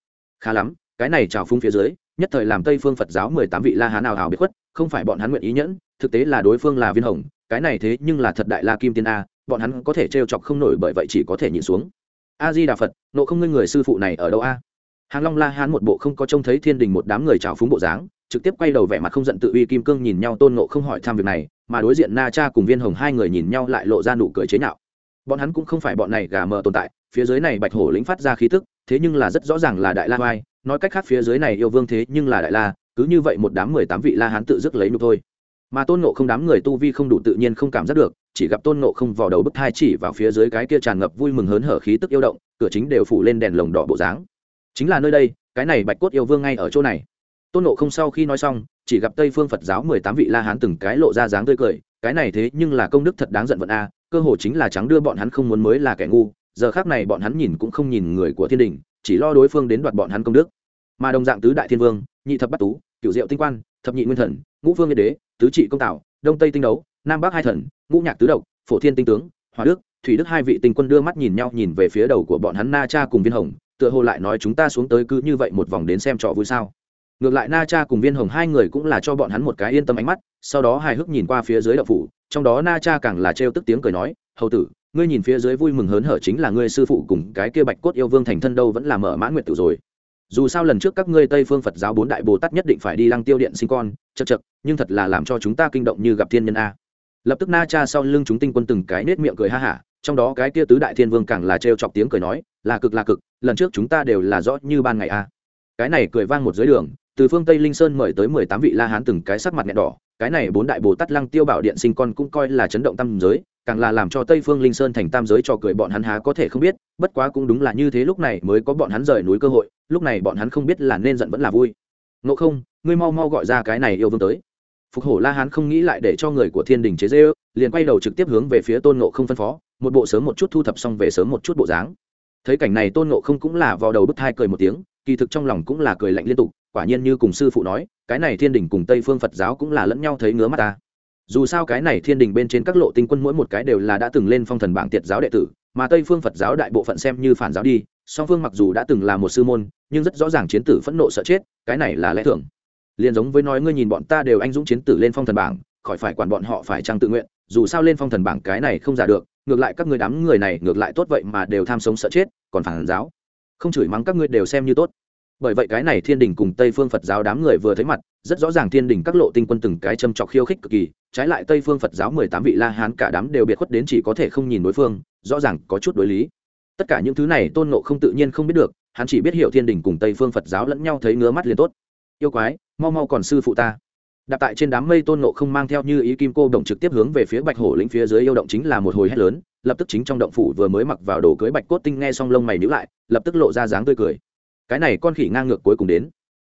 Khá lắm, cái này trào phung phía dưới, nhất thời làm tây phương phật giáo mười tám vị la hán nào hào bị khuất, không phải bọn hắn nguyện ý nhẫn, thực tế là đối phương là viên hồng, cái này thế nhưng là thật đại la kim tiên a, bọn hắn có thể trêu chọc không nổi bởi vậy chỉ có thể nhịn xuống a di đà phật, nộ không ngươi người sư phụ này ở đâu a? Hàng long la hán một bộ không có trông thấy thiên đình một đám người trào phúng bộ dáng, trực tiếp quay đầu vẻ mặt không giận tự uy kim cương nhìn nhau tôn nộ không hỏi tham việc này, mà đối diện na cha cùng viên hồng hai người nhìn nhau lại lộ ra nụ cười chế nhạo. Bọn hắn cũng không phải bọn này gà mờ tồn tại, phía dưới này bạch hổ lĩnh phát ra khí tức, thế nhưng là rất rõ ràng là đại la vai nói cách khác phía dưới này yêu vương thế nhưng là đại la, cứ như vậy một đám mười tám vị la hán tự dứt lấy nhục thôi mà tôn nộ không đám người tu vi không đủ tự nhiên không cảm giác được, chỉ gặp tôn nộ không vào đầu bức thai chỉ vào phía dưới cái kia tràn ngập vui mừng hớn hở khí tức yêu động, cửa chính đều phủ lên đèn lồng đỏ bộ dáng. Chính là nơi đây, cái này bạch cốt yêu vương ngay ở chỗ này. Tôn nộ không sau khi nói xong, chỉ gặp tây phương phật giáo mười tám vị la hán từng cái lộ ra dáng tươi cười, cái này thế nhưng là công đức thật đáng giận vận a, cơ hồ chính là trắng đưa bọn hắn không muốn mới là kẻ ngu, giờ khác này bọn hắn nhìn cũng không nhìn người của thiên đình, chỉ lo đối phương đến đoạt bọn hắn công đức. Mà đồng dạng tứ đại thiên vương, nhị thập bát tú cựu diệu tinh quan, thập nhị nguyên thần, ngũ vương yên đế tứ trị công tạo đông tây tinh đấu, nam bắc hai thần, ngũ nhạc tứ độc, phổ thiên tinh tướng hòa đức, thủy đức hai vị tinh quân đưa mắt nhìn nhau nhìn về phía đầu của bọn hắn na cha cùng viên hồng, tựa hồ lại nói chúng ta xuống tới cứ như vậy một vòng đến xem trò vui sao. Ngược lại na cha cùng viên hồng hai người cũng là cho bọn hắn một cái yên tâm ánh mắt, sau đó hài hước nhìn qua phía dưới đậu phủ, trong đó na cha càng là trêu tức tiếng cười nói, hầu tử, ngươi nhìn phía dưới vui mừng hớn hở chính là ngươi sư phụ cùng cái kia bạch cốt yêu vương thành thân đâu vẫn là mở mãn nguyện tử rồi. Dù sao lần trước các ngươi tây phương phật giáo bốn đại bồ tát nhất định phải đi lăng tiêu điện sinh con chật chật, nhưng thật là làm cho chúng ta kinh động như gặp thiên nhân a. Lập tức na cha sau lưng chúng tinh quân từng cái nết miệng cười ha hả, trong đó cái kia tứ đại thiên vương càng là trêu chọc tiếng cười nói, là cực là cực, lần trước chúng ta đều là rõ như ban ngày a. Cái này cười vang một dưới đường, từ phương tây linh sơn mời tới mười tám vị la hán từng cái sắc mặt nhẹ đỏ, cái này bốn đại bồ tát lăng tiêu bảo điện sinh con cũng coi là chấn động tam giới, càng là làm cho tây phương linh sơn thành tam giới cho cười bọn hắn há có thể không biết, bất quá cũng đúng là như thế lúc này mới có bọn hắn rời núi cơ hội, lúc này bọn hắn không biết là nên giận vẫn là vui. Ngộ không ngươi mau mau gọi ra cái này yêu vương tới. Phục hổ la hán không nghĩ lại để cho người của thiên đình chế dê ư liền quay đầu trực tiếp hướng về phía tôn ngộ không phân phó, một bộ sớm một chút thu thập xong về sớm một chút bộ dáng. Thấy cảnh này tôn ngộ không cũng là vào đầu bức thai cười một tiếng, kỳ thực trong lòng cũng là cười lạnh liên tục, quả nhiên như cùng sư phụ nói, cái này thiên đình cùng tây phương phật giáo cũng là lẫn nhau thấy ngứa mắt ta. Dù sao cái này thiên đình bên trên các lộ tinh quân mỗi một cái đều là đã từng lên phong thần bảng tiệt giáo đệ tử, mà tây phương phật giáo đại bộ phận xem như phản giáo đi, song phương mặc dù đã từng là một sư môn, nhưng rất rõ ràng chiến tử phẫn nộ sợ chết, cái này là lẽ thường liền giống với nói ngươi nhìn bọn ta đều anh dũng chiến tử lên phong thần bảng, khỏi phải quản bọn họ phải trang tự nguyện, dù sao lên phong thần bảng cái này không giả được, ngược lại các người đám người này ngược lại tốt vậy mà đều tham sống sợ chết, còn phản giáo. Không chửi mắng các ngươi đều xem như tốt. Bởi vậy cái này thiên đình cùng tây phương phật giáo đám người vừa thấy mặt, rất rõ ràng thiên đình các lộ tinh quân từng cái châm trọc khiêu khích cực kỳ, trái lại tây phương phật giáo mười tám vị la hán cả đám đều biệt khuất đến chỉ có thể không nhìn đối phương, rõ ràng có chút đối lý. Tất cả những thứ này tôn nộ không tự nhiên không biết được, hắn chỉ biết hiểu thiên đình cùng tây phương phật giáo lẫn nhau thấy ngứa mắt liền tốt yêu quái, mau mau còn sư phụ ta. Đạp tại trên đám mây tôn nộ không mang theo như ý kim cô động trực tiếp hướng về phía bạch hổ lĩnh phía dưới yêu động chính là một hồi hét lớn, lập tức chính trong động phủ vừa mới mặc vào đồ cưới bạch cốt tinh nghe xong lông mày nhữ lại, lập tức lộ ra dáng tươi cười. Cái này con khỉ ngang ngược cuối cùng đến.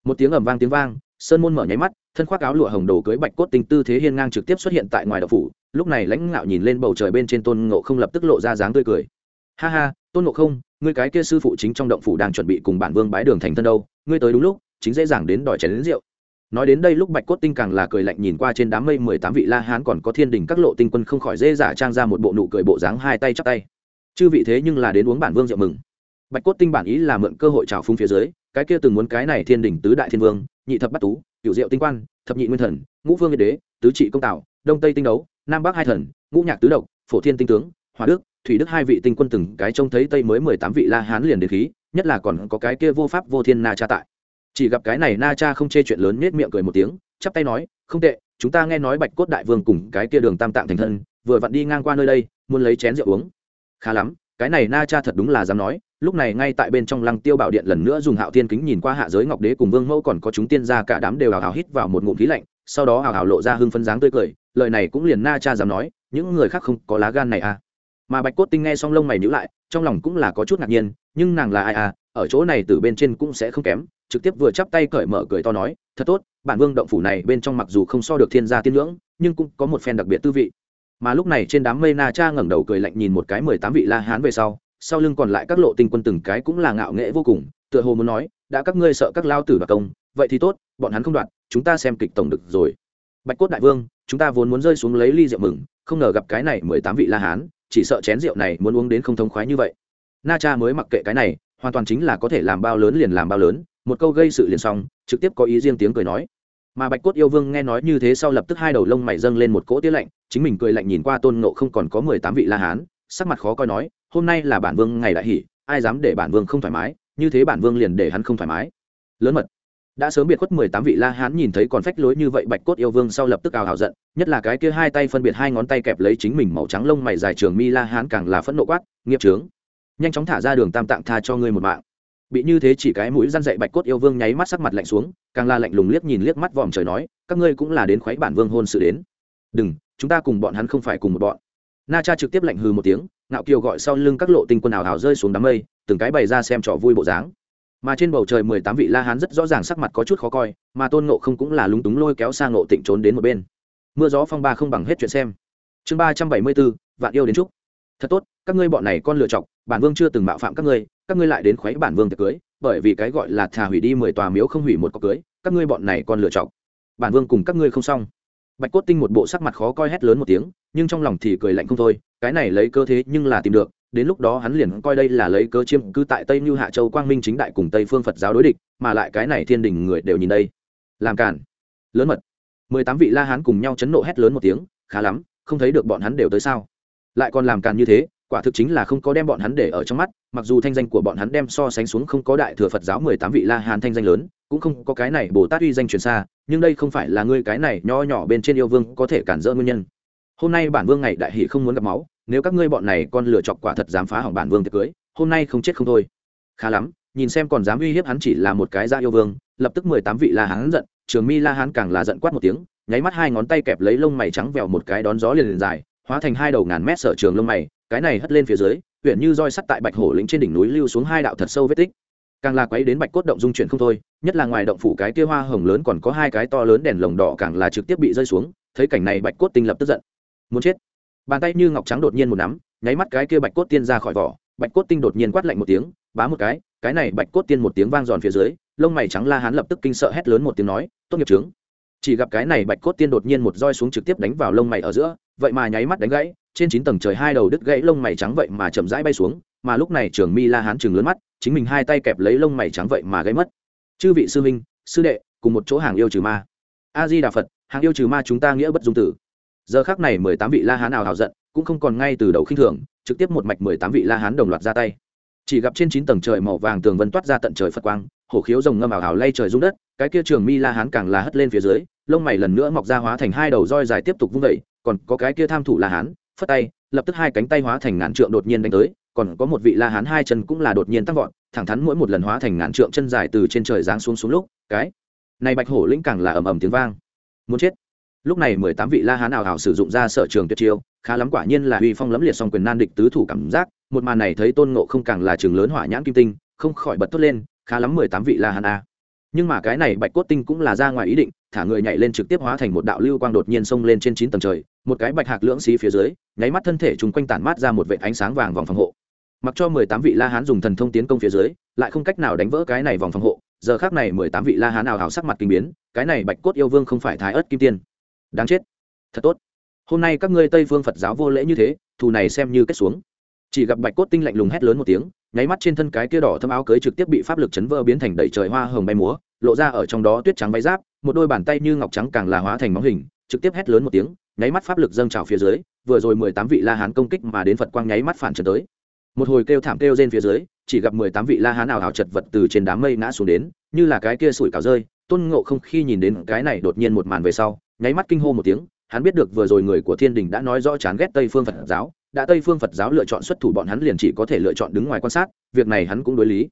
Một tiếng ầm vang tiếng vang, sơn môn mở nháy mắt, thân khoác áo lụa hồng đồ cưới bạch cốt tinh tư thế hiên ngang trực tiếp xuất hiện tại ngoài đậu phủ, lúc này lãnh ngạo nhìn lên bầu trời bên trên tôn ngộ không lập tức lộ ra dáng tươi cười. Ha ha, tôn ngộ không, ngươi cái kia sư phụ chính trong động phủ đang chuẩn bị cùng bản vương bái đường thành thân đâu, ngươi tới đúng lúc chính dễ dàng đến đòi chén đến rượu. Nói đến đây lúc bạch cốt tinh càng là cười lạnh nhìn qua trên đám mây mười tám vị la hán còn có thiên đình các lộ tinh quân không khỏi dễ giả trang ra một bộ nụ cười bộ dáng hai tay chắp tay. Chư vị thế nhưng là đến uống bản vương rượu mừng. Bạch cốt tinh bản ý là mượn cơ hội trào phúng phía dưới, cái kia từng muốn cái này thiên đình tứ đại thiên vương, nhị thập bát tú cựu diệu tinh quan, thập nhị nguyên thần, ngũ vương nhiệt đế, tứ trị công tạo đông tây tinh đấu, nam bắc hai thần, ngũ nhạc tứ độc, phổ thiên tinh tướng hòa đức, thủy đức hai vị tinh quân từng cái trông thấy tây mới mười tám vị la hán liền đến khí, nhất là còn có cái kia vô pháp vô thiên na cha tại chỉ gặp cái này na cha không chê chuyện lớn nết miệng cười một tiếng, chắp tay nói, không tệ, chúng ta nghe nói bạch cốt đại vương cùng cái kia đường tam tạng thành thân, vừa vặn đi ngang qua nơi đây, muốn lấy chén rượu uống. Khá lắm, cái này na cha thật đúng là dám nói, lúc này ngay tại bên trong lăng tiêu bảo điện lần nữa dùng hạo thiên kính nhìn qua hạ giới ngọc đế cùng vương mẫu còn có chúng tiên gia cả đám đều hào hào hít vào một ngụm khí lạnh, sau đó hào hào lộ ra hưng phân dáng tươi cười, lời này cũng liền na cha dám nói, những người khác không có lá gan này à mà bạch cốt tinh nghe xong lông mày nhữ lại, trong lòng cũng là có chút ngạc nhiên, nhưng nàng là ai à ở chỗ này từ bên trên cũng sẽ không kém, trực tiếp vừa chắp tay cởi mở cười to nói, thật tốt, bản vương động phủ này bên trong mặc dù không so được thiên gia tiên ngưỡng, nhưng cũng có một phen đặc biệt tư vị. Mà lúc này trên đám mây na cha ngẩng đầu cười lạnh nhìn một cái mười tám vị la hán về sau sau lưng còn lại các lộ tinh quân từng cái cũng là ngạo nghễ vô cùng, tựa hồ muốn nói, đã các ngươi sợ các lao tử và công, vậy thì tốt, bọn hắn không đoạt, chúng ta xem kịch tổng được rồi. Bạch cốt đại vương, chúng ta vốn muốn rơi xuống lấy ly rượu mừng, không ngờ gặp cái này mười tám vị la hán chỉ sợ chén rượu này muốn uống đến không thông khoái như vậy. Na cha mới mặc kệ cái này, hoàn toàn chính là có thể làm bao lớn liền làm bao lớn, một câu gây sự liền xong, trực tiếp có ý riêng tiếng cười nói. Mà bạch cốt yêu vương nghe nói như thế sau lập tức hai đầu lông mày dâng lên một cỗ tiết lạnh, chính mình cười lạnh nhìn qua tôn nộ không còn có mười tám vị la hán, sắc mặt khó coi nói, hôm nay là bản vương ngày đại hỷ, ai dám để bản vương không thoải mái, như thế bản vương liền để hắn không thoải mái. Lớn mật đã sớm biệt khuất mười tám vị la hán nhìn thấy còn phách lối như vậy, bạch cốt yêu vương sau lập tức ào hào giận, nhất là cái kia hai tay phân biệt hai ngón tay kẹp lấy chính mình màu trắng lông mày dài trường mi la hán càng là phẫn nộ quát, nghiệp trướng nhanh chóng thả ra đường tam tạng tha cho ngươi một mạng. Bị như thế chỉ cái mũi răn dậy bạch cốt yêu vương nháy mắt sắc mặt lạnh xuống, càng là lạnh lùng liếc nhìn liếc mắt vòm trời nói, các ngươi cũng là đến khoáy bản vương hôn sự đến. Đừng, chúng ta cùng bọn hắn không phải cùng một bọn. Na cha trực tiếp lạnh hừ một tiếng, ngạo kiều gọi sau lưng các lộ tinh quân ảo hào rơi xuống đám mây, từng cái bày ra xem trò vui bộ dáng mà trên bầu trời mười tám vị la hán rất rõ ràng sắc mặt có chút khó coi, mà tôn ngộ không cũng là lúng túng lôi kéo sang ngộ tịnh trốn đến một bên. Mưa gió phong ba không bằng hết chuyện xem. Chương ba trăm bảy mươi bốn, vạn yêu đến chúc. Thật tốt, các ngươi bọn này con lựa chọc, bản vương chưa từng mạo phạm các ngươi các ngươi lại đến khuấy bản vương tiệc cưới, bởi vì cái gọi là thà hủy đi mười tòa miếu không hủy một cọc cưới, các ngươi bọn này con lựa chọc. Bản vương cùng các ngươi không xong. Bạch cốt tinh một bộ sắc mặt khó coi hét lớn một tiếng, nhưng trong lòng thì cười lạnh không thôi, cái này lấy cơ thế nhưng là tìm được đến lúc đó hắn liền coi đây là lấy cơ chiêm cư tại tây mưu hạ châu quang minh chính đại cùng tây phương phật giáo đối địch, mà lại cái này thiên đình người đều nhìn đây. Làm cản lớn mật. Mười tám vị la hán cùng nhau chấn nộ hét lớn một tiếng, khá lắm, không thấy được bọn hắn đều tới sao? Lại còn làm càn như thế, quả thực chính là không có đem bọn hắn để ở trong mắt, mặc dù thanh danh của bọn hắn đem so sánh xuống không có đại thừa phật giáo mười tám vị la hán thanh danh lớn, cũng không có cái này bồ tát uy danh truyền xa, nhưng đây không phải là ngươi cái này nho nhỏ bên trên yêu vương có thể cản rỡ nguyên nhân. Hôm nay bản vương ngày đại hỷ không muốn gặp máu nếu các ngươi bọn này con lựa chọc quả thật dám phá hỏng bản vương tiệc cưới, hôm nay không chết không thôi. Khá lắm, nhìn xem còn dám uy hiếp hắn chỉ là một cái da yêu vương, lập tức mười tám vị la hán giận, trường mi la hán càng là giận quát một tiếng, nháy mắt hai ngón tay kẹp lấy lông mày trắng vèo một cái đón gió liền liền dài, hóa thành hai đầu ngàn mét sở trường lông mày, cái này hất lên phía dưới, huyện như roi sắt tại bạch hổ lĩnh trên đỉnh núi lưu xuống hai đạo thật sâu vết tích. Càng là quấy đến bạch cốt động dung chuyển không thôi, nhất là ngoài động phủ cái kia hoa hồng lớn còn có hai cái to lớn đèn lồng đỏ càng là trực tiếp bị rơi xuống, thấy cảnh này bạch cốt tinh lập tức giận. Muốn chết bàn tay như ngọc trắng đột nhiên một nắm, nháy mắt cái kia bạch cốt tiên ra khỏi vỏ. Bạch cốt tinh đột nhiên quát lạnh một tiếng, bá một cái cái này bạch cốt tiên một tiếng vang giòn phía dưới, lông mày trắng la hán lập tức kinh sợ hét lớn một tiếng nói, tốt nghiệp trướng chỉ gặp cái này bạch cốt tiên đột nhiên một roi xuống trực tiếp đánh vào lông mày ở giữa, vậy mà nháy mắt đánh gãy, trên chín tầng trời hai đầu đứt gãy lông mày trắng vậy mà chậm rãi bay xuống, mà lúc này trường mi la hán chừng lớn mắt, chính mình hai tay kẹp lấy lông mày trắng vậy mà gãy mất. Chư vị sư minh sư đệ, cùng một chỗ hàng yêu trừ ma. A di đà phật, hàng yêu trừ ma chúng ta nghĩa bất dung tử giờ khác này mười tám vị la hán nào hào giận, cũng không còn ngay từ đầu khinh thường, trực tiếp một mạch mười tám vị la hán đồng loạt ra tay. Chỉ gặp trên chín tầng trời màu vàng tường vân toát ra tận trời phật quang, hổ khiếu rồng ngâm ảo hào lay trời rung đất, cái kia trường mi la hán càng là hất lên phía dưới, lông mày lần nữa mọc ra hóa thành hai đầu roi dài tiếp tục vung vẩy còn có cái kia tham thủ la hán, phất tay, lập tức hai cánh tay hóa thành ngàn trượng đột nhiên đánh tới, còn có một vị la hán hai chân cũng là đột nhiên tăng vọt, thẳng thắn mỗi một lần hóa thành ngàn trượng chân dài từ trên trời giáng xuống xuống lúc, cái này bạch hổ lĩnh càng là ầm ầm tiếng vang. Muốn chết lúc này mười tám vị la hán ảo ảo sử dụng ra sở trường tuyệt chiêu, khá lắm quả nhiên là uy phong lẫm liệt song quyền nan địch tứ thủ cảm giác, một màn này thấy tôn ngộ không càng là trường lớn hỏa nhãn kim tinh, không khỏi bật thốt lên, khá lắm mười tám vị la hán a. Nhưng mà cái này bạch cốt tinh cũng là ra ngoài ý định, thả người nhảy lên trực tiếp hóa thành một đạo lưu quang đột nhiên xông lên trên chín tầng trời, một cái bạch hạc lưỡng xí phía dưới, nháy mắt thân thể chúng quanh tản mát ra một vệ ánh sáng vàng vòng phòng hộ. Mặc cho mười tám vị la hán dùng thần thông tiến công phía dưới, lại không cách nào đánh vỡ cái này vòng phòng hộ, giờ khác này mười tám vị la hán nào hào sắc mặt kinh biến, cái này bạch cốt yêu vương không phải thái ớt kim tiên đáng chết. Thật tốt. Hôm nay các ngươi tây phương phật giáo vô lễ như thế, thù này xem như kết xuống. Chỉ gặp bạch cốt tinh lạnh lùng hét lớn một tiếng, nháy mắt trên thân cái kia đỏ thâm áo cưới trực tiếp bị pháp lực chấn vỡ biến thành đầy trời hoa hồng bay múa, lộ ra ở trong đó tuyết trắng bay giáp, một đôi bàn tay như ngọc trắng càng là hóa thành móng hình, trực tiếp hét lớn một tiếng, nháy mắt pháp lực dâng trào phía dưới, vừa rồi mười tám vị la hán công kích mà đến phật quang nháy mắt phản trần tới. Một hồi kêu thảm kêu trên phía dưới, chỉ gặp mười tám vị la hán ảo hào chật vật từ trên đám mây ngã xuống đến, như là cái kia sủi cào rơi, tôn ngộ không khi nhìn đến cái này đột nhiên một màn về sau nháy mắt kinh hô một tiếng, hắn biết được vừa rồi người của thiên đình đã nói rõ chán ghét tây phương phật giáo, đã tây phương phật giáo lựa chọn xuất thủ bọn hắn liền chỉ có thể lựa chọn đứng ngoài quan sát, việc này hắn cũng đối lý.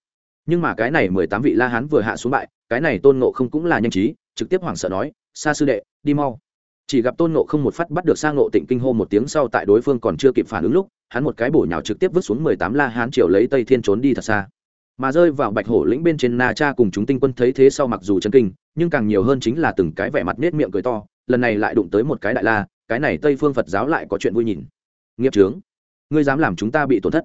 Nhưng mà cái này mười tám vị la hán vừa hạ xuống bại, cái này tôn ngộ không cũng là nhanh trí, trực tiếp hoảng sợ nói xa sư đệ, đi mau. Chỉ gặp tôn ngộ không một phát bắt được sang ngộ tịnh kinh hô một tiếng sau tại đối phương còn chưa kịp phản ứng lúc, hắn một cái bổ nhào trực tiếp vứt xuống mười tám la hán triều lấy tây thiên trốn đi thật xa. Mà rơi vào bạch hổ lĩnh bên trên na cha cùng chúng tinh quân thấy thế sau mặc dù chân kinh, nhưng càng nhiều hơn chính là từng cái vẻ mặt nết miệng cười to lần này lại đụng tới một cái đại la, cái này tây phương phật giáo lại có chuyện vui nhìn. Nghiệp trướng ngươi dám làm chúng ta bị tổn thất.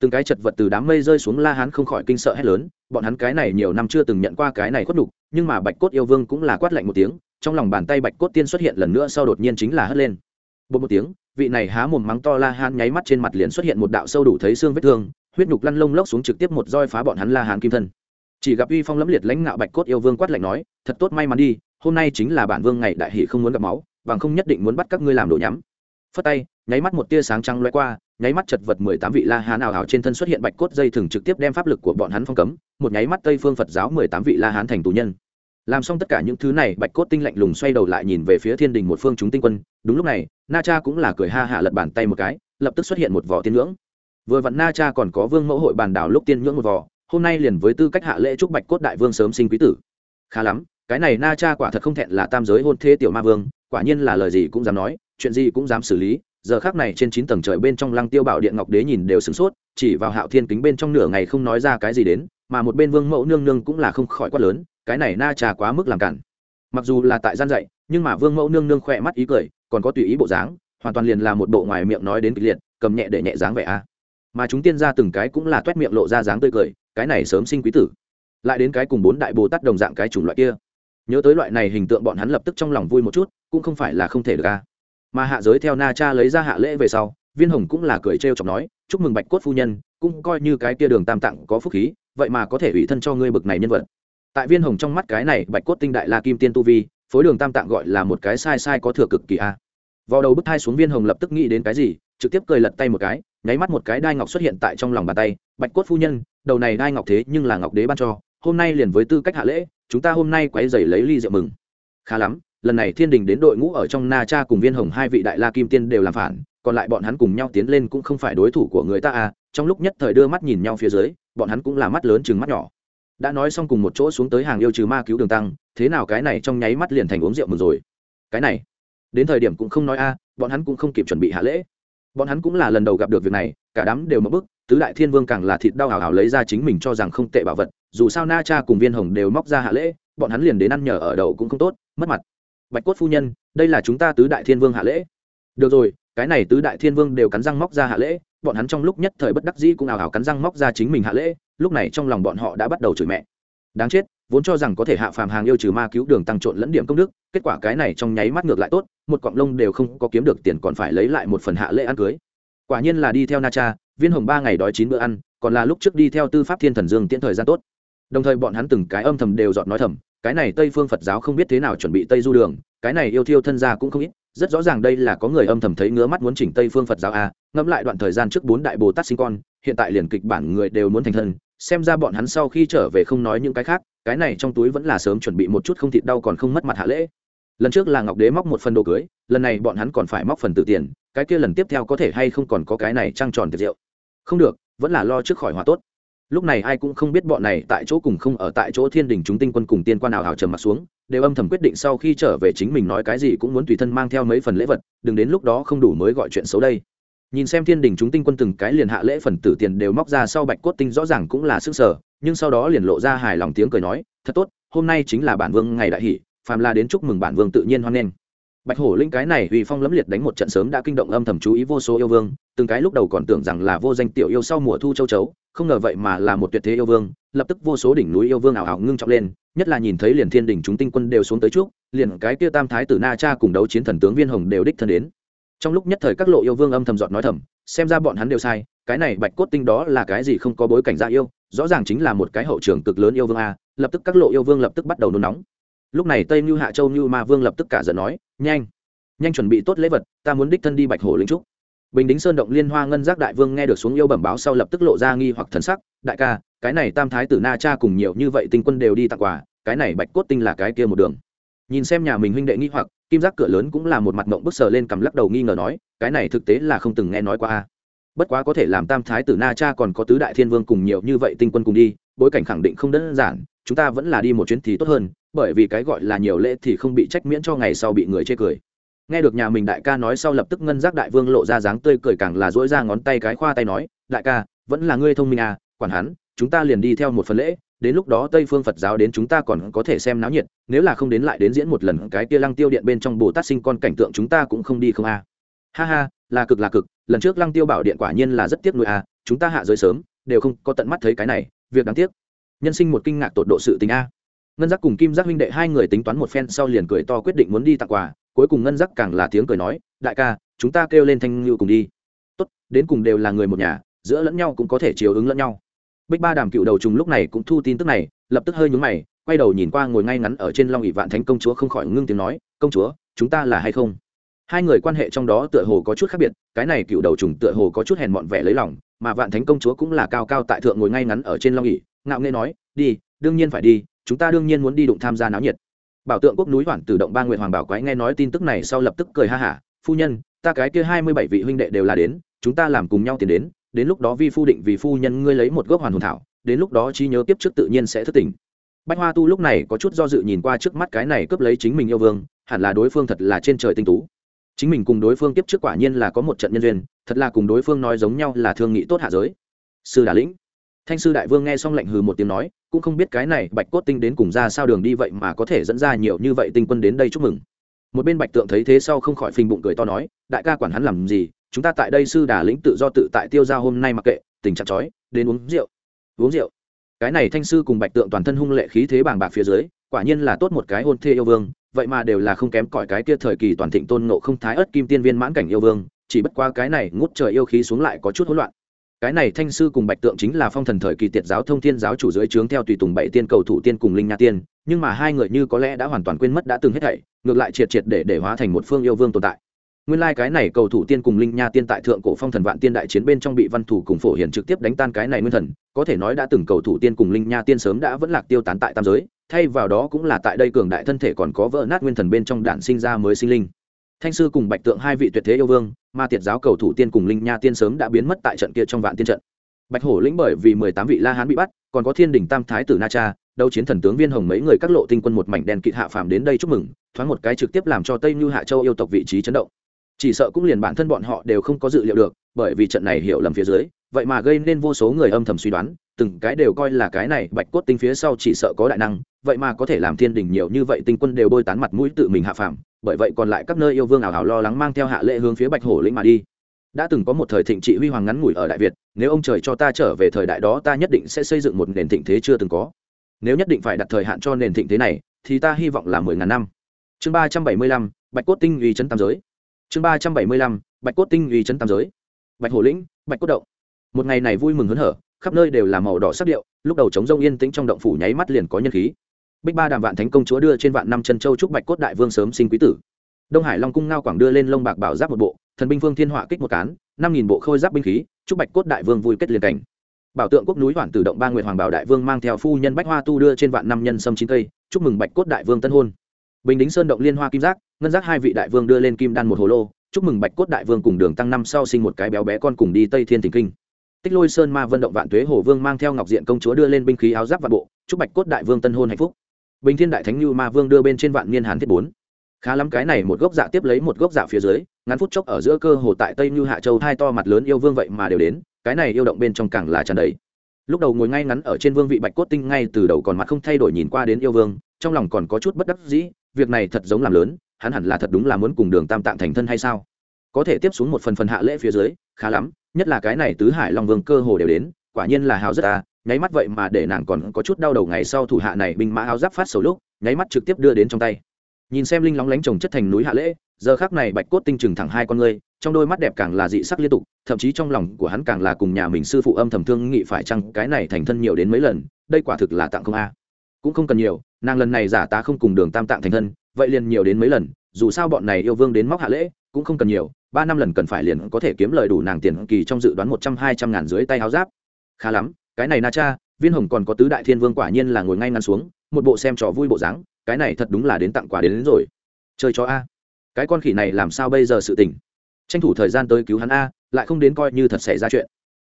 Từng cái chật vật từ đám mây rơi xuống la hán không khỏi kinh sợ hét lớn, bọn hắn cái này nhiều năm chưa từng nhận qua cái này khuất đục nhưng mà bạch cốt yêu vương cũng là quát lạnh một tiếng, trong lòng bàn tay bạch cốt tiên xuất hiện lần nữa sau đột nhiên chính là hất lên. Bột một tiếng, vị này há mồm mắng to la hán nháy mắt trên mặt liền xuất hiện một đạo sâu đủ thấy xương vết thương, huyết nhục lăn lông lốc xuống trực tiếp một roi phá bọn hắn la hán kim thân. Chỉ gặp uy phong lẫm liệt lãnh ngạo bạch cốt yêu vương quát lạnh nói, thật tốt, may mắn đi hôm nay chính là bản vương ngày đại hỷ không muốn gặp máu, bằng không nhất định muốn bắt các ngươi làm đồ nhắm. Phất tay, nháy mắt một tia sáng trăng loay qua, nháy mắt chật vật mười tám vị la hán ảo ảo trên thân xuất hiện bạch cốt dây thừng trực tiếp đem pháp lực của bọn hắn phong cấm, một nháy mắt tây phương phật giáo mười tám vị la hán thành tù nhân. Làm xong tất cả những thứ này, bạch cốt tinh lạnh lùng xoay đầu lại nhìn về phía thiên đình một phương chúng tinh quân, đúng lúc này, na cha cũng là cười ha hạ lật bàn tay một cái, lập tức xuất hiện một vỏ tiên ngưỡng. Vừa vặn na cha còn có vương mẫu hội bàn đảo lúc tiên ngưỡng một vỏ hôm nay liền với tư cách hạ lễ chúc bạch cốt đại vương sớm sinh quý tử. Khá lắm cái này na cha quả thật không thẹn là tam giới hôn Thế tiểu ma vương, quả nhiên là lời gì cũng dám nói, chuyện gì cũng dám xử lý, giờ khác này trên chín tầng trời bên trong lăng tiêu bảo điện ngọc đế nhìn đều sửng sốt, chỉ vào hạo thiên kính bên trong nửa ngày không nói ra cái gì đến, mà một bên vương mẫu nương nương cũng là không khỏi quát lớn, cái này na trà quá mức làm cản. Mặc dù là tại gian dạy, nhưng mà vương mẫu nương nương khỏe mắt ý cười, còn có tùy ý bộ dáng, hoàn toàn liền là một bộ ngoài miệng nói đến kịch liệt, cầm nhẹ để nhẹ dáng vẻ a. Mà chúng tiên ra từng cái cũng là toét miệng lộ ra dáng tươi cười, cái này sớm sinh quý tử. Lại đến cái cùng bốn đại bồ tát đồng dạng cái chủng loại kia nhớ tới loại này hình tượng bọn hắn lập tức trong lòng vui một chút, cũng không phải là không thể được ca mà hạ giới theo na cha lấy ra hạ lễ về sau, viên hồng cũng là cười trêu chọc nói, chúc mừng bạch cốt phu nhân, cũng coi như cái kia đường tam tạng có phúc khí, vậy mà có thể ủy thân cho ngươi bực này nhân vật. Tại viên hồng trong mắt cái này bạch cốt tinh đại la kim tiên tu vi, phối đường tam tạng gọi là một cái sai sai có thừa cực kỳ a. Vào đầu bức thai xuống viên hồng lập tức nghĩ đến cái gì, trực tiếp cười lật tay một cái, nháy mắt một cái đai ngọc xuất hiện tại trong lòng bàn tay. Bạch cốt phu nhân, đầu này đai ngọc thế nhưng là ngọc đế ban cho, hôm nay liền với tư cách hạ lễ chúng ta hôm nay quấy dày lấy ly rượu mừng. Khá lắm, lần này thiên đình đến đội ngũ ở trong na cha cùng viên hồng hai vị đại la kim tiên đều làm phản, còn lại bọn hắn cùng nhau tiến lên cũng không phải đối thủ của người ta à trong lúc nhất thời đưa mắt nhìn nhau phía dưới, bọn hắn cũng là mắt lớn chừng mắt nhỏ. Đã nói xong cùng một chỗ xuống tới hàng yêu trừ ma cứu đường tăng, thế nào cái này trong nháy mắt liền thành uống rượu mừng rồi. Cái này, đến thời điểm cũng không nói a, bọn hắn cũng không kịp chuẩn bị hạ lễ. Bọn hắn cũng là lần đầu gặp được việc này, cả đám đều mất bức tứ đại thiên vương càng là thịt đau hào hào lấy ra chính mình cho rằng không tệ bảo vật, dù sao na cha cùng viên hồng đều móc ra hạ lễ, bọn hắn liền đến ăn nhờ ở đậu cũng không tốt, mất mặt. Bạch cốt phu nhân, đây là chúng ta tứ đại thiên vương hạ lễ. Được rồi, cái này tứ đại thiên vương đều cắn răng móc ra hạ lễ, bọn hắn trong lúc nhất thời bất đắc dĩ cũng ảo ảo cắn răng móc ra chính mình hạ lễ, lúc này trong lòng bọn họ đã bắt đầu chửi mẹ. Đáng chết, vốn cho rằng có thể hạ phàm hàng yêu trừ ma cứu đường tăng trộn lẫn điểm công đức, kết quả cái này trong nháy mắt ngược lại tốt, một cọng lông đều không có kiếm được tiền còn phải lấy lại một phần hạ lễ ăn cưới. Quả nhiên là đi theo na cha viên hồng ba ngày đói chín bữa ăn, còn là lúc trước đi theo tư pháp thiên thần dương tiễn thời gian tốt. Đồng thời bọn hắn từng cái âm thầm đều dọn nói thầm, cái này tây phương phật giáo không biết thế nào chuẩn bị tây du đường, cái này yêu thiêu thân gia cũng không ít, rất rõ ràng đây là có người âm thầm thấy ngứa mắt muốn chỉnh tây phương phật giáo a, ngẫm lại đoạn thời gian trước bốn đại bồ tát sinh con, hiện tại liền kịch bản người đều muốn thành thân, xem ra bọn hắn sau khi trở về không nói những cái khác, cái này trong túi vẫn là sớm chuẩn bị một chút không thịt đau còn không mất mặt hạ lễ. Lần trước là ngọc đế móc một phần đồ cưới, lần này bọn hắn còn phải móc phần tự tiền, cái kia lần tiếp theo có thể hay không còn có cái này trăng tròn tiệt diệu không được, vẫn là lo trước khỏi hòa tốt. Lúc này ai cũng không biết bọn này tại chỗ cùng không ở tại chỗ thiên đình chúng tinh quân cùng tiên quan nào hào trầm mặt xuống, đều âm thầm quyết định sau khi trở về chính mình nói cái gì cũng muốn tùy thân mang theo mấy phần lễ vật, đừng đến lúc đó không đủ mới gọi chuyện xấu đây. Nhìn xem thiên đình chúng tinh quân từng cái liền hạ lễ phần tử tiền đều móc ra sau bạch cốt tinh rõ ràng cũng là sức sở, nhưng sau đó liền lộ ra hài lòng tiếng cười nói, thật tốt, hôm nay chính là bản vương ngày đại hỷ, phàm là đến chúc mừng bản vương tự nhiên hoan nghênh bạch hổ linh cái này uy phong lẫm liệt đánh một trận sớm đã kinh động âm thầm chú ý vô số yêu vương, từng cái lúc đầu còn tưởng rằng là vô danh tiểu yêu sau mùa thu châu chấu, không ngờ vậy mà là một tuyệt thế yêu vương, lập tức vô số đỉnh núi yêu vương ảo ảo ngưng trọng lên, nhất là nhìn thấy liền thiên đỉnh chúng tinh quân đều xuống tới trước, liền cái kia tam thái tử na cha cùng đấu chiến thần tướng viên hồng đều đích thân đến. Trong lúc nhất thời các lộ yêu vương âm thầm giọt nói thầm, xem ra bọn hắn đều sai, cái này bạch cốt tinh đó là cái gì không có bối cảnh ra yêu, rõ ràng chính là một cái hậu trường cực lớn yêu vương a, lập tức các lộ yêu vương lập tức bắt đầu nôn nóng lúc này tây như hạ châu như ma vương lập tức cả giận nói, nhanh nhanh chuẩn bị tốt lễ vật, ta muốn đích thân đi bạch hồ linh trúc. Bình đính sơn động liên hoa ngân giác đại vương nghe được xuống yêu bẩm báo sau lập tức lộ ra nghi hoặc thần sắc, đại ca, cái này tam thái tử na cha cùng nhiều như vậy tinh quân đều đi tặng quà, cái này bạch cốt tinh là cái kia một đường. Nhìn xem nhà mình huynh đệ nghi hoặc, kim giác cửa lớn cũng là một mặt mộng bức sờ lên cầm lắc đầu nghi ngờ nói, cái này thực tế là không từng nghe nói qua bất quá có thể làm tam thái tử na cha còn có tứ đại thiên vương cùng nhiều như vậy tinh quân cùng đi, bối cảnh khẳng định không đơn giản, chúng ta vẫn là đi một chuyến thì tốt hơn bởi vì cái gọi là nhiều lễ thì không bị trách miễn cho ngày sau bị người chê cười. Nghe được nhà mình đại ca nói sau lập tức ngân giác đại vương lộ ra dáng tươi cười càng là dỗi ra ngón tay cái khoa tay nói đại ca vẫn là ngươi thông minh à quản hắn chúng ta liền đi theo một phần lễ đến lúc đó tây phương phật giáo đến chúng ta còn có thể xem náo nhiệt nếu là không đến lại đến diễn một lần cái kia lăng tiêu điện bên trong bồ tát sinh con cảnh tượng chúng ta cũng không đi không à. ha ha là cực là cực lần trước lăng tiêu bảo điện quả nhiên là rất tiếc nuôi à, chúng ta hạ giới sớm đều không có tận mắt thấy cái này việc đáng tiếc. Nhân sinh một kinh ngạc tột độ sự tình a ngân giác cùng kim giác huynh đệ hai người tính toán một phen sau liền cười to quyết định muốn đi tặng quà. Cuối cùng ngân giác càng là tiếng cười nói, đại ca, chúng ta kêu lên thanh ngưu cùng đi. Tốt, đến cùng đều là người một nhà, giữa lẫn nhau cũng có thể chiều ứng lẫn nhau. Bích ba đàm cựu đầu trùng lúc này cũng thu tin tức này, lập tức hơi nhúng mày, quay đầu nhìn qua ngồi ngay ngắn ở trên long ỉ vạn thánh công chúa không khỏi ngưng tiếng nói, công chúa, chúng ta là hay không? Hai người quan hệ trong đó tựa hồ có chút khác biệt, cái này cựu đầu trùng tựa hồ có chút hèn mọn vẻ lấy lòng, mà vạn thánh công chúa cũng là cao cao tại thượng ngồi ngay ngắn ở trên long ỉ ngạo nghê nói, đi, đương nhiên phải đi chúng ta đương nhiên muốn đi đụng tham gia náo nhiệt. Bảo tượng quốc núi hoàn tự động ba nguyện hoàng bảo quái nghe nói tin tức này sau lập tức cười ha hả, phu nhân, ta cái kia hai mươi bảy vị huynh đệ đều là đến, chúng ta làm cùng nhau tiền đến đến lúc đó vi phu định vì phu nhân ngươi lấy một gốc hoàn hồn thảo, đến lúc đó trí nhớ kiếp trước tự nhiên sẽ thất tỉnh. Bách hoa tu lúc này có chút do dự nhìn qua trước mắt cái này cướp lấy chính mình yêu vương, hẳn là đối phương thật là trên trời tinh tú. Chính mình cùng đối phương tiếp trước quả nhiên là có một trận nhân duyên, thật là cùng đối phương nói giống nhau là thương nghị tốt hạ giới. Sư đà lĩnh thanh sư đại vương nghe xong lệnh hừ một tiếng nói, cũng không biết cái này bạch cốt tinh đến cùng ra sao đường đi vậy mà có thể dẫn ra nhiều như vậy tinh quân đến đây chúc mừng. Một bên bạch tượng thấy thế sau không khỏi phình bụng cười to nói, đại ca quản hắn làm gì, chúng ta tại đây sư đà lĩnh tự do tự tại tiêu giao hôm nay mặc kệ, tình trạng chói, đến uống rượu. Uống rượu. Cái này thanh sư cùng bạch tượng toàn thân hung lệ khí thế bàng bạc phía dưới, quả nhiên là tốt một cái hôn thê yêu vương, vậy mà đều là không kém cỏi cái kia thời kỳ toàn thịnh tôn nộ không thái ớt kim tiên viên mãn cảnh yêu vương, chỉ bất qua cái này ngút trời yêu khí xuống lại có chút hỗn loạn cái này thanh sư cùng bạch tượng chính là phong thần thời kỳ tiệt giáo thông thiên giáo chủ dưới trướng theo tùy tùng bảy tiên cầu thủ tiên cùng linh nha tiên, nhưng mà hai người như có lẽ đã hoàn toàn quên mất đã từng hết thảy, ngược lại triệt triệt để để hóa thành một phương yêu vương tồn tại. Nguyên lai cái này cầu thủ tiên cùng linh nha tiên tại thượng cổ phong thần vạn tiên đại chiến bên trong bị văn thủ cùng phổ hiển trực tiếp đánh tan cái này nguyên thần, có thể nói đã từng cầu thủ tiên cùng linh nha tiên sớm đã vẫn lạc tiêu tán tại tam giới, thay vào đó cũng là tại đây cường đại thân thể còn có vỡ nát nguyên thần bên trong đản sinh ra mới sinh linh thanh sư cùng bạch tượng hai vị tuyệt thế yêu vương, ma tiệt giáo cầu thủ tiên cùng linh nha tiên sớm đã biến mất tại trận kia trong vạn tiên trận. Bạch hổ lĩnh bởi vì mười tám vị la hán bị bắt, còn có thiên đình tam thái tử na cha, đấu chiến thần tướng viên hồng mấy người các lộ tinh quân một mảnh đèn kịt hạ phàm đến đây chúc mừng, thoáng một cái trực tiếp làm cho tây như hạ châu yêu tộc vị trí chấn động. Chỉ sợ cũng liền bản thân bọn họ đều không có dự liệu được, bởi vì trận này hiểu lầm phía dưới, vậy mà gây nên vô số người âm thầm suy đoán từng cái đều coi là cái này bạch cốt tinh phía sau chỉ sợ có đại năng, vậy mà có thể làm thiên đình nhiều như vậy tinh quân đều bôi tán mặt mũi tự mình hạ phàm, bởi vậy còn lại các nơi yêu vương ảo hảo lo lắng mang theo hạ lệ hướng phía bạch hổ lĩnh mà đi. Đã từng có một thời thịnh trị huy hoàng ngắn ngủi ở đại việt, nếu ông trời cho ta trở về thời đại đó ta nhất định sẽ xây dựng một nền thịnh thế chưa từng có. Nếu nhất định phải đặt thời hạn cho nền thịnh thế này, thì ta hy vọng là mười ngàn năm. Chương ba trăm bảy mươi lăm, bạch cốt tinh uy chấn tam giới. Chương ba trăm bảy mươi lăm, bạch cốt tinh uy chấn tam giới. Bạch hổ lĩnh, bạch cốt động. Một ngày này vui mừng hớn hở khắp nơi đều là màu đỏ sắc điệu, lúc đầu chống rông yên tĩnh trong động phủ nháy mắt liền có nhân khí. Bích ba đàm vạn thánh công chúa đưa trên vạn năm chân châu trúc bạch cốt đại vương sớm sinh quý tử. Đông hải long cung ngao quảng đưa lên lông bạc bảo giáp một bộ, thần binh vương thiên họa kích một cán, năm nghìn bộ khôi giáp binh khí, trúc bạch cốt đại vương vui kết liền cảnh. Bảo tượng quốc núi hoàn tử động ba nguyệt hoàng bảo đại vương mang theo phu nhân bách hoa tu đưa trên vạn năm nhân sâm chín cây, chúc mừng bạch cốt đại vương tân hôn. Bình đính sơn động liên hoa kim giác, ngân giác hai vị đại vương đưa lên kim đan một hồ lô, chúc mừng bạch cốt đại vương cùng đường tăng năm sau sinh một cái béo bé con cùng đi tây thiên thỉnh kinh tích lôi sơn ma Vận động vạn tuế hồ vương mang theo ngọc diện công chúa đưa lên binh khí áo giáp vạn bộ, chúc bạch cốt đại vương tân hôn hạnh phúc. Bình thiên đại thánh như ma vương đưa bên trên vạn niên hán thiết bốn. Khá lắm cái này một gốc dạ tiếp lấy một gốc dạ phía dưới, ngắn phút chốc ở giữa cơ hồ tại tây như hạ châu hai to mặt lớn yêu vương vậy mà đều đến, cái này yêu động bên trong càng là tràn đầy. Lúc đầu ngồi ngay ngắn ở trên vương vị bạch cốt tinh ngay từ đầu còn mặt không thay đổi nhìn qua đến yêu vương, trong lòng còn có chút bất đắc dĩ, việc này thật giống làm lớn, hắn hẳn là thật đúng là muốn cùng đường tam tạng thành thân hay sao? Có thể tiếp xuống một phần phần hạ lễ phía dưới, khá lắm nhất là cái này tứ hải long vương cơ hồ đều đến, quả nhiên là hào rất à nháy mắt vậy mà để nàng còn có chút đau đầu ngày sau thủ hạ này binh mã áo giáp phát sầu lúc, nháy mắt trực tiếp đưa đến trong tay. Nhìn xem linh lóng lánh trồng chất thành núi hạ lễ, giờ khác này bạch cốt tinh trừng thẳng hai con ngươi, trong đôi mắt đẹp càng là dị sắc liên tục, thậm chí trong lòng của hắn càng là cùng nhà mình sư phụ âm thầm thương nghị phải chăng cái này thành thân nhiều đến mấy lần, đây quả thực là tặng không a. Cũng không cần nhiều, nàng lần này giả tá không cùng đường tam tạng thành thân, vậy liền nhiều đến mấy lần, dù sao bọn này yêu vương đến móc hạ lễ, cũng không cần nhiều ba năm lần cần phải liền có thể kiếm lời đủ nàng tiền kỳ trong dự đoán một trăm hai trăm ngàn dưới tay áo giáp. Khá lắm cái này na cha viên hồng còn có tứ đại thiên vương quả nhiên là ngồi ngay ngăn xuống một bộ xem trò vui bộ dáng cái này thật đúng là đến tặng quà đến, đến rồi. Chơi cho a. Cái con khỉ này làm sao bây giờ sự tỉnh tranh thủ thời gian tới cứu hắn a lại không đến coi như thật xảy ra chuyện.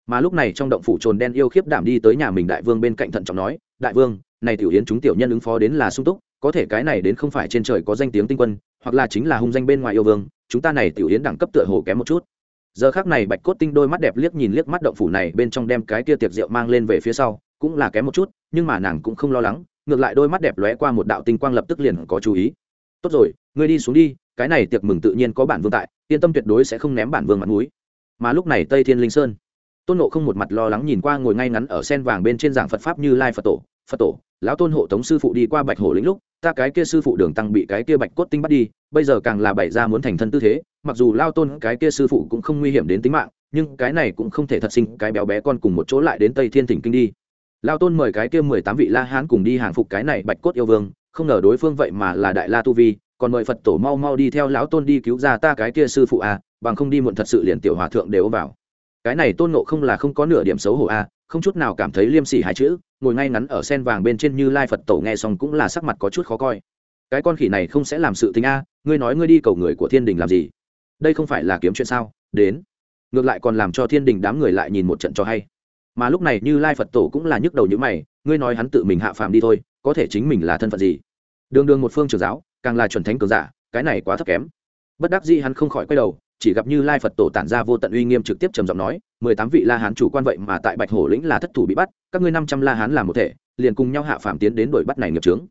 Mà lúc này trong động phủ trồn đen yêu khiếp đảm đi tới nhà mình đại vương bên cạnh thận trọng nói đại vương này tiểu yến chúng tiểu nhân ứng phó đến là sung túc có thể cái này đến không phải trên trời có danh tiếng tinh quân, hoặc là chính là hung danh bên ngoài yêu vương, chúng ta này tiểu yến đẳng cấp tựa hồ kém một chút. Giờ khác này bạch cốt tinh đôi mắt đẹp liếc nhìn liếc mắt động phủ này bên trong đem cái kia tiệc rượu mang lên về phía sau, cũng là kém một chút, nhưng mà nàng cũng không lo lắng, ngược lại đôi mắt đẹp lóe qua một đạo tinh quang lập tức liền có chú ý. Tốt rồi, ngươi đi xuống đi, cái này tiệc mừng tự nhiên có bản vương tại, yên tâm tuyệt đối sẽ không ném bản vương mặt mũi. Mà lúc này tây thiên linh sơn, tôn nộ không một mặt lo lắng nhìn qua ngồi ngay ngắn ở sen vàng bên trên giảng phật pháp như lai phật tổ phật tổ lão tôn hộ tống sư phụ đi qua bạch hổ lĩnh lúc, ta cái kia sư phụ đường tăng bị cái kia bạch cốt tinh bắt đi, bây giờ càng là bày ra muốn thành thân tư thế, mặc dù lao tôn cái kia sư phụ cũng không nguy hiểm đến tính mạng, nhưng cái này cũng không thể thật sinh cái béo bé con cùng một chỗ lại đến tây thiên thỉnh kinh đi. Lao tôn mời cái kia mười tám vị la hán cùng đi hàng phục cái này bạch cốt yêu vương, không ngờ đối phương vậy mà là đại la tu vi, còn mời phật tổ mau mau đi theo lão tôn đi cứu ra ta cái kia sư phụ a bằng không đi muộn thật sự liền tiểu hòa thượng đều vào. Cái này tôn nộ không là không có nửa điểm xấu hổ a không chút nào cảm thấy liêm sỉ hai chữ, ngồi ngay ngắn ở sen vàng bên trên như lai phật tổ nghe xong cũng là sắc mặt có chút khó coi. Cái con khỉ này không sẽ làm sự tình a, ngươi nói ngươi đi cầu người của thiên đình làm gì? Đây không phải là kiếm chuyện sao? Đến. Ngược lại còn làm cho thiên đình đám người lại nhìn một trận cho hay. Mà lúc này như lai phật tổ cũng là nhức đầu như mày, ngươi nói hắn tự mình hạ phàm đi thôi, có thể chính mình là thân phận gì? Đường đường một phương trường giáo, càng là chuẩn thánh cường giả, cái này quá thấp kém. Bất đắc dĩ hắn không khỏi quay đầu chỉ gặp như lai phật tổ tản ra vô tận uy nghiêm trực tiếp trầm giọng nói, mười tám vị la hán chủ quan vậy mà tại bạch hổ lĩnh là thất thủ bị bắt, các ngươi năm trăm la hán làm một thể, liền cùng nhau hạ phàm tiến đến đuổi bắt này nghiệp trướng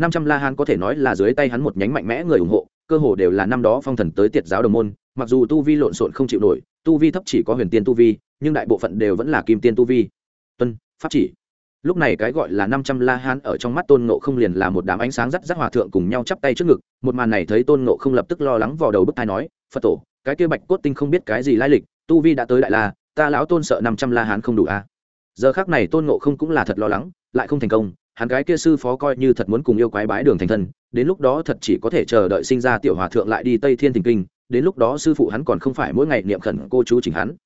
năm trăm la hán có thể nói là dưới tay hắn một nhánh mạnh mẽ người ủng hộ, cơ hồ đều là năm đó phong thần tới tiệt giáo đồng môn, mặc dù tu vi lộn xộn không chịu nổi, tu vi thấp chỉ có huyền tiên tu vi, nhưng đại bộ phận đều vẫn là kim tiên tu vi. Tuân, pháp chỉ. Lúc này cái gọi là năm trăm la hán ở trong mắt tôn nộ không liền là một đám ánh sáng rắt rắt hòa thượng cùng nhau chắp tay trước ngực, một màn này thấy tôn nộ không lập tức lo lắng vào đầu bức thai nói, phật tổ cái kia bạch cốt tinh không biết cái gì lai lịch, tu vi đã tới đại la, ta lão tôn sợ năm trăm la hán không đủ a à. giờ khác này tôn ngộ không cũng là thật lo lắng, lại không thành công, hắn cái kia sư phó coi như thật muốn cùng yêu quái bái đường thành thân, đến lúc đó thật chỉ có thể chờ đợi sinh ra tiểu hòa thượng lại đi tây thiên thình kinh, đến lúc đó sư phụ hắn còn không phải mỗi ngày niệm khẩn cô chú chỉnh hắn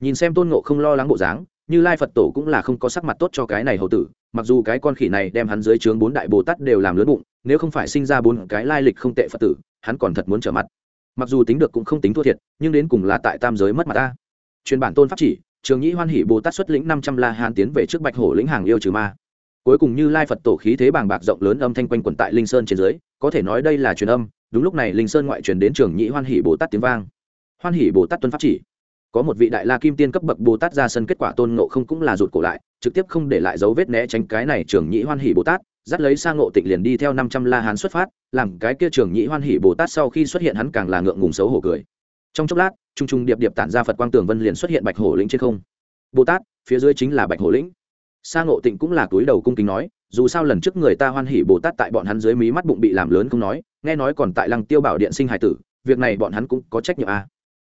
nhìn xem tôn ngộ không lo lắng bộ dáng, như lai phật tổ cũng là không có sắc mặt tốt cho cái này hầu tử, mặc dù cái con khỉ này đem hắn dưới trướng bốn đại bồ tát đều làm lớn bụng, nếu không phải sinh ra bốn cái lai lịch không tệ phật tử, hắn còn thật muốn trở mặt mặc dù tính được cũng không tính thua thiệt, nhưng đến cùng là tại tam giới mất mặt ta. Truyền bản tôn pháp chỉ, trường nhĩ hoan hỷ bồ tát xuất lĩnh năm trăm la hàn tiến về trước bạch hổ lĩnh hàng yêu trừ ma. Cuối cùng như lai phật tổ khí thế bàng bạc rộng lớn âm thanh quanh quẩn tại linh sơn trên dưới, có thể nói đây là truyền âm, đúng lúc này linh sơn ngoại truyền đến trường nhĩ hoan hỷ bồ tát tiếng vang. Hoan hỷ bồ tát tuân pháp chỉ. Có một vị đại la kim tiên cấp bậc bồ tát ra sân kết quả tôn ngộ không cũng là rụt cổ lại, trực tiếp không để lại dấu vết né tránh cái này trường nhĩ hoan hỷ bồ tát dắt lấy sang ngộ tịnh liền đi theo năm trăm la hán xuất phát, làm cái kia trường nhĩ hoan hỷ bồ tát sau khi xuất hiện hắn càng là ngượng ngùng xấu hổ cười. Trong chốc lát t r u n g t r u n g điệp điệp tản ra phật quang tường vân liền xuất hiện bạch hổ lĩnh trên không. Bồ tát, phía dưới chính là bạch hổ lĩnh. Sang ngộ tịnh cũng là túi đầu cung kính nói, dù sao lần trước người ta hoan hỷ bồ tát tại bọn hắn dưới mí mắt bụng bị làm lớn không nói, nghe nói còn tại lăng tiêu bảo điện sinh hải tử, việc này bọn hắn cũng có trách nhiệm à.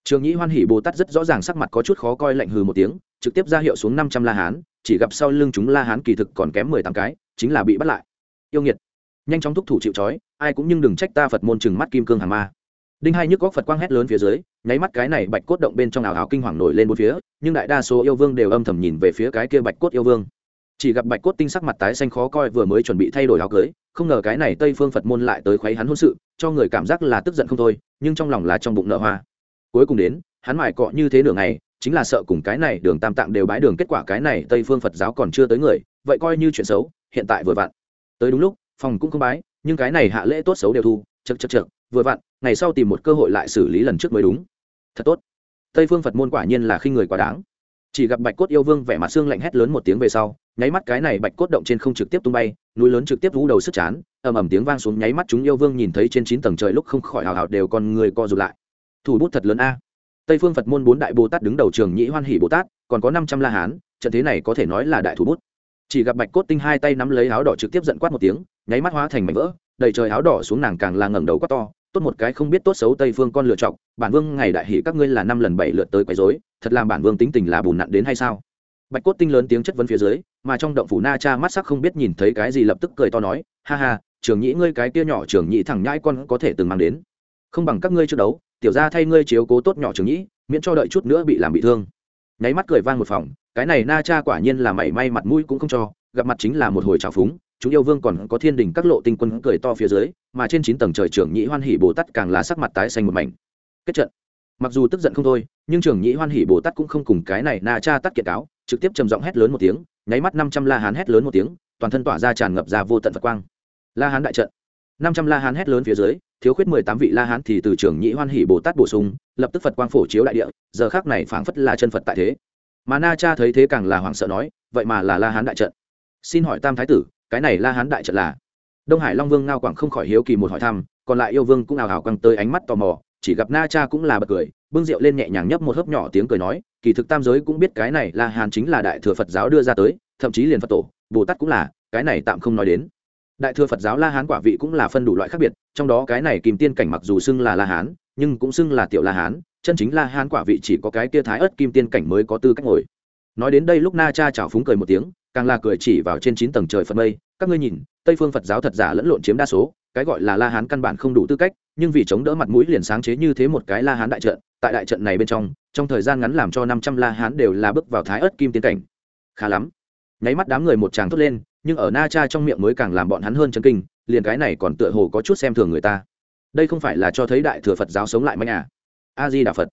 Trường nhĩ hoan hỷ bồ tát rất rõ ràng sắc mặt có chút khó coi lạnh hừ một tiếng, trực tiếp ra hiệu xuống năm trăm la hán, chỉ gặp sau lưng chúng la hán kỳ thực còn kém mười tám cái chính là bị bắt lại. Yêu nghiệt. Nhanh chóng thúc thủ chịu trói, ai cũng nhưng đừng trách ta phật môn chừng mắt kim cương hàng ma. Đinh hai nhức góc phật quang hét lớn phía dưới, nháy mắt cái này bạch cốt động bên trong ảo ảo kinh hoàng nổi lên bốn phía, nhưng đại đa số yêu vương đều âm thầm nhìn về phía cái kia bạch cốt yêu vương. Chỉ gặp bạch cốt tinh sắc mặt tái xanh khó coi vừa mới chuẩn bị thay đổi áo cưới, không ngờ cái này tây phương phật môn lại tới khuấy hắn hôn sự, cho người cảm giác là tức giận không thôi, nhưng trong lòng là trong bụng nợ hoa. Cuối cùng đến, hắn mải cọ như thế nửa ngày, chính là sợ cùng cái này đường tam tạng đều bái đường kết quả cái này tây phương phật giáo còn chưa tới người, vậy coi như chuyện xấu hiện tại vừa vặn. Tới đúng lúc, phòng cũng không bái, nhưng cái này hạ lễ tốt xấu đều thu chật chật chật vừa vặn, ngày sau tìm một cơ hội lại xử lý lần trước mới đúng. Thật tốt. Tây phương phật môn quả nhiên là khi người quá đáng. Chỉ gặp bạch cốt yêu vương vẻ mặt xương lạnh hét lớn một tiếng về sau, nháy mắt cái này bạch cốt động trên không trực tiếp tung bay, núi lớn trực tiếp vú đầu sức chán, ầm ầm tiếng vang xuống, nháy mắt chúng yêu vương nhìn thấy trên chín tầng trời lúc không khỏi hào hào đều con người co rụt lại. Thủ bút thật lớn a. Tây phương phật môn bốn đại bồ tát đứng đầu trường nhĩ hoan hỷ bồ tát, còn có năm trăm la hán, trận thế này có thể nói là đại thủ bút chỉ gặp bạch cốt tinh hai tay nắm lấy áo đỏ trực tiếp giận quát một tiếng, nháy mắt hóa thành mảnh vỡ, đầy trời áo đỏ xuống nàng càng là ngẩng đầu quát to, tốt một cái không biết tốt xấu tây phương con lựa chọc bản vương ngày đại hỷ các ngươi là năm lần bảy lượt tới quấy rối, thật làm bản vương tính tình là bùn nặn đến hay sao? Bạch cốt tinh lớn tiếng chất vấn phía dưới, mà trong động phủ na cha mắt sắc không biết nhìn thấy cái gì lập tức cười to nói, ha ha, trường nhĩ ngươi cái kia nhỏ trường nhĩ thẳng nhãi con có thể từng mang đến. Không bằng các ngươi trước đấu, tiểu ra thay ngươi chiếu cố tốt nhỏ trường nhĩ, miễn cho đợi chút nữa bị làm bị thương nháy mắt cười vang một phòng, cái này na cha quả nhiên là mảy may mặt mũi cũng không cho, gặp mặt chính là một hồi trào phúng chúng yêu vương còn có thiên đình các lộ tinh quân cười to phía dưới, mà trên chín tầng trời trưởng nhĩ hoan hỷ bồ tát càng là sắc mặt tái xanh một mảnh. Kết trận. Mặc dù tức giận không thôi, nhưng trưởng nhĩ hoan hỷ bồ tát cũng không cùng cái này na cha tắt kiệt cáo trực tiếp trầm giọng hét lớn một tiếng, nháy mắt năm trăm la hán hét lớn một tiếng, toàn thân tỏa ra tràn ngập ra vô tận phật quang. La hán đại trận năm trăm la hán hét lớn phía dưới, thiếu khuyết mười tám vị la hán thì từ trưởng nhĩ hoan hỷ bồ tát bổ sung, lập tức phật quang phổ chiếu đại địa, giờ khác này phảng phất là chân phật tại thế. Mà na cha thấy thế càng là hoảng sợ nói, vậy mà là la hán đại trận. Xin hỏi tam thái tử, cái này la hán đại trận là? Đông hải long vương ngao quảng không khỏi hiếu kỳ một hỏi thăm, còn lại yêu vương cũng ào ào quăng tới ánh mắt tò mò, chỉ gặp na cha cũng là bật cười, bưng rượu lên nhẹ nhàng nhấp một hớp nhỏ tiếng cười nói, kỳ thực tam giới cũng biết cái này la hán chính là đại thừa phật giáo đưa ra tới, thậm chí liền phật tổ, bồ tát cũng là, cái này tạm không nói đến đại thừa phật giáo la hán quả vị cũng là phân đủ loại khác biệt, trong đó cái này kìm tiên cảnh mặc dù xưng là la hán, nhưng cũng xưng là tiểu la hán, chân chính la hán quả vị chỉ có cái kia thái ớt kim tiên cảnh mới có tư cách ngồi. Nói đến đây lúc na cha chảo phúng cười một tiếng, càng là cười chỉ vào trên chín tầng trời phật mây, các ngươi nhìn, tây phương phật giáo thật giả lẫn lộn chiếm đa số, cái gọi là la hán căn bản không đủ tư cách, nhưng vì chống đỡ mặt mũi liền sáng chế như thế một cái la hán đại trận, tại đại trận này bên trong trong thời gian ngắn làm cho năm trăm la hán đều là bước vào thái ớt kim tiến cảnh. Khá lắm nháy mắt đám người một tràng thốt lên, nhưng ở na cha trong miệng mới càng làm bọn hắn hơn chân kinh, liền cái này còn tựa hồ có chút xem thường người ta. Đây không phải là cho thấy đại thừa phật giáo sống lại manh à? A di đà phật.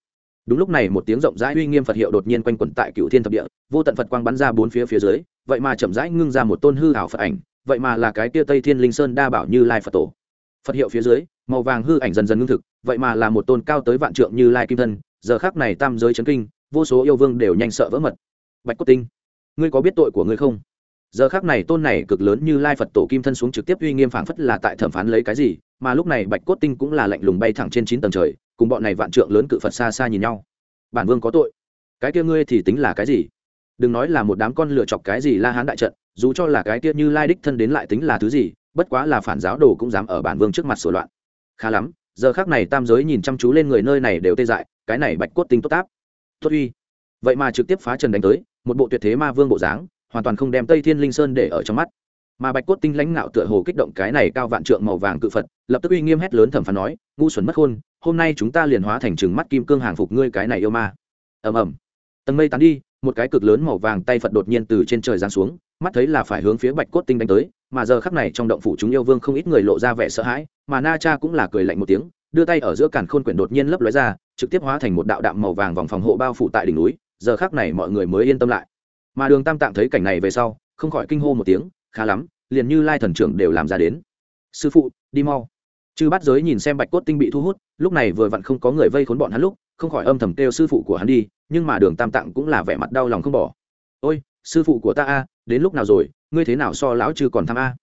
Đúng lúc này một tiếng rộng rãi uy nghiêm phật hiệu đột nhiên quanh quẩn tại cựu thiên thập địa, vô tận phật quang bắn ra bốn phía phía dưới, vậy mà chậm rãi ngưng ra một tôn hư ảo phật ảnh, vậy mà là cái tia tây thiên linh sơn đa bảo như lai phật tổ. Phật hiệu phía dưới, màu vàng hư ảnh dần dần ngưng thực, vậy mà là một tôn cao tới vạn trượng như lai kim thân, giờ khác này tam giới chấn kinh, vô số yêu vương đều nhanh sợ vỡ mật. Bạch cốt tinh ngươi có biết tội của ngươi không? Giờ khác này tôn này cực lớn như lai phật tổ kim thân xuống trực tiếp uy nghiêm phảng phất là tại thẩm phán lấy cái gì, mà lúc này bạch cốt tinh cũng là lạnh lùng bay thẳng trên chín tầng trời, cùng bọn này vạn trượng lớn cự phật xa xa nhìn nhau. Bản vương có tội. Cái kia ngươi thì tính là cái gì? Đừng nói là một đám con lựa chọc cái gì la hán đại trận, dù cho là cái kia như lai đích thân đến lại tính là thứ gì, bất quá là phản giáo đồ cũng dám ở bản vương trước mặt sửa loạn. Khá lắm, giờ khác này tam giới nhìn chăm chú lên người nơi này đều tê dại, cái này bạch cốt tinh tốt táp tốt uy vậy mà trực tiếp phá trần đánh tới, một bộ tuyệt thế ma vương bộ dáng, hoàn toàn không đem tây thiên linh sơn để ở trong mắt. Mà bạch cốt tinh lãnh ngạo tựa hồ kích động cái này cao vạn trượng màu vàng cự phật, lập tức uy nghiêm hét lớn thẩm phán nói, ngu xuẩn mất khôn hôm nay chúng ta liền hóa thành trừng mắt kim cương hàng phục ngươi cái này yêu ma. Ầm ầm. Tầng mây tán đi, một cái cực lớn màu vàng tay phật đột nhiên từ trên trời giáng xuống, mắt thấy là phải hướng phía bạch cốt tinh đánh tới, mà giờ khắc này trong động phủ chúng yêu vương không ít người lộ ra vẻ sợ hãi, mà na cha cũng là cười lạnh một tiếng, đưa tay ở giữa càn khôn quyển đột nhiên lấp lóe ra, trực tiếp hóa thành một đạo đạm màu vàng vòng phòng hộ bao phủ tại đỉnh núi giờ khắc này mọi người mới yên tâm lại. Mà đường tam tạng thấy cảnh này về sau, không khỏi kinh hô một tiếng, khá lắm, liền như lai thần trưởng đều làm ra đến. Sư phụ, đi mau. Chư bắt giới nhìn xem bạch cốt tinh bị thu hút, lúc này vừa vặn không có người vây khốn bọn hắn lúc, không khỏi âm thầm kêu sư phụ của hắn đi, nhưng mà đường tam tạng cũng là vẻ mặt đau lòng không bỏ. Ôi, sư phụ của ta a, đến lúc nào rồi, ngươi thế nào so lão chư còn tham a?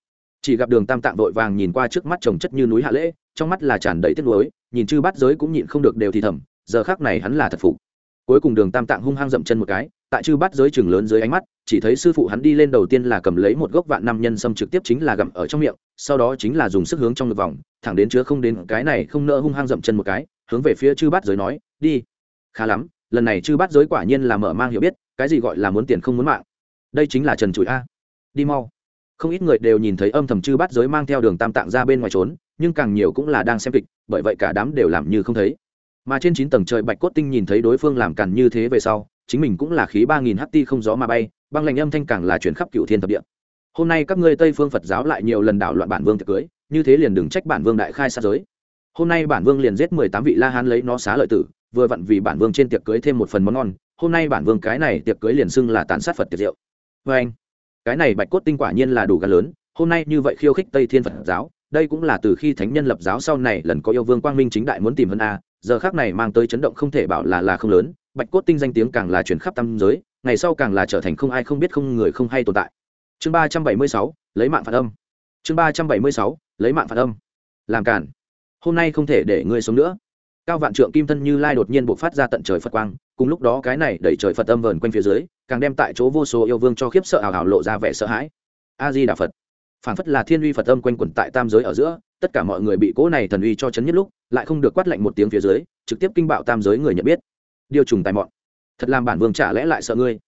Chỉ gặp đường tam tạng vội vàng nhìn qua trước mắt trồng chất như núi hạ lễ, trong mắt là tràn đầy tiếc nuối, nhìn chư bắt giới cũng nhịn không được đều thì thầm, giờ khác này hắn là thật phục cuối cùng đường tam tạng hung hăng dậm chân một cái, tại chư bắt giới chừng lớn dưới ánh mắt, chỉ thấy sư phụ hắn đi lên đầu tiên là cầm lấy một gốc vạn năm nhân sâm trực tiếp chính là gặm ở trong miệng, sau đó chính là dùng sức hướng trong ngực vòng, thẳng đến chứa không đến, cái này không nỡ hung hăng dậm chân một cái, hướng về phía chư bắt giới nói, đi. Khá lắm, lần này chư bắt giới quả nhiên là mở mang hiểu biết, cái gì gọi là muốn tiền không muốn mạng. Đây chính là trần trụi a. Đi mau. Không ít người đều nhìn thấy âm thầm chư bắt giới mang theo đường tam tạng ra bên ngoài trốn, nhưng càng nhiều cũng là đang xem kịch, bởi vậy cả đám đều làm như không thấy mà trên chín tầng trời bạch cốt tinh nhìn thấy đối phương làm càn như thế về sau, chính mình cũng là khí ba nghìn ht ti không gió mà bay, băng lạnh âm thanh càng là chuyển khắp cựu thiên thập địa. Hôm nay các ngươi tây phương phật giáo lại nhiều lần đảo loạn bản vương tiệc cưới, như thế liền đừng trách bản vương đại khai sát giới. Hôm nay bản vương liền giết mười tám vị la hán lấy nó xá lợi tử, vừa vặn vì bản vương trên tiệc cưới thêm một phần món ngon, hôm nay bản vương cái này tiệc cưới liền xưng là tàn sát phật tiệc rượu. Vê anh, cái này bạch cốt tinh quả nhiên là đủ gan lớn, hôm nay như vậy khiêu khích tây thiên phật giáo, đây cũng là từ khi thánh nhân lập giáo sau này lần có yêu vương quang minh chính đại muốn tìm hơn a giờ khác này mang tới chấn động không thể bảo là là không lớn, bạch cốt tinh danh tiếng càng là chuyển khắp tam giới, ngày sau càng là trở thành không ai không biết không người không hay tồn tại. Chương ba trăm bảy mươi sáu, lấy mạng phản âm. Chương ba trăm bảy mươi sáu, lấy mạng phản âm. Làm cản hôm nay không thể để ngươi sống nữa. Cao vạn trượng kim thân như lai đột nhiên buộc phát ra tận trời phật quang, cùng lúc đó cái này đẩy trời phật âm vờn quanh phía dưới, càng đem tại chỗ vô số yêu vương cho khiếp sợ hào hào lộ ra vẻ sợ hãi. A di đà phật. Phản phất là thiên uy phật âm quanh quẩn tại tam giới ở giữa tất cả mọi người bị cỗ này thần uy cho chấn nhất lúc, lại không được quát lạnh một tiếng phía dưới, trực tiếp kinh bạo tam giới người nhận biết. Điều trùng tài mọn. Thật làm bản vương trả lẽ lại sợ ngươi?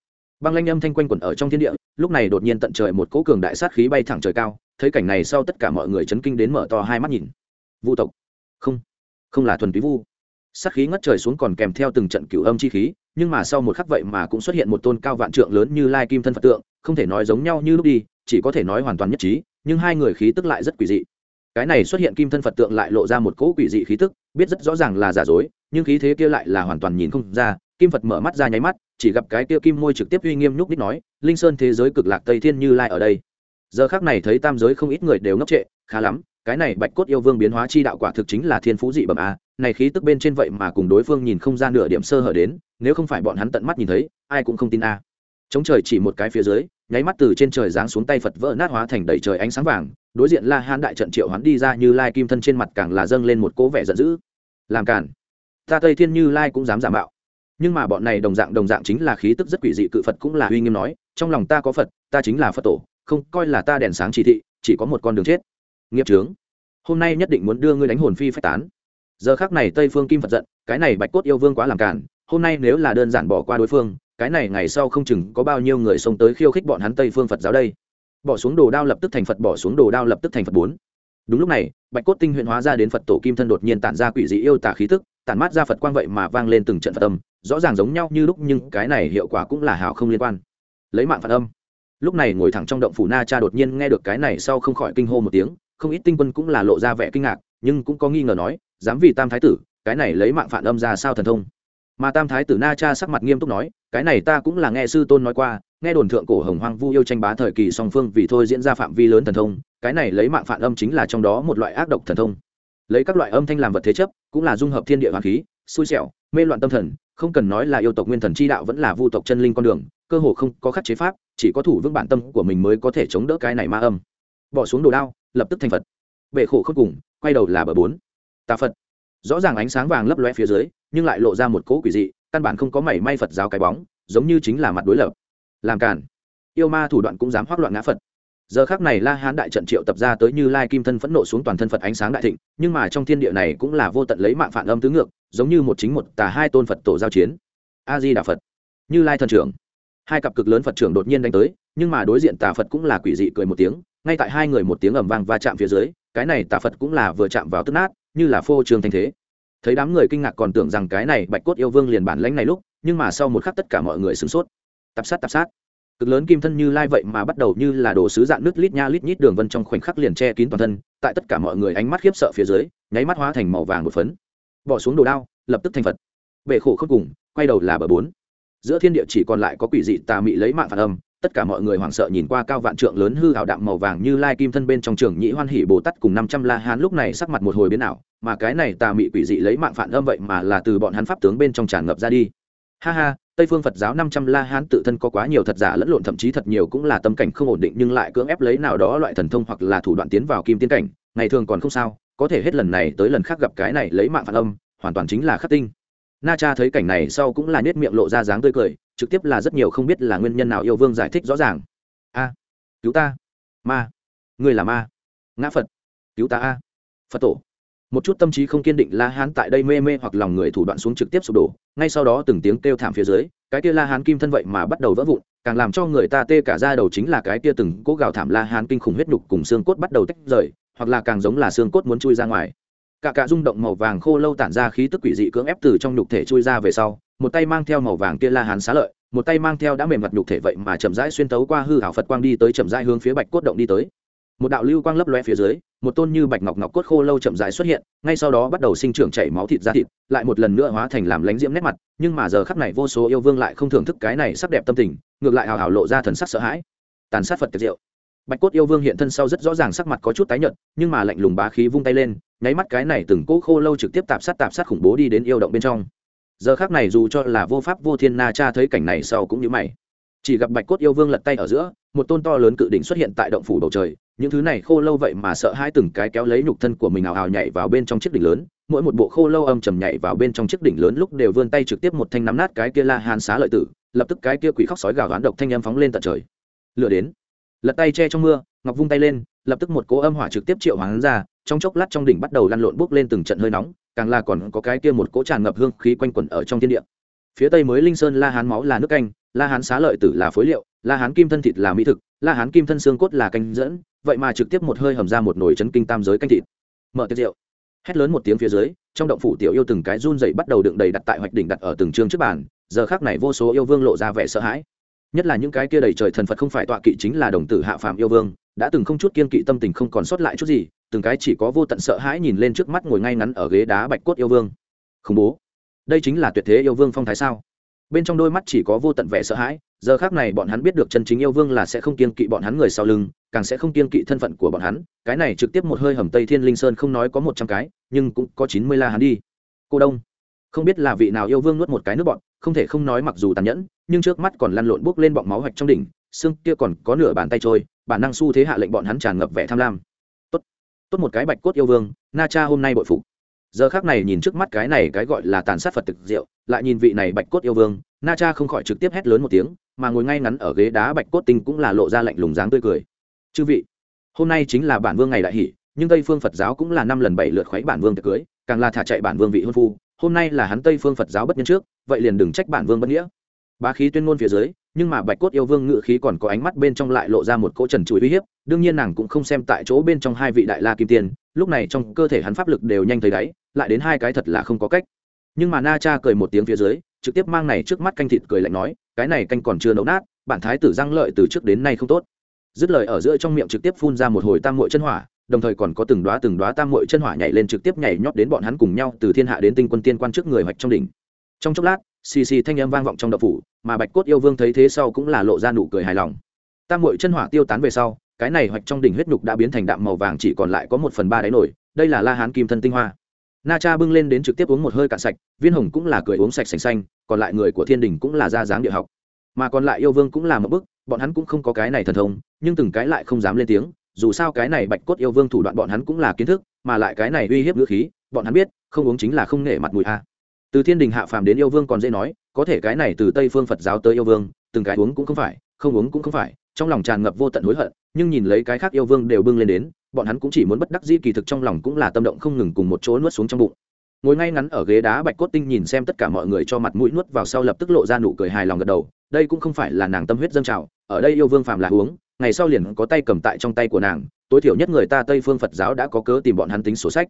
Băng lanh âm thanh quanh quẩn ở trong thiên địa, lúc này đột nhiên tận trời một cỗ cường đại sát khí bay thẳng trời cao, thấy cảnh này sau tất cả mọi người chấn kinh đến mở to hai mắt nhìn. Vu tộc. Không. Không là thuần túy vu. Sát khí ngất trời xuống còn kèm theo từng trận cửu âm chi khí, nhưng mà sau một khắc vậy mà cũng xuất hiện một tôn cao vạn trượng lớn như lai kim thân phật tượng, không thể nói giống nhau như lúc đi, chỉ có thể nói hoàn toàn nhất trí, nhưng hai người khí tức lại rất quỷ dị cái này xuất hiện kim thân phật tượng lại lộ ra một cỗ quỷ dị khí tức, biết rất rõ ràng là giả dối, nhưng khí thế kia lại là hoàn toàn nhìn không ra. Kim phật mở mắt ra nháy mắt, chỉ gặp cái kia kim môi trực tiếp uy nghiêm nhúc đích nói, linh sơn thế giới cực lạc tây thiên như lai ở đây. Giờ khác này thấy tam giới không ít người đều ngốc trệ, khá lắm, cái này bạch cốt yêu vương biến hóa chi đạo quả thực chính là thiên phú dị bẩm a, này khí tức bên trên vậy mà cùng đối phương nhìn không ra nửa điểm sơ hở đến, nếu không phải bọn hắn tận mắt nhìn thấy, ai cũng không tin a. Chống trời chỉ một cái phía dưới, nháy mắt từ trên trời giáng xuống tay phật vỡ nát hóa thành đầy trời ánh sáng vàng đối diện la hán đại trận triệu hoán đi ra như lai kim thân trên mặt càng là dâng lên một cố vẻ giận dữ. Làm cản ta tây thiên như lai cũng dám giả mạo. Nhưng mà bọn này đồng dạng đồng dạng chính là khí tức rất quỷ dị, cự phật cũng là uy nghiêm nói, trong lòng ta có phật, ta chính là phật tổ, không coi là ta đèn sáng chỉ thị, chỉ có một con đường chết. Nghiệp trướng hôm nay nhất định muốn đưa ngươi đánh hồn phi phách tán. Giờ khác này tây phương kim phật giận, cái này bạch cốt yêu vương quá làm cản hôm nay nếu là đơn giản bỏ qua đối phương, cái này ngày sau không chừng có bao nhiêu người xông tới khiêu khích bọn hắn tây phương phật giáo đây bỏ xuống đồ đao lập tức thành phật, bỏ xuống đồ đao lập tức thành phật bốn. Đúng lúc này, bạch cốt tinh huyện hóa ra đến phật tổ kim thân đột nhiên tản ra quỷ dị yêu tả khí tức, tản mát ra phật quang vậy mà vang lên từng trận phật âm, rõ ràng giống nhau như lúc nhưng cái này hiệu quả cũng là hào không liên quan. Lấy mạng phật âm. Lúc này ngồi thẳng trong động phủ na cha đột nhiên nghe được cái này sau không khỏi kinh hô một tiếng, không ít tinh quân cũng là lộ ra vẻ kinh ngạc, nhưng cũng có nghi ngờ nói, dám vì tam thái tử, cái này lấy mạng phản âm ra sao thần thông? Mà tam thái tử na cha sắc mặt nghiêm túc nói, cái này ta cũng là nghe sư tôn nói qua nghe đồn thượng cổ hồng hoang vu yêu tranh bá thời kỳ song phương vì thôi diễn ra phạm vi lớn thần thông, cái này lấy mạng phản âm chính là trong đó một loại ác độc thần thông. Lấy các loại âm thanh làm vật thế chấp, cũng là dung hợp thiên địa hoàng khí, xui xẻo, mê loạn tâm thần, không cần nói là yêu tộc nguyên thần chi đạo vẫn là vu tộc chân linh con đường, cơ hồ không có khắc chế pháp, chỉ có thủ vững bản tâm của mình mới có thể chống đỡ cái này ma âm. Bỏ xuống đồ đao, lập tức thành phật. Bệ khổ khốc cùng, quay đầu là bờ bốn. Tà phật. Rõ ràng ánh sáng vàng lấp loe phía dưới, nhưng lại lộ ra một cỗ quỷ dị, căn bản không có mảy may phật giáo cái bóng, giống như chính là mặt đối lập làm cản yêu ma thủ đoạn cũng dám hoác loạn ngã phật. Giờ khác này la hán đại trận triệu tập ra tới như lai kim thân phẫn nộ xuống toàn thân phật ánh sáng đại thịnh, nhưng mà trong thiên địa này cũng là vô tận lấy mạng phản âm tứ ngược, giống như một chính một tà hai tôn phật tổ giao chiến. A di đà phật. Như lai thần trưởng. Hai cặp cực lớn phật trưởng đột nhiên đánh tới, nhưng mà đối diện tà phật cũng là quỷ dị cười một tiếng, ngay tại hai người một tiếng ầm vang va chạm phía dưới, cái này tà phật cũng là vừa chạm vào tức nát, như là phô trường thanh thế. Thấy đám người kinh ngạc còn tưởng rằng cái này bạch cốt yêu vương liền bản lãnh này lúc, nhưng mà sau một khắc tất cả mọi người sửng sốt tập sát tập sát. Cực lớn kim thân như lai vậy mà bắt đầu như là đồ sứ dạng nước lít nha lít nhít đường vân trong khoảnh khắc liền che kín toàn thân, tại tất cả mọi người ánh mắt khiếp sợ phía dưới, nháy mắt hóa thành màu vàng một phấn. Bỏ xuống đồ đao, lập tức thành phật. Bệ khổ khốc cùng, quay đầu là bờ bốn. Giữa thiên địa chỉ còn lại có quỷ dị tà mị lấy mạng phản âm, tất cả mọi người hoảng sợ nhìn qua cao vạn trượng lớn hư hào đạm màu vàng như lai kim thân bên trong trường nhĩ hoan hỉ bồ tát cùng năm trăm la hán lúc này sắc mặt một hồi biến ảo, mà cái này tà mị quỷ dị lấy mạng phản âm vậy mà là từ bọn hắn pháp tướng bên trong tràn ngập ra đi. Ha ha tây phương phật giáo năm trăm la hán tự thân có quá nhiều thật giả lẫn lộn, thậm chí thật nhiều cũng là tâm cảnh không ổn định, nhưng lại cưỡng ép lấy nào đó loại thần thông hoặc là thủ đoạn tiến vào kim tiến cảnh. Ngày thường còn không sao, có thể hết lần này tới lần khác gặp cái này lấy mạng phản âm, hoàn toàn chính là khắc tinh. Na cha thấy cảnh này sau cũng là nết miệng lộ ra dáng tươi cười, trực tiếp là rất nhiều không biết là nguyên nhân nào yêu vương giải thích rõ ràng. A, cứu ta. Ma người là ma. Ngã phật. Cứu ta a. Phật tổ một chút tâm trí không kiên định la hán tại đây mê mê hoặc lòng người thủ đoạn xuống trực tiếp sụp đổ, ngay sau đó từng tiếng kêu thảm phía dưới, cái kia la hán kim thân vậy mà bắt đầu vỡ vụn, càng làm cho người ta tê cả ra đầu chính là cái kia từng cố gào thảm la hán kinh khủng huyết nhục cùng xương cốt bắt đầu tách rời, hoặc là càng giống là xương cốt muốn chui ra ngoài. Cả cả rung động màu vàng khô lâu tản ra khí tức quỷ dị cưỡng ép từ trong nhục thể chui ra về sau, một tay mang theo màu vàng kia la hán xá lợi, một tay mang theo đã mềm mặt nhục thể vậy mà chậm rãi xuyên tấu qua hư hảo phật quang đi tới chậm rãi hướng phía bạch cốt động đi tới. Một đạo lưu quang lấp loe phía dưới một tôn như bạch ngọc ngọc cốt khô lâu chậm rãi xuất hiện, ngay sau đó bắt đầu sinh trưởng chảy máu thịt ra thịt, lại một lần nữa hóa thành làm lánh diễm nét mặt, nhưng mà giờ khắc này vô số yêu vương lại không thưởng thức cái này sắc đẹp tâm tình, ngược lại hào hào lộ ra thần sắc sợ hãi. Tàn sát phật tiệt diệu. Bạch cốt yêu vương hiện thân sau rất rõ ràng sắc mặt có chút tái nhợt, nhưng mà lạnh lùng bá khí vung tay lên, nháy mắt cái này từng cỗ khô lâu trực tiếp tạp sát tạp sát khủng bố đi đến yêu động bên trong. Giờ khác này dù cho là vô pháp vô thiên na cha thấy cảnh này sau cũng như mày chỉ gặp bạch cốt yêu vương lật tay ở giữa, một tôn to lớn cự đỉnh xuất hiện tại động phủ bầu trời, những thứ này khô lâu vậy mà sợ hai từng cái kéo lấy nhục thân của mình ào ào nhảy vào bên trong chiếc đỉnh lớn, mỗi một bộ khô lâu âm trầm nhảy vào bên trong chiếc đỉnh lớn lúc đều vươn tay trực tiếp một thanh nắm nát cái kia la hàn xá lợi tử, lập tức cái kia quỷ khóc sói gào oán độc thanh âm phóng lên tận trời. Lửa đến, lật tay che trong mưa, ngọc vung tay lên, lập tức một cỗ âm hỏa trực tiếp triệu hoán ra, trong chốc lát trong đỉnh bắt đầu lăn lộn bốc lên từng trận hơi nóng, càng là còn có cái kia một cỗ tràn ngập hương khí quanh quẩn ở trong thiên địa. Phía tây mới linh sơn la hán máu là nước canh la hán xá lợi tử là phối liệu, la hán kim thân thịt là mỹ thực, la hán kim thân xương cốt là canh dẫn, vậy mà trực tiếp một hơi hầm ra một nồi chấn kinh tam giới canh thịt. Mở tiệc rượu. Hét lớn một tiếng phía dưới, trong động phủ tiểu yêu từng cái run dậy bắt đầu đựng đầy đặt tại hoạch đỉnh đặt ở từng chương trước bàn, giờ khác này vô số yêu vương lộ ra vẻ sợ hãi. Nhất là những cái kia đầy trời thần phật không phải tọa kỵ chính là đồng tử hạ phàm yêu vương, đã từng không chút kiên kỵ tâm tình không còn sót lại chút gì, từng cái chỉ có vô tận sợ hãi nhìn lên trước mắt ngồi ngay ngắn ở ghế đá bạch cốt yêu vương. Khủng bố. Đây chính là tuyệt thế yêu vương phong thái sao? Bên trong đôi mắt chỉ có vô tận vẻ sợ hãi, giờ khác này bọn hắn biết được chân chính yêu vương là sẽ không kiên kỵ bọn hắn người sau lưng, càng sẽ không kiên kỵ thân phận của bọn hắn. Cái này trực tiếp một hơi hầm tây thiên linh sơn không nói có một trăm cái, nhưng cũng có chín mươi la hắn đi. Cô đông, không biết là vị nào yêu vương nuốt một cái nước bọn, không thể không nói mặc dù tàn nhẫn, nhưng trước mắt còn lăn lộn buốc lên bọng máu hoạch trong đỉnh, xương kia còn có nửa bàn tay trôi, bản năng xu thế hạ lệnh bọn hắn tràn ngập vẻ tham lam. Tốt tốt một cái bạch cốt yêu vương, na cha hôm nay bội phục giờ khác này nhìn trước mắt cái này cái gọi là tàn sát phật thực diệu, lại nhìn vị này bạch cốt yêu vương, na cha không khỏi trực tiếp hét lớn một tiếng, mà ngồi ngay ngắn ở ghế đá bạch cốt tinh cũng là lộ ra lạnh lùng dáng tươi cười. Chư vị, hôm nay chính là bản vương ngày đại hỷ, nhưng tây phương phật giáo cũng là năm lần bảy lượt khoáy bản vương tiệc cưới, càng là thả chạy bản vương vị hôn phu, hôm nay là hắn tây phương phật giáo bất nhân trước, vậy liền đừng trách bản vương bất nghĩa. Bá khí tuyên ngôn phía dưới nhưng mà bạch cốt yêu vương ngự khí còn có ánh mắt bên trong lại lộ ra một cỗ trần trụi uy hiếp, đương nhiên nàng cũng không xem tại chỗ bên trong hai vị đại la kim tiên, lúc này trong cơ thể hắn pháp lực đều nhanh thấy đáy, lại đến hai cái thật là không có cách. Nhưng mà na cha cười một tiếng phía dưới, trực tiếp mang này trước mắt canh thịt cười lạnh nói, cái này canh còn chưa nấu nát, bản thái tử răng lợi từ trước đến nay không tốt. Dứt lời ở giữa trong miệng trực tiếp phun ra một hồi tam muội chân hỏa, đồng thời còn có từng đóa từng đóa tam muội chân hỏa nhảy lên trực tiếp nhảy nhót đến bọn hắn cùng nhau từ thiên hạ đến tinh quân tiên quan trước người hoạch trong đỉnh. Trong chốc lát xì xì thanh âm vang vọng trong đậu phủ, mà bạch cốt yêu vương thấy thế sau cũng là lộ ra nụ cười hài lòng. Tam mội chân hỏa tiêu tán về sau, cái này hoạch trong đỉnh huyết nhục đã biến thành đạm màu vàng chỉ còn lại có một phần ba đáy nổi, đây là la hán kim thân tinh hoa. Na cha bưng lên đến trực tiếp uống một hơi cạn sạch, viên hồng cũng là cười uống sạch sành xanh, còn lại người của thiên đình cũng là ra dáng địa học. Mà còn lại yêu vương cũng là một bức, bọn hắn cũng không có cái này thần thông, nhưng từng cái lại không dám lên tiếng, dù sao cái này bạch cốt yêu vương thủ đoạn bọn hắn cũng là kiến thức, mà lại cái này uy hiếp ngữ khí, bọn hắn biết, không uống chính là không nể mặt mùi a từ thiên đình hạ phàm đến yêu vương còn dễ nói, có thể cái này từ tây phương phật giáo tới yêu vương, từng cái uống cũng không phải, không uống cũng không phải, trong lòng tràn ngập vô tận hối hận, nhưng nhìn lấy cái khác yêu vương đều bưng lên đến, bọn hắn cũng chỉ muốn bất đắc dĩ kỳ thực trong lòng cũng là tâm động không ngừng cùng một chỗ nuốt xuống trong bụng. Ngồi ngay ngắn ở ghế đá bạch cốt tinh nhìn xem tất cả mọi người cho mặt mũi nuốt vào sau lập tức lộ ra nụ cười hài lòng gật đầu, đây cũng không phải là nàng tâm huyết dâng trào, ở đây yêu vương phàm là uống, ngày sau liền có tay cầm tại trong tay của nàng, tối thiểu nhất người ta tây phương phật giáo đã có cớ tìm bọn hắn tính sổ sách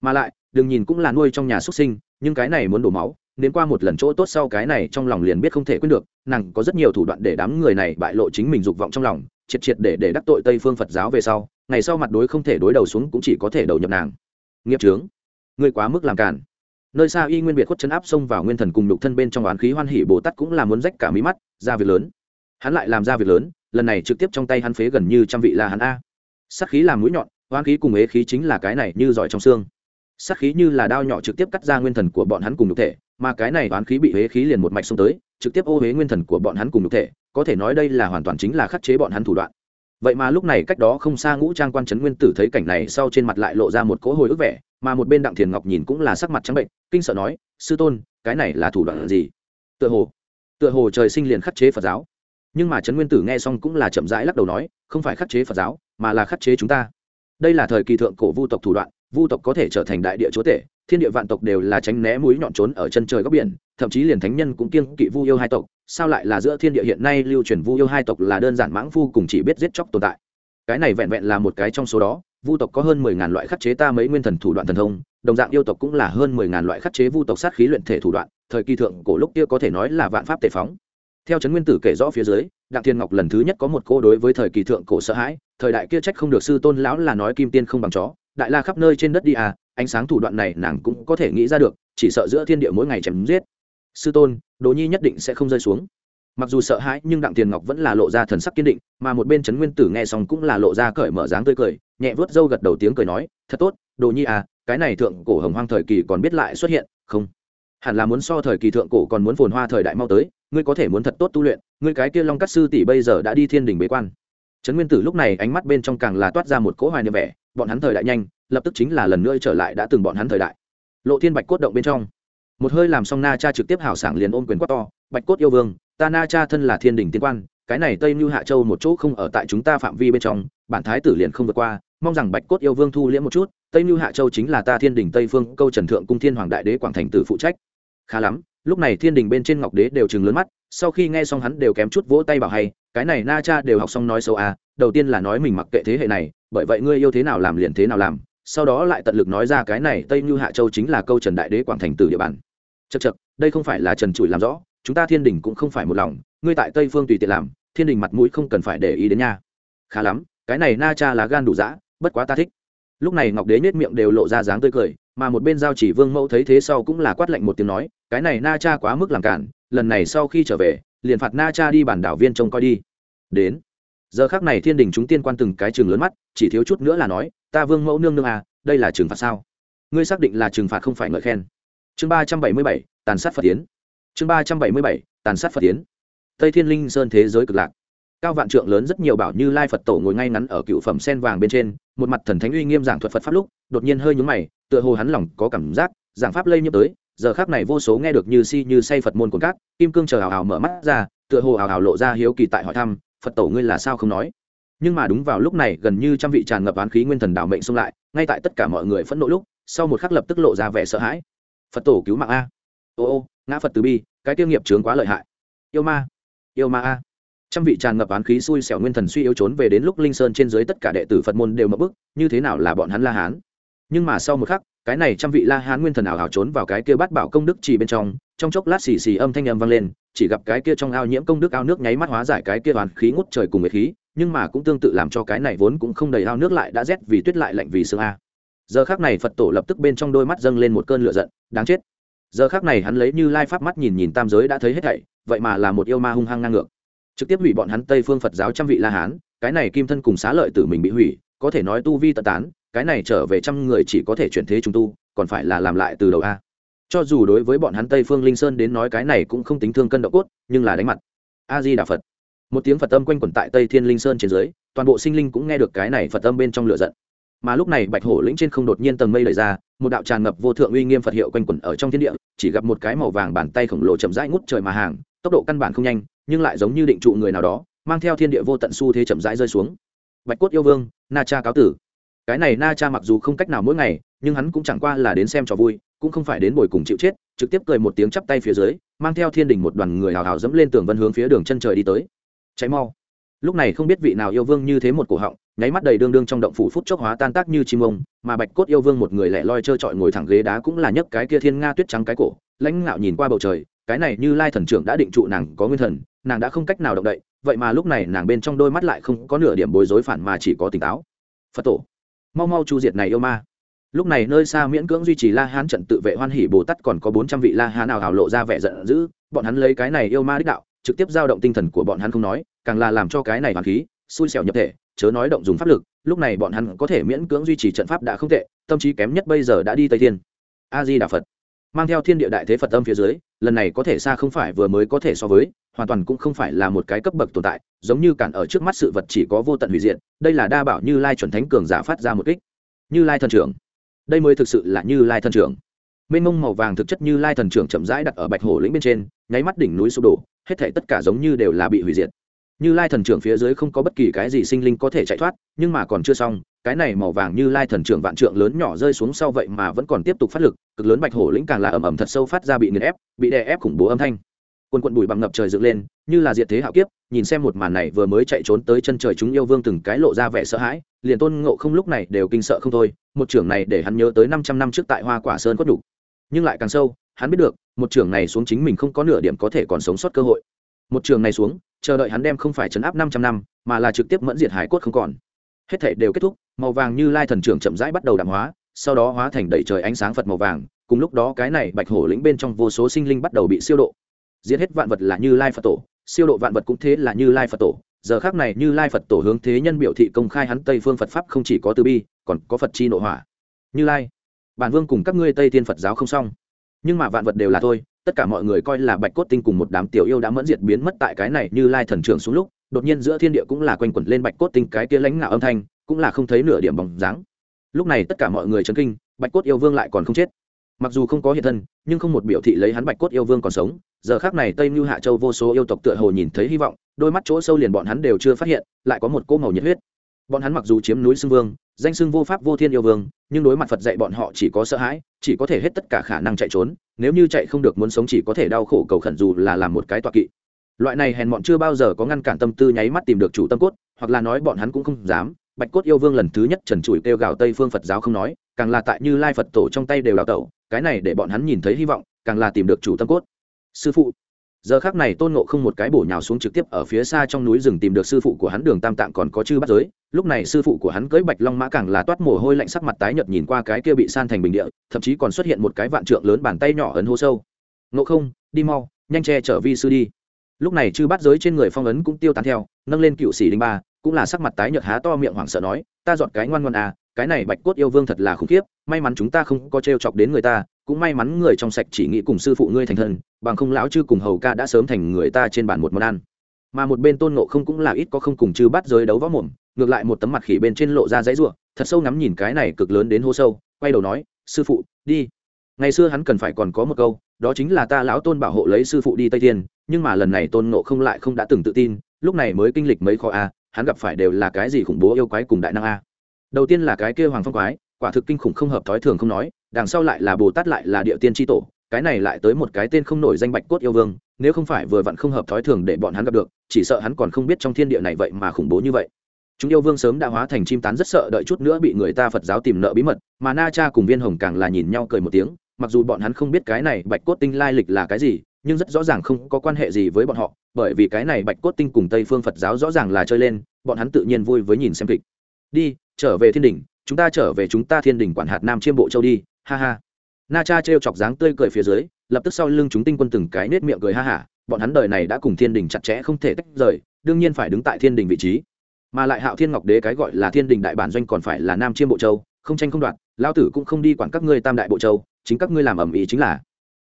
mà lại, đừng nhìn cũng là nuôi trong nhà xuất sinh, nhưng cái này muốn đổ máu đến qua một lần chỗ tốt sau cái này trong lòng liền biết không thể quên được, nàng có rất nhiều thủ đoạn để đám người này bại lộ chính mình dục vọng trong lòng, triệt triệt để để đắc tội tây phương phật giáo về sau, ngày sau mặt đối không thể đối đầu xuống cũng chỉ có thể đầu nhập nàng. Nghiệp trướng ngươi quá mức làm cản nơi xa y nguyên biệt khuất chấn áp xông vào nguyên thần cùng nhục thân bên trong oán khí hoan hỉ bồ tát cũng là muốn rách cả mí mắt, ra việc lớn. Hắn lại làm ra việc lớn, lần này trực tiếp trong tay hắn phế gần như trăm vị là hắn a. Sắc khí làm mũi nhọn, oán khí cùng ế khí chính là cái này như giỏi trong xương sát khí như là đao nhỏ trực tiếp cắt ra nguyên thần của bọn hắn cùng nhục thể, mà cái này oán khí bị huế khí liền một mạch xông tới, trực tiếp ô huế nguyên thần của bọn hắn cùng nhục thể, có thể nói đây là hoàn toàn chính là khắc chế bọn hắn thủ đoạn. Vậy mà lúc này cách đó không xa ngũ trang quan trấn nguyên tử thấy cảnh này sau trên mặt lại lộ ra một cỗ hồi ức vẻ, mà một bên đặng thiền ngọc nhìn cũng là sắc mặt trắng bệnh, kinh sợ nói, sư tôn, cái này là thủ đoạn gì? Tựa hồ tựa hồ trời sinh liền khắc chế phật giáo. Nhưng mà trấn nguyên tử nghe xong cũng là chậm rãi lắc đầu nói, không phải khắc chế phật giáo, mà là khắc chế chúng ta. Đây là thời kỳ thượng cổ vu tộc thủ đoạn vu tộc có thể trở thành đại địa chúa tể, thiên địa vạn tộc đều là tránh né mũi nhọn trốn ở chân trời góc biển, thậm chí liền thánh nhân cũng kiêng kỵ vu yêu hai tộc. Sao lại là giữa thiên địa hiện nay lưu truyền vu yêu hai tộc là đơn giản mãng phu cùng chỉ biết giết chóc tồn tại? Cái này vẹn vẹn là một cái trong số đó, vu tộc có hơn mười ngàn loại khắc chế ta mấy nguyên thần thủ đoạn thần thông, đồng dạng yêu tộc cũng là hơn mười ngàn loại khắc chế vu tộc sát khí luyện thể thủ đoạn, thời kỳ thượng cổ lúc kia có thể nói là vạn pháp tề phóng. Theo trấn nguyên tử kể rõ phía dưới, đặng thiên ngọc lần thứ nhất có một cô đối với thời kỳ thượng cổ sợ hãi, thời đại kia trách không được sư tôn lão là nói kim tiên không bằng chó đại la khắp nơi trên đất đi à ánh sáng thủ đoạn này nàng cũng có thể nghĩ ra được, chỉ sợ giữa thiên địa mỗi ngày chém giết. Sư tôn đồ nhi nhất định sẽ không rơi xuống. Mặc dù sợ hãi, nhưng đặng tiền ngọc vẫn là lộ ra thần sắc kiên định, mà một bên trấn nguyên tử nghe xong cũng là lộ ra cởi mở dáng tươi cười, nhẹ vớt râu gật đầu tiếng cười nói, thật tốt đồ nhi à cái này thượng cổ hồng hoang thời kỳ còn biết lại xuất hiện, không? Hẳn là muốn so thời kỳ thượng cổ còn muốn phồn hoa thời đại mau tới, ngươi có thể muốn thật tốt tu luyện, ngươi cái kia long cắt sư tỷ bây giờ đã đi thiên đình bế quan. Trấn nguyên tử lúc này ánh mắt bên trong càng là toát ra một cỗ hoài niệm vẻ bọn hắn thời đại nhanh, lập tức chính là lần nữa trở lại đã từng bọn hắn thời đại. Lộ thiên bạch cốt động bên trong. Một hơi làm xong na cha trực tiếp hào sảng liền ôm quyền quát to, bạch cốt yêu vương, ta na cha thân là thiên đình tiên quan, cái này tây mưu hạ châu một chỗ không ở tại chúng ta phạm vi bên trong, bản thái tử liền không vượt qua, mong rằng bạch cốt yêu vương thu liễm một chút, tây mưu hạ châu chính là ta thiên đình tây phương, câu trần thượng cung thiên hoàng đại đế quảng thành tử phụ trách. Khá lắm, lúc này thiên đình bên trên ngọc đế đều chừng lớn mắt, sau khi nghe xong hắn đều kém chút vỗ tay bảo hay, cái này na cha đều học xong nói xấu à đầu tiên là nói mình mặc kệ thế hệ này, bởi vậy ngươi yêu thế nào làm liền thế nào làm, sau đó lại tận lực nói ra cái này tây như hạ châu chính là câu trần đại đế quảng thành từ địa bàn. Chật chật đây không phải là trần trụi làm rõ, chúng ta thiên đình cũng không phải một lòng, ngươi tại tây phương tùy tiện làm, thiên đình mặt mũi không cần phải để ý đến nha. Khá lắm, cái này na cha là gan đủ dã, bất quá ta thích. Lúc này ngọc đế nết miệng đều lộ ra dáng tươi cười, mà một bên giao chỉ vương mẫu thấy thế sau cũng là quát lạnh một tiếng nói, cái này na cha quá mức làm cản, lần này sau khi trở về, liền phạt na cha đi bản đảo viên trông coi đi. Đến giờ khác này thiên đình chúng tiên quan từng cái trường lớn mắt, chỉ thiếu chút nữa là nói, ta vương mẫu nương nương à đây là trừng phạt sao? Ngươi xác định là trừng phạt không phải ngợi khen. Chương ba trăm bảy mươi bảy, tàn sát phật tiến chương ba trăm bảy mươi bảy, tàn sát phật tiến tây thiên linh sơn thế giới cực lạc. Cao vạn trượng lớn rất nhiều bảo như lai phật tổ ngồi ngay ngắn ở cựu phẩm sen vàng bên trên, một mặt thần thánh uy nghiêm giảng thuật phật pháp lúc, đột nhiên hơi nhúng mày, tựa hồ hắn lòng có cảm giác, giảng pháp lây nhiễm tới, giờ khác này vô số nghe được như si như say phật môn cồn cát, kim cương chờ hào hào mở mắt ra, tựa hồ hào hào lộ ra hiếu kỳ tại hỏi thăm phật tổ ngươi là sao không nói? Nhưng mà đúng vào lúc này, gần như trăm vị tràn ngập oán khí nguyên thần đảo mệnh xông lại, ngay tại tất cả mọi người phẫn nộ lúc, sau một khắc lập tức lộ ra vẻ sợ hãi. Phật tổ cứu mạng a. Ô ô, ngã phật từ bi, cái tiêu nghiệp trướng quá lợi hại. Yêu ma yêu ma a. Trăm vị tràn ngập án khí xui xẻo nguyên thần suy yếu trốn về đến lúc linh sơn trên dưới tất cả đệ tử phật môn đều mập bức, như thế nào là bọn hắn la hán? Nhưng mà sau một khắc, cái này trăm vị la hán nguyên thần ảo hảo trốn vào cái kia bát bảo công đức chỉ bên trong trong chốc lát xì xì âm thanh âm vang lên chỉ gặp cái kia trong ao nhiễm công đức ao nước nháy mắt hóa giải cái kia toàn khí ngút trời cùng với khí, nhưng mà cũng tương tự làm cho cái này vốn cũng không đầy ao nước lại đã rét vì tuyết lại lạnh vì sương a. Giờ khác này phật tổ lập tức bên trong đôi mắt dâng lên một cơn lửa giận, đáng chết. Giờ khác này hắn lấy như lai pháp mắt nhìn nhìn tam giới đã thấy hết thảy, vậy mà là một yêu ma hung hăng ngang ngược. Trực tiếp hủy bọn hắn tây phương phật giáo trăm vị la hán, cái này kim thân cùng xá lợi tử mình bị hủy, có thể nói tu vi tận tán, cái này trở về trăm người chỉ có thể chuyển thế chúng tu, còn phải là làm lại từ đầu a cho dù đối với bọn hắn tây phương linh sơn đến nói cái này cũng không tính thương cân độ cốt, nhưng là đánh mặt. A di đà phật. Một tiếng phật âm quanh quẩn tại tây thiên linh sơn trên dưới, toàn bộ sinh linh cũng nghe được cái này phật âm bên trong lửa giận. Mà lúc này bạch hổ lĩnh trên không đột nhiên tầng mây lời ra, một đạo tràn ngập vô thượng uy nghiêm phật hiệu quanh quẩn ở trong thiên địa, chỉ gặp một cái màu vàng bàn tay khổng lồ chậm rãi ngút trời mà hàng, tốc độ căn bản không nhanh, nhưng lại giống như định trụ người nào đó, mang theo thiên địa vô tận xu thế chậm rãi rơi xuống. Bạch cốt yêu vương, na cha cáo tử. Cái này na cha mặc dù không cách nào mỗi ngày nhưng hắn cũng chẳng qua là đến xem trò vui, cũng không phải đến bồi cùng chịu chết, trực tiếp cười một tiếng chắp tay phía dưới, mang theo thiên đình một đoàn người hào hào dẫm lên tường vân hướng phía đường chân trời đi tới. Cháy mau. Lúc này không biết vị nào yêu vương như thế một cổ họng, nháy mắt đầy đương đương trong động phủ phút chốc hóa tan tác như chim ông, mà bạch cốt yêu vương một người lẻ loi trơ trọi ngồi thẳng ghế đá cũng là nhấc cái kia thiên nga tuyết trắng cái cổ, lãnh ngạo nhìn qua bầu trời, cái này như lai thần trưởng đã định trụ nàng có nguyên thần, nàng đã không cách nào động đậy, vậy mà lúc này nàng bên trong đôi mắt lại không có nửa điểm bối rối phản mà chỉ có tỉnh táo. Phật tổ. Mau mau chu diệt này yêu ma lúc này nơi xa miễn cưỡng duy trì la hán trận tự vệ hoan hỉ bồ tát còn có bốn trăm vị la hán nào hào lộ ra vẻ giận dữ, bọn hắn lấy cái này yêu ma đích đạo, trực tiếp giao động tinh thần của bọn hắn không nói, càng là làm cho cái này hoàn khí, xui xẻo nhập thể, chớ nói động dùng pháp lực, lúc này bọn hắn có thể miễn cưỡng duy trì trận pháp đã không tệ, tâm trí kém nhất bây giờ đã đi tây thiên. A di đà phật. Mang theo thiên địa đại thế phật âm phía dưới, lần này có thể xa không phải vừa mới có thể so với, hoàn toàn cũng không phải là một cái cấp bậc tồn tại, giống như cản ở trước mắt sự vật chỉ có vô tận hủy diện đây là đa bảo như lai chuẩn thánh cường giả phát ra một kích. Như lai thần trưởng đây mới thực sự là như lai thần trưởng. Mênh mông màu vàng thực chất như lai thần trưởng chậm rãi đặt ở bạch hổ lĩnh bên trên, nháy mắt đỉnh núi sụp đổ, hết thể tất cả giống như đều là bị hủy diệt. Như lai thần trưởng phía dưới không có bất kỳ cái gì sinh linh có thể chạy thoát, nhưng mà còn chưa xong, cái này màu vàng như lai thần trưởng vạn trượng lớn nhỏ rơi xuống sau vậy mà vẫn còn tiếp tục phát lực, cực lớn bạch hổ lĩnh càng là ẩm ẩm thật sâu phát ra bị nghiền ép, bị đè ép khủng bố âm thanh. Quần quận bụi bằng ngập trời dựng lên, như là diệt thế hạo kiếp nhìn xem một màn này vừa mới chạy trốn tới chân trời chúng yêu vương từng cái lộ ra vẻ sợ hãi, liền tôn ngộ không lúc này đều kinh sợ không thôi, một trưởng này để hắn nhớ tới năm trăm năm trước tại hoa quả sơn có đủ nhưng lại càng sâu, hắn biết được, một trưởng này xuống chính mình không có nửa điểm có thể còn sống sót cơ hội. Một trường này xuống, chờ đợi hắn đem không phải chấn áp năm trăm năm, mà là trực tiếp mẫn diệt hải cốt không còn. Hết thể đều kết thúc, màu vàng như lai thần trưởng chậm rãi bắt đầu đạm hóa, sau đó hóa thành đầy trời ánh sáng phật màu vàng, cùng lúc đó cái này bạch hổ lĩnh bên trong vô số sinh linh bắt đầu bị siêu độ. Giết hết vạn vật là như lai phật tổ siêu độ vạn vật cũng thế là như lai phật tổ. Giờ khác này như lai phật tổ hướng thế nhân biểu thị công khai hắn tây phương phật pháp không chỉ có từ bi, còn có phật chi nội hỏa. Như lai, bản vương cùng các ngươi tây tiên phật giáo không xong. Nhưng mà vạn vật đều là thôi, tất cả mọi người coi là bạch cốt tinh cùng một đám tiểu yêu đã mẫn diệt biến mất tại cái này như lai thần trưởng xuống lúc, đột nhiên giữa thiên địa cũng là quanh quẩn lên bạch cốt tinh cái kia lãnh ngạo âm thanh, cũng là không thấy nửa điểm bóng dáng. Lúc này tất cả mọi người chấn kinh, bạch cốt yêu vương lại còn không chết mặc dù không có hiện thân, nhưng không một biểu thị lấy hắn bạch cốt yêu vương còn sống. Giờ khác này tây mưu hạ châu vô số yêu tộc tựa hồ nhìn thấy hy vọng, đôi mắt chỗ sâu liền bọn hắn đều chưa phát hiện, lại có một cỗ màu nhiệt huyết. Bọn hắn mặc dù chiếm núi xưng vương, danh xưng vô pháp vô thiên yêu vương, nhưng đối mặt phật dạy bọn họ chỉ có sợ hãi, chỉ có thể hết tất cả khả năng chạy trốn, nếu như chạy không được muốn sống chỉ có thể đau khổ cầu khẩn dù là làm một cái tọa kỵ. Loại này hèn bọn chưa bao giờ có ngăn cản tâm tư nháy mắt tìm được chủ tâm cốt, hoặc là nói bọn hắn cũng không dám. Bạch cốt yêu vương lần thứ nhất trần trụi kêu gào tây phương phật giáo không nói, càng là tại như lai phật tổ trong tay đều đào tẩu cái này để bọn hắn nhìn thấy hy vọng, càng là tìm được chủ tâm cốt. Sư phụ. Giờ khác này tôn nộ không một cái bổ nhào xuống trực tiếp ở phía xa trong núi rừng tìm được sư phụ của hắn đường tam tạng còn có chư bắt giới. Lúc này sư phụ của hắn cưỡi bạch long mã càng là toát mồ hôi lạnh sắc mặt tái nhợt nhìn qua cái kia bị san thành bình địa, thậm chí còn xuất hiện một cái vạn trượng lớn bàn tay nhỏ ấn hô sâu. Nộ không, đi mau, nhanh che chở vi sư đi. Lúc này chư bắt giới trên người phong ấn cũng tiêu tán theo, nâng lên cựu sĩ đinh ba, cũng là sắc mặt tái nhợt há to miệng hoảng sợ nói, ta dọn cái ngoan ngoan à cái này bạch cốt yêu vương thật là khủng khiếp, may mắn chúng ta không có t chọc đến người ta, cũng may mắn người trong sạch chỉ nghĩ cùng sư phụ ngươi thành thân, bằng không lão chư cùng hầu ca đã sớm thành người ta trên bàn một món ăn. Mà một bên tôn nộ không cũng là ít có không cùng chư bắt giới đấu võ mồm, ngược lại một tấm mặt khỉ bên trên lộ ra dãy ruộng thật sâu ngắm nhìn cái này cực lớn đến hô sâu, quay đầu nói, sư phụ, đi. Ngày xưa hắn cần phải còn có một câu, đó chính là ta lão tôn bảo hộ lấy sư phụ đi tây thiên, nhưng mà lần này tôn nộ không lại không đã từng tự tin, lúc này mới kinh lịch mấy kho a, hắn gặp phải đều là cái gì khủng bố yêu quái cùng đại năng a đầu tiên là cái kia hoàng phong quái, quả thực kinh khủng không hợp thói thường không nói, đằng sau lại là bồ tát lại là địa tiên tri tổ, cái này lại tới một cái tên không nổi danh bạch cốt yêu vương, nếu không phải vừa vặn không hợp thói thường để bọn hắn gặp được, chỉ sợ hắn còn không biết trong thiên địa này vậy mà khủng bố như vậy. Chúng yêu vương sớm đã hóa thành chim tán rất sợ đợi chút nữa bị người ta phật giáo tìm nợ bí mật, mà na cha cùng viên hồng càng là nhìn nhau cười một tiếng, mặc dù bọn hắn không biết cái này bạch cốt tinh lai lịch là cái gì, nhưng rất rõ ràng không có quan hệ gì với bọn họ, bởi vì cái này bạch cốt tinh cùng tây phương phật giáo rõ ràng là chơi lên, bọn hắn tự nhiên vui với nhìn xem kịch. Đi trở về thiên đình, chúng ta trở về chúng ta thiên đình quản hạt nam chiêm bộ châu đi, ha ha. Na cha trêu chọc dáng tươi cười phía dưới, lập tức sau lưng chúng tinh quân từng cái nết miệng cười ha hả, bọn hắn đời này đã cùng thiên đình chặt chẽ không thể tách rời, đương nhiên phải đứng tại thiên đình vị trí. Mà lại hạo thiên ngọc đế cái gọi là thiên đình đại bản doanh còn phải là nam chiêm bộ châu, không tranh không đoạt lao tử cũng không đi quản các ngươi tam đại bộ châu, chính các ngươi làm ẩm ý chính là.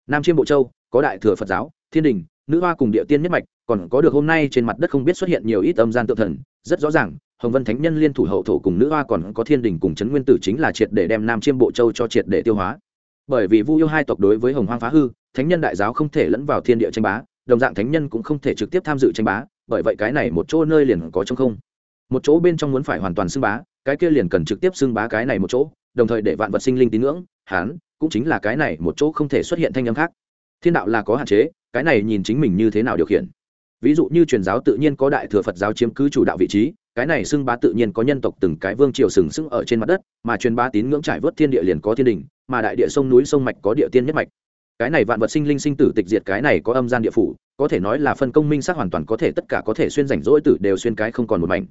Nam chiêm bộ châu, có đại thừa phật giáo, thiên đình, nữ hoa cùng địa tiên nhất mạch, còn có được hôm nay trên mặt đất không biết xuất hiện nhiều ít âm gian tự thần rất rõ ràng, hồng vân thánh nhân liên thủ hậu thổ cùng nữ hoa còn có thiên đình cùng trấn nguyên tử chính là triệt để đem nam chiêm bộ châu cho triệt để tiêu hóa. Bởi vì vu yêu hai tộc đối với hồng hoang phá hư, thánh nhân đại giáo không thể lẫn vào thiên địa tranh bá, đồng dạng thánh nhân cũng không thể trực tiếp tham dự tranh bá, bởi vậy cái này một chỗ nơi liền có trong không. Một chỗ bên trong muốn phải hoàn toàn xưng bá, cái kia liền cần trực tiếp xưng bá cái này một chỗ, đồng thời để vạn vật sinh linh tín ngưỡng, hán, cũng chính là cái này một chỗ không thể xuất hiện thanh âm khác. Thiên đạo là có hạn chế, cái này nhìn chính mình như thế nào điều khiển ví dụ như truyền giáo tự nhiên có đại thừa phật giáo chiếm cứ chủ đạo vị trí, cái này xưng bá tự nhiên có nhân tộc từng cái vương triều sừng sững ở trên mặt đất, mà truyền bá tín ngưỡng trải vớt thiên địa liền có thiên đình, mà đại địa sông núi sông mạch có địa tiên nhất mạch. Cái này vạn vật sinh linh sinh tử tịch diệt cái này có âm gian địa phủ, có thể nói là phân công minh sát hoàn toàn có thể tất cả có thể xuyên rảnh rỗi tử đều xuyên cái không còn một mảnh.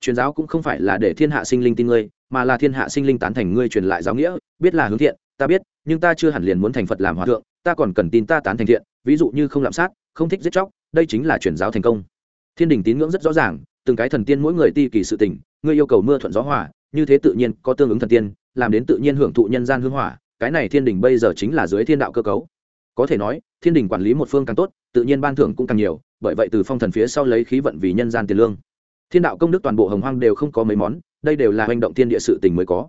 Truyền giáo cũng không phải là để thiên hạ sinh linh tin ngươi, mà là thiên hạ sinh linh tán thành ngươi truyền lại giáo nghĩa, biết là hướng thiện, ta biết, nhưng ta chưa hẳn liền muốn thành phật làm hòa thượng, ta còn cần tin ta tán thành thiện, ví dụ như không lạm sát, không thích giết chóc đây chính là truyền giáo thành công. Thiên đình tín ngưỡng rất rõ ràng, từng cái thần tiên mỗi người ti kỳ sự tình ngươi yêu cầu mưa thuận gió hỏa như thế tự nhiên có tương ứng thần tiên, làm đến tự nhiên hưởng thụ nhân gian hương hỏa, cái này thiên đình bây giờ chính là dưới thiên đạo cơ cấu. Có thể nói, thiên đình quản lý một phương càng tốt, tự nhiên ban thưởng cũng càng nhiều, bởi vậy từ phong thần phía sau lấy khí vận vì nhân gian tiền lương. Thiên đạo công đức toàn bộ hồng hoang đều không có mấy món, đây đều là hành động thiên địa sự tình mới có.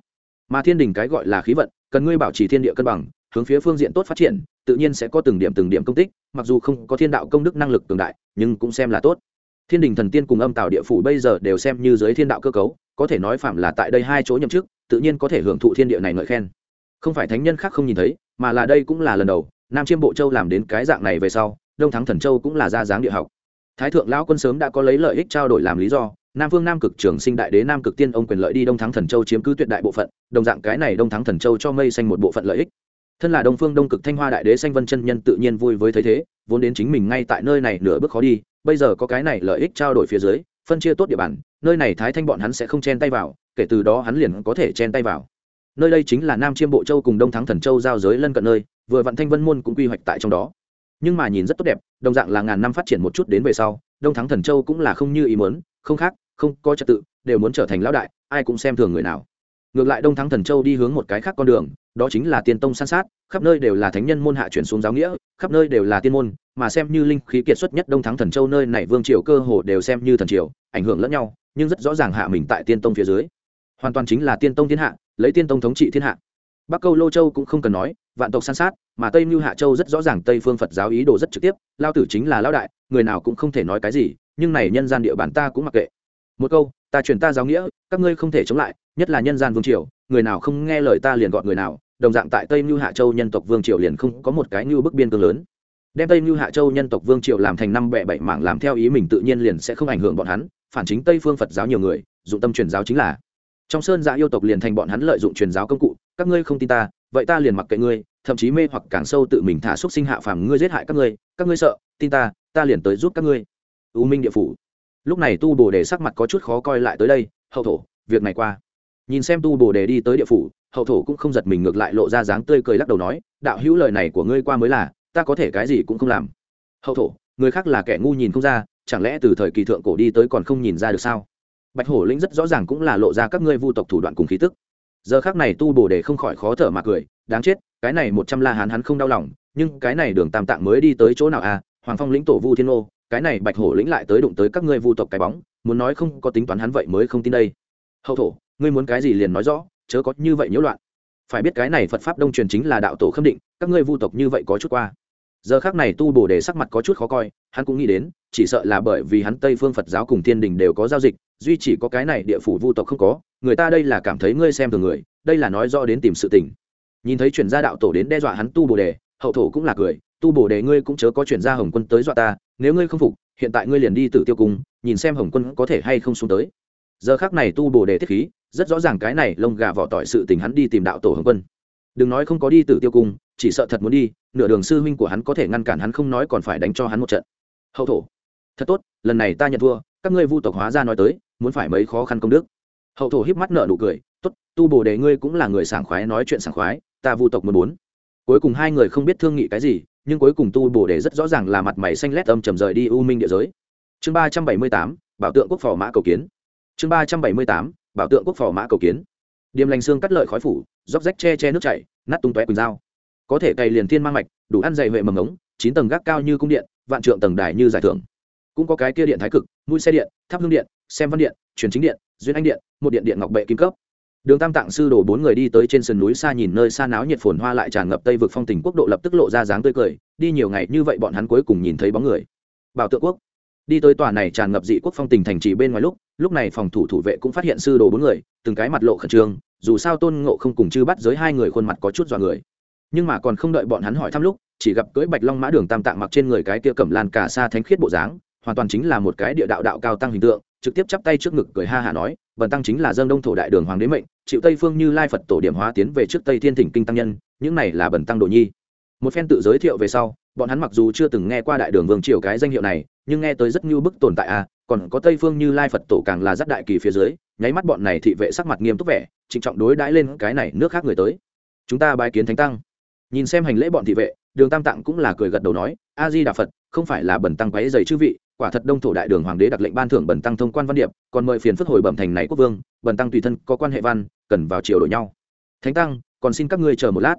Mà thiên đình cái gọi là khí vận, cần ngươi bảo trì thiên địa cân bằng, hướng phía phương diện tốt phát triển tự nhiên sẽ có từng điểm từng điểm công tích, mặc dù không có thiên đạo công đức năng lực cường đại, nhưng cũng xem là tốt. Thiên đình thần tiên cùng âm tạo địa phủ bây giờ đều xem như giới thiên đạo cơ cấu, có thể nói phạm là tại đây hai chỗ nhậm chức, tự nhiên có thể hưởng thụ thiên địa này ngợi khen. Không phải thánh nhân khác không nhìn thấy, mà là đây cũng là lần đầu, nam chiêm bộ châu làm đến cái dạng này về sau, đông thắng thần châu cũng là ra dáng địa học. Thái thượng lão quân sớm đã có lấy lợi ích trao đổi làm lý do, nam vương nam cực trường sinh đại đế nam cực tiên ông quyền lợi đi đông thắng thần châu chiếm cứ tuyệt đại bộ phận, đồng dạng cái này đông thắng thần châu cho mây xanh một bộ phận lợi ích thân là đông phương đông cực thanh hoa đại đế xanh vân chân nhân tự nhiên vui với thấy thế, vốn đến chính mình ngay tại nơi này nửa bước khó đi, bây giờ có cái này lợi ích trao đổi phía dưới, phân chia tốt địa bàn, nơi này thái thanh bọn hắn sẽ không chen tay vào, kể từ đó hắn liền có thể chen tay vào. Nơi đây chính là nam chiêm bộ châu cùng đông thắng thần châu giao giới lân cận nơi, vừa vạn thanh vân môn cũng quy hoạch tại trong đó. Nhưng mà nhìn rất tốt đẹp, đồng dạng là ngàn năm phát triển một chút đến về sau, đông thắng thần châu cũng là không như ý muốn, không khác, không có trật tự, đều muốn trở thành lão đại, ai cũng xem thường người nào. Ngược lại đông thắng thần châu đi hướng một cái khác con đường đó chính là tiên tông san sát, khắp nơi đều là thánh nhân môn hạ chuyển xuống giáo nghĩa, khắp nơi đều là tiên môn, mà xem như linh khí kiệt xuất nhất đông thắng thần châu nơi này vương triều cơ hồ đều xem như thần triều, ảnh hưởng lẫn nhau, nhưng rất rõ ràng hạ mình tại tiên tông phía dưới. Hoàn toàn chính là tiên tông thiên hạ, lấy tiên tông thống trị thiên hạ. Bắc câu lô châu cũng không cần nói, vạn tộc san sát, mà tây mưu hạ châu rất rõ ràng tây phương phật giáo ý đồ rất trực tiếp, lao tử chính là lao đại, người nào cũng không thể nói cái gì, nhưng này nhân gian địa bàn ta cũng mặc kệ. Một câu, ta truyền ta giáo nghĩa, các ngươi không thể chống lại, nhất là nhân gian vương triều, người nào không nghe lời ta liền gọn người nào đồng dạng tại tây mưu hạ châu nhân tộc vương triều liền không có một cái như bức biên cương lớn. Đem tây mưu hạ châu nhân tộc vương triều làm thành năm bệ bảy mảng làm theo ý mình tự nhiên liền sẽ không ảnh hưởng bọn hắn, phản chính tây phương phật giáo nhiều người, dụng tâm truyền giáo chính là. Trong sơn dạ yêu tộc liền thành bọn hắn lợi dụng truyền giáo công cụ, các ngươi không tin ta, vậy ta liền mặc kệ ngươi, thậm chí mê hoặc càng sâu tự mình thả xúc sinh hạ phàm ngươi giết hại các ngươi các ngươi sợ, tin ta ta liền tới giúp các ngươi. U minh địa phủ. Lúc này tu bồ đề sắc mặt có chút khó coi lại tới đây, hậu thổ, việc này qua. Nhìn xem tu bồ đề đi tới địa phủ hậu thổ cũng không giật mình ngược lại lộ ra dáng tươi cười lắc đầu nói, đạo hữu lời này của ngươi qua mới là, ta có thể cái gì cũng không làm. Hậu thổ, người khác là kẻ ngu nhìn không ra, chẳng lẽ từ thời kỳ thượng cổ đi tới còn không nhìn ra được sao? Bạch hổ lĩnh rất rõ ràng cũng là lộ ra các ngươi vu tộc thủ đoạn cùng khí tức. Giờ khác này tu bổ để không khỏi khó thở mà cười, đáng chết, cái này một trăm la hán hắn không đau lòng, nhưng cái này đường tam tạng mới đi tới chỗ nào à? Hoàng phong lĩnh tổ vu thiên ô cái này bạch hổ lĩnh lại tới đụng tới các ngươi vu tộc cái bóng, muốn nói không có tính toán hắn vậy mới không tin đây. Hậu thổ, ngươi muốn cái gì liền nói rõ chớ có như vậy nhiễu loạn. Phải biết cái này phật pháp đông truyền chính là đạo tổ khâm định, các ngươi vu tộc như vậy có chút qua. Giờ khác này tu bồ đề sắc mặt có chút khó coi, hắn cũng nghĩ đến, chỉ sợ là bởi vì hắn tây phương phật giáo cùng thiên đình đều có giao dịch, duy chỉ có cái này địa phủ vu tộc không có, người ta đây là cảm thấy ngươi xem thường người, đây là nói rõ đến tìm sự tình. Nhìn thấy chuyển gia đạo tổ đến đe dọa hắn tu bồ đề hậu thổ cũng là cười, tu bổ đề ngươi cũng chớ có chuyển gia hồng quân tới dọa ta, nếu ngươi không phục, hiện tại ngươi liền đi tử tiêu cung, nhìn xem hồng quân có thể hay không xuống tới. Giờ khác này tu bổ đề thiết khí rất rõ ràng cái này lông gà vỏ tỏi sự tình hắn đi tìm đạo tổ hồng quân. Đừng nói không có đi tử tiêu cung, chỉ sợ thật muốn đi, nửa đường sư huynh của hắn có thể ngăn cản hắn không nói còn phải đánh cho hắn một trận. Hậu thổ, thật tốt, lần này ta nhận thua, các ngươi vu tộc hóa ra nói tới, muốn phải mấy khó khăn công đức. Hậu thổ híp mắt nở nụ cười, tốt, tu bồ đề ngươi cũng là người sảng khoái nói chuyện sảng khoái, ta vu tộc muốn muốn. Cuối cùng hai người không biết thương nghị cái gì, nhưng cuối cùng tu bồ đề rất rõ ràng là mặt mày xanh lét âm trầm rời đi u minh địa giới. Chương ba trăm bảy mươi tám, bảo tượng quốc phò mã cầu kiến. Chương ba trăm bảy mươi tám bảo tượng quốc phò mã cầu kiến. Điềm lành xương cắt lợi khói phủ róc rách che che nước chảy, nát tung tóe quỳnh dao. Có thể cày liền thiên mang mạch, đủ ăn dày huệ mầm ống chín tầng gác cao như cung điện, vạn trượng tầng đài như giải thưởng. Cũng có cái kia điện thái cực, mũi xe điện, tháp hương điện, xem văn điện, truyền chính điện, duyên anh điện, một điện điện ngọc bệ kim cấp. Đường tam tạng sư đổ bốn người đi tới trên sườn núi xa nhìn nơi xa náo nhiệt phồn hoa lại tràn ngập tây vực phong tình quốc độ lập tức lộ ra dáng tươi cười, đi nhiều ngày như vậy bọn hắn cuối cùng nhìn thấy bóng người. Bảo tượng quốc đi tới tòa này tràn ngập dị quốc phong tình thành trì bên ngoài lúc lúc này phòng thủ thủ vệ cũng phát hiện sư đồ bốn người, từng cái mặt lộ khẩn trương, dù sao tôn ngộ không cùng chư bắt giới hai người khuôn mặt có chút dọa người. Nhưng mà còn không đợi bọn hắn hỏi thăm lúc, chỉ gặp cưỡi bạch long mã đường tam tạng mặc trên người cái kia cẩm lan cả xa thánh khiết bộ dáng, hoàn toàn chính là một cái địa đạo đạo cao tăng hình tượng, trực tiếp chắp tay trước ngực cười ha hả nói, bần tăng chính là dân đông thổ đại đường hoàng đế mệnh, chịu tây phương như lai phật tổ điểm hóa tiến về trước tây thiên thỉnh kinh tăng nhân, những này là bần tăng đồ nhi. Một phen tự giới thiệu về sau, bọn hắn mặc dù chưa từng nghe qua đại đường vương triều cái danh hiệu này nhưng nghe tới rất như bức tồn tại à còn có tây phương như lai phật tổ càng là rất đại kỳ phía dưới, nháy mắt bọn này thị vệ sắc mặt nghiêm túc vẻ, trịnh trọng đối đãi lên cái này nước khác người tới. Chúng ta bái kiến thánh tăng. Nhìn xem hành lễ bọn thị vệ, đường tam tạng cũng là cười gật đầu nói a di đà phật, không phải là bần tăng quấy dày chư vị, quả thật đông thổ đại đường hoàng đế đặc lệnh ban thưởng bần tăng thông quan văn điệp, còn mời phiền phất hồi bẩm thành này quốc vương, bần tăng tùy thân có quan hệ văn, cần vào triều đổi nhau. Thánh tăng, còn xin các ngươi chờ một lát.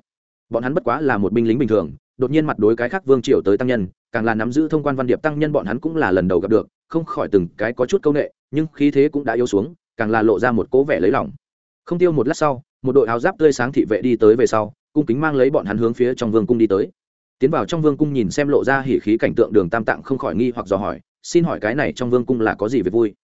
Bọn hắn bất quá là một binh lính bình thường, đột nhiên mặt đối cái khác vương triều tới tăng nhân càng là nắm giữ thông quan văn điệp tăng nhân bọn hắn cũng là lần đầu gặp được, không khỏi từng cái có chút câu nệ, nhưng khí thế cũng đã yếu xuống, càng là lộ ra một cố vẻ lấy lòng. Không tiêu một lát sau, một đội áo giáp tươi sáng thị vệ đi tới về sau, cung kính mang lấy bọn hắn hướng phía trong vương cung đi tới. Tiến vào trong vương cung nhìn xem lộ ra hỉ khí cảnh tượng đường tam tạng không khỏi nghi hoặc dò hỏi, xin hỏi cái này trong vương cung là có gì về vui?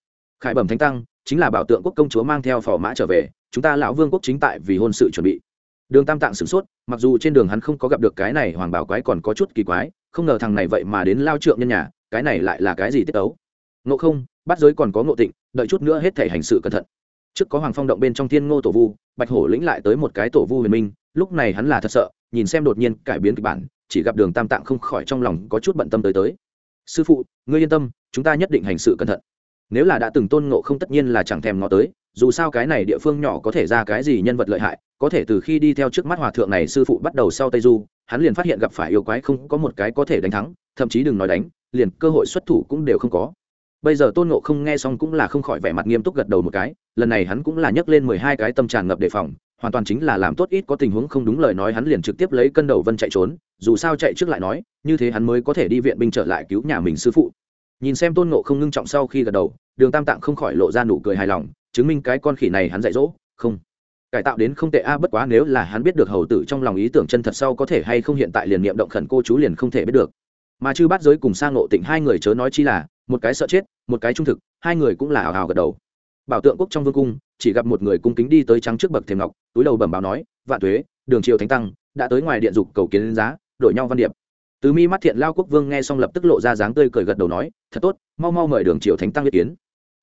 Khải bẩm thánh tăng, chính là bảo tượng quốc công chúa mang theo phò mã trở về, chúng ta lão vương quốc chính tại vì hôn sự chuẩn bị. Đường tam tạng sửng sốt, mặc dù trên đường hắn không có gặp được cái này hoàng bảo quái còn có chút kỳ quái không ngờ thằng này vậy mà đến lao trượng nhân nhà, cái này lại là cái gì tiết ấu? Ngộ không, bắt giới còn có ngộ tịnh, đợi chút nữa hết thể hành sự cẩn thận. Trước có hoàng phong động bên trong thiên ngô tổ vu, bạch hổ lĩnh lại tới một cái tổ vu huyền minh, lúc này hắn là thật sợ, nhìn xem đột nhiên cải biến kịch bản, chỉ gặp đường tam tạng không khỏi trong lòng có chút bận tâm tới tới. Sư phụ, ngươi yên tâm, chúng ta nhất định hành sự cẩn thận. Nếu là đã từng tôn ngộ không tất nhiên là chẳng thèm ngó tới, dù sao cái này địa phương nhỏ có thể ra cái gì nhân vật lợi hại, có thể từ khi đi theo trước mắt hòa thượng này sư phụ bắt đầu sau tây du hắn liền phát hiện gặp phải yêu quái không có một cái có thể đánh thắng, thậm chí đừng nói đánh, liền cơ hội xuất thủ cũng đều không có. Bây giờ tôn ngộ không nghe xong cũng là không khỏi vẻ mặt nghiêm túc gật đầu một cái, lần này hắn cũng là nhấc lên mười hai cái tâm tràn ngập đề phòng, hoàn toàn chính là làm tốt ít có tình huống không đúng lời nói hắn liền trực tiếp lấy cân đầu vân chạy trốn, dù sao chạy trước lại nói, như thế hắn mới có thể đi viện binh trở lại cứu nhà mình sư phụ. Nhìn xem tôn ngộ không ngưng trọng sau khi gật đầu, đường tam tạng không khỏi lộ ra nụ cười hài lòng, chứng minh cái con khỉ này hắn dạy dỗ, không cải tạo đến không tệ a, bất quá nếu là hắn biết được hầu tử trong lòng ý tưởng chân thật sau có thể hay không hiện tại liền niệm động khẩn cô chú liền không thể biết được. Mà chư bắt giới cùng sang ngộ tịnh hai người chớ nói chi là, một cái sợ chết, một cái trung thực, hai người cũng là ảo ảo gật đầu. Bảo tượng quốc trong vương cung, chỉ gặp một người cung kính đi tới trắng trước bậc thềm ngọc, túi đầu bẩm báo nói, vạn thuế đường triều thánh tăng, đã tới ngoài điện dục cầu kiến giá, đổi nhau văn điệp. Từ mi mắt thiện lao quốc vương nghe xong lập tức lộ ra dáng tươi cười gật đầu nói, thật tốt, mau mau mời đường triều thánh tăng ý kiến.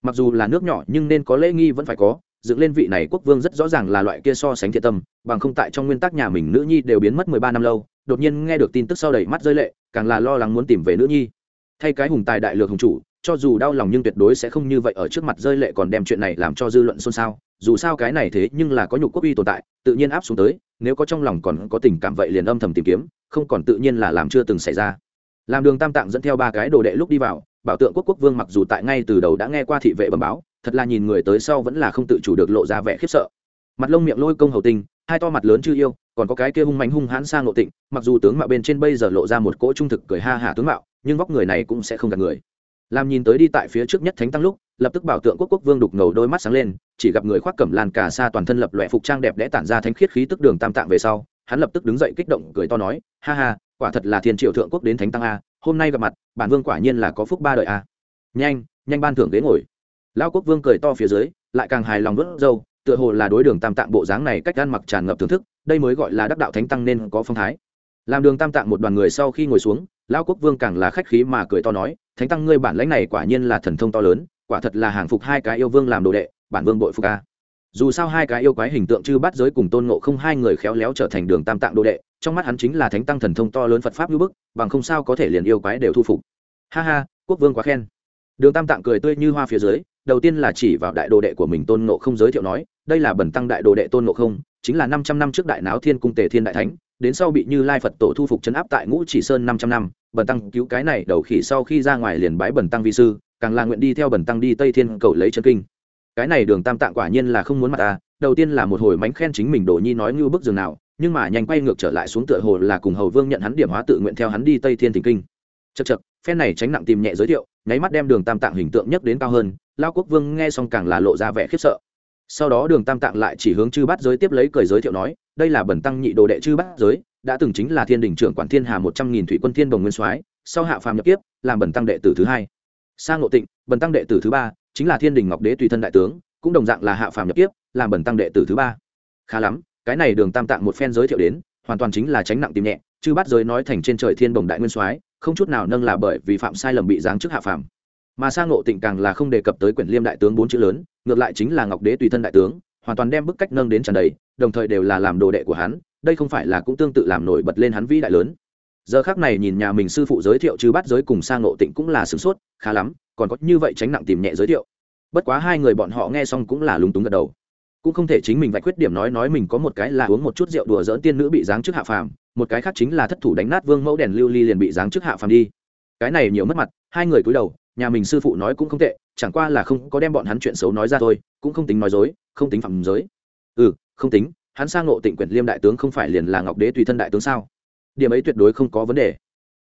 Mặc dù là nước nhỏ nhưng nên có lễ nghi vẫn phải có dựng lên vị này quốc vương rất rõ ràng là loại kia so sánh thiện tâm, bằng không tại trong nguyên tắc nhà mình nữ nhi đều biến mất mười ba năm lâu, đột nhiên nghe được tin tức sau đầy mắt rơi lệ, càng là lo lắng muốn tìm về nữ nhi. Thay cái hùng tài đại lược hùng chủ, cho dù đau lòng nhưng tuyệt đối sẽ không như vậy ở trước mặt rơi lệ còn đem chuyện này làm cho dư luận xôn xao, dù sao cái này thế nhưng là có nhục quốc uy tồn tại, tự nhiên áp xuống tới, nếu có trong lòng còn có tình cảm vậy liền âm thầm tìm kiếm, không còn tự nhiên là làm chưa từng xảy ra. Làm đường tam tạng dẫn theo ba cái đồ đệ lúc đi vào, bảo tượng quốc quốc vương mặc dù tại ngay từ đầu đã nghe qua thị vệ bẩm báo thật là nhìn người tới sau vẫn là không tự chủ được lộ ra vẻ khiếp sợ. Mặt lông miệng lôi công hầu tinh hai to mặt lớn chưa yêu, còn có cái kia hung mạnh hung hãn sang nội tịnh, mặc dù tướng mạo bên trên bây giờ lộ ra một cỗ trung thực cười ha hả tướng mạo, nhưng vóc người này cũng sẽ không gạt người. Làm nhìn tới đi tại phía trước nhất thánh tăng lúc, lập tức bảo tượng quốc quốc vương đục ngầu đôi mắt sáng lên, chỉ gặp người khoác cẩm lan cả xa toàn thân lập loại phục trang đẹp đẽ tản ra thánh khiết khí tức đường tam tạng về sau, hắn lập tức đứng dậy kích động cười to nói, ha ha, quả thật là thiên triệu thượng quốc đến thánh tăng a, hôm nay gặp mặt, bản vương quả nhiên là có phúc ba đời a. Nhanh nhanh ban thưởng ghế ngồi lao quốc vương cười to phía dưới, lại càng hài lòng vớt râu, tựa hồ là đối đường tam tạng bộ dáng này cách ăn mặc tràn ngập thưởng thức, đây mới gọi là đắc đạo thánh tăng nên có phong thái. Làm đường tam tạng một đoàn người sau khi ngồi xuống lão quốc vương càng là khách khí mà cười to nói, thánh tăng ngươi bản lãnh này quả nhiên là thần thông to lớn, quả thật là hàng phục hai cái yêu vương làm đồ đệ, bản vương bội phục ca dù sao hai cái yêu quái hình tượng chư bắt giới cùng tôn ngộ không hai người khéo léo trở thành đường tam tạng đồ đệ, trong mắt hắn chính là thánh tăng thần thông to lớn phật pháp như bức, bằng không sao có thể liền yêu quái đều thu phục. Ha ha, quốc vương quá khen. Đường tam tạng cười tươi như hoa phía dưới đầu tiên là chỉ vào đại đồ đệ của mình tôn ngộ không giới thiệu nói, đây là bẩn tăng đại đồ đệ tôn ngộ không, chính là năm trăm năm trước đại náo thiên cung tề thiên đại thánh, đến sau bị như lai phật tổ thu phục chấn áp tại ngũ chỉ sơn năm trăm năm, bẩn tăng cứu cái này đầu khỉ sau khi ra ngoài liền bái bẩn tăng vi sư, càng là nguyện đi theo bẩn tăng đi tây thiên cầu lấy chân kinh. Cái này đường tam tạng quả nhiên là không muốn mặt ta, đầu tiên là một hồi mánh khen chính mình đồ nhi nói như bức giường nào, nhưng mà nhanh quay ngược trở lại xuống tựa hồ là cùng hầu vương nhận hắn điểm hóa tự nguyện theo hắn đi tây thiên thỉnh kinh. Chật chật phen này tránh nặng tìm nhẹ giới thiệu, nháy mắt đem đường tam tạng hình tượng nhất đến cao hơn, lao quốc vương nghe xong càng là lộ ra vẻ khiếp sợ. Sau đó đường tam tạng lại chỉ hướng chư bát giới tiếp lấy cười giới thiệu nói, đây là bẩn tăng nhị đồ đệ chư bát giới, đã từng chính là thiên đình trưởng quản thiên hà một trăm nghìn thủy quân thiên đồng nguyên soái, sau hạ phàm nhập tiếp làm bẩn tăng đệ tử thứ hai. Sang ngộ tịnh bẩn tăng đệ tử thứ ba, chính là thiên đình ngọc đế tùy thân đại tướng, cũng đồng dạng là hạ phàm nhập tiếp làm bẩn tăng đệ tử thứ ba. Khá lắm, cái này đường tam tạng một phen giới thiệu đến, hoàn toàn chính là tránh nặng tìm nhẹ, chư bát giới nói thành trên trời thiên Đồng đại nguyên soái không chút nào nâng là bởi vì phạm sai lầm bị giáng chức hạ phàm. Mà sang ngộ tịnh càng là không đề cập tới quyển liêm đại tướng bốn chữ lớn, ngược lại chính là ngọc đế tùy thân đại tướng, hoàn toàn đem bức cách nâng đến tràn đầy, đồng thời đều là làm đồ đệ của hắn, đây không phải là cũng tương tự làm nổi bật lên hắn vĩ đại lớn. Giờ khác này nhìn nhà mình sư phụ giới thiệu chứ bắt giới cùng sang ngộ tịnh cũng là sửng sốt, khá lắm, còn có như vậy tránh nặng tìm nhẹ giới thiệu. Bất quá hai người bọn họ nghe xong cũng là lúng túng gật đầu. Cũng không thể chính mình vạch khuyết điểm nói nói mình có một cái là uống một chút rượu đùa dỡn tiên nữ bị giáng trước hạ phàm một cái khác chính là thất thủ đánh nát vương mẫu đèn lưu ly liền bị giáng trước hạ phàm đi. Cái này nhiều mất mặt, hai người cúi đầu, nhà mình sư phụ nói cũng không tệ, chẳng qua là không có đem bọn hắn chuyện xấu nói ra thôi, cũng không tính nói dối, không tính phạm giới. Ừ không tính, hắn sang ngộ tịnh quyển liêm đại tướng không phải liền là ngọc đế tùy thân đại tướng sao? Điểm ấy tuyệt đối không có vấn đề.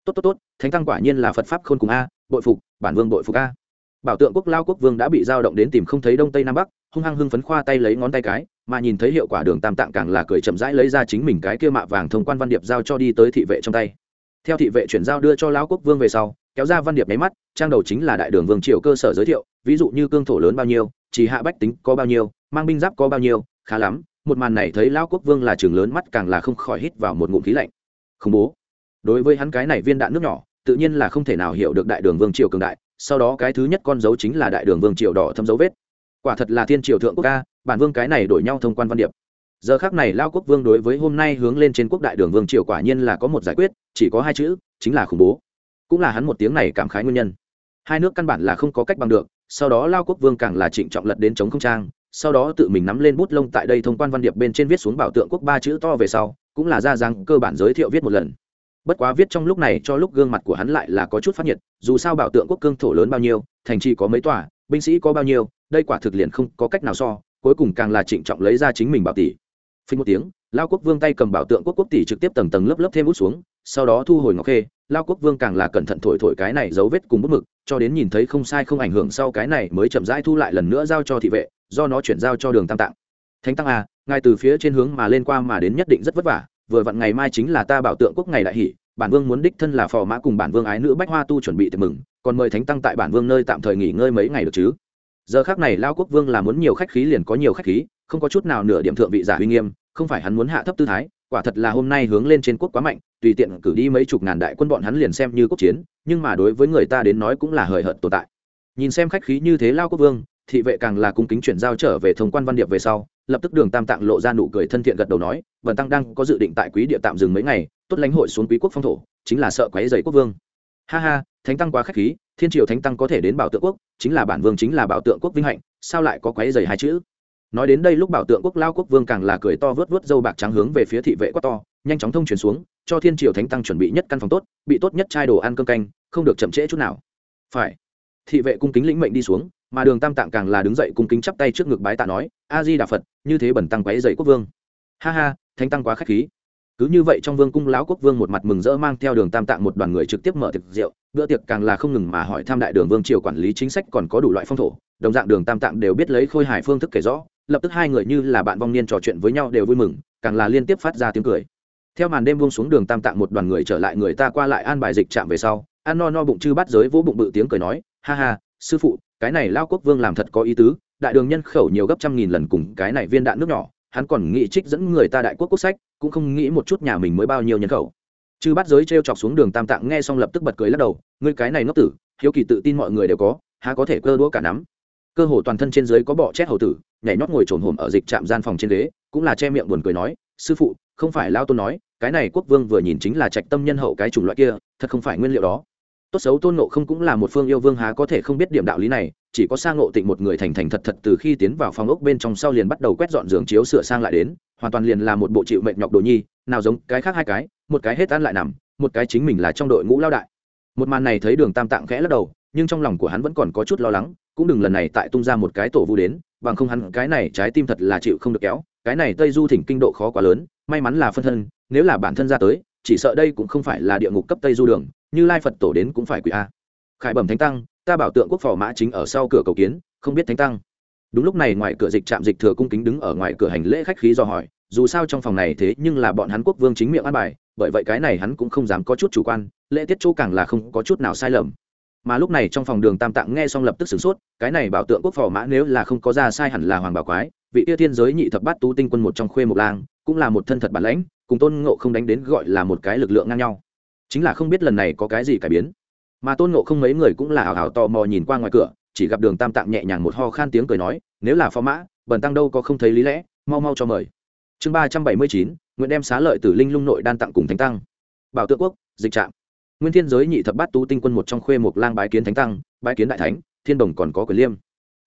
Tốt tốt tốt, thánh tăng quả nhiên là phật pháp khôn cùng a, bội phục, bản vương bội phục a. Bảo tượng quốc, lao quốc vương đã bị giao động đến tìm không thấy đông tây nam bắc, hung hăng hưng phấn khoa tay lấy ngón tay cái mà nhìn thấy hiệu quả đường tam tạng càng là cười chậm rãi lấy ra chính mình cái kia mạ vàng thông quan văn điệp giao cho đi tới thị vệ trong tay. Theo thị vệ chuyển giao đưa cho lão quốc vương về sau, kéo ra văn điệp nháy mắt, trang đầu chính là đại đường vương triều cơ sở giới thiệu, ví dụ như cương thổ lớn bao nhiêu, chỉ hạ bách tính có bao nhiêu, mang binh giáp có bao nhiêu, khá lắm, một màn này thấy lão quốc vương là trường lớn mắt càng là không khỏi hít vào một ngụm khí lạnh. Khủng bố. Đối với hắn cái này viên đạn nước nhỏ, tự nhiên là không thể nào hiểu được đại đường vương triều cường đại, sau đó cái thứ nhất con dấu chính là đại đường vương triều đỏ thâm dấu vết quả thật là thiên triều thượng quốc ca, bản vương cái này đổi nhau thông quan văn điệp. Giờ khác này lao quốc vương đối với hôm nay hướng lên trên quốc đại đường vương triều quả nhiên là có một giải quyết, chỉ có hai chữ, chính là khủng bố. Cũng là hắn một tiếng này cảm khái nguyên nhân. Hai nước căn bản là không có cách bằng được, sau đó lao quốc vương càng là trịnh trọng lật đến chống không trang, sau đó tự mình nắm lên bút lông tại đây thông quan văn điệp bên trên viết xuống bảo tượng quốc ba chữ to về sau, cũng là ra rằng cơ bản giới thiệu viết một lần. Bất quá viết trong lúc này cho lúc gương mặt của hắn lại là có chút phát nhiệt, dù sao bảo tượng quốc cương thổ lớn bao nhiêu, thành trì có mấy tòa, binh sĩ có bao nhiêu đây quả thực liền không có cách nào so, cuối cùng càng là trịnh trọng lấy ra chính mình bảo tỷ. Phí một tiếng, lao quốc vương tay cầm bảo tượng quốc quốc tỷ trực tiếp tầng tầng lớp lớp thêm út xuống, sau đó thu hồi ngọc khê, lao quốc vương càng là cẩn thận thổi thổi cái này dấu vết cùng bút mực, cho đến nhìn thấy không sai không ảnh hưởng sau cái này mới chậm rãi thu lại lần nữa giao cho thị vệ, do nó chuyển giao cho đường tam tạng. Thánh tăng à ngài từ phía trên hướng mà lên qua mà đến nhất định rất vất vả, vừa vặn ngày mai chính là ta bảo tượng quốc ngày đại hỷ, bản vương muốn đích thân là phò mã cùng bản vương ái nữ bách hoa tu chuẩn bị tiệc mừng, còn mời thánh tăng tại bản vương nơi tạm thời nghỉ ngơi mấy ngày được chứ? Giờ khác này lao quốc vương là muốn nhiều khách khí liền có nhiều khách khí, không có chút nào nửa điểm thượng vị giả uy nghiêm, không phải hắn muốn hạ thấp tư thái, quả thật là hôm nay hướng lên trên quốc quá mạnh, tùy tiện cử đi mấy chục ngàn đại quân bọn hắn liền xem như quốc chiến, nhưng mà đối với người ta đến nói cũng là hời hợt tồn tại. Nhìn xem khách khí như thế lao quốc vương, thị vệ càng là cung kính chuyển giao trở về thông quan văn điệp về sau, lập tức đường tam tạng lộ ra nụ cười thân thiện gật đầu nói vần tăng đang có dự định tại quý địa tạm dừng mấy ngày, tốt lãnh hội xuống quý quốc phong thổ, chính là sợ quấy dày quốc vương. Ha ha, thánh tăng quá khách khí thiên triều thánh tăng có thể đến bảo tượng quốc, chính là bản vương chính là bảo tượng quốc vinh hạnh, sao lại có quái dày hai chữ? Nói đến đây lúc bảo tượng quốc lao quốc vương càng là cười to vớt vớt dâu bạc trắng hướng về phía thị vệ quát to, nhanh chóng thông truyền xuống, cho thiên triều thánh tăng chuẩn bị nhất căn phòng tốt, bị tốt nhất chai đồ ăn cơm canh, không được chậm trễ chút nào. Phải. Thị vệ cung kính lĩnh mệnh đi xuống, mà đường tam tạng càng là đứng dậy cung kính chắp tay trước ngực bái tạ nói, a di đà phật, như thế bẩn tăng quái dậy quốc vương. Ha ha, thánh tăng quá khách khí cứ như vậy trong vương cung lão quốc vương một mặt mừng rỡ mang theo đường tam tạng một đoàn người trực tiếp mở tiệc rượu, bữa tiệc càng là không ngừng mà hỏi tham đại đường vương triều quản lý chính sách còn có đủ loại phong thổ, đồng dạng đường tam tạng đều biết lấy khôi hài phương thức kể rõ, lập tức hai người như là bạn vong niên trò chuyện với nhau đều vui mừng, càng là liên tiếp phát ra tiếng cười. Theo màn đêm buông xuống đường tam tạng một đoàn người trở lại người ta qua lại an bài dịch chạm về sau, ăn no no bụng chư bắt giới vỗ bụng bự tiếng cười nói, ha ha, sư phụ, cái này lao quốc vương làm thật có ý tứ, đại đường nhân khẩu nhiều gấp trăm nghìn lần cùng cái này viên đạn nước nhỏ, hắn còn nghị trích dẫn người ta đại quốc quốc sách cũng không nghĩ một chút nhà mình mới bao nhiêu nhân khẩu. Chư bắt giới t r e o chọc xuống đường tam tạng nghe xong lập tức bật cười lắc đầu, ngươi cái này ngốc tử, hiếu kỳ tự tin mọi người đều có, há có thể cơ đũa cả nắm? Cơ hồ toàn thân trên dưới có bọ chết hầu tử, nhảy nhót ngồi trồn hồm ở dịch trạm gian phòng trên ghế, cũng là che miệng buồn cười nói, sư phụ, không phải lao tôn nói, cái này quốc vương vừa nhìn chính là trạch tâm nhân hậu cái chủng loại kia, thật không phải nguyên liệu đó. Tốt xấu tôn nộ không cũng là một phương yêu vương há có thể không biết điểm đạo lý này, chỉ có sang ngộ tịnh một người thành thành thật thật từ khi tiến vào phòng ốc bên trong sau liền bắt đầu quét dọn giường chiếu sửa sang lại đến hoàn toàn liền là một bộ chịu mệnh nhọc đồ nhi, nào giống cái khác hai cái, một cái hết ăn lại nằm, một cái chính mình là trong đội ngũ lao đại. Một màn này thấy đường tam tạng khẽ lắc đầu, nhưng trong lòng của hắn vẫn còn có chút lo lắng, cũng đừng lần này tại tung ra một cái tổ vu đến, bằng không hắn cái này trái tim thật là chịu không được kéo, cái này tây du thỉnh kinh độ khó quá lớn, may mắn là phân thân, nếu là bản thân ra tới, chỉ sợ đây cũng không phải là địa ngục cấp tây du đường, như lai phật tổ đến cũng phải quỷ a. Khải bẩm thánh tăng, ta bảo tượng quốc phò mã chính ở sau cửa cầu kiến, không biết thánh tăng đúng lúc này ngoài cửa dịch trạm dịch thừa cung kính đứng ở ngoài cửa hành lễ khách khí do hỏi, dù sao trong phòng này thế nhưng là bọn hắn quốc vương chính miệng ăn bài, bởi vậy cái này hắn cũng không dám có chút chủ quan, lễ tiết chỗ càng là không có chút nào sai lầm. Mà lúc này trong phòng đường tam tạng nghe xong lập tức sửng sốt, cái này bảo tượng quốc phò mã nếu là không có ra sai hẳn là hoàng bảo quái, vị tia thiên giới nhị thập bát tú tinh quân một trong khuê một lang, cũng là một thân thật bản lãnh, cùng tôn ngộ không đánh đến gọi là một cái lực lượng ngang nhau. Chính là không biết lần này có cái gì cải biến. Mà tôn ngộ không mấy người cũng là hào hào tò mò nhìn qua ngoài cửa chỉ gặp đường tam tạng nhẹ nhàng một ho khan tiếng cười nói, nếu là phó mã, bần tăng đâu có không thấy lý lẽ, mau mau cho mời. Chương ba trăm bảy mươi chín, nguyện đem xá lợi tử linh lung nội đan tặng cùng thánh tăng. Bảo tượng quốc, dịch trạm. Nguyên thiên giới nhị thập bát tú tinh quân một trong khuê mộc lang bái kiến thánh tăng, bái kiến đại thánh, thiên đồng còn có quyền liêm.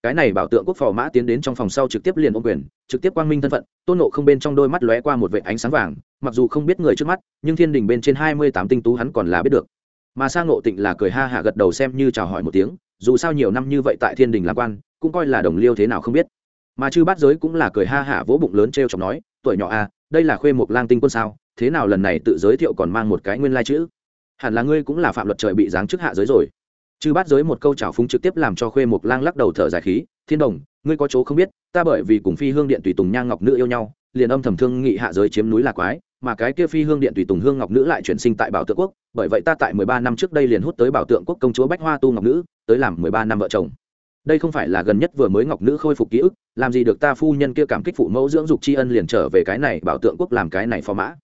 Cái này bảo tượng quốc phò mã tiến đến trong phòng sau trực tiếp liền ôm quyền, trực tiếp quang minh thân phận, tôn nộ không bên trong đôi mắt lóe qua một vệ ánh sáng vàng, mặc dù không biết người trước mắt, nhưng thiên đình bên trên hai mươi tám tinh tú hắn còn là biết được. Mà sang ngộ tịnh là cười ha hạ gật đầu xem như chào hỏi một tiếng dù sao nhiều năm như vậy tại thiên đình làm quan, cũng coi là đồng liêu thế nào không biết. Mà chư bát giới cũng là cười ha hả vỗ bụng lớn t r e o chọc nói, tuổi nhỏ à đây là khuê một lang tinh quân sao, thế nào lần này tự giới thiệu còn mang một cái nguyên lai chữ? Hẳn là ngươi cũng là phạm luật trời bị giáng chức hạ giới rồi. Chư bát giới một câu trào phúng trực tiếp làm cho khuê một lang lắc đầu thở dài khí thiên đồng, ngươi có chỗ không biết, ta bởi vì cùng phi hương điện tùy tùng nhang ngọc nữ yêu nhau, liền âm thầm thương nghị hạ giới chiếm núi là quái, mà cái kia phi hương điện tùy tùng hương ngọc nữ lại chuyển sinh tại bảo tượng quốc, bởi vậy ta tại mười ba năm trước đây liền hút tới bảo tượng quốc công chúa bách hoa tu ngọc nữ, tới làm mười ba năm vợ chồng. Đây không phải là gần nhất vừa mới ngọc nữ khôi phục ký ức, làm gì được ta phu nhân kia cảm kích phụ mẫu dưỡng dục tri ân liền trở về cái này bảo tượng quốc làm cái này phò mã.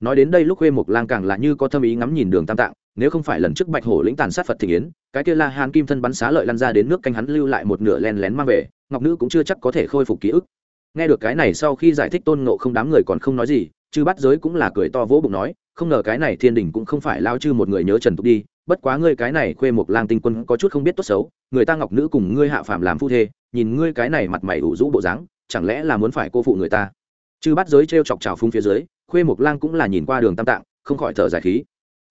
Nói đến đây lúc khuê mục lang càng là như có thâm ý ngắm nhìn đường tam tạng, nếu không phải lần trước bạch hổ lĩnh tàn sát phật thị yến cái kia la hàn kim thân bắn xá lợi lăn ra đến nước canh hắn lưu lại một nửa len lén mang về, ngọc nữ cũng chưa chắc có thể khôi phục ký ức. Nghe được cái này sau khi giải thích tôn ngộ không đám người còn không nói gì, chư bắt giới cũng là cười to vỗ bụng nói, không ngờ cái này thiên đình cũng không phải lao chư một người nhớ trần tục đi, bất quá ngươi cái này khuê một lang tinh quân có chút không biết tốt xấu, người ta ngọc nữ cùng ngươi hạ phạm làm phu thê, nhìn ngươi cái này mặt mày ủ rũ bộ dáng, chẳng lẽ là muốn phải cô phụ người ta? Chư bắt giới t chọc trào phung phía dưới, khuê một lang cũng là nhìn qua đường tam tạng, không khỏi thở dài khí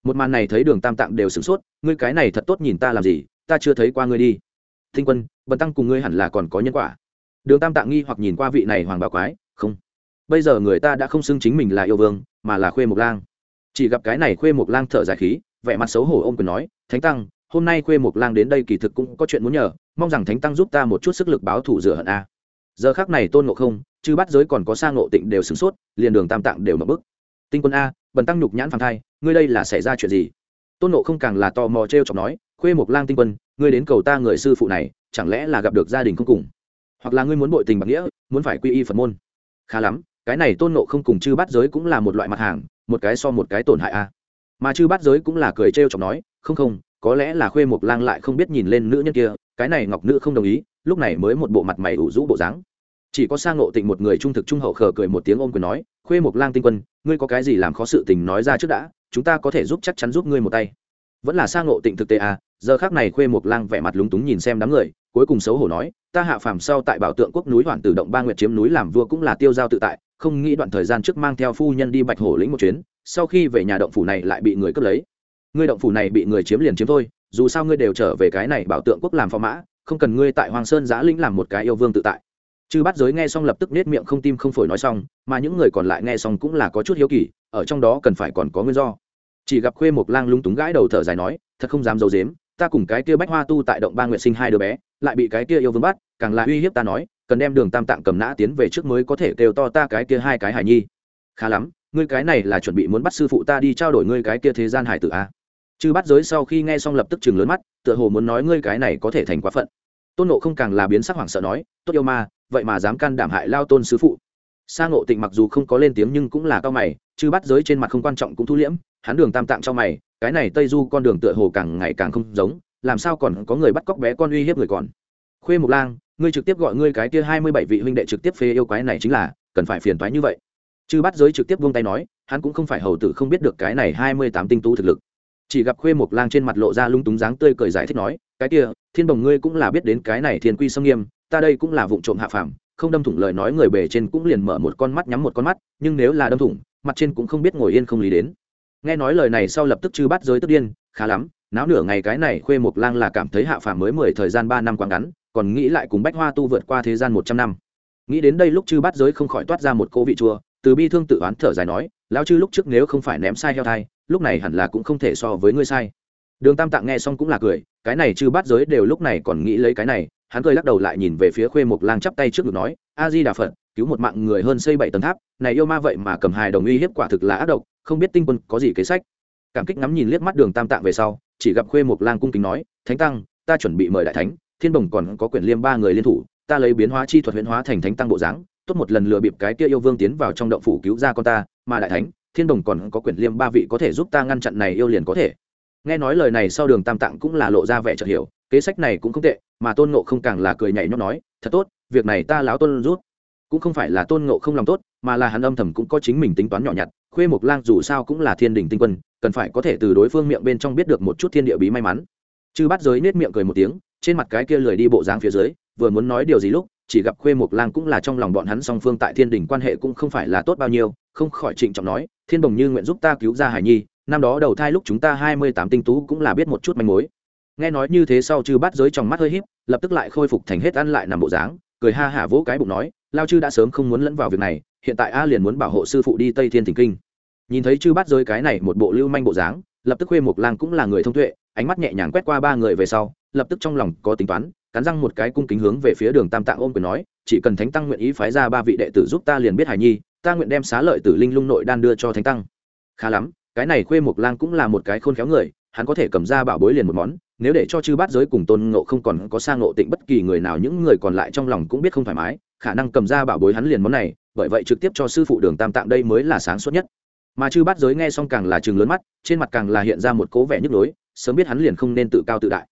một màn này thấy đường tam tạng đều sửng sốt, ngươi cái này thật tốt nhìn ta làm gì, ta chưa thấy qua ngươi đi. Thinh quân, bần tăng cùng ngươi hẳn là còn có nhân quả. Đường tam tạng nghi hoặc nhìn qua vị này hoàng bà quái, không, bây giờ người ta đã không xưng chính mình là yêu vương, mà là khuê mộc lang. Chỉ gặp cái này khuê mộc lang thở dài khí, vẻ mặt xấu hổ ôm quyền nói, thánh tăng, hôm nay khuê mộc lang đến đây kỳ thực cũng có chuyện muốn nhờ, mong rằng thánh tăng giúp ta một chút sức lực báo thủ rửa hận a. Giờ khác này tôn ngộ không chứ bắt giới còn có sang ngộ tịnh đều sửng sốt, liền đường tam tạng đều mập bức. Tinh quân a, bần tăng nhục nhãn phàng thai ngươi đây là xảy ra chuyện gì? Tôn Nộ không càng là tò mò t r e o chọc nói, khuê mộc lang tinh quân, ngươi đến cầu ta người sư phụ này, chẳng lẽ là gặp được gia đình không cùng? Hoặc là ngươi muốn bội tình bạc nghĩa, muốn phải quy y phật môn? Khá lắm, cái này tôn nộ không cùng chư bát giới cũng là một loại mặt hàng, một cái so một cái tổn hại a. Mà chư bát giới cũng là cười trêu chọc nói, không không, có lẽ là khuê mộc lang lại không biết nhìn lên nữ nhân kia, cái này ngọc nữ không đồng ý, lúc này mới một bộ mặt mày ủ rũ bộ dáng. Chỉ có sang ngộ tịnh một người trung thực trung hậu khờ cười một tiếng ôm quyền nói, khuê mộc lang tinh quân, ngươi có cái gì làm khó sự tình nói ra trước đã chúng ta có thể giúp chắc chắn giúp ngươi một tay. Vẫn là xa ngộ tịnh thực tế à giờ khác này khuê mộc lang vẻ mặt lúng túng nhìn xem đám người, cuối cùng xấu hổ nói, ta hạ phàm sau tại bảo tượng quốc núi hoàn tử động ba nguyệt chiếm núi làm vua cũng là tiêu giao tự tại, không nghĩ đoạn thời gian trước mang theo phu nhân đi bạch hổ lĩnh một chuyến, sau khi về nhà động phủ này lại bị người cướp lấy. Ngươi động phủ này bị người chiếm liền chiếm thôi, dù sao ngươi đều trở về cái này bảo tượng quốc làm phò mã, không cần ngươi tại hoàng sơn giã lĩnh làm một cái yêu vương tự tại chư bát giới nghe xong lập tức nết miệng không tim không phổi nói xong, mà những người còn lại nghe xong cũng là có chút hiếu kỳ, ở trong đó cần phải còn có nguyên do. Chỉ gặp khuê một lang lung túng gãi đầu thở dài nói, thật không dám d i ấ u dếm ta cùng cái kia bách hoa tu tại động ba nguyện sinh hai đứa bé, lại bị cái kia yêu vương bắt, càng là uy hiếp ta nói, cần đem đường tam tạng cầm nã tiến về trước mới có thể kêu to ta cái kia hai cái hải nhi. Khá lắm, ngươi cái này là chuẩn bị muốn bắt sư phụ ta đi trao đổi ngươi cái kia thế gian hải tử a à? chư bắt giới sau khi nghe xong lập tức chừng lớn mắt, tựa hồ muốn nói ngươi cái này có thể thành quá phận. Tôn nộ không càng là biến sắc hoảng sợ nói, tốt yêu ma vậy mà dám can đảm hại lao tôn sư phụ. Sa ngộ tịnh mặc dù không có lên tiếng nhưng cũng là cao mày chư bắt giới trên mặt không quan trọng cũng thu liễm, hắn đường tam tạng cho mày, cái này tây du con đường tựa hồ càng ngày càng không giống, làm sao còn có người bắt cóc bé con uy hiếp người còn? Khuê mục lang, ngươi trực tiếp gọi ngươi cái kia hai mươi bảy vị huynh đệ trực tiếp phê yêu quái này chính là, cần phải phiền toái như vậy. Chư bắt giới trực tiếp buông tay nói, hắn cũng không phải hầu tử không biết được cái này hai mươi tám tinh tú thực lực. Chỉ gặp khuê mục lang trên mặt lộ ra lung túng dáng tươi cười giải thích nói, cái kia, thiên bồng ngươi cũng là biết đến cái này thiên quy sâm nghiêm ta đây cũng là vụ trộm hạ phàm, không đâm thủng lời nói người bề trên cũng liền mở một con mắt nhắm một con mắt, nhưng nếu là đâm thủng, mặt trên cũng không biết ngồi yên không lý đến. Nghe nói lời này sau lập tức chư bắt giới tức điên, khá lắm, náo nửa ngày cái này khuê mộc lang là cảm thấy hạ phàm mới mười thời gian ba năm quá ngắn, còn nghĩ lại cùng bách hoa tu vượt qua thế gian một trăm năm. Nghĩ đến đây lúc chư bắt giới không khỏi toát ra một cô vị chua, từ bi thương tự oán thở dài nói, lão chư lúc trước nếu không phải ném sai heo thai, lúc này hẳn là cũng không thể so với ngươi sai. Đường tam tạng nghe xong cũng là cười, cái này chư bắt giới đều lúc này còn nghĩ lấy cái này hắn cười lắc đầu lại nhìn về phía khuê mộc lang chắp tay trước ngực nói, a di đà phật, cứu một mạng người hơn xây bảy tầng tháp, này yêu ma vậy mà cầm hài đồng uy hiếp quả thực là ác độc, không biết tinh quân có gì kế sách. Cảm kích ngắm nhìn liếc mắt đường tam tạng về sau, chỉ gặp khuê mộc lang cung kính nói, thánh tăng, ta chuẩn bị mời đại thánh, thiên bồng còn có quyển liêm ba người liên thủ, ta lấy biến hóa chi thuật huyễn hóa thành thánh tăng bộ dáng, tốt một lần lừa bịp cái kia yêu vương tiến vào trong động phủ cứu ra con ta, mà đại thánh, thiên đồng còn có quyển liêm ba vị có thể giúp ta ngăn chặn này yêu liền có thể. Nghe nói lời này sau đường tam tạng cũng là lộ ra vẻ chợt hiểu, kế sách này cũng không tệ mà tôn ngộ không càng là cười nhảy nhót nói, thật tốt, việc này ta láo tôn rút cũng không phải là tôn ngộ không lòng tốt, mà là hắn âm thầm cũng có chính mình tính toán nhỏ nhặt, khuê mộc lang dù sao cũng là thiên đình tinh quân, cần phải có thể từ đối phương miệng bên trong biết được một chút thiên địa bí may mắn. Chư bắt giới nết miệng cười một tiếng, trên mặt cái kia lười đi bộ dáng phía dưới, vừa muốn nói điều gì lúc, chỉ gặp khuê mộc lang cũng là trong lòng bọn hắn song phương tại thiên đình quan hệ cũng không phải là tốt bao nhiêu, không khỏi trịnh trọng nói, thiên bồng như nguyện giúp ta cứu ra hải nhi, năm đó đầu thai lúc chúng ta hai mươi tám tinh tú cũng là biết một chút manh mối nghe nói như thế sau chư bắt giới trong mắt hơi híp, lập tức lại khôi phục thành hết ăn lại nằm bộ dáng, cười ha hả vỗ cái bụng nói, lao chư đã sớm không muốn lẫn vào việc này, hiện tại a liền muốn bảo hộ sư phụ đi tây thiên thỉnh kinh. Nhìn thấy chư bắt giới cái này một bộ lưu manh bộ dáng, lập tức khuê mộc lang cũng là người thông tuệ, ánh mắt nhẹ nhàng quét qua ba người về sau, lập tức trong lòng có tính toán, cắn răng một cái cung kính hướng về phía đường tam tạng ôm quyền nói, chỉ cần thánh tăng nguyện ý phái ra ba vị đệ tử giúp ta liền biết hải nhi, ta nguyện đem xá lợi tử linh lung nội đan đưa cho thánh tăng. Khá lắm, cái này khuê mộc lang cũng là một cái khôn khéo người, hắn có thể cầm ra bảo bối liền một món nếu để cho chư bát giới cùng tôn ngộ không còn có sang ngộ tịnh bất kỳ người nào, những người còn lại trong lòng cũng biết không thoải mái, khả năng cầm ra bảo bối hắn liền món này, bởi vậy trực tiếp cho sư phụ đường tam tạng đây mới là sáng suốt nhất. Mà chư bát giới nghe xong càng là chừng lớn mắt, trên mặt càng là hiện ra một cố vẻ nhức lối sớm biết hắn liền không nên tự cao tự đại.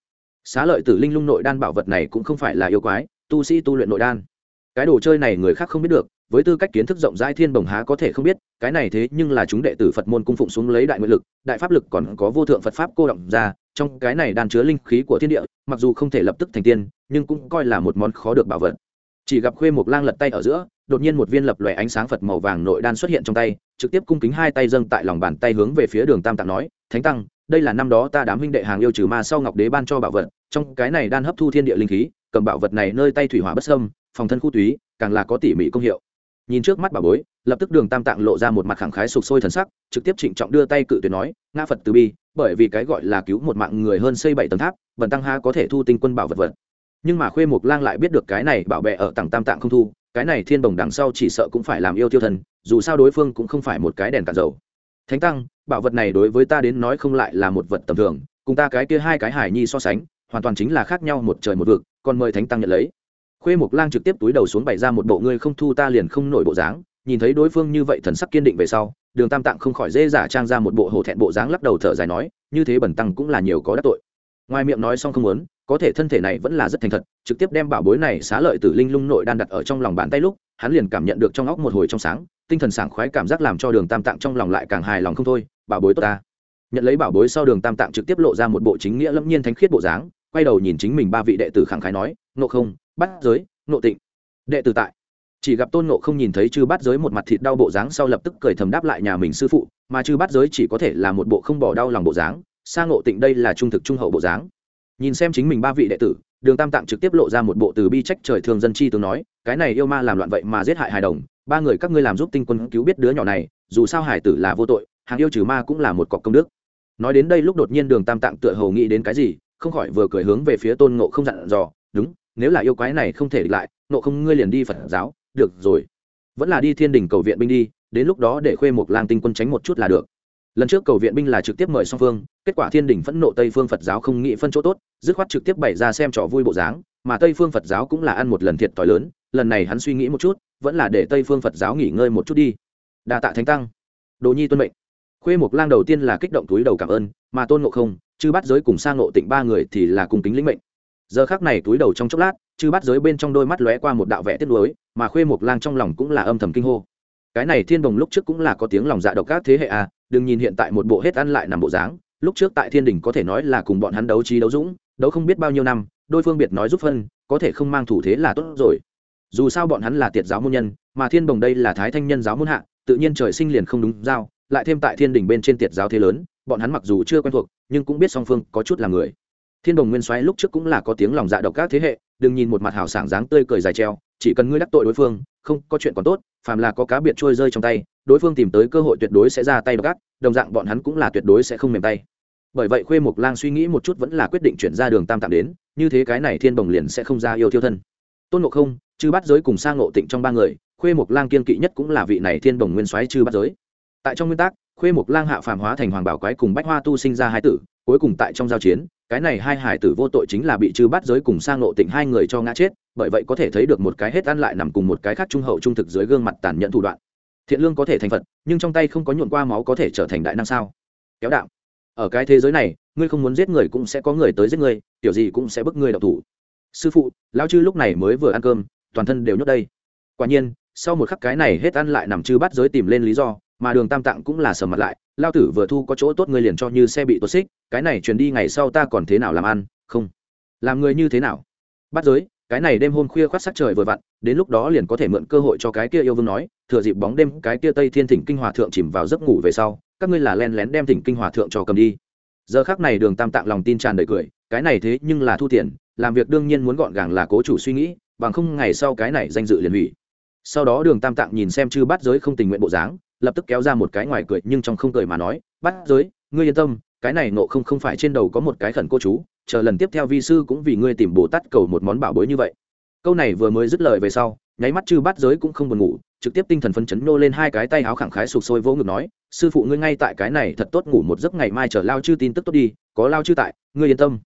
Xá lợi tử linh lung nội đan bảo vật này cũng không phải là yêu quái, tu sĩ tu luyện nội đan. Cái đồ chơi này người khác không biết được, với tư cách kiến thức rộng rãi thiên bồng há có thể không biết, cái này thế nhưng là chúng đệ tử phật môn cung phụng xuống lấy đại nguyện lực, đại pháp lực còn có vô thượng phật pháp cô động ra trong cái này đan chứa linh khí của thiên địa, mặc dù không thể lập tức thành tiên, nhưng cũng coi là một món khó được bảo vật. Chỉ gặp khuê một lang lật tay ở giữa, đột nhiên một viên lập lòe ánh sáng phật màu vàng nội đan xuất hiện trong tay, trực tiếp cung kính hai tay dâng tại lòng bàn tay hướng về phía đường tam tạng nói, thánh tăng, đây là năm đó ta đám huynh đệ hàng yêu trừ ma sau ngọc đế ban cho bảo vật, trong cái này đan hấp thu thiên địa linh khí, cầm bảo vật này nơi tay thủy hỏa bất sâm phòng thân khu túy, càng là có tỉ mỉ công hiệu nhìn trước mắt bà bối, lập tức đường tam tạng lộ ra một mặt khẳng khái sục sôi thần sắc, trực tiếp trịnh trọng đưa tay cự tuyệt nói, ngã phật từ bi, bởi vì cái gọi là cứu một mạng người hơn xây bảy tầng tháp vần tăng ha có thể thu tinh quân bảo vật vật. Nhưng mà khuê mục lang lại biết được cái này bảo vệ ở tầng tam tạng không thu, cái này thiên bồng đằng sau chỉ sợ cũng phải làm yêu tiêu thần, dù sao đối phương cũng không phải một cái đèn cạn dầu. Thánh tăng, bảo vật này đối với ta đến nói không lại là một vật tầm thường, cùng ta cái kia hai cái hải nhi so sánh, hoàn toàn chính là khác nhau một trời một vực, còn mời thánh tăng nhận lấy khuê mục lang trực tiếp túi đầu xuống bày ra một bộ ngươi không thu ta liền không nổi bộ dáng, nhìn thấy đối phương như vậy thần sắc kiên định về sau, đường tam tạng không khỏi dễ giả trang ra một bộ hổ thẹn bộ dáng lắc đầu thở dài nói, như thế bẩn tăng cũng là nhiều có đắc tội. Ngoài miệng nói xong không muốn, có thể thân thể này vẫn là rất thành thật, trực tiếp đem bảo bối này xá lợi từ linh lung nội đan đặt ở trong lòng bàn tay lúc, hắn liền cảm nhận được trong óc một hồi trong sáng, tinh thần sảng khoái cảm giác làm cho đường tam tạng trong lòng lại càng hài lòng không thôi, bảo bối tốt ta. Nhận lấy bảo bối sau đường tam tạng trực tiếp lộ ra một bộ chính nghĩa lâm nhiên thánh khiết bộ dáng quay đầu nhìn chính mình ba vị đệ tử khẳng khái nói nộ không bắt giới nộ tịnh. Đệ tử tại. Chỉ gặp tôn nộ không nhìn thấy chư bắt giới một mặt thịt đau bộ dáng sau lập tức cười thầm đáp lại nhà mình sư phụ, mà chư bắt giới chỉ có thể là một bộ không bỏ đau lòng bộ dáng sang ngộ tịnh đây là trung thực trung hậu bộ dáng. Nhìn xem chính mình ba vị đệ tử, đường tam tạng trực tiếp lộ ra một bộ từ bi trách trời thường dân chi tướng nói, cái này yêu ma làm loạn vậy mà giết hại hài đồng, ba người các ngươi làm giúp tinh quân cứu biết đứa nhỏ này, dù sao hải tử là vô tội hàng yêu trừ ma cũng là một cọc công đức. Nói đến đây lúc đột nhiên đường tam tạng tựa hầu nghĩ đến cái gì không khỏi vừa cười hướng về phía tôn ngộ không dặn dò, đúng, nếu là yêu quái này không thể địch lại, ngộ không ngươi liền đi phật giáo, được rồi. Vẫn là đi thiên đình cầu viện binh đi, đến lúc đó để khuê một lang tinh quân tránh một chút là được. Lần trước cầu viện binh là trực tiếp mời song phương, kết quả thiên đình phẫn nộ tây phương phật giáo không nghĩ phân chỗ tốt, dứt khoát trực tiếp bày ra xem trò vui bộ dáng, mà tây phương phật giáo cũng là ăn một lần thiệt t h i lớn, lần này hắn suy nghĩ một chút, vẫn là để tây phương phật giáo nghỉ ngơi một chút đi. Đa tạ thánh tăng. Đồ nhi tuân mệnh. Khuê một lang đầu tiên là kích động túi đầu cảm ơn, mà tôn ngộ không chư bắt giới cùng sang ngộ tịnh ba người thì là cùng kính lĩnh mệnh. Giờ khác này túi đầu trong chốc lát, chư bắt giới bên trong đôi mắt lóe qua một đạo vẽ tiết lối mà khuê một lang trong lòng cũng là âm thầm kinh hô. Cái này thiên đồng lúc trước cũng là có tiếng lòng dạ độc các thế hệ à đừng nhìn hiện tại một bộ hết ăn lại nằm bộ dáng, lúc trước tại thiên đình có thể nói là cùng bọn hắn đấu trí đấu dũng, đấu không biết bao nhiêu năm đôi phương biệt nói giúp phân, có thể không mang thủ thế là tốt rồi. Dù sao bọn hắn là tiệt giáo môn nhân, mà thiên đồng đây là thái thanh nhân giáo môn hạ, tự nhiên trời sinh liền không đúng giao, lại thêm tại thiên đình bên trên tiệt giáo thế lớn bọn hắn mặc dù chưa quen thuộc, nhưng cũng biết song phương có chút là người. Thiên đồng nguyên soái lúc trước cũng là có tiếng lòng dạ độc các thế hệ, đừng nhìn một mặt hào sảng dáng tươi cười dài treo, chỉ cần ngươi đắc tội đối phương, không, có chuyện còn tốt, phàm là có cá biệt trôi rơi trong tay, đối phương tìm tới cơ hội tuyệt đối sẽ ra tay độc ác, đồng dạng bọn hắn cũng là tuyệt đối sẽ không mềm tay. Bởi vậy khuê mục lang suy nghĩ một chút vẫn là quyết định chuyển ra đường tam tạm đến, như thế cái này thiên bồng liền sẽ không ra yêu thiêu thân. Tôn ngộ không, chư bắt giới cùng sang ngộ tịnh trong ba người, khuê mục lang kiên kỵ nhất cũng là vị này thiên bồng nguyên soái chư bắt giới. Tại trong nguyên tắc khuê mục lang hạ phàm hóa thành hoàng bảo quái cùng bách hoa tu sinh ra hai tử, cuối cùng tại trong giao chiến, cái này hai hải tử vô tội chính là bị chư bắt giới cùng sang Nộ tịnh hai người cho ngã chết, bởi vậy có thể thấy được một cái hết ăn lại nằm cùng một cái khác trung hậu trung thực dưới gương mặt tàn nhẫn thủ đoạn. Thiện lương có thể thành phật, nhưng trong tay không có nhuộn qua máu có thể trở thành đại năng sao? Kéo đạo. Ở cái thế giới này, ngươi không muốn giết người cũng sẽ có người tới giết ngươi kiểu gì cũng sẽ bức ngươi đậu thủ. Sư phụ, lão chư lúc này mới vừa ăn cơm, toàn thân đều nhốt đây. Quả nhiên, sau một khắc cái này hết ăn lại nằm chư bắt giới tìm lên lý do mà đường tam tạng cũng là sờ mặt lại, lao tử vừa thu có chỗ tốt ngươi liền cho như xe bị tuột xích, cái này truyền đi ngày sau ta còn thế nào làm ăn, không? Làm người như thế nào? Bắt giới, cái này đêm hôm khuya khoác sắc trời vừa vặn, đến lúc đó liền có thể mượn cơ hội cho cái kia yêu vương nói, thừa dịp bóng đêm cái kia tây thiên thỉnh kinh hòa thượng chìm vào giấc ngủ về sau, các ngươi là len lén đem thỉnh kinh hòa thượng cho cầm đi. Giờ khác này đường tam tạng lòng tin tràn đầy cười, cái này thế nhưng là thu tiền, làm việc đương nhiên muốn gọn gàng là cố chủ suy nghĩ, bằng không ngày sau cái này danh dự liền hủy. Sau đó đường tam tạng nhìn xem chư bắt giới không tình nguyện bộ dáng lập tức kéo ra một cái ngoài cười nhưng trong không cười mà nói bắt giới, ngươi yên tâm, cái này nộ không không phải trên đầu có một cái khẩn cô chú, chờ lần tiếp theo vi sư cũng vì ngươi tìm bồ tát cầu một món bảo bối như vậy. Câu này vừa mới dứt lời về sau, nháy mắt chư bắt giới cũng không buồn ngủ, trực tiếp tinh thần phấn chấn nô lên hai cái tay áo khẳng khái sụp sôi vỗ ngực nói, sư phụ ngươi ngay tại cái này thật tốt ngủ một giấc ngày mai chờ lao chư tin tức tốt đi, có lao chư tại, ngươi yên tâm.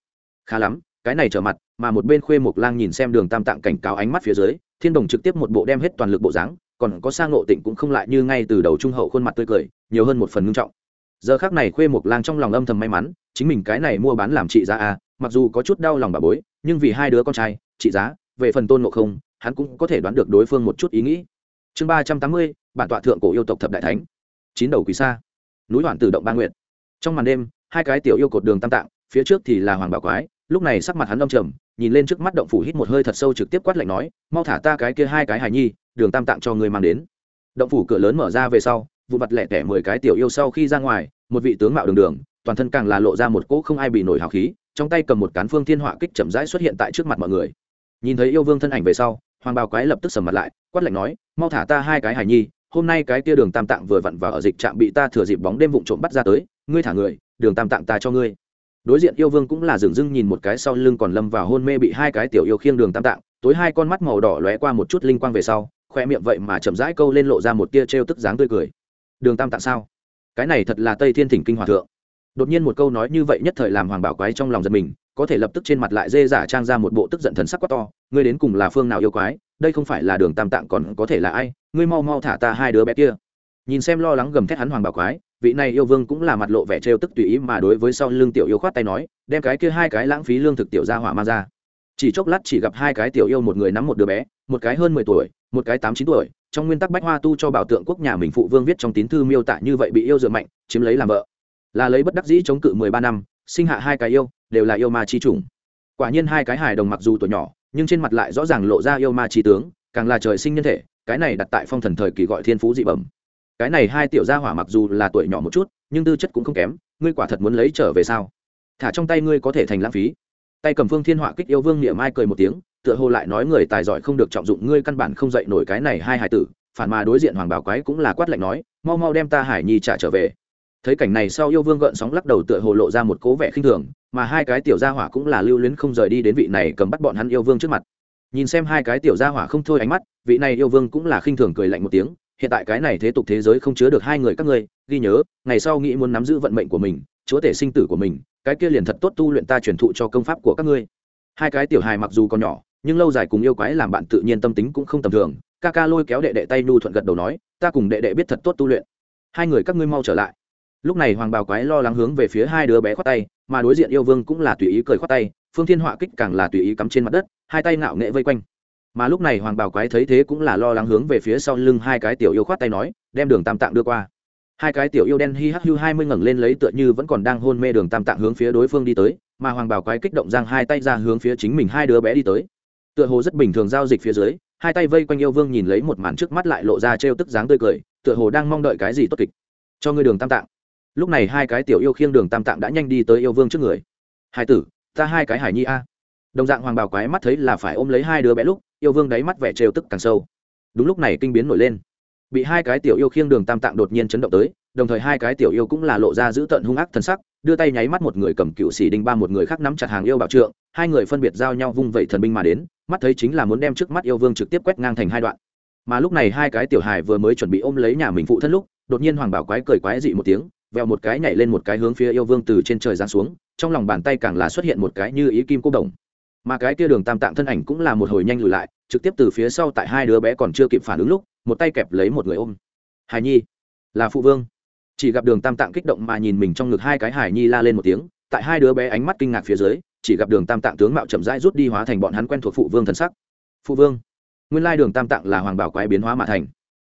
Khá lắm, cái này trở mặt, mà một bên khuê mộc lang nhìn xem đường tam tạng cảnh cáo ánh mắt phía dưới, thiên đồng trực tiếp một bộ đem hết toàn lực bộ dáng còn có sang ngộ tịnh cũng không lại như ngay từ đầu trung hậu khuôn mặt tươi cười, nhiều hơn một phần ngưng trọng. Giờ khác này khuê một lang trong lòng âm thầm may mắn, chính mình cái này mua bán làm trị giá à mặc dù có chút đau lòng bà bối, nhưng vì hai đứa con trai, trị giá, về phần tôn ngộ không, hắn cũng có thể đoán được đối phương một chút ý nghĩ. Chương ba trăm tám mươi, bản tọa thượng cổ yêu tộc thập đại thánh. Chín đầu quý xa núi hoàn tự động ba nguyện trong màn đêm, hai cái tiểu yêu cột đường tam tạng, phía trước thì là hoàng bảo quái, lúc này sắc mặt hắn đông trầm, nhìn lên trước mắt động phủ hít một hơi thật sâu trực tiếp quát lạnh nói, mau thả ta cái kia hai cái hài nhi đường tam tạng cho người mang đến. Động phủ cửa lớn mở ra về sau vụ mặt lẻ tẻ mười cái tiểu yêu sau khi ra ngoài, một vị tướng mạo đường đường, toàn thân càng là lộ ra một cỗ không ai bị nổi hào khí, trong tay cầm một cán phương thiên họa kích chậm rãi xuất hiện tại trước mặt mọi người. Nhìn thấy yêu vương thân ảnh về sau, hoàng bào quái lập tức sầm mặt lại, quát lạnh nói, mau thả ta hai cái hài nhi, hôm nay cái tia đường tam tạng vừa vặn vào ở dịch trạm bị ta thừa dịp bóng đêm vụng trộm bắt ra tới, ngươi thả người, đường tam tạng ta cho ngươi. Đối diện yêu vương cũng là dừng dưng nhìn một cái sau lưng còn lâm vào hôn mê bị hai cái tiểu yêu khiêng đường tam tạng, tối hai con mắt màu đỏ lóe qua một chút linh quang về sau khoe miệng vậy mà chậm rãi câu lên lộ ra một tia t tức dáng tươi cười. Đường tam tạng sao? Cái này thật là tây thiên thỉnh kinh hòa thượng. Đột nhiên một câu nói như vậy nhất thời làm hoàng bảo quái trong lòng giật mình, có thể lập tức trên mặt lại dê giả trang ra một bộ tức giận thần sắc quá to, ngươi đến cùng là phương nào yêu quái, đây không phải là đường tam tạng còn có thể là ai, ngươi mau mau thả ta hai đứa bé kia. Nhìn xem lo lắng gầm thét hắn hoàng bảo quái, vị này yêu vương cũng là mặt lộ vẻ trêu tức tùy ý mà đối với sau lương tiểu yêu khoát tay nói, đem cái kia hai cái lãng phí lương thực tiểu ra hỏa mang ra. Chỉ chốc lát chỉ gặp hai cái tiểu yêu một người nắm một đứa bé một cái hơn mười tuổi, một cái tám chín tuổi, trong nguyên tắc bách hoa tu cho bảo tượng quốc nhà mình phụ vương viết trong tín thư miêu tả như vậy bị yêu dựa mạnh, chiếm lấy làm vợ. Là lấy bất đắc dĩ chống cự mười ba năm, sinh hạ hai cái yêu, đều là yêu ma chi chủng. Quả nhiên hai cái hài đồng mặc dù tuổi nhỏ, nhưng trên mặt lại rõ ràng lộ ra yêu ma chi tướng, càng là trời sinh nhân thể, cái này đặt tại phong thần thời kỳ gọi thiên phú dị bẩm. Cái này hai tiểu gia hỏa mặc dù là tuổi nhỏ một chút, nhưng tư chất cũng không kém, ngươi quả thật muốn lấy trở về sao? Thả trong tay ngươi có thể thành lãng phí. Tay cầm phương thiên họa kích yêu vương niệm mai cười một tiếng tựa hồ lại nói người tài giỏi không được trọng dụng, ngươi căn bản không dạy nổi cái này hai hải tử, phản mà đối diện hoàng bảo quái cũng là quát lạnh nói, mau mau đem ta hải nhi trả trở về. Thấy cảnh này sau yêu vương gợn sóng lắc đầu tựa hồ lộ ra một cố vẻ khinh thường, mà hai cái tiểu gia hỏa cũng là lưu luyến không rời đi đến vị này cầm bắt bọn hắn yêu vương trước mặt. Nhìn xem hai cái tiểu gia hỏa không thôi ánh mắt, vị này yêu vương cũng là khinh thường cười lạnh một tiếng, hiện tại cái này thế tục thế giới không chứa được hai người các ngươi, ghi nhớ, ngày sau nghĩ muốn nắm giữ vận mệnh của mình, chúa tể sinh tử của mình, cái kia liền thật tốt tu luyện ta truyền thụ cho công pháp của các ngươi. Hai cái tiểu hài mặc dù còn nhỏ nhưng lâu dài cùng yêu quái làm bạn tự nhiên tâm tính cũng không tầm thường. Ca ca lôi kéo đệ đệ tay nhu thuận gật đầu nói, ta cùng đệ đệ biết thật tốt tu luyện. Hai người các ngươi mau trở lại. Lúc này hoàng bào quái lo lắng hướng về phía hai đứa bé khoát tay, mà đối diện yêu vương cũng là tùy ý cười khoát tay, phương thiên họa kích càng là tùy ý cắm trên mặt đất, hai tay ngạo nghệ vây quanh. Mà lúc này hoàng bào quái thấy thế cũng là lo lắng hướng về phía sau lưng hai cái tiểu yêu khoát tay nói, đem đường tam tạng đưa qua. Hai cái tiểu yêu đen hi hắc hưu hai mươi ngẩng lên lấy tựa như vẫn còn đang hôn mê đường tam tạng hướng phía đối phương đi tới, mà hoàng bào quái kích động giang hai tay ra hướng phía chính mình hai đứa bé đi tới tựa hồ rất bình thường giao dịch phía dưới, hai tay vây quanh yêu vương nhìn lấy một màn trước mắt lại lộ ra trêu tức dáng tươi cười, tựa hồ đang mong đợi cái gì tốt kịch. Cho ngươi đường tam tạng. Lúc này hai cái tiểu yêu khiêng đường tam tạng đã nhanh đi tới yêu vương trước người. Hai tử, ta hai cái hải nhi a. Đồng dạng hoàng bào quái mắt thấy là phải ôm lấy hai đứa bé lúc, yêu vương đáy mắt vẻ trêu tức càng sâu. Đúng lúc này kinh biến nổi lên. Bị hai cái tiểu yêu khiêng đường tam tạng đột nhiên chấn động tới, đồng thời hai cái tiểu yêu cũng là lộ ra giữ tận hung ác thân sắc, đưa tay nháy mắt một người cầm cựu xỉ đinh ba một người khác nắm chặt hàng yêu bảo trượng, hai người phân biệt giao nhau vung vẩy thần binh mà đến mắt thấy chính là muốn đem trước mắt yêu vương trực tiếp quét ngang thành hai đoạn. Mà lúc này hai cái tiểu hài vừa mới chuẩn bị ôm lấy nhà mình phụ thân lúc, đột nhiên hoàng bảo quái cười quái dị một tiếng, vèo một cái nhảy lên một cái hướng phía yêu vương từ trên trời giáng xuống, trong lòng bàn tay càng là xuất hiện một cái như ý kim cô đồng. Mà cái kia đường tam tạng thân ảnh cũng là một hồi nhanh lùi lại, trực tiếp từ phía sau tại hai đứa bé còn chưa kịp phản ứng lúc, một tay kẹp lấy một người ôm. Hài nhi, là phụ vương. Chỉ gặp đường tam tạng kích động mà nhìn mình trong ngực hai cái hài nhi la lên một tiếng, tại hai đứa bé ánh mắt kinh ngạc phía dưới chỉ gặp đường tam tạng tướng mạo chậm rãi rút đi hóa thành bọn hắn quen thuộc phụ vương thần sắc. Phụ vương, nguyên lai đường tam tạng là hoàng bảo quái biến hóa mà thành.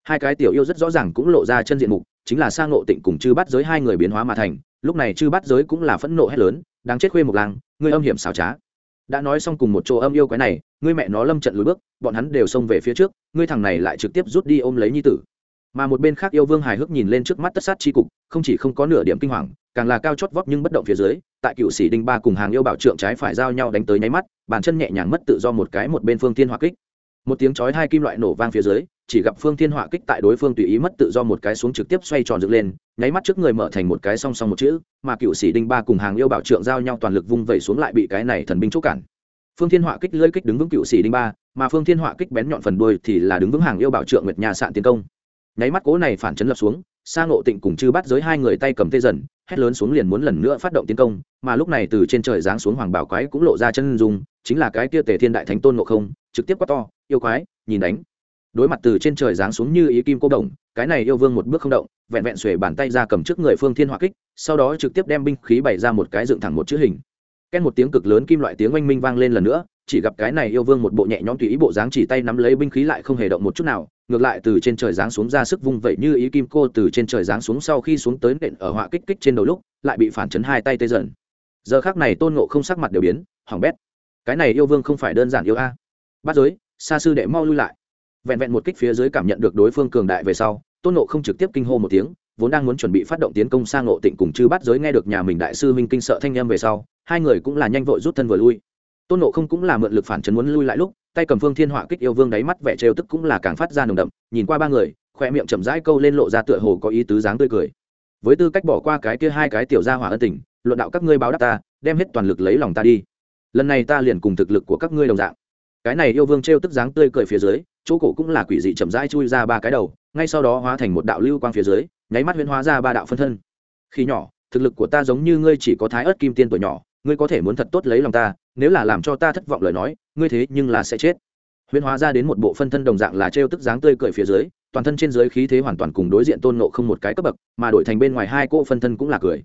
Hai cái tiểu yêu rất rõ ràng cũng lộ ra chân diện mục, chính là sang ngộ tịnh cùng chư bắt giới hai người biến hóa mà thành. Lúc này chư bắt giới cũng là phẫn nộ hét lớn, đáng chết khuê một làng ngươi âm hiểm xảo trá. Đã nói xong cùng một chỗ âm yêu quái này, ngươi mẹ nó lâm trận lùi bước, bọn hắn đều xông về phía trước, ngươi thằng này lại trực tiếp rút đi ôm lấy nhi tử mà một bên khác yêu vương hài hước nhìn lên trước mắt tất sát tri cục, không chỉ không có nửa điểm kinh hoàng, càng là cao chót vót nhưng bất động phía dưới, tại cựu sĩ đinh ba cùng hàng yêu bảo trượng trái phải giao nhau đánh tới nháy mắt, bàn chân nhẹ nhàng mất tự do một cái một bên phương thiên hỏa kích. Một tiếng chói hai kim loại nổ vang phía dưới, chỉ gặp phương thiên hỏa kích tại đối phương tùy ý mất tự do một cái xuống trực tiếp xoay tròn dựng lên, nháy mắt trước người mở thành một cái song song một chữ, mà cựu sĩ đinh ba cùng hàng yêu bảo trượng giao nhau toàn lực vung vẩy xuống lại bị cái này thần binh chốt cản. Phương thiên hỏa kích lưỡi kích đứng vững cựu sĩ đinh ba, mà phương thiên hỏa kích bén nhọn phần đuôi thì là đứng vững hàng yêu bảo trượng nguyệt nhà sạn tiến công nháy mắt cố này phản chấn lập xuống, Sa ngộ tịnh cùng chư bắt giới hai người tay cầm tê dần, hét lớn xuống liền muốn lần nữa phát động tiến công, mà lúc này từ trên trời giáng xuống hoàng bảo quái cũng lộ ra chân dung, chính là cái kia tề thiên đại thánh tôn ngộ không, trực tiếp quát to, yêu quái, nhìn đánh. Đối mặt từ trên trời giáng xuống như ý kim cô đồng, cái này yêu vương một bước không động, vẹn vẹn xuể bàn tay ra cầm trước người phương thiên hỏa kích, sau đó trực tiếp đem binh khí bày ra một cái dựng thẳng một chữ hình. Ken một tiếng cực lớn kim loại tiếng oanh minh vang lên lần nữa, chỉ gặp cái này yêu vương một bộ nhẹ nhõm tùy ý bộ dáng chỉ tay nắm lấy binh khí lại không hề động một chút nào ngược lại từ trên trời giáng xuống ra sức vung vậy như ý kim cô từ trên trời giáng xuống sau khi xuống tới nện ở họa kích kích trên đầu lúc, lại bị phản chấn hai tay tê dần. Giờ khác này tôn ngộ không sắc mặt đều biến, hỏng bét. Cái này yêu vương không phải đơn giản yêu a. Bắt giới, xa sư đệ mau lui lại. Vẹn vẹn một kích phía dưới cảm nhận được đối phương cường đại về sau, tôn ngộ không trực tiếp kinh hô một tiếng, vốn đang muốn chuẩn bị phát động tiến công sang ngộ tịnh cùng chư bắt giới nghe được nhà mình đại sư minh kinh sợ thanh em về sau, hai người cũng là nhanh vội rút thân vừa lui tôn nộ không cũng là mượn lực phản chấn muốn lui lại lúc, tay cầm phương thiên họa kích yêu vương đáy mắt vẻ trêu tức cũng là càng phát ra nồng đậm, nhìn qua ba người khoe miệng chậm rãi câu lên lộ ra tựa hồ có ý tứ dáng tươi cười. Với tư cách bỏ qua cái kia hai cái tiểu gia hỏa ân tình, luận đạo các ngươi báo đáp ta, đem hết toàn lực lấy lòng ta đi. Lần này ta liền cùng thực lực của các ngươi đồng dạng. Cái này yêu vương trêu tức dáng tươi cười phía dưới, chỗ cổ cũng là quỷ dị chậm rãi chui ra ba cái đầu, ngay sau đó hóa thành một đạo lưu quang phía dưới, nháy mắt huyễn hóa ra ba đạo phân thân. Khi nhỏ, thực lực của ta giống như ngươi chỉ có thái ớt kim tiên tuổi nhỏ ngươi có thể muốn thật tốt lấy lòng ta, nếu là làm cho ta thất vọng lời nói, ngươi thế nhưng là sẽ chết. Huyễn hóa ra đến một bộ phân thân đồng dạng là trêu tức dáng tươi cười phía dưới, toàn thân trên dưới khí thế hoàn toàn cùng đối diện tôn nộ không một cái cấp bậc, mà đổi thành bên ngoài hai cỗ phân thân cũng là cười.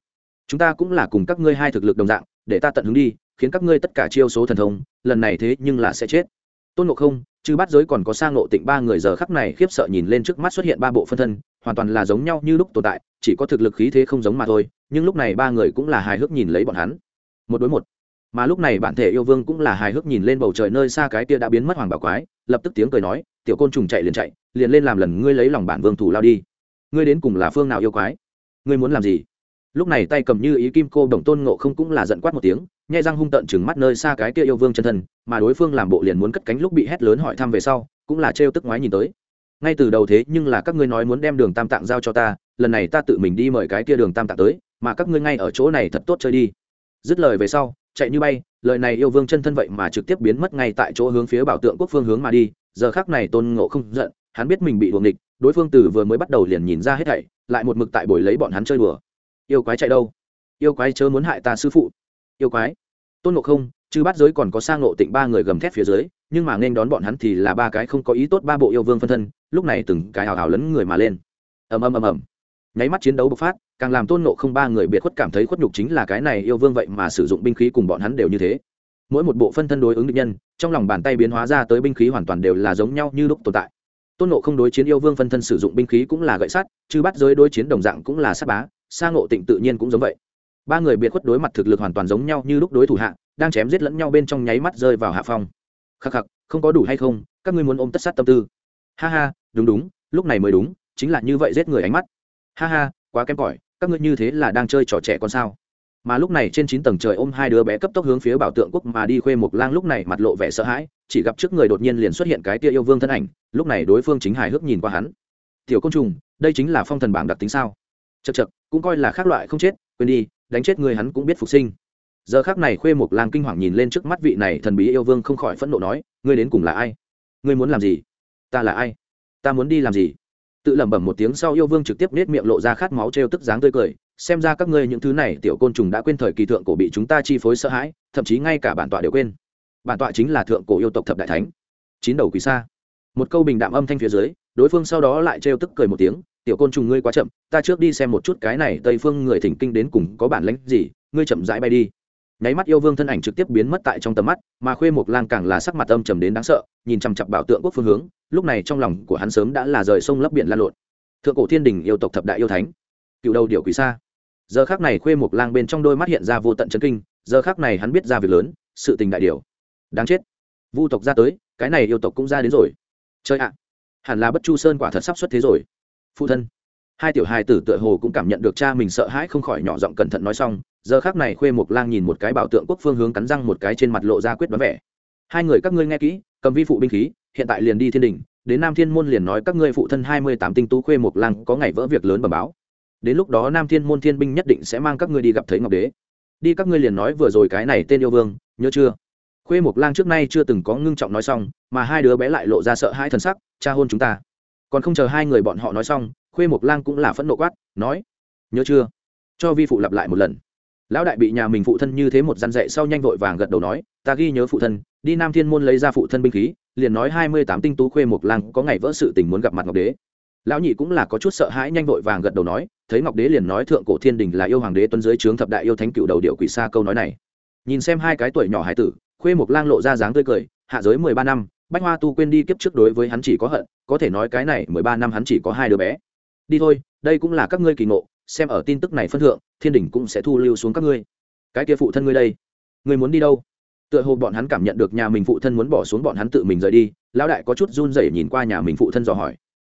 Chúng ta cũng là cùng các ngươi hai thực lực đồng dạng, để ta tận hứng đi, khiến các ngươi tất cả chiêu số thần thông, lần này thế nhưng là sẽ chết. Tôn nộ không chứ bắt giới còn có sang nộ tịnh ba người giờ khắc này khiếp sợ nhìn lên trước mắt xuất hiện ba bộ phân thân, hoàn toàn là giống nhau như lúc tồn tại, chỉ có thực lực khí thế không giống mà thôi, nhưng lúc này ba người cũng là hài hước nhìn lấy bọn hắn một đối một. Mà lúc này bản thể yêu vương cũng là hài hước nhìn lên bầu trời nơi xa cái kia đã biến mất hoàng bảo quái, lập tức tiếng cười nói, tiểu côn trùng chạy liền chạy, liền lên làm lần ngươi lấy lòng bản vương thủ lao đi. Ngươi đến cùng là phương nào yêu quái? Ngươi muốn làm gì? Lúc này tay cầm như ý kim cô đồng tôn ngộ không cũng là giận quát một tiếng, nhai răng hung tận chừng mắt nơi xa cái kia yêu vương chân thân, mà đối phương làm bộ liền muốn cất cánh lúc bị hét lớn hỏi thăm về sau, cũng là trêu tức ngoái nhìn tới. Ngay từ đầu thế nhưng là các ngươi nói muốn đem đường tam tạng giao cho ta, lần này ta tự mình đi mời cái kia đường tam tạng tới, mà các ngươi ngay ở chỗ này thật tốt chơi đi dứt lời về sau, chạy như bay, lời này yêu vương chân thân vậy mà trực tiếp biến mất ngay tại chỗ hướng phía bảo tượng quốc phương hướng mà đi, giờ khác này tôn ngộ không giận, hắn biết mình bị đuồng địch đối phương từ vừa mới bắt đầu liền nhìn ra hết thảy, lại một mực tại buổi lấy bọn hắn chơi đùa. Yêu quái chạy đâu? Yêu quái chớ muốn hại ta sư phụ. Yêu quái. Tôn ngộ không chứ bắt giới còn có sang ngộ tịnh ba người gầm thét phía dưới, nhưng mà nên đón bọn hắn thì là ba cái không có ý tốt ba bộ yêu vương phân thân, lúc này từng cái hào hào lấn người mà lên. Ầm ầm ầm ầm. Nháy mắt chiến đấu bộc phát càng làm tôn nộ không ba người biệt khuất cảm thấy khuất nhục chính là cái này yêu vương vậy mà sử dụng binh khí cùng bọn hắn đều như thế. Mỗi một bộ phân thân đối ứng định nhân, trong lòng bàn tay biến hóa ra tới binh khí hoàn toàn đều là giống nhau như lúc tồn tại. Tôn nộ không đối chiến yêu vương phân thân sử dụng binh khí cũng là gậy sắt chứ bắt giới đối chiến đồng dạng cũng là sát bá, sa ngộ tịnh tự nhiên cũng giống vậy. Ba người biệt khuất đối mặt thực lực hoàn toàn giống nhau như lúc đối thủ hạ, đang chém giết lẫn nhau bên trong nháy mắt rơi vào hạ phong. Khắc khắc, không có đủ hay không, các ngươi muốn ôm tất sát tâm tư. Ha ha, đúng đúng, lúc này mới đúng, chính là như vậy giết người ánh mắt. Ha ha, quá kém cỏi các ngươi như thế là đang chơi trò trẻ con sao? Mà lúc này trên chín tầng trời ôm hai đứa bé cấp tốc hướng phía bảo tượng quốc mà đi khuê mộc lang lúc này mặt lộ vẻ sợ hãi, chỉ gặp trước người đột nhiên liền xuất hiện cái tia yêu vương thân ảnh, lúc này đối phương chính hài hước nhìn qua hắn. Tiểu côn trùng, đây chính là phong thần bảng đặc tính sao? Chật chật cũng coi là khác loại không chết, quên đi, đánh chết người hắn cũng biết phục sinh. Giờ khác này khuê mộc lang kinh hoàng nhìn lên trước mắt vị này thần bí yêu vương không khỏi phẫn nộ nói, ngươi đến cùng là ai? Ngươi muốn làm gì? Ta là ai? Ta muốn đi làm gì? Tự lẩm bẩm một tiếng sau yêu vương trực tiếp nết miệng lộ ra khát máu trêu tức dáng tươi cười, xem ra các ngươi những thứ này tiểu côn trùng đã quên thời kỳ thượng cổ bị chúng ta chi phối sợ hãi, thậm chí ngay cả bản tọa đều quên. Bản tọa chính là thượng cổ yêu tộc thập đại thánh. Chín đầu quỳ xa một câu bình đạm âm thanh phía dưới, đối phương sau đó lại trêu tức cười một tiếng, tiểu côn trùng ngươi quá chậm, ta trước đi xem một chút cái này tây phương người thỉnh kinh đến cùng có bản lãnh gì, ngươi chậm rãi bay đi. Nháy mắt yêu vương thân ảnh trực tiếp biến mất tại trong tầm mắt, mà khuê mộc lang càng là sắc mặt âm trầm đến đáng sợ, nhìn chằm chặp bảo tượng quốc phương hướng lúc này trong lòng của hắn sớm đã là rời sông lấp biển lan lộn. Thượng cổ thiên đình yêu tộc thập đại yêu thánh, cựu đầu điệu quỷ xa giờ khác này khuê một lang bên trong đôi mắt hiện ra vô tận chấn kinh, giờ khác này hắn biết ra việc lớn, sự tình đại điều. Đáng chết. Vu tộc ra tới, cái này yêu tộc cũng ra đến rồi. Chơi ạ. Hẳn là bất chu sơn quả thật sắp xuất thế rồi. Phụ thân. Hai tiểu hài tử tựa hồ cũng cảm nhận được cha mình sợ hãi không khỏi nhỏ giọng cẩn thận nói xong, giờ khác này khuê một lang nhìn một cái bảo tượng quốc phương hướng cắn răng một cái trên mặt lộ ra quyết đoán vẻ hai người các ngươi nghe kỹ, cầm vi phụ binh khí, hiện tại liền đi thiên đình đến nam thiên môn liền nói các ngươi phụ thân hai mươi tám tinh tú khuê mộc lang có ngày vỡ việc lớn bẩm báo. Đến lúc đó nam thiên môn thiên binh nhất định sẽ mang các ngươi đi gặp thấy ngọc đế. Đi các ngươi liền nói vừa rồi cái này tên yêu vương, nhớ chưa? Khuê mộc lang trước nay chưa từng có ngưng trọng nói xong, mà hai đứa bé lại lộ ra sợ hai thần sắc, cha hôn chúng ta. Còn không chờ hai người bọn họ nói xong, khuê mộc lang cũng là phẫn nộ quát, nói, nhớ chưa? Cho vi phụ lặp lại một lần. Lão đại bị nhà mình phụ thân như thế một răn dậy sau nhanh vội vàng gật đầu nói ta ghi nhớ phụ thân, đi nam thiên môn lấy ra phụ thân binh khí, liền nói hai mươi tám tinh tú khuê mộc lang có ngày vỡ sự tình muốn gặp mặt ngọc đế. Lão nhị cũng là có chút sợ hãi nhanh vội vàng gật đầu nói, thấy ngọc đế liền nói thượng cổ thiên đình là yêu hoàng đế tuấn dưới trướng thập đại yêu thánh cựu đầu điệu quỷ xa câu nói này. Nhìn xem hai cái tuổi nhỏ hải tử, khuê mộc lang lộ ra dáng tươi cười, hạ giới mười ba năm, bách hoa tu quên đi kiếp trước đối với hắn chỉ có hận, có thể nói cái này mười ba năm hắn chỉ có hai đứa bé. Đi thôi, đây cũng là các ngươi kỳ ngộ, xem ở tin tức này phân thượng, thiên đình cũng sẽ thu lưu xuống các ngươi. Cái kia phụ thân ngươi đây, ngươi muốn đi đâu? Tựa hồ bọn hắn cảm nhận được nhà mình phụ thân muốn bỏ xuống bọn hắn tự mình rời đi, lão đại có chút run rẩy nhìn qua nhà mình phụ thân dò hỏi.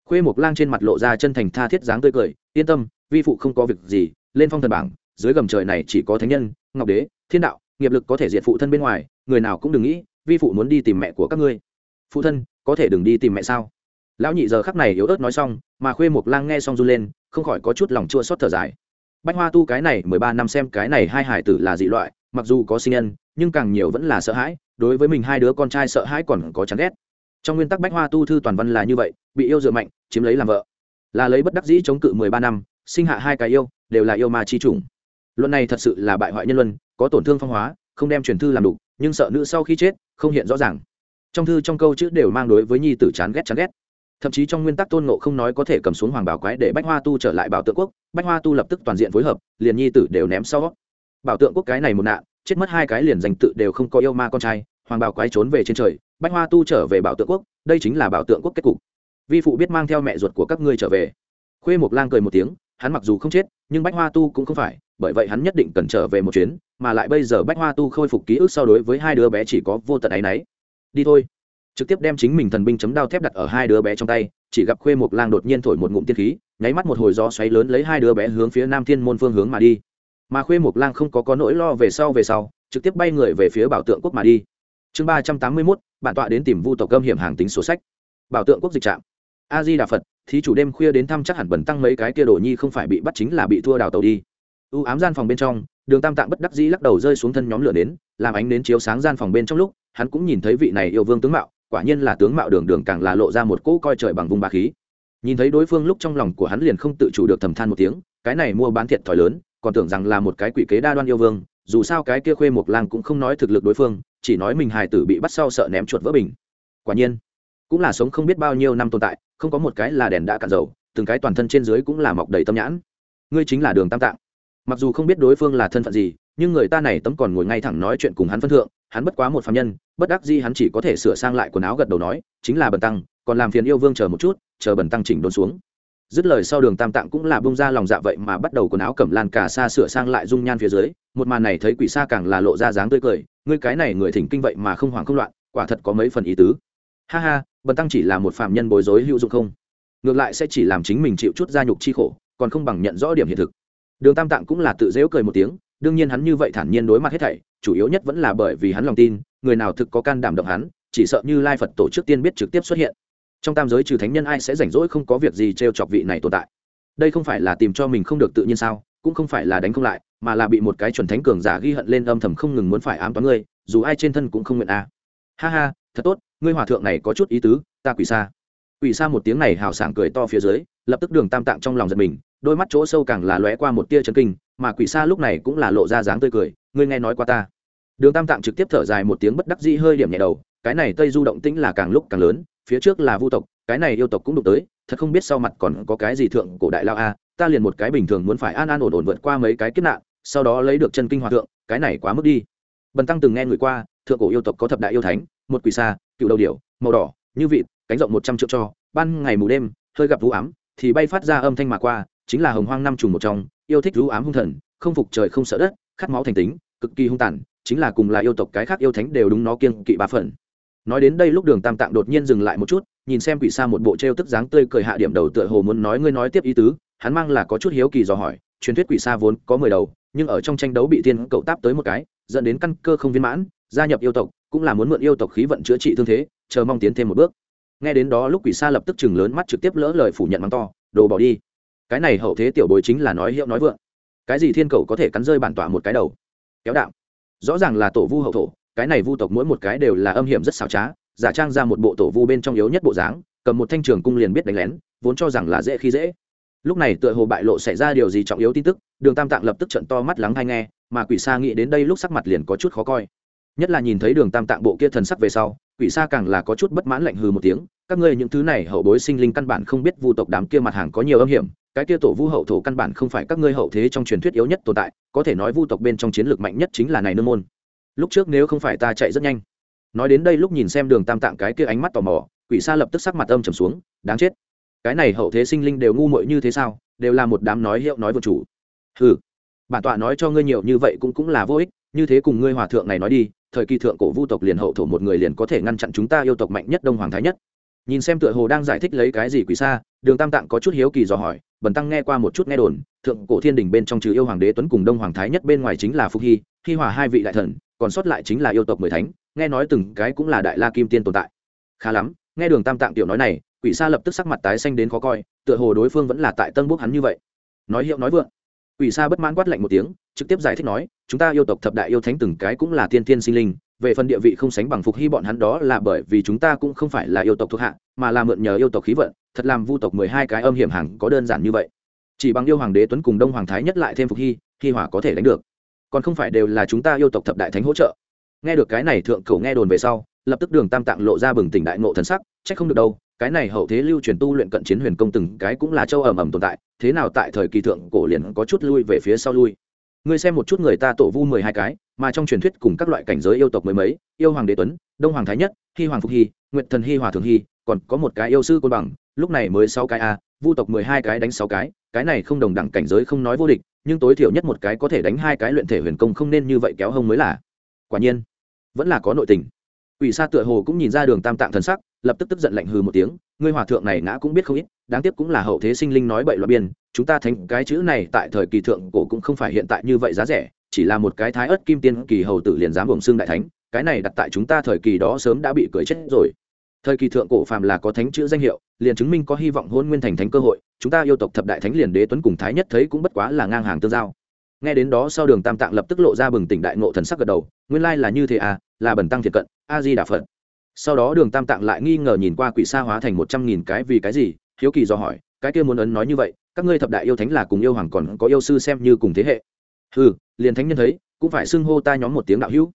Khuê mộc lang trên mặt lộ ra chân thành tha thiết dáng tươi cười, yên tâm, vi phụ không có việc gì, lên phong thần bảng, dưới gầm trời này chỉ có thánh nhân, ngọc đế, thiên đạo, nghiệp lực có thể diệt phụ thân bên ngoài, người nào cũng đừng nghĩ, vi phụ muốn đi tìm mẹ của các ngươi. Phụ thân, có thể đừng đi tìm mẹ sao? Lão nhị giờ khắc này yếu ớt nói xong, mà khuê mộc lang nghe xong run lên, không khỏi có chút lòng chua xót thở dài. Bách hoa tu cái này mười ba năm xem cái này hai hải tử là dị loại mặc dù có sinh nhân, nhưng càng nhiều vẫn là sợ hãi, đối với mình hai đứa con trai sợ hãi còn có chán ghét. Trong nguyên tắc bách hoa tu thư toàn văn là như vậy, bị yêu dựa mạnh, chiếm lấy làm vợ. Là lấy bất đắc dĩ chống cự mười ba năm, sinh hạ hai cái yêu, đều là yêu ma chi chủng. Luận này thật sự là bại hoại nhân luân, có tổn thương phong hóa, không đem truyền thư làm đủ nhưng sợ nữ sau khi chết, không hiện rõ ràng. Trong thư trong câu chữ đều mang đối với nhi tử chán ghét chán ghét. Thậm chí trong nguyên tắc tôn ngộ không nói có thể cầm xuống hoàng bảo quái để bách hoa tu trở lại bảo tượng quốc, bách hoa tu lập tức toàn diện phối hợp, liền nhi tử đều ném sau bảo tượng quốc cái này một nạn, chết mất hai cái liền danh tự đều không có yêu ma con trai, hoàng bảo quái trốn về trên trời, bách hoa tu trở về bảo tượng quốc, đây chính là bảo tượng quốc kết cục. Vi phụ biết mang theo mẹ ruột của các ngươi trở về. Khuê mộc lang cười một tiếng, hắn mặc dù không chết, nhưng bách hoa tu cũng không phải, bởi vậy hắn nhất định cần trở về một chuyến, mà lại bây giờ bách hoa tu khôi phục ký ức so đối với hai đứa bé chỉ có vô tận áy náy. Đi thôi. Trực tiếp đem chính mình thần binh chấm đao thép đặt ở hai đứa bé trong tay, chỉ gặp khuê mộc lang đột nhiên thổi một ngụm tiên khí, nháy mắt một hồi gió xoáy lớn lấy hai đứa bé hướng phía nam thiên môn phương hướng mà đi mà khuê mộc lang không có có nỗi lo về sau về sau, trực tiếp bay người về phía bảo tượng quốc mà đi. Chương ba trăm tám mươi mốt, bản tọa đến tìm vu tộc gâm hiểm hàng tính số sách. Bảo tượng quốc dịch trạm. A di đà phật, thí chủ đêm khuya đến thăm chắc hẳn bẩn tăng mấy cái kia đồ nhi không phải bị bắt chính là bị thua đào tàu đi. U ám gian phòng bên trong, đường tam tạng bất đắc dĩ lắc đầu rơi xuống thân nhóm lửa đến, làm ánh đến chiếu sáng gian phòng bên trong lúc, hắn cũng nhìn thấy vị này yêu vương tướng mạo, quả nhiên là tướng mạo đường đường càng là lộ ra một cỗ coi trời bằng vùng bà khí. Nhìn thấy đối phương lúc trong lòng của hắn liền không tự chủ được thầm than một tiếng, cái này mua bán thiệt thòi lớn còn tưởng rằng là một cái quỷ kế đa đoan yêu vương, dù sao cái kia khuê một lang cũng không nói thực lực đối phương, chỉ nói mình hài tử bị bắt sau sợ ném chuột vỡ bình. Quả nhiên, cũng là sống không biết bao nhiêu năm tồn tại, không có một cái là đèn đã cạn dầu, từng cái toàn thân trên dưới cũng là mọc đầy tâm nhãn. Ngươi chính là đường tam tạng. Mặc dù không biết đối phương là thân phận gì, nhưng người ta này tấm còn ngồi ngay thẳng nói chuyện cùng hắn phân thượng, hắn bất quá một phạm nhân, bất đắc di hắn chỉ có thể sửa sang lại quần áo gật đầu nói, chính là bần tăng, còn làm phiền yêu vương chờ một chút, chờ bần tăng chỉnh đốn xuống dứt lời sau đường tam tạng cũng là bông ra lòng dạ vậy mà bắt đầu quần áo cẩm lan cả xa sửa sang lại dung nhan phía dưới, một màn này thấy quỷ xa càng là lộ ra dáng tươi cười, ngươi cái này người thỉnh kinh vậy mà không hoảng không loạn, quả thật có mấy phần ý tứ. Ha ha, bần tăng chỉ là một phạm nhân bối rối hữu dụng không? Ngược lại sẽ chỉ làm chính mình chịu chút gia nhục chi khổ, còn không bằng nhận rõ điểm hiện thực. Đường tam tạng cũng là tự dễu cười một tiếng, đương nhiên hắn như vậy thản nhiên đối mặt hết thảy, chủ yếu nhất vẫn là bởi vì hắn lòng tin, người nào thực có can đảm động hắn, chỉ sợ như lai phật tổ trước tiên biết trực tiếp xuất hiện trong tam giới trừ thánh nhân ai sẽ rảnh rỗi không có việc gì t r e o chọc vị này tồn tại? Đây không phải là tìm cho mình không được tự nhiên sao, cũng không phải là đánh không lại, mà là bị một cái chuẩn thánh cường giả ghi hận lên âm thầm không ngừng muốn phải ám toán ngươi, dù ai trên thân cũng không nguyện a. À. ha ha, thật tốt, ngươi hòa thượng này có chút ý tứ, ta quỷ xa quỷ xa một tiếng này hào sảng cười to phía dưới, lập tức đường tam tạng trong lòng giật mình, đôi mắt chỗ sâu càng là lóe qua một tia chân kinh, mà quỷ xa lúc này cũng là lộ ra dáng tươi cười, ngươi nghe nói qua ta. Đường tam tạng trực tiếp thở dài một tiếng bất đắc dĩ hơi điểm nhẹ đầu, cái này tây du động tĩnh là càng lúc càng lớn phía trước là vu tộc, cái này yêu tộc cũng đụng tới, thật không biết sau mặt còn có cái gì thượng cổ đại lao a, ta liền một cái bình thường muốn phải an an ổn ổn vượt qua mấy cái kiếp nạn, sau đó lấy được chân kinh hòa thượng, cái này quá mức đi. Bần tăng từng nghe người qua, thượng cổ yêu tộc có thập đại yêu thánh, một quỷ xa cựu đầu điểu, màu đỏ, như vịt, cánh rộng một trăm triệu cho, ban ngày mù đêm, hơi gặp vũ ám, thì bay phát ra âm thanh mà qua, chính là hồng hoang năm trùng một trong, yêu thích vũ ám hung thần, không phục trời không sợ đất, khát máu thành tính, cực kỳ hung tàn, chính là cùng là yêu tộc cái khác yêu thánh đều đúng nó kiên kỵ ba phần nói đến đây lúc đường tam tạng đột nhiên dừng lại một chút, nhìn xem quỷ sa một bộ t r e o tức dáng tươi cười hạ điểm đầu tựa hồ muốn nói ngươi nói tiếp ý tứ, hắn mang là có chút hiếu kỳ dò hỏi, truyền thuyết quỷ sa vốn có mười đầu, nhưng ở trong tranh đấu bị tiên cậu táp tới một cái, dẫn đến căn cơ không viên mãn, gia nhập yêu tộc, cũng là muốn mượn yêu tộc khí vận chữa trị thương thế, chờ mong tiến thêm một bước. Nghe đến đó lúc quỷ sa lập tức chừng lớn mắt trực tiếp lỡ lời phủ nhận mắng to, đồ bỏ đi. Cái này hậu thế tiểu bối chính là nói hiệu nói vượng. Cái gì thiên cầu có thể cắn rơi bản tỏa một cái đầu? Kéo đạo rõ ràng là tổ vu hậu thổ cái này vu tộc mỗi một cái đều là âm hiểm rất xảo trá, giả trang ra một bộ tổ vu bên trong yếu nhất bộ dáng, cầm một thanh trường cung liền biết đánh lén, vốn cho rằng là dễ khi dễ. Lúc này tựa hồ bại lộ xảy ra điều gì trọng yếu tin tức, đường tam tạng lập tức trận to mắt lắng hay nghe, mà quỷ sa nghĩ đến đây lúc sắc mặt liền có chút khó coi. Nhất là nhìn thấy đường tam tạng bộ kia thần sắc về sau, quỷ sa càng là có chút bất mãn lạnh hừ một tiếng, các ngươi những thứ này hậu bối sinh linh căn bản không biết vu tộc đám kia mặt hàng có nhiều âm hiểm, cái kia tổ vu hậu thổ căn bản không phải các ngươi hậu thế trong truyền thuyết yếu nhất tồn tại, có thể nói vu tộc bên trong chiến lược mạnh nhất chính là này nương môn lúc trước nếu không phải ta chạy rất nhanh. Nói đến đây lúc nhìn xem đường tam tạng cái kia ánh mắt tò mò, quỷ sa lập tức sắc mặt âm trầm xuống, đáng chết. Cái này hậu thế sinh linh đều ngu muội như thế sao, đều là một đám nói hiệu nói vô chủ. Ừ bản tọa nói cho ngươi nhiều như vậy cũng cũng là vô ích, như thế cùng ngươi hòa thượng này nói đi, thời kỳ thượng cổ vu tộc liền hậu thổ một người liền có thể ngăn chặn chúng ta yêu tộc mạnh nhất đông hoàng thái nhất. Nhìn xem tựa hồ đang giải thích lấy cái gì quỷ xa đường tam tạng có chút hiếu kỳ dò hỏi, bần tăng nghe qua một chút nghe đồn, thượng cổ thiên đình bên trong trừ yêu hoàng đế tuấn cùng đông hoàng thái nhất bên ngoài chính là phúc hy hy hòa hai vị đại thần còn sót lại chính là yêu tộc mười thánh, nghe nói từng cái cũng là đại la kim tiên tồn tại. Khá lắm, nghe đường tam tạng tiểu nói này, quỷ sa lập tức sắc mặt tái xanh đến khó coi, tựa hồ đối phương vẫn là tại tân bốc hắn như vậy. Nói hiệu nói vượng, quỷ sa bất mãn quát lạnh một tiếng, trực tiếp giải thích nói, chúng ta yêu tộc thập đại yêu thánh từng cái cũng là tiên tiên sinh linh, về phần địa vị không sánh bằng phục hy bọn hắn đó là bởi vì chúng ta cũng không phải là yêu tộc thuộc hạ, mà là mượn nhờ yêu tộc khí vận, thật làm vu tộc mười hai cái âm hiểm hàng có đơn giản như vậy. Chỉ bằng yêu hoàng đế tuấn cùng đông hoàng thái nhất lại thêm phục hy hy hỏa có thể đánh được còn không phải đều là chúng ta yêu tộc thập đại thánh hỗ trợ. Nghe được cái này thượng cầu nghe đồn về sau, lập tức đường tam tạng lộ ra bừng tỉnh đại ngộ thần sắc trách không được đâu, cái này hậu thế lưu truyền tu luyện cận chiến huyền công từng cái cũng là châu ẩm ẩm tồn tại, thế nào tại thời kỳ thượng cổ liền có chút lui về phía sau lui. Ngươi xem một chút người ta tổ vu mười hai cái, mà trong truyền thuyết cùng các loại cảnh giới yêu tộc mới mấy, yêu hoàng đế tuấn, đông hoàng thái nhất hy hoàng phục hy nguyện thần hy hòa thường hy còn có một cái yêu sư côn bằng, lúc này mới sáu cái a, vu tộc mười hai cái đánh sáu cái cái này không đồng đẳng cảnh giới không nói vô địch nhưng tối thiểu nhất một cái có thể đánh hai cái luyện thể huyền công không nên như vậy kéo hông mới là. Quả nhiên, vẫn là có nội tình. Ủy sa tựa hồ cũng nhìn ra đường tam tạng thần sắc, lập tức tức giận lạnh hừ một tiếng, ngươi hòa thượng này ngã cũng biết không ít, đáng tiếc cũng là hậu thế sinh linh nói bậy loại biên, chúng ta thành cái chữ này tại thời kỳ thượng cổ cũng không phải hiện tại như vậy giá rẻ, chỉ là một cái thái ớt kim tiên kỳ hầu tử liền dám bổng xương đại thánh, cái này đặt tại chúng ta thời kỳ đó sớm đã bị cười chết rồi. Thời kỳ thượng cổ phàm là có thánh chữ danh hiệu liền chứng minh có hy vọng hôn nguyên thành thánh cơ hội, chúng ta yêu tộc thập đại thánh liền đế tuấn cùng thái nhất thấy cũng bất quá là ngang hàng tương giao. Nghe đến đó sau đường tam tạng lập tức lộ ra bừng tỉnh đại ngộ thần sắc gật đầu, nguyên lai là như thế à là bần tăng thiệt cận, a di đà phật. Sau đó đường tam tạng lại nghi ngờ nhìn qua quỷ sa hóa thành một trăm nghìn cái vì cái gì, hiếu kỳ do hỏi, cái kia muốn ấn nói như vậy, các ngươi thập đại yêu thánh là cùng yêu hoàng còn có yêu sư xem như cùng thế hệ. Ừ liền thánh nhân thấy, cũng phải xưng hô ta nhóm một tiếng đạo hữu.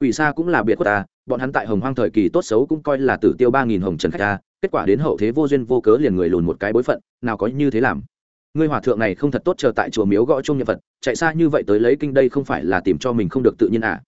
Quỷ sa cũng là biệt của ta bọn hắn tại hồng hoang thời kỳ tốt xấu cũng coi là tử tiêu ba nghìn hồng trần khách ta, kết quả đến hậu thế vô duyên vô cớ liền người lùn một cái bối phận, nào có như thế làm. Ngươi hòa thượng này không thật tốt chờ tại chùa miếu gõ chung nhân vật, chạy xa như vậy tới lấy kinh đây không phải là tìm cho mình không được tự nhiên à?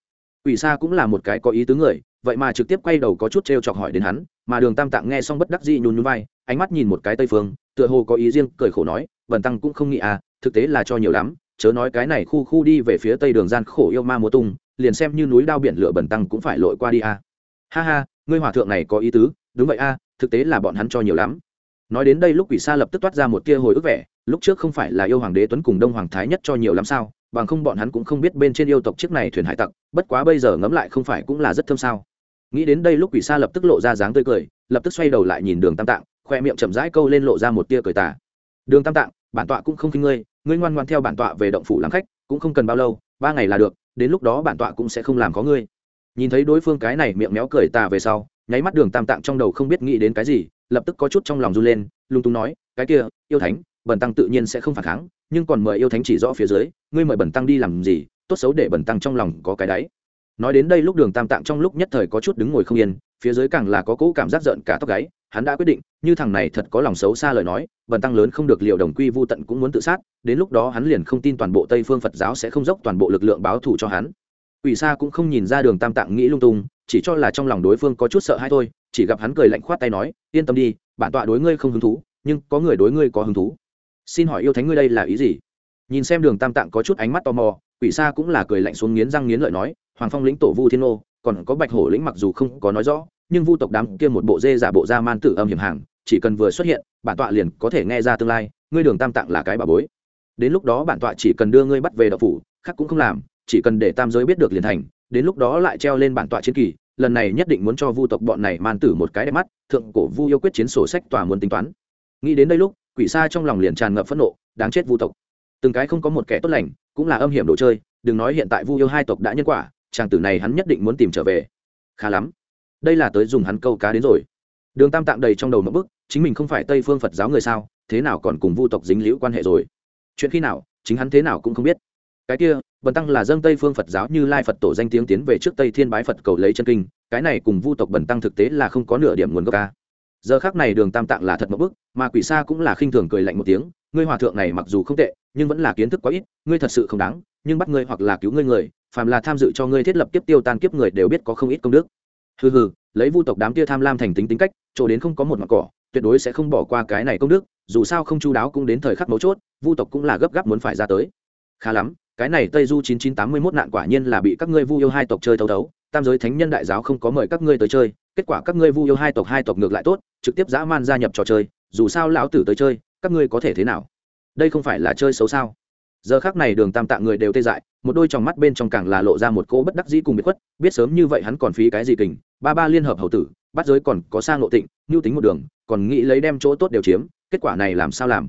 Ủy sa cũng là một cái có ý tứ người, vậy mà trực tiếp quay đầu có chút t r e o chọc hỏi đến hắn, mà đường tam tạng nghe xong bất đắc dĩ nhún nhún vai, ánh mắt nhìn một cái tây phương, tựa hồ có ý riêng, cười khổ nói, vần tăng cũng không nghĩ à thực tế là cho nhiều lắm, chớ nói cái này khu khu đi về phía tây đường gian khổ yêu ma múa tung liền xem như núi đao biển lửa bẩn tăng cũng phải lội qua đi à. ha ha, ngươi hòa thượng này có ý tứ, đúng vậy a, thực tế là bọn hắn cho nhiều lắm. Nói đến đây lúc quỷ sa lập tức toát ra một tia hồi ức vẻ, lúc trước không phải là yêu hoàng đế tuấn cùng đông hoàng thái nhất cho nhiều lắm sao, bằng không bọn hắn cũng không biết bên trên yêu tộc chiếc này thuyền hải tặc, bất quá bây giờ ngẫm lại không phải cũng là rất thơm sao. Nghĩ đến đây lúc quỷ sa lập tức lộ ra dáng tươi cười, lập tức xoay đầu lại nhìn đường tam tạng, khoe miệng chậm rãi câu lên lộ ra một tia cười tà. Đường tam tạng, bản tọa cũng không khinh ngươi ngươi ngoan ngoan theo bản tọa về động phủ làm khách, cũng không cần bao lâu, ba ngày là được đến lúc đó bản tọa cũng sẽ không làm có ngươi. Nhìn thấy đối phương cái này miệng méo cười tà về sau, nháy mắt đường tam tạng trong đầu không biết nghĩ đến cái gì, lập tức có chút trong lòng run lên, lung tung nói, cái kia, yêu thánh, bần tăng tự nhiên sẽ không phản kháng, nhưng còn mời yêu thánh chỉ rõ phía dưới, ngươi mời bần tăng đi làm gì, tốt xấu để bần tăng trong lòng có cái đáy nói đến đây lúc đường tam tạng trong lúc nhất thời có chút đứng ngồi không yên phía dưới càng là có cỗ cảm giác giận cả tóc gáy hắn đã quyết định như thằng này thật có lòng xấu xa lời nói bần tăng lớn không được liệu đồng quy vô tận cũng muốn tự sát đến lúc đó hắn liền không tin toàn bộ tây phương phật giáo sẽ không dốc toàn bộ lực lượng báo thù cho hắn Quỷ Sa cũng không nhìn ra Đường Tam Tạng nghĩ lung tung, chỉ cho là trong lòng đối phương có chút sợ hãi thôi, chỉ gặp hắn cười lạnh khoát tay nói, "Yên tâm đi, bản tọa đối ngươi không hứng thú, nhưng có người đối ngươi có hứng thú." Xin hỏi yêu thánh ngươi đây là ý gì? Nhìn xem Đường Tam Tạng có chút ánh mắt tò mò, Quỷ Sa cũng là cười lạnh xuống nghiến răng nghiến lợi nói, "Hoàng Phong lĩnh tổ Vu Thiên Nô, còn có Bạch Hổ lĩnh mặc dù không có nói rõ, nhưng Vu tộc đám kia một bộ dê giả bộ da man tử âm hiểm hàng, chỉ cần vừa xuất hiện, bản tọa liền có thể nghe ra tương lai, ngươi Đường Tam Tạng là cái bà bối. Đến lúc đó bản tọa chỉ cần đưa ngươi bắt về đậu phủ, khác cũng không làm, chỉ cần để tam giới biết được liền thành đến lúc đó lại treo lên bản tọa chiến kỳ lần này nhất định muốn cho vu tộc bọn này man tử một cái đẹp mắt thượng cổ vu yêu quyết chiến sổ sách tòa muốn tính toán nghĩ đến đây lúc quỷ xa trong lòng liền tràn ngập phẫn nộ đáng chết vu tộc từng cái không có một kẻ tốt lành cũng là âm hiểm đồ chơi đừng nói hiện tại vu yêu hai tộc đã nhân quả chàng tử này hắn nhất định muốn tìm trở về. Khá lắm. Đây là tới dùng hắn câu cá đến rồi. Đường tam tạng đầy trong đầu mẫu bức, chính mình không phải tây phương phật giáo người sao, thế nào còn cùng vu tộc dính liễu quan hệ rồi? Chuyện khi nào, chính hắn thế nào cũng không biết. Cái kia, bần tăng là dâng tây phương phật giáo như lai phật tổ danh tiếng tiến về trước tây thiên bái phật cầu lấy chân kinh, cái này cùng vu tộc bần tăng thực tế là không có nửa điểm nguồn gốc ca giờ khác này đường tam tạng là thật mẫu bức, mà quỷ sa cũng là khinh thường cười lạnh một tiếng, ngươi hòa thượng này mặc dù không tệ, nhưng vẫn là kiến thức quá ít, ngươi thật sự không đáng, nhưng bắt ngươi hoặc là cứu ngươi người phàm là tham dự cho ngươi thiết lập kiếp tiêu tan kiếp người đều biết có không ít công đức. Hừ hừ, lấy vu tộc đám kia tham lam thành tính tính cách, chỗ đến không có một mặt cỏ, tuyệt đối sẽ không bỏ qua cái này công đức, dù sao không chu đáo cũng đến thời khắc mấu chốt, vu tộc cũng là gấp gáp muốn phải ra tới. Khá lắm, cái này tây du chín chín tám mươi mốt nạn quả nhiên là bị các ngươi vu yêu hai tộc chơi thấu thấu, tam giới thánh nhân đại giáo không có mời các ngươi tới chơi, kết quả các ngươi vu yêu hai tộc hai tộc ngược lại tốt, trực tiếp dã man gia nhập trò chơi, dù sao lão tử tới chơi, các ngươi có thể thế nào? Đây không phải là chơi xấu sao? Giờ khác này đường tam tạng người đều tê dại, một đôi tròng mắt bên trong càng là lộ ra một cỗ bất đắc dĩ cùng bị khuất, biết sớm như vậy hắn còn phí cái gì kình, ba ba liên hợp hầu tử, bắt giới còn có sang lộ tịnh mưu tính một đường, còn nghĩ lấy đem chỗ tốt đều chiếm, kết quả này làm sao làm?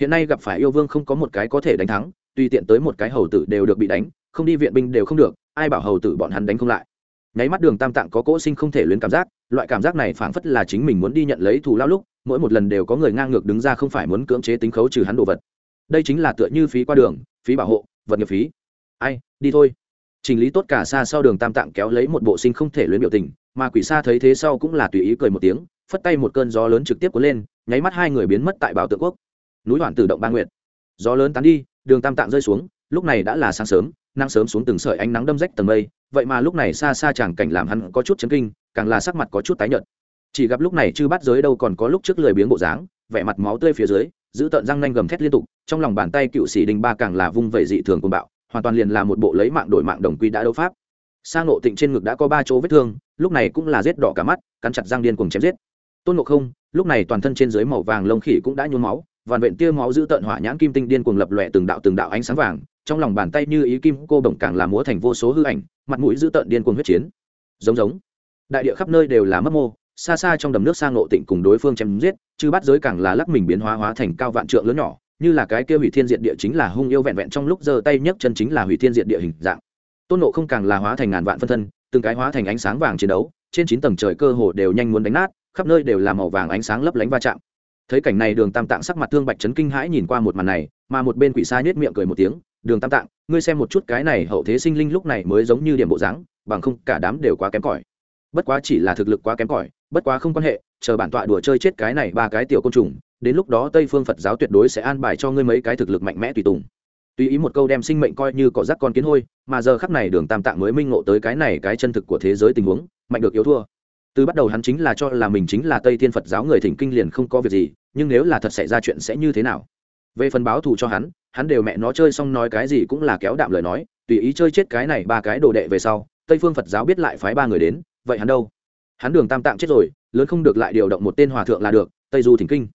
Hiện nay gặp phải yêu vương không có một cái có thể đánh thắng tùy tiện tới một cái hầu tử đều được bị đánh, không đi viện binh đều không được, ai bảo hầu tử bọn hắn đánh không lại? Nháy mắt đường tam tạng có cỗ sinh không thể luyến cảm giác, loại cảm giác này phảng phất là chính mình muốn đi nhận lấy thù lao lúc, mỗi một lần đều có người ngang ngược đứng ra không phải muốn cưỡng chế tính khấu trừ hắn đồ vật đây chính là tựa như phí qua đường, phí bảo hộ, vật nghiệp phí. Ai, đi thôi. Trình lý tốt cả xa sau đường tam tạng kéo lấy một bộ sinh không thể luyến biểu tình, mà quỷ xa thấy thế sau cũng là tùy ý cười một tiếng, phất tay một cơn gió lớn trực tiếp cuốn lên, nháy mắt hai người biến mất tại bảo tượng quốc. Núi hoàn tự động ba nguyệt. Gió lớn tán đi, đường tam tạng rơi xuống, lúc này đã là sáng sớm, nắng sớm xuống từng sợi ánh nắng đâm rách tầng mây, vậy mà lúc này xa xa chẳng cảnh làm hắn có chút chấn kinh, càng là sắc mặt có chút tái nhợt. Chỉ gặp lúc này chư bắt giới đâu còn có lúc trước lười biếng bộ dáng vẻ mặt máu tươi phía dưới, giữ tợn răng nanh gầm thét liên tục, trong lòng bàn tay cựu sĩ đình ba càng là vung vẩy dị thường cuồng bạo, hoàn toàn liền là một bộ lấy mạng đổi mạng đồng quy đã đấu pháp. Sang nộ tịnh trên ngực đã có ba chỗ vết thương, lúc này cũng là rết đỏ cả mắt, cắn chặt răng điên cùng chém giết. Tôn ngộ không, lúc này toàn thân trên dưới màu vàng lông khỉ cũng đã nhuốm máu vằn vện tia máu giữ tợn hỏa nhãn kim tinh điên cuồng lập lòe từng đạo từng đạo ánh sáng vàng, trong lòng bàn tay như ý kim cô bổng càng là múa thành vô số hư ảnh, mặt mũi giữ tợn điên cuồng huyết chiến. Giống giống. Đại địa khắp nơi đều là mất mô xa xa trong đầm nước sang ngộ tịnh cùng đối phương chém giết chứ bắt giới càng là lắc mình biến hóa hóa thành cao vạn trượng lớn nhỏ, như là cái kia hủy thiên diện địa chính là hung yêu vẹn vẹn trong lúc giơ tay nhấc chân chính là hủy thiên diện địa hình dạng. Tôn nộ không càng là hóa thành ngàn vạn phân thân, từng cái hóa thành ánh sáng vàng chiến đấu, trên chín tầng trời cơ hồ đều nhanh muốn đánh nát, khắp nơi đều là màu vàng ánh sáng lấp lánh va chạm. Thấy cảnh này đường tam tạng sắc mặt thương bạch trấn kinh hãi nhìn qua một màn này, mà một bên quỷ sai nhếch miệng cười một tiếng, đường tam tạng, ngươi xem một chút cái này hậu thế sinh linh lúc này mới giống như điểm bộ dáng, bằng không cả đám đều quá kém cỏi. Bất quá chỉ là thực lực quá kém cỏi bất quá không quan hệ, chờ bản tọa đùa chơi chết cái này ba cái tiểu côn trùng, đến lúc đó tây phương phật giáo tuyệt đối sẽ an bài cho ngươi mấy cái thực lực mạnh mẽ tùy tùng. Tùy ý một câu đem sinh mệnh coi như cỏ rác con kiến hôi, mà giờ khắc này đường tam tạng mới minh ngộ tới cái này cái chân thực của thế giới tình huống, mạnh được yếu thua. Từ bắt đầu hắn chính là cho là mình chính là tây thiên phật giáo người thỉnh kinh liền không có việc gì, nhưng nếu là thật xảy ra chuyện sẽ như thế nào? Về phần báo thù cho hắn hắn đều mẹ nó chơi xong nói cái gì cũng là kéo đạm lời nói, tùy ý chơi chết cái này ba cái đồ đệ về sau, tây phương phật giáo biết lại phái ba người đến, vậy hắn đâu? Hắn đường tam tạng chết rồi, lớn không được lại điều động một tên hòa thượng là được, tây du thỉnh kinh.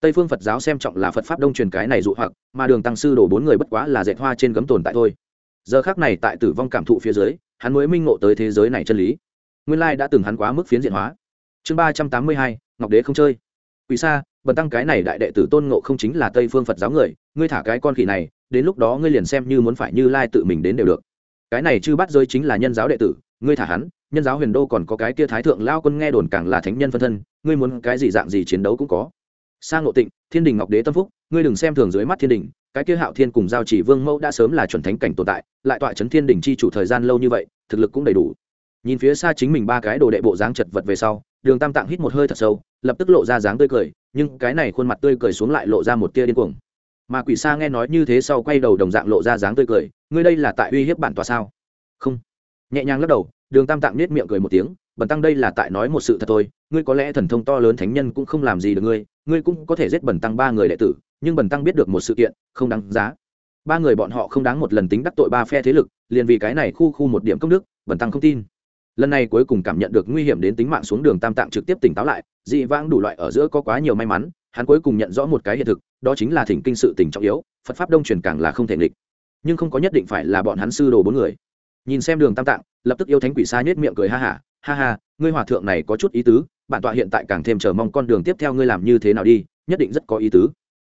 Tây phương phật giáo xem trọng là phật pháp đông truyền cái này dụ hoặc, mà đường tăng sư đổ bốn người bất quá là dệt hoa trên gấm tồn tại thôi. Giờ khác này tại tử vong cảm thụ phía dưới, hắn mới minh ngộ tới thế giới này chân lý. Nguyên lai đã từng hắn quá mức phiến diện hóa. Chương ba trăm tám mươi hai, ngọc đế không chơi. Quỷ xa bần tăng cái này đại đệ tử tôn ngộ không chính là tây phương phật giáo người, ngươi thả cái con khỉ này, đến lúc đó ngươi liền xem như muốn phải như lai tự mình đến đều được cái này chư bắt rơi chính là nhân giáo đệ tử, ngươi thả hắn, nhân giáo huyền đô còn có cái kia thái thượng lao quân nghe đồn càng là thánh nhân phân thân, ngươi muốn cái gì dạng gì chiến đấu cũng có. Sang ngộ tịnh, thiên đình ngọc đế tâm phúc, ngươi đừng xem thường dưới mắt thiên đình, cái kia hạo thiên cùng giao chỉ vương mẫu đã sớm là chuẩn thánh cảnh tồn tại, lại tọa chấn thiên đình chi chủ thời gian lâu như vậy, thực lực cũng đầy đủ. Nhìn phía xa chính mình ba cái đồ đệ bộ dáng chật vật về sau, đường tam tạng hít một hơi thật sâu, lập tức lộ ra dáng tươi cười, nhưng cái này khuôn mặt tươi cười xuống lại lộ ra một tia điên cuồng. Mà quỷ xa nghe nói như thế sau quay đầu đồng dạng lộ ra dáng tươi cười ngươi đây là tại uy hiếp bản tòa sao? Không. Nhẹ nhàng lắc đầu, đường tam tạng nết miệng cười một tiếng, bần tăng đây là tại nói một sự thật thôi, ngươi có lẽ thần thông to lớn thánh nhân cũng không làm gì được ngươi ngươi cũng có thể giết bần tăng ba người đệ tử, nhưng bần tăng biết được một sự kiện, không đáng giá. Ba người bọn họ không đáng một lần tính đắc tội ba phe thế lực, liền vì cái này khu khu một điểm công đức, bần tăng không tin. Lần này cuối cùng cảm nhận được nguy hiểm đến tính mạng xuống đường tam tạng trực tiếp tỉnh táo lại, dị vãng đủ loại ở giữa có quá nhiều may mắn, hắn cuối cùng nhận rõ một cái hiện thực, đó chính là thỉnh kinh sự tình trọng yếu, phật pháp đông truyền càng là không thể nghịch nhưng không có nhất định phải là bọn hắn sư đồ bốn người. Nhìn xem đường tam tạng lập tức yêu thánh quỷ sa nhất miệng cười ha hả ha, ha ha ngươi hòa thượng này có chút ý tứ bản tọa hiện tại càng thêm chờ mong con đường tiếp theo ngươi làm như thế nào đi nhất định rất có ý tứ.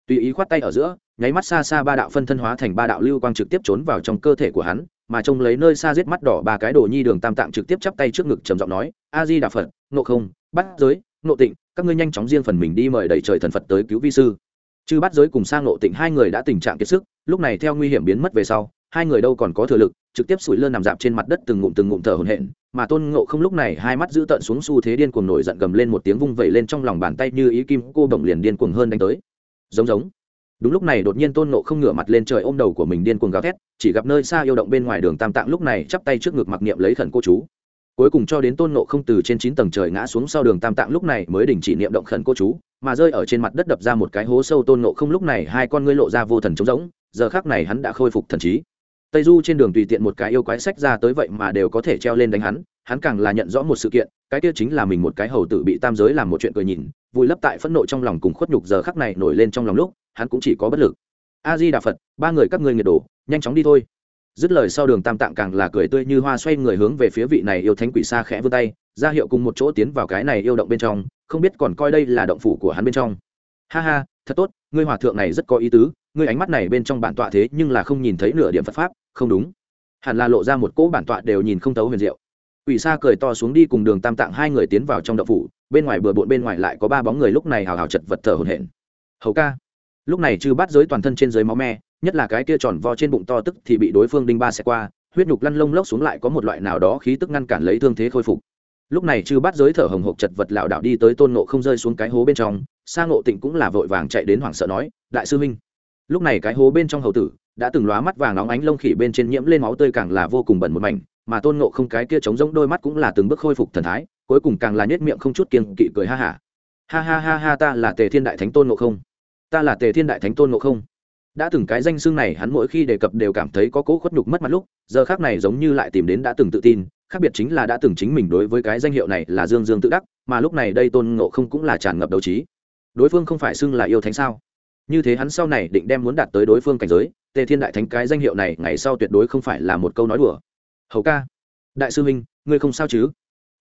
Tùy ý khoát tay ở giữa nháy mắt xa xa ba đạo phân thân hóa thành ba đạo lưu quang trực tiếp trốn vào trong cơ thể của hắn mà trông lấy nơi xa giết mắt đỏ ba cái đồ nhi đường tam tạng trực tiếp chắp tay trước ngực trầm giọng nói a di đà phật nộ không bắt giới nộ tịnh các ngươi nhanh chóng riêng phần mình đi mời đầy trời thần phật tới cứu vi sư chư bắt giới cùng sang nộ tịnh hai người đã tình trạng kiệt sức, lúc này theo nguy hiểm biến mất về sau, hai người đâu còn có thừa lực, trực tiếp sủi lơ nằm dạp trên mặt đất từng ngụm từng ngụm thở hổn hển, mà tôn ngộ không lúc này hai mắt giữ tận xuống xu thế điên cuồng nổi giận gầm lên một tiếng vung vẩy lên trong lòng bàn tay như ý kim cô bổng liền điên cuồng hơn đánh tới. Giống giống. Đúng lúc này đột nhiên tôn ngộ không ngửa mặt lên trời ôm đầu của mình điên cuồng gào thét, chỉ gặp nơi xa yêu động bên ngoài đường tam tạng lúc này chắp tay trước ngực mặc niệm lấy khẩn cô chú cuối cùng cho đến tôn nộ không từ trên chín tầng trời ngã xuống sau đường tam tạng lúc này mới đình chỉ niệm động khẩn cô chú, mà rơi ở trên mặt đất đập ra một cái hố sâu tôn nộ không lúc này hai con ngươi lộ ra vô thần trống rỗng, giờ khác này hắn đã khôi phục thần trí. Tây du trên đường tùy tiện một cái yêu quái sách ra tới vậy mà đều có thể treo lên đánh hắn hắn càng là nhận rõ một sự kiện, cái kia chính là mình một cái hầu tử bị tam giới làm một chuyện cười nhìn, vùi lấp tại phẫn nộ trong lòng cùng khuất nhục giờ khắc này nổi lên trong lòng lúc, hắn cũng chỉ có bất lực. A di đà phật, ba người các ngươi nghiệt đổ nhanh chóng đi thôi dứt lời sau đường tam tạng càng là cười tươi như hoa xoay người hướng về phía vị này yêu thánh quỷ xa khẽ vươn tay ra hiệu cùng một chỗ tiến vào cái này yêu động bên trong không biết còn coi đây là động phủ của hắn bên trong ha ha thật tốt ngươi hòa thượng này rất có ý tứ ngươi ánh mắt này bên trong bản tọa thế nhưng là không nhìn thấy nửa điểm phật pháp không đúng hẳn là lộ ra một cỗ bản tọa đều nhìn không thấu huyền diệu Quỷ Sa cười to xuống đi cùng Đường Tam Tạng hai người tiến vào trong động phủ, bên ngoài bừa bộn bên ngoài lại có ba bóng người lúc này hào hào chật vật thở hổn hển. Hầu ca. Lúc này chư bát giới toàn thân trên dưới máu me, nhất là cái kia tròn vo trên bụng to tức thì bị đối phương đinh ba xẻ qua, huyết nhục lăn lông lốc xuống lại có một loại nào đó khí tức ngăn cản lấy thương thế khôi phục. Lúc này chư bát giới thở hồng hộc chật vật lảo đảo đi tới Tôn Ngộ không rơi xuống cái hố bên trong, Sa Ngộ Tịnh cũng là vội vàng chạy đến hoảng sợ nói, đại sư minh Lúc này cái hố bên trong hầu tử đã từng lóa mắt vàng nóng ánh lông khỉ bên trên nhiễm lên máu tươi càng là vô cùng bẩn một mảnh, mà tôn ngộ không cái kia trống rỗng đôi mắt cũng là từng bước khôi phục thần thái cuối cùng càng là nhếch miệng không chút kiêng kỵ cười ha hả ha. ha ha ha ha ta là tề thiên đại thánh tôn ngộ không ta là tề thiên đại thánh tôn ngộ không? Đã từng cái danh xương này hắn mỗi khi đề cập đều cảm thấy có cố khuất nhục mất mặt lúc, giờ khác này giống như lại tìm đến đã từng tự tin, khác biệt chính là đã từng chính mình đối với cái danh hiệu này là dương dương tự đắc, mà lúc này đây tôn ngộ không cũng là tràn ngập đấu trí. Đối phương không phải xưng là yêu thánh sao? Như thế hắn sau này định đem muốn đạt tới đối phương cảnh giới, tề thiên đại thánh cái danh hiệu này ngày sau tuyệt đối không phải là một câu nói đùa. Hầu ca, đại sư huynh, ngươi không sao chứ?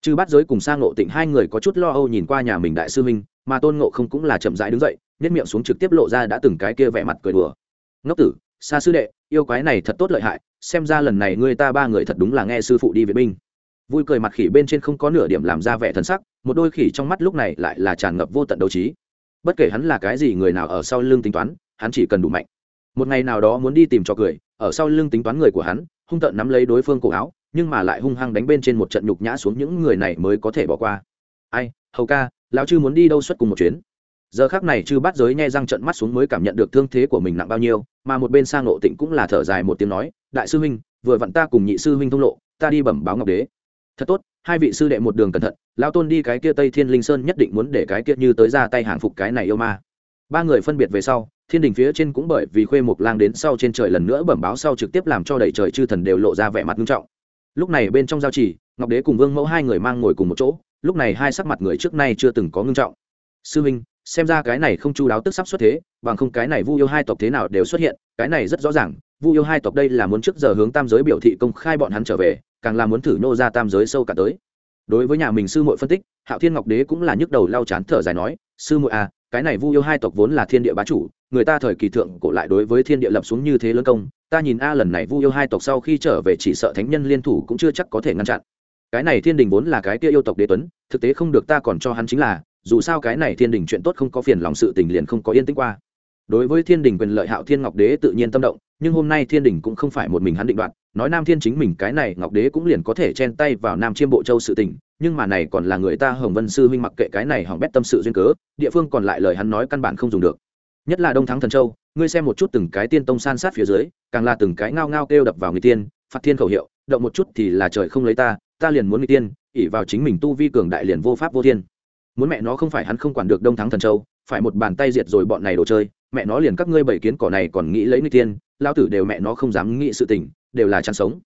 Chư bắt giới cùng sang ngộ tịnh hai người có chút lo âu nhìn qua nhà mình đại sư huynh, mà tôn ngộ không cũng là chậm rãi đứng dậy nhất miệng xuống trực tiếp lộ ra đã từng cái kia vẻ mặt cười đùa. Ngốc tử, xa sư đệ, yêu quái này thật tốt lợi hại, xem ra lần này ngươi ta ba người thật đúng là nghe sư phụ đi vệ binh. Vui cười mặt khỉ bên trên không có nửa điểm làm ra vẻ thân sắc, một đôi khỉ trong mắt lúc này lại là tràn ngập vô tận đấu trí. Bất kể hắn là cái gì người nào ở sau lưng tính toán, hắn chỉ cần đủ mạnh. Một ngày nào đó muốn đi tìm cho cười, ở sau lưng tính toán người của hắn, hung tợn nắm lấy đối phương cổ áo, nhưng mà lại hung hăng đánh bên trên một trận nhục nhã xuống những người này mới có thể bỏ qua. Ai, hầu ca, lão chư muốn đi đâu xuất cùng một chuyến? Giờ khác này chư bát giới nghe răng trận mắt xuống mới cảm nhận được thương thế của mình nặng bao nhiêu, mà một bên sang ngộ tịnh cũng là thở dài một tiếng nói, đại sư huynh, vừa vặn ta cùng nhị sư huynh thông lộ, ta đi bẩm báo ngọc đế. Thật tốt, hai vị sư đệ một đường cẩn thận lao tôn đi cái kia tây thiên linh sơn nhất định muốn để cái kia như tới ra tay hàng phục cái này yêu ma. Ba người phân biệt về sau, thiên đình phía trên cũng bởi vì khuê mục lang đến sau trên trời lần nữa bẩm báo sau trực tiếp làm cho đầy trời chư thần đều lộ ra vẻ mặt nghiêm trọng. Lúc này bên trong giao trì, ngọc đế cùng vương mẫu hai người mang ngồi cùng một chỗ, lúc này hai sắc mặt người trước nay chưa từng có ngưng trọng. Sư minh xem ra cái này không chu đáo tức sắp xuất thế, bằng không cái này vu yêu hai tộc thế nào đều xuất hiện, cái này rất rõ ràng, vu yêu hai tộc đây là muốn trước giờ hướng tam giới biểu thị công khai bọn hắn trở về, càng là muốn thử nô ra tam giới sâu cả tới. Đối với nhà mình sư muội phân tích, hạo thiên ngọc đế cũng là nhức đầu lau chán thở dài nói, sư muội à cái này vu yêu hai tộc vốn là thiên địa bá chủ, người ta thời kỳ thượng cổ lại đối với thiên địa lập xuống như thế lớn công, ta nhìn a lần này vu yêu hai tộc sau khi trở về chỉ sợ thánh nhân liên thủ cũng chưa chắc có thể ngăn chặn. Cái này thiên đình vốn là cái kia yêu tộc đế tuấn, thực tế không được ta còn cho hắn chính là dù sao cái này thiên đình chuyện tốt không có phiền lòng sự tình liền không có yên tĩnh qua. Đối với thiên đình quyền lợi hạo thiên ngọc đế tự nhiên tâm động, nhưng hôm nay thiên đình cũng không phải một mình hắn định đoạt, nói nam thiên chính mình cái này ngọc đế cũng liền có thể chen tay vào nam chiêm bộ châu sự tình, nhưng mà này còn là người ta hồng vân sư huynh mặc kệ cái này hỏng bét tâm sự duyên cớ, địa phương còn lại lời hắn nói căn bản không dùng được. Nhất là đông thắng thần châu, ngươi xem một chút từng cái tiên tông san sát phía dưới, càng là từng cái ngao ngao kêu đập vào người tiên, phạt thiên khẩu hiệu, động một chút thì là trời không lấy ta ta liền muốn người tiên ỉ vào chính mình tu vi cường đại liền vô pháp vô thiên muốn mẹ nó không phải hắn không quản được đông thắng thần châu, phải một bàn tay diệt rồi bọn này đồ chơi, mẹ nó liền các ngươi bảy kiến cỏ này còn nghĩ lấy người tiên lao tử đều mẹ nó không dám nghĩ sự tình, đều là chăn sống.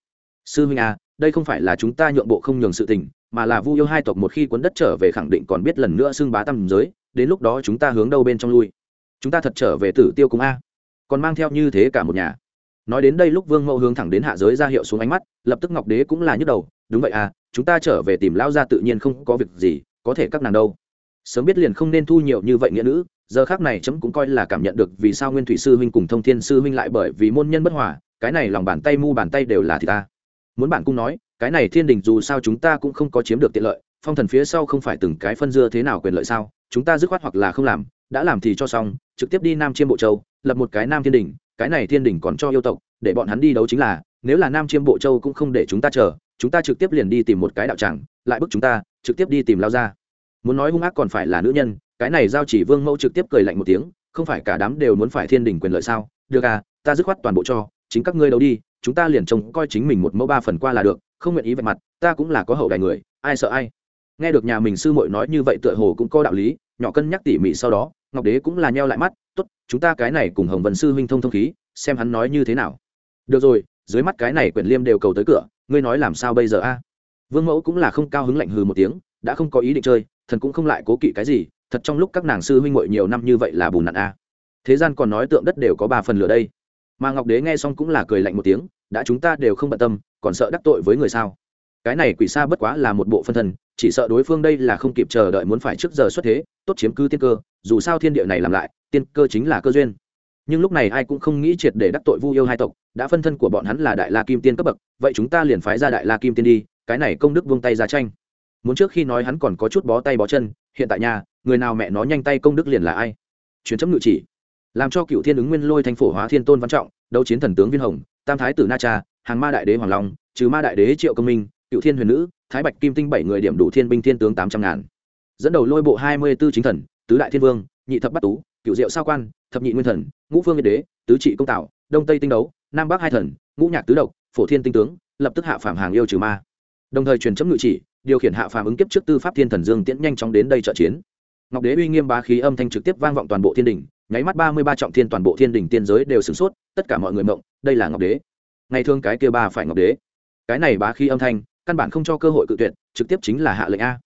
Sư huynh à đây không phải là chúng ta nhượng bộ không nhường sự tình, mà là vu yêu hai tộc một khi cuốn đất trở về khẳng định còn biết lần nữa xưng bá tâm giới, đến lúc đó chúng ta hướng đâu bên trong lui. Chúng ta thật trở về tử tiêu cùng a. Còn mang theo như thế cả một nhà. Nói đến đây lúc vương mẫu hướng thẳng đến hạ giới ra hiệu xuống ánh mắt, lập tức ngọc đế cũng là nhức đầu, đúng vậy à chúng ta trở về tìm lão gia tự nhiên không có việc gì có thể các nàng đâu. Sớm biết liền không nên thu nhiều như vậy nghĩa nữ, giờ khác này chấm cũng coi là cảm nhận được vì sao nguyên thủy sư huynh cùng thông thiên sư huynh lại bởi vì môn nhân bất hòa, cái này lòng bàn tay mu bàn tay đều là thì ta. Muốn bạn cung nói, cái này thiên đình dù sao chúng ta cũng không có chiếm được tiện lợi, phong thần phía sau không phải từng cái phân dưa thế nào quyền lợi sao, chúng ta dứt khoát hoặc là không làm, đã làm thì cho xong, trực tiếp đi nam chiêm bộ châu, lập một cái nam thiên đình, cái này thiên đình còn cho yêu tộc, để bọn hắn đi đấu chính là, nếu là nam chiêm bộ châu cũng không để chúng ta chờ, chúng ta trực tiếp liền đi tìm một cái đạo tràng, lại bức chúng ta trực tiếp đi tìm lao ra. Muốn nói hung ác còn phải là nữ nhân, cái này giao chỉ vương mẫu trực tiếp cười lạnh một tiếng, không phải cả đám đều muốn phải thiên đình quyền lợi sao? Được à ta dứt khoát toàn bộ cho, chính các ngươi đấu đi, chúng ta liền trông coi chính mình một mẫu ba phần qua là được, không nguyện ý vạch mặt, ta cũng là có hậu đài người, ai sợ ai? Nghe được nhà mình sư muội nói như vậy tựa hồ cũng có đạo lý, nhỏ cân nhắc tỉ mỉ sau đó, ngọc đế cũng là nheo lại mắt, tốt, chúng ta cái này cùng hồng vân sư huynh thông thông khí, xem hắn nói như thế nào. Được rồi, dưới mắt cái này quyển liêm đều cầu tới cửa, ngươi nói làm sao bây giờ a? Vương mẫu cũng là không cao hứng lạnh hừ một tiếng, đã không có ý định chơi, thần cũng không lại cố kỵ cái gì, thật trong lúc các nàng sư huynh muội nhiều năm như vậy là bùn nặn a thế gian còn nói tượng đất đều có ba phần lửa đây. Mà ngọc đế nghe xong cũng là cười lạnh một tiếng, đã chúng ta đều không bận tâm, còn sợ đắc tội với người sao? Cái này quỷ xa bất quá là một bộ phân thân chỉ sợ đối phương đây là không kịp chờ đợi muốn phải trước giờ xuất thế, tốt chiếm cứ tiên cơ, dù sao thiên địa này làm lại, tiên cơ chính là cơ duyên. Nhưng lúc này ai cũng không nghĩ triệt để đắc tội vu yêu hai tộc, đã phân thân của bọn hắn là đại la kim tiên cấp bậc, vậy chúng ta liền phái ra đại la kim tiên đi cái này công đức vung tay ra tranh. Muốn trước khi nói hắn còn có chút bó tay bó chân, hiện tại nhà, người nào mẹ nó nhanh tay công đức liền là ai? Chuyến chấm ngự chỉ. Làm cho cựu thiên ứng nguyên lôi thành phổ hóa thiên tôn văn trọng, đấu chiến thần tướng viên hồng, tam thái tử na cha, hàng ma đại đế hoàng long, trừ ma đại đế triệu công minh, cựu thiên huyền nữ, thái bạch kim tinh bảy người điểm đủ thiên binh thiên tướng tám trăm ngàn. Dẫn đầu lôi bộ hai mươi b ố chính thần, tứ đại thiên vương, nhị thập bắt tú, cựu diệu sao quan, thập nhị nguyên thần, ngũ phương nguyên đế, tứ trị công tạo, đông tây tinh đấu, nam bắc hai thần, ngũ nhạc tứ độc, phổ thiên tinh tướng, lập tức hạ phạm hàng yêu trừ ma đồng thời truyền chấm ngự chỉ, điều khiển hạ phàm ứng kiếp trước tư pháp thiên thần dương tiễn nhanh chóng đến đây trợ chiến. Ngọc đế uy nghiêm bá khí âm thanh trực tiếp vang vọng toàn bộ thiên đình, nháy mắt ba mươi ba trọng thiên toàn bộ thiên đình tiên giới đều sửng sốt, tất cả mọi người mộng, đây là ngọc đế. Ngày thương cái kia ba phải ngọc đế. Cái này bá khí âm thanh, căn bản không cho cơ hội cự tuyệt, trực tiếp chính là hạ lệnh a.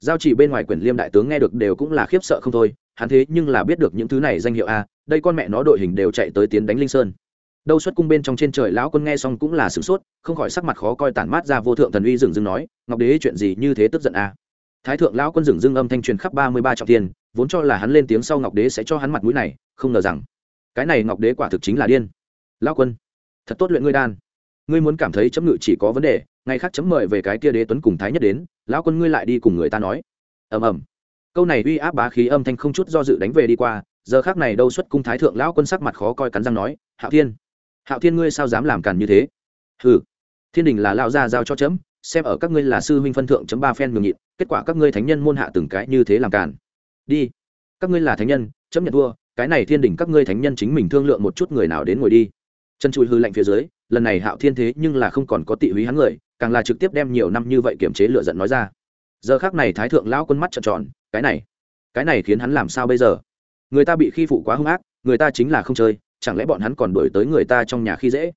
Giao chỉ bên ngoài quyển liêm đại tướng nghe được đều cũng là khiếp sợ không thôi, hắn thế nhưng là biết được những thứ này danh hiệu a, đây con mẹ nó đội hình đều chạy tới tiến đánh linh sơn đâu xuất cung bên trong trên trời lão quân nghe xong cũng là sửng sốt, không khỏi sắc mặt khó coi tản mát ra vô thượng thần uy dừng dưng nói, ngọc đế, chuyện gì như thế tức giận a thái thượng lão quân dừng dưng âm thanh truyền khắp ba mươi ba trọng thiên, vốn cho là hắn lên tiếng sau ngọc đế sẽ cho hắn mặt mũi này, không ngờ rằng, cái này ngọc đế quả thực chính là điên. Lão quân, thật tốt luyện ngươi đan. Ngươi muốn cảm thấy chấm ngự chỉ có vấn đề, ngày khác chấm mời về cái kia đế tuấn cùng thái nhất đến, lão quân ngươi lại đi cùng người ta nói. Ầm ầm. Câu này uy áp bá khí âm thanh không chút do dự đánh về đi qua, giờ khác này đâu xuất cung thái thượng lão quân sắc mặt khó coi cắn răng nói, hạo thiên hạo thiên ngươi sao dám làm càn như thế? Hừ, thiên đình là lao ra giao cho chấm xem ở các ngươi là sư huynh phân thượng chấm ba phen ngừng nhịn kết quả các ngươi thánh nhân môn hạ từng cái như thế làm càn. Đi. Các ngươi là thánh nhân chấm nhận thua cái này thiên đình các ngươi thánh nhân chính mình thương lượng một chút người nào đến ngồi đi. Chân chui hư lạnh phía dưới lần này hạo thiên thế nhưng là không còn có tị húy hắn người càng là trực tiếp đem nhiều năm như vậy kiềm chế lựa giận nói ra. Giờ khác này thái thượng lão quân mắt trợn tròn cái này cái này khiến hắn làm sao bây giờ? Người ta bị khi phụ quá hung ác người ta chính là không chơi chẳng lẽ bọn hắn còn đuổi tới người ta trong nhà khi dễ?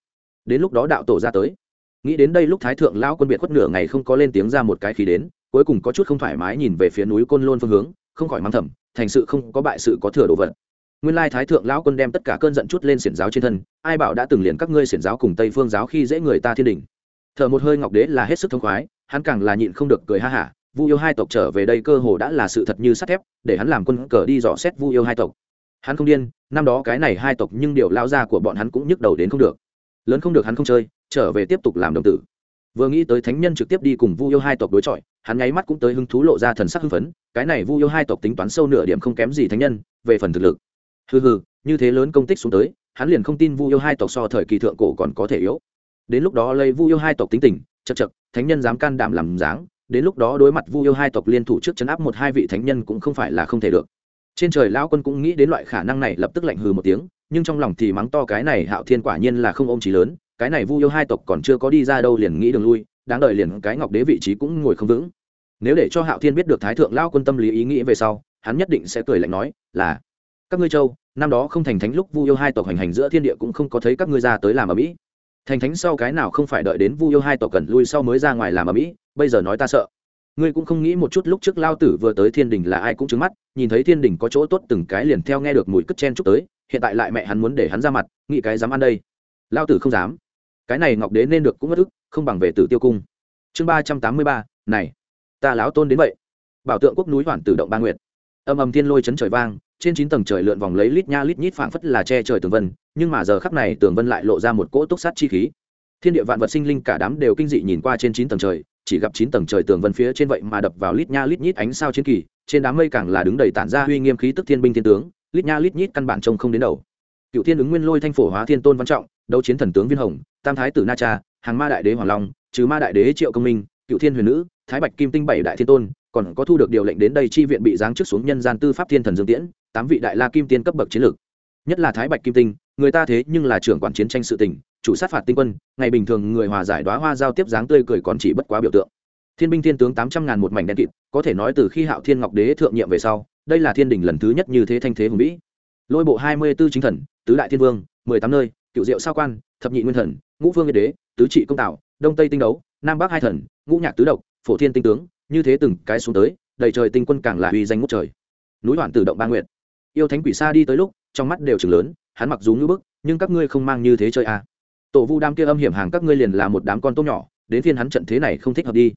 Đến lúc đó đạo tổ ra tới. Nghĩ đến đây lúc thái thượng lão quân biệt khuất nửa ngày không có lên tiếng ra một cái khí đến, cuối cùng có chút không thoải mái nhìn về phía núi côn lôn phương hướng, không khỏi mang thầm, thành sự không có bại sự có thừa đồ vật. Nguyên lai thái thượng lão quân đem tất cả cơn giận chút lên xiển giáo trên thân, ai bảo đã từng liền các ngươi xiển giáo cùng tây phương giáo khi dễ người ta thiên đình. Thở một hơi ngọc đế là hết sức thông khoái, hắn càng là nhịn không được cười ha hả, vu yêu hai tộc trở về đây cơ hồ đã là sự thật như sắt thép, để hắn làm quân cờ đi dò xét vu yêu hai tộc hắn không điên, năm đó cái này hai tộc nhưng điều lao ra của bọn hắn cũng nhức đầu đến không được. Lớn không được hắn không chơi, trở về tiếp tục làm đồng tử. Vừa nghĩ tới thánh nhân trực tiếp đi cùng vu yêu hai tộc đối chọi, hắn nháy mắt cũng tới hứng thú lộ ra thần sắc hưng phấn, cái này vu yêu hai tộc tính toán sâu nửa điểm không kém gì thánh nhân, về phần thực lực. Hừ hừ, như thế lớn công tích xuống tới, hắn liền không tin vu yêu hai tộc so thời kỳ thượng cổ còn có thể yếu. Đến lúc đó lấy vu yêu hai tộc tính tình, chật chật, thánh nhân dám can đảm làm dáng, đến lúc đó đối mặt vu yêu hai tộc liên thủ trước chấn áp một hai vị thánh nhân cũng không phải là không thể được trên trời lão quân cũng nghĩ đến loại khả năng này, lập tức lạnh hừ một tiếng, nhưng trong lòng thì mắng to cái này hạo thiên quả nhiên là không ôm trí lớn, cái này vu yêu hai tộc còn chưa có đi ra đâu liền nghĩ đường lui, đáng đợi liền cái ngọc đế vị trí cũng ngồi không vững. Nếu để cho hạo thiên biết được thái thượng lao quân tâm lý ý nghĩ về sau, hắn nhất định sẽ cười lạnh nói, là, các ngươi châu, năm đó không thành thánh lúc vu yêu hai tộc hành hành giữa thiên địa cũng không có thấy các ngươi ra tới làm ở mỹ thành thánh sau cái nào không phải đợi đến vu yêu hai tộc cần lui sau mới ra ngoài làm ở mỹ bây giờ nói ta sợ ngươi cũng không nghĩ một chút lúc trước lao tử vừa tới thiên đình là ai cũng trứng mắt, nhìn thấy thiên đình có chỗ tốt từng cái liền theo nghe được mùi cất chen chúc tới, hiện tại lại mẹ hắn muốn để hắn ra mặt, nghĩ cái dám ăn đây. Lao tử không dám. Cái này ngọc đế nên được cũng mất ức, không bằng về tử tiêu cung. Chương ba trăm tám mươi ba, này, ta láo tôn đến vậy. Bảo tượng quốc núi hoàn tử động ba nguyệt. Âm âm thiên lôi chấn trời vang, trên chín tầng trời lượn vòng lấy lít nha lít nhít phảng phất là che trời tường vân, nhưng mà giờ khắc này tường vân lại lộ ra một cỗ túc sát chi khí. Thiên địa vạn vật sinh linh cả đám đều kinh dị nhìn qua trên chín tầng trời chỉ gặp chín tầng trời tường vân phía trên vậy mà đập vào lít nha lít nhít ánh sao chiến kỳ, trên đám mây càng là đứng đầy tản ra uy nghiêm khí tức thiên binh thiên tướng, lít nha lít nhít căn bản trông không đến đầu. Cựu thiên ứng nguyên lôi thanh phổ hóa thiên tôn văn trọng, đấu chiến thần tướng viên hồng, tam thái tử na cha, hàng ma đại đế hoàng long, trừ ma đại đế triệu công minh, cựu thiên huyền nữ, thái bạch kim tinh bảy đại thiên tôn, còn có thu được điều lệnh đến đây chi viện bị giáng chức xuống nhân gian tư pháp thiên thần dương tiễn, tám vị đại la kim tiên cấp bậc chiến lược. Nhất là thái bạch kim tinh, người ta thế nhưng là trưởng quản chiến tranh sự tình chủ sát phạt tinh quân, ngày bình thường người hòa giải đoá hoa giao tiếp dáng tươi cười còn chỉ bất quá biểu tượng. Thiên binh thiên tướng tám trăm ngàn một mảnh đen kịt, có thể nói từ khi hạo thiên ngọc đế thượng nhiệm về sau, đây là thiên đình lần thứ nhất như thế thanh thế hùng vĩ. Lôi bộ hai mươi b ố chính thần, tứ đại thiên vương, mười tám nơi, cựu diệu sao quan, thập nhị nguyên thần, ngũ vương yên đế, tứ trị công tạo, đông tây tinh đấu, nam bắc hai thần, ngũ nhạc tứ độc, phổ thiên tinh tướng, như thế từng cái xuống tới, đầy trời tinh quân càng là uy danh ngút trời. Núi hoàn tự động ba nguyện yêu thánh quỷ xa đi tới lúc, trong mắt đều chừng lớn, hắn mặc dù ngữ bức, nhưng các ngươi không mang như thế chơi à tổ vu đam kia âm hiểm hàng các ngươi liền là một đám con tôm nhỏ, đến phiên hắn trận thế này không thích hợp đi.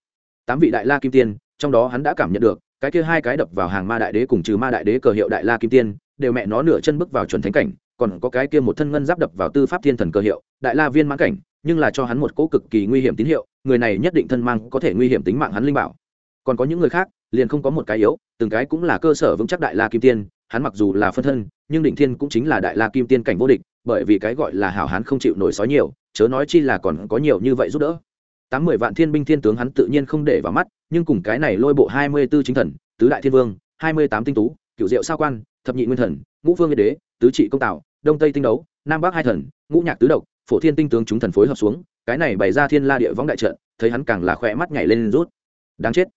Tám vị đại la kim tiên, trong đó hắn đã cảm nhận được, cái kia hai cái đập vào hàng ma đại đế cùng trừ ma đại đế cờ hiệu đại la kim tiên, đều mẹ nó nửa chân bước vào chuẩn thánh cảnh, còn có cái kia một thân ngân giáp đập vào tư pháp thiên thần cờ hiệu, đại la viên mãn cảnh, nhưng là cho hắn một cỗ cực kỳ nguy hiểm tín hiệu, người này nhất định thân mang có thể nguy hiểm tính mạng hắn linh bảo. Còn có những người khác, liền không có một cái yếu, từng cái cũng là cơ sở vững chắc đại la kim tiên hắn mặc dù là phân thân, nhưng định thiên cũng chính là đại la kim tiên cảnh vô địch, bởi vì cái gọi là hảo hán không chịu nổi sói nhiều, chớ nói chi là còn có nhiều như vậy giúp đỡ. Tám mươi vạn thiên binh thiên tướng hắn tự nhiên không để vào mắt, nhưng cùng cái này lôi bộ hai mươi b ố chính thần, tứ đại thiên vương, hai mươi tám tinh tú cựu diệu sao quan, thập nhị nguyên thần, ngũ vương yên đế, tứ trị công tạo, đông tây tinh đấu, nam bắc hai thần, ngũ nhạc tứ độc, phổ thiên tinh tướng chúng thần phối hợp xuống, cái này bày ra thiên la địa võng đại trận, thấy hắn càng là khỏe mắt nhảy lên rút. Đáng chết.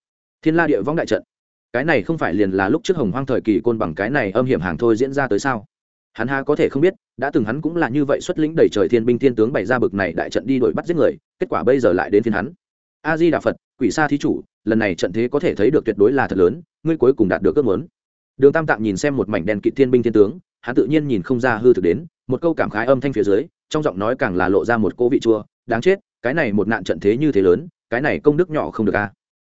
Thiên la địa võng đại trận cái này không phải liền là lúc trước hồng hoang thời kỳ côn bằng cái này âm hiểm hàng thôi diễn ra tới sao? Hắn ha có thể không biết, đã từng hắn cũng là như vậy xuất lĩnh đẩy trời thiên binh thiên tướng bày ra bực này đại trận đi đuổi bắt giết người, kết quả bây giờ lại đến phiên hắn. A di đà phật, quỷ sa thí chủ, lần này trận thế có thể thấy được tuyệt đối là thật lớn, ngươi cuối cùng đạt được ước muốn. Đường tam tạng nhìn xem một mảnh đèn kỵ thiên binh thiên tướng, hắn tự nhiên nhìn không ra hư thực đến, một câu cảm khái âm thanh phía dưới, trong giọng nói càng là lộ ra một cô vị chua, đáng chết, cái này một nạn trận thế như thế lớn, cái này công đức nhỏ không được a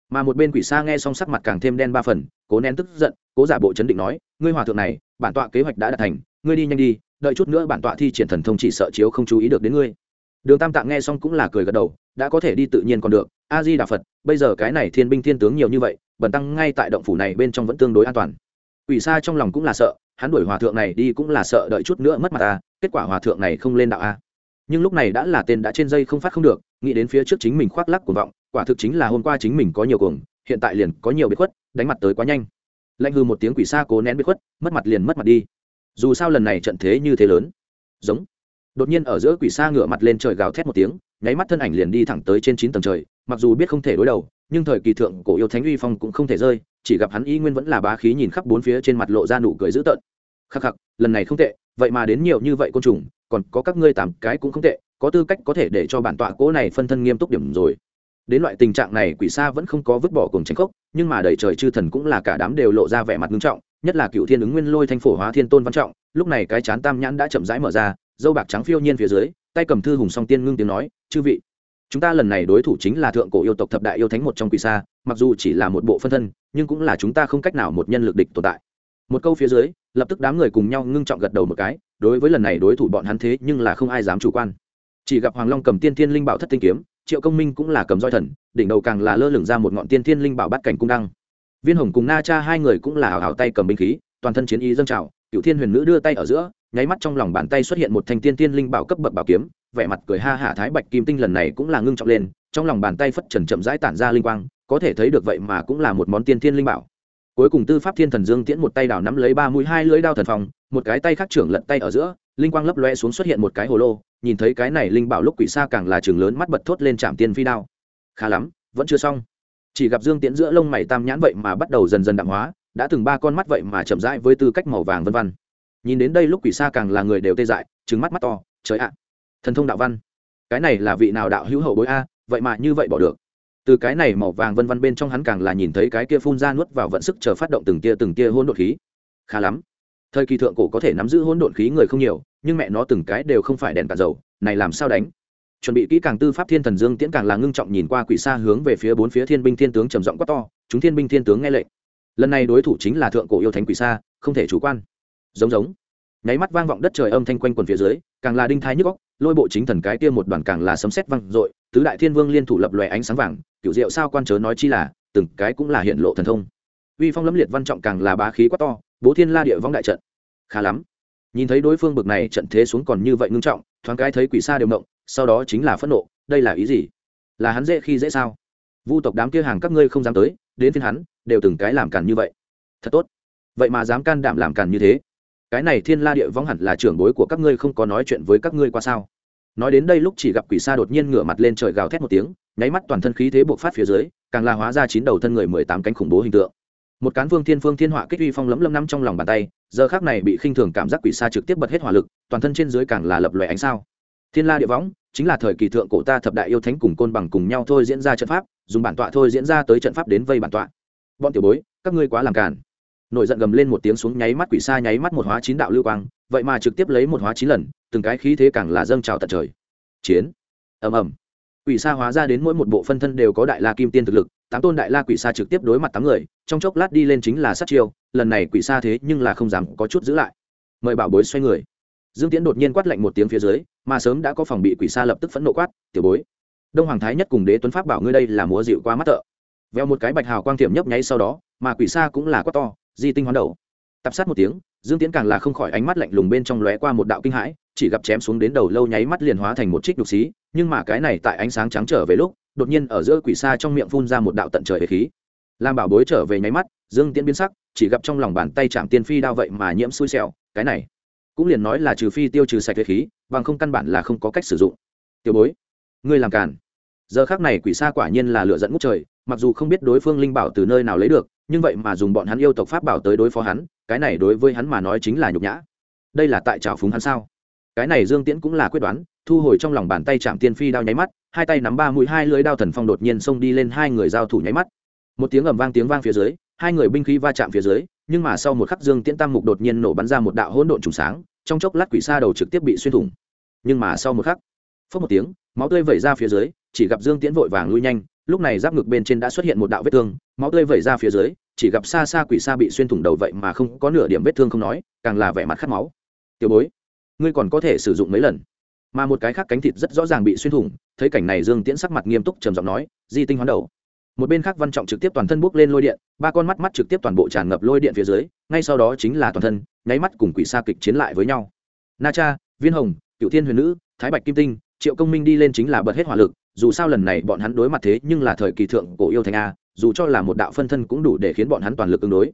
mà một bên quỷ xa nghe xong sắc mặt càng thêm đen ba phần, cố nén tức giận, cố giả bộ chấn định nói, ngươi hòa thượng này, bản tọa kế hoạch đã đạt thành, ngươi đi nhanh đi, đợi chút nữa bản tọa thi triển thần thông chỉ sợ chiếu không chú ý được đến ngươi. Đường tam tạng nghe xong cũng là cười gật đầu, đã có thể đi tự nhiên còn được, a di đà phật, bây giờ cái này thiên binh thiên tướng nhiều như vậy, bần tăng ngay tại động phủ này bên trong vẫn tương đối an toàn. Quỷ xa trong lòng cũng là sợ, hắn đuổi hòa thượng này đi cũng là sợ đợi chút nữa mất mặt ta kết quả hòa thượng này không lên đạo a nhưng lúc này đã là tên đã trên dây không phát không được, nghĩ đến phía trước chính mình khoác lắc cuồng vọng quả thực chính là hôm qua chính mình có nhiều cuồng, hiện tại liền có nhiều bị khuất, đánh mặt tới quá nhanh. Lạnh hư một tiếng quỷ xa cố nén bị khuất, mất mặt liền mất mặt đi. Dù sao lần này trận thế như thế lớn. Giống. Đột nhiên ở giữa quỷ xa ngửa mặt lên trời gào thét một tiếng, nháy mắt thân ảnh liền đi thẳng tới trên chín tầng trời, mặc dù biết không thể đối đầu, nhưng thời kỳ thượng cổ yêu thánh uy phong cũng không thể rơi, chỉ gặp hắn y nguyên vẫn là bá khí nhìn khắp bốn phía trên mặt lộ ra nụ cười dữ tợn. Khắc khắc, lần này không tệ, vậy mà đến nhiều như vậy côn trùng, còn có các ngươi tám cái cũng không tệ, có tư cách có thể để cho bản tọa cỗ này phân thân nghiêm túc điểm rồi đến loại tình trạng này quỷ sa vẫn không có vứt bỏ cùng tranh cốc, nhưng mà đầy trời chư thần cũng là cả đám đều lộ ra vẻ mặt nghiêm trọng, nhất là cựu thiên ứng nguyên lôi thanh phổ hóa thiên tôn văn trọng, lúc này cái chán tam nhãn đã chậm rãi mở ra, dâu bạc trắng phiêu nhiên phía dưới, tay cầm thư hùng song tiên ngưng tiếng nói, chư vị, chúng ta lần này đối thủ chính là thượng cổ yêu tộc thập đại yêu thánh một trong quỷ sa, mặc dù chỉ là một bộ phân thân, nhưng cũng là chúng ta không cách nào một nhân lực địch tồn tại. Một câu phía dưới, lập tức đám người cùng nhau ngưng trọng gật đầu một cái, đối với lần này đối thủ bọn hắn thế nhưng là không ai dám chủ quan. Chỉ gặp hoàng long cầm tiên thiên linh bảo thất tinh kiếm triệu công minh cũng là cầm roi thần, đỉnh đầu càng là lơ lửng ra một ngọn tiên thiên linh bảo bát cảnh cung đăng. Viên hồng cùng na cha hai người cũng là hào hào tay cầm binh khí, toàn thân chiến ý dâng trào cựu thiên huyền nữ đưa tay ở giữa, nháy mắt trong lòng bàn tay xuất hiện một thanh tiên thiên linh bảo cấp bậc bảo kiếm, vẻ mặt cười ha hả thái bạch kim tinh lần này cũng là ngưng trọng lên, trong lòng bàn tay phất trần chậm rãi tản ra linh quang, có thể thấy được vậy mà cũng là một món tiên thiên linh bảo. Cuối cùng tư pháp thiên thần dương tiễn một tay đào nắm lấy ba mũi hai lưỡi đao thần phòng một cái tay khác trưởng lận tay ở giữa, linh quang lấp loe xuống xuất hiện một cái hồ lô nhìn thấy cái này linh bảo lúc quỷ xa càng là trường lớn mắt bật thốt lên trạm tiên phi đao. Khá lắm, vẫn chưa xong. Chỉ gặp dương tiễn giữa lông mày tam nhãn vậy mà bắt đầu dần dần đạm hóa, đã từng ba con mắt vậy mà chậm rãi với tư cách màu vàng vân vân. Nhìn đến đây lúc quỷ xa càng là người đều tê dại trứng mắt mắt to, trời ạ. Thần thông đạo văn. Cái này là vị nào đạo hữu hậu bối a, vậy mà như vậy bỏ được. Từ cái này màu vàng vân vân bên trong hắn càng là nhìn thấy cái kia phun ra nuốt vào vận sức chờ phát động từng tia từng tia hỗn độn khí. Khá lắm thời kỳ thượng cổ có thể nắm giữ hỗn độn khí người không nhiều, nhưng mẹ nó từng cái đều không phải đèn cả dầu, này làm sao đánh? Chuẩn bị kỹ càng tư pháp thiên thần dương tiễn càng là ngưng trọng nhìn qua quỷ xa hướng về phía bốn phía thiên binh thiên tướng trầm giọng quát to, chúng thiên binh thiên tướng nghe lệnh. Lần này đối thủ chính là thượng cổ yêu thánh quỷ xa, không thể chủ quan. Giống giống. Nháy mắt vang vọng đất trời âm thanh quanh quần phía dưới, càng là đinh thái nhức góc lôi bộ chính thần cái kia một đoàn càng là sấm sét vang dội, tứ đại thiên vương liên thủ lập lòe ánh sáng vàng, kiểu diệu sao quan chớ nói chi là, từng cái cũng là hiện lộ thần thông. Uy phong lẫm liệt văn trọng càng là bá khí quá to bố thiên la địa vong đại trận. Khá lắm. Nhìn thấy đối phương bực này trận thế xuống còn như vậy ngưng trọng thoáng cái thấy quỷ xa đều động, sau đó chính là phẫn nộ đây là ý gì? Là hắn dễ khi dễ sao? Vu tộc đám kia hàng các ngươi không dám tới đến phiên hắn đều từng cái làm càn như vậy. Thật tốt. Vậy mà dám can đảm làm càn như thế? Cái này thiên la địa vong hẳn là trưởng bối của các ngươi không có nói chuyện với các ngươi qua sao? Nói đến đây lúc chỉ gặp quỷ sa đột nhiên ngửa mặt lên trời gào thét một tiếng nháy mắt toàn thân khí thế buộc phát phía dưới càng la hóa ra chín đầu thân người mười tám cánh khủng bố hình tượng một cán vương thiên phương thiên họa kích uy phong lấm lấm năm trong lòng bàn tay, giờ khác này bị khinh thường cảm giác quỷ sa trực tiếp bật hết hỏa lực, toàn thân trên dưới càng là lập loè ánh sao. Thiên la địa võng, chính là thời kỳ thượng cổ ta thập đại yêu thánh cùng côn bằng cùng nhau thôi diễn ra trận pháp, dùng bản tọa thôi diễn ra tới trận pháp đến vây bản tọa. Bọn tiểu bối, các ngươi quá làm cản nổi giận gầm lên một tiếng xuống nháy mắt quỷ sa nháy mắt một hóa chín đạo lưu quang, vậy mà trực tiếp lấy một hóa chín lần, từng cái khí thế càng là dâng trào tận trời. Chiến. Ầm ầm. Quỷ sa hóa ra đến mỗi một bộ phân thân đều có đại la kim tiên thực lực tám tôn đại la quỷ sa trực tiếp đối mặt tám người, trong chốc lát đi lên chính là sát chiêu, lần này quỷ sa thế nhưng là không dám có chút giữ lại. Mời bảo bối xoay người. Dương tiễn đột nhiên quát lạnh một tiếng phía dưới, mà sớm đã có phòng bị quỷ sa lập tức phẫn nộ quát, tiểu bối, đông hoàng thái nhất cùng đế tuấn pháp bảo ngươi đây là múa dịu qua mắt thợ. Veo một cái bạch hào quang thiểm nhấp nháy sau đó, mà quỷ sa cũng là quát to, di tinh hoán đầu. Tập sát một tiếng, dương tiễn càng là không khỏi ánh mắt lạnh lùng bên trong lóe qua một đạo kinh hãi chỉ gặp chém xuống đến đầu lâu nháy mắt liền hóa thành một trích đục xí, nhưng mà cái này tại ánh sáng trắng trở về lúc, đột nhiên ở giữa quỷ xa trong miệng phun ra một đạo tận trời khí. Làm bảo bối trở về nháy mắt, dương tiễn biến sắc, chỉ gặp trong lòng bàn tay chạm tiên phi đao vậy mà nhiễm xui xẹo cái này cũng liền nói là trừ phi tiêu trừ sạch khí, bằng không căn bản là không có cách sử dụng. Tiểu bối, ngươi làm càn. Giờ khác này quỷ xa quả nhiên là lựa dẫn ngút trời, mặc dù không biết đối phương linh bảo từ nơi nào lấy được, nhưng vậy mà dùng bọn hắn yêu tộc pháp bảo tới đối phó hắn, cái này đối với hắn mà nói chính là nhục nhã. Đây là tại trào phúng hắn sao? Cái này dương tiễn cũng là quyết đoán, thu hồi trong lòng bàn tay chạm tiên phi đao nháy mắt, hai tay nắm ba mũi, hai lưới đao thần phong đột nhiên xông đi lên, hai người giao thủ nháy mắt. Một tiếng ầm vang, tiếng vang phía dưới, hai người binh khí va chạm phía dưới, nhưng mà sau một khắc dương tiễn tam mục đột nhiên nổ bắn ra một đạo hỗn độn trùng sáng, trong chốc lát quỷ xa đầu trực tiếp bị xuyên thủng. Nhưng mà sau một khắc phớt một tiếng, máu tươi vẩy ra phía dưới, chỉ gặp dương tiễn vội vàng lui nhanh, lúc này giáp ngực bên trên đã xuất hiện một đạo vết thương, máu tươi vẩy ra phía dưới, chỉ gặp xa xa quỷ xa bị xuyên thủng đầu vậy mà không có nửa điểm vết thương không nói, càng là vẻ mặt khát máu. Tiểu bối ngươi còn có thể sử dụng mấy lần. Mà một cái khác cánh thịt rất rõ ràng bị xuyên thủng, thấy cảnh này dương tiễn sắc mặt nghiêm túc trầm giọng nói, di tinh hoán đầu. Một bên khác văn trọng trực tiếp toàn thân bốc lên lôi điện, ba con mắt mắt trực tiếp toàn bộ tràn ngập lôi điện phía dưới, ngay sau đó chính là toàn thân, nháy mắt cùng quỷ sa kịch chiến lại với nhau. Na cha, viên hồng, cựu thiên huyền nữ, thái bạch kim tinh, triệu công minh đi lên chính là bật hết hỏa lực, dù sao lần này bọn hắn đối mặt thế nhưng là thời kỳ thượng cổ yêu thành a, dù cho là một đạo phân thân cũng đủ để khiến bọn hắn toàn lực ứng đối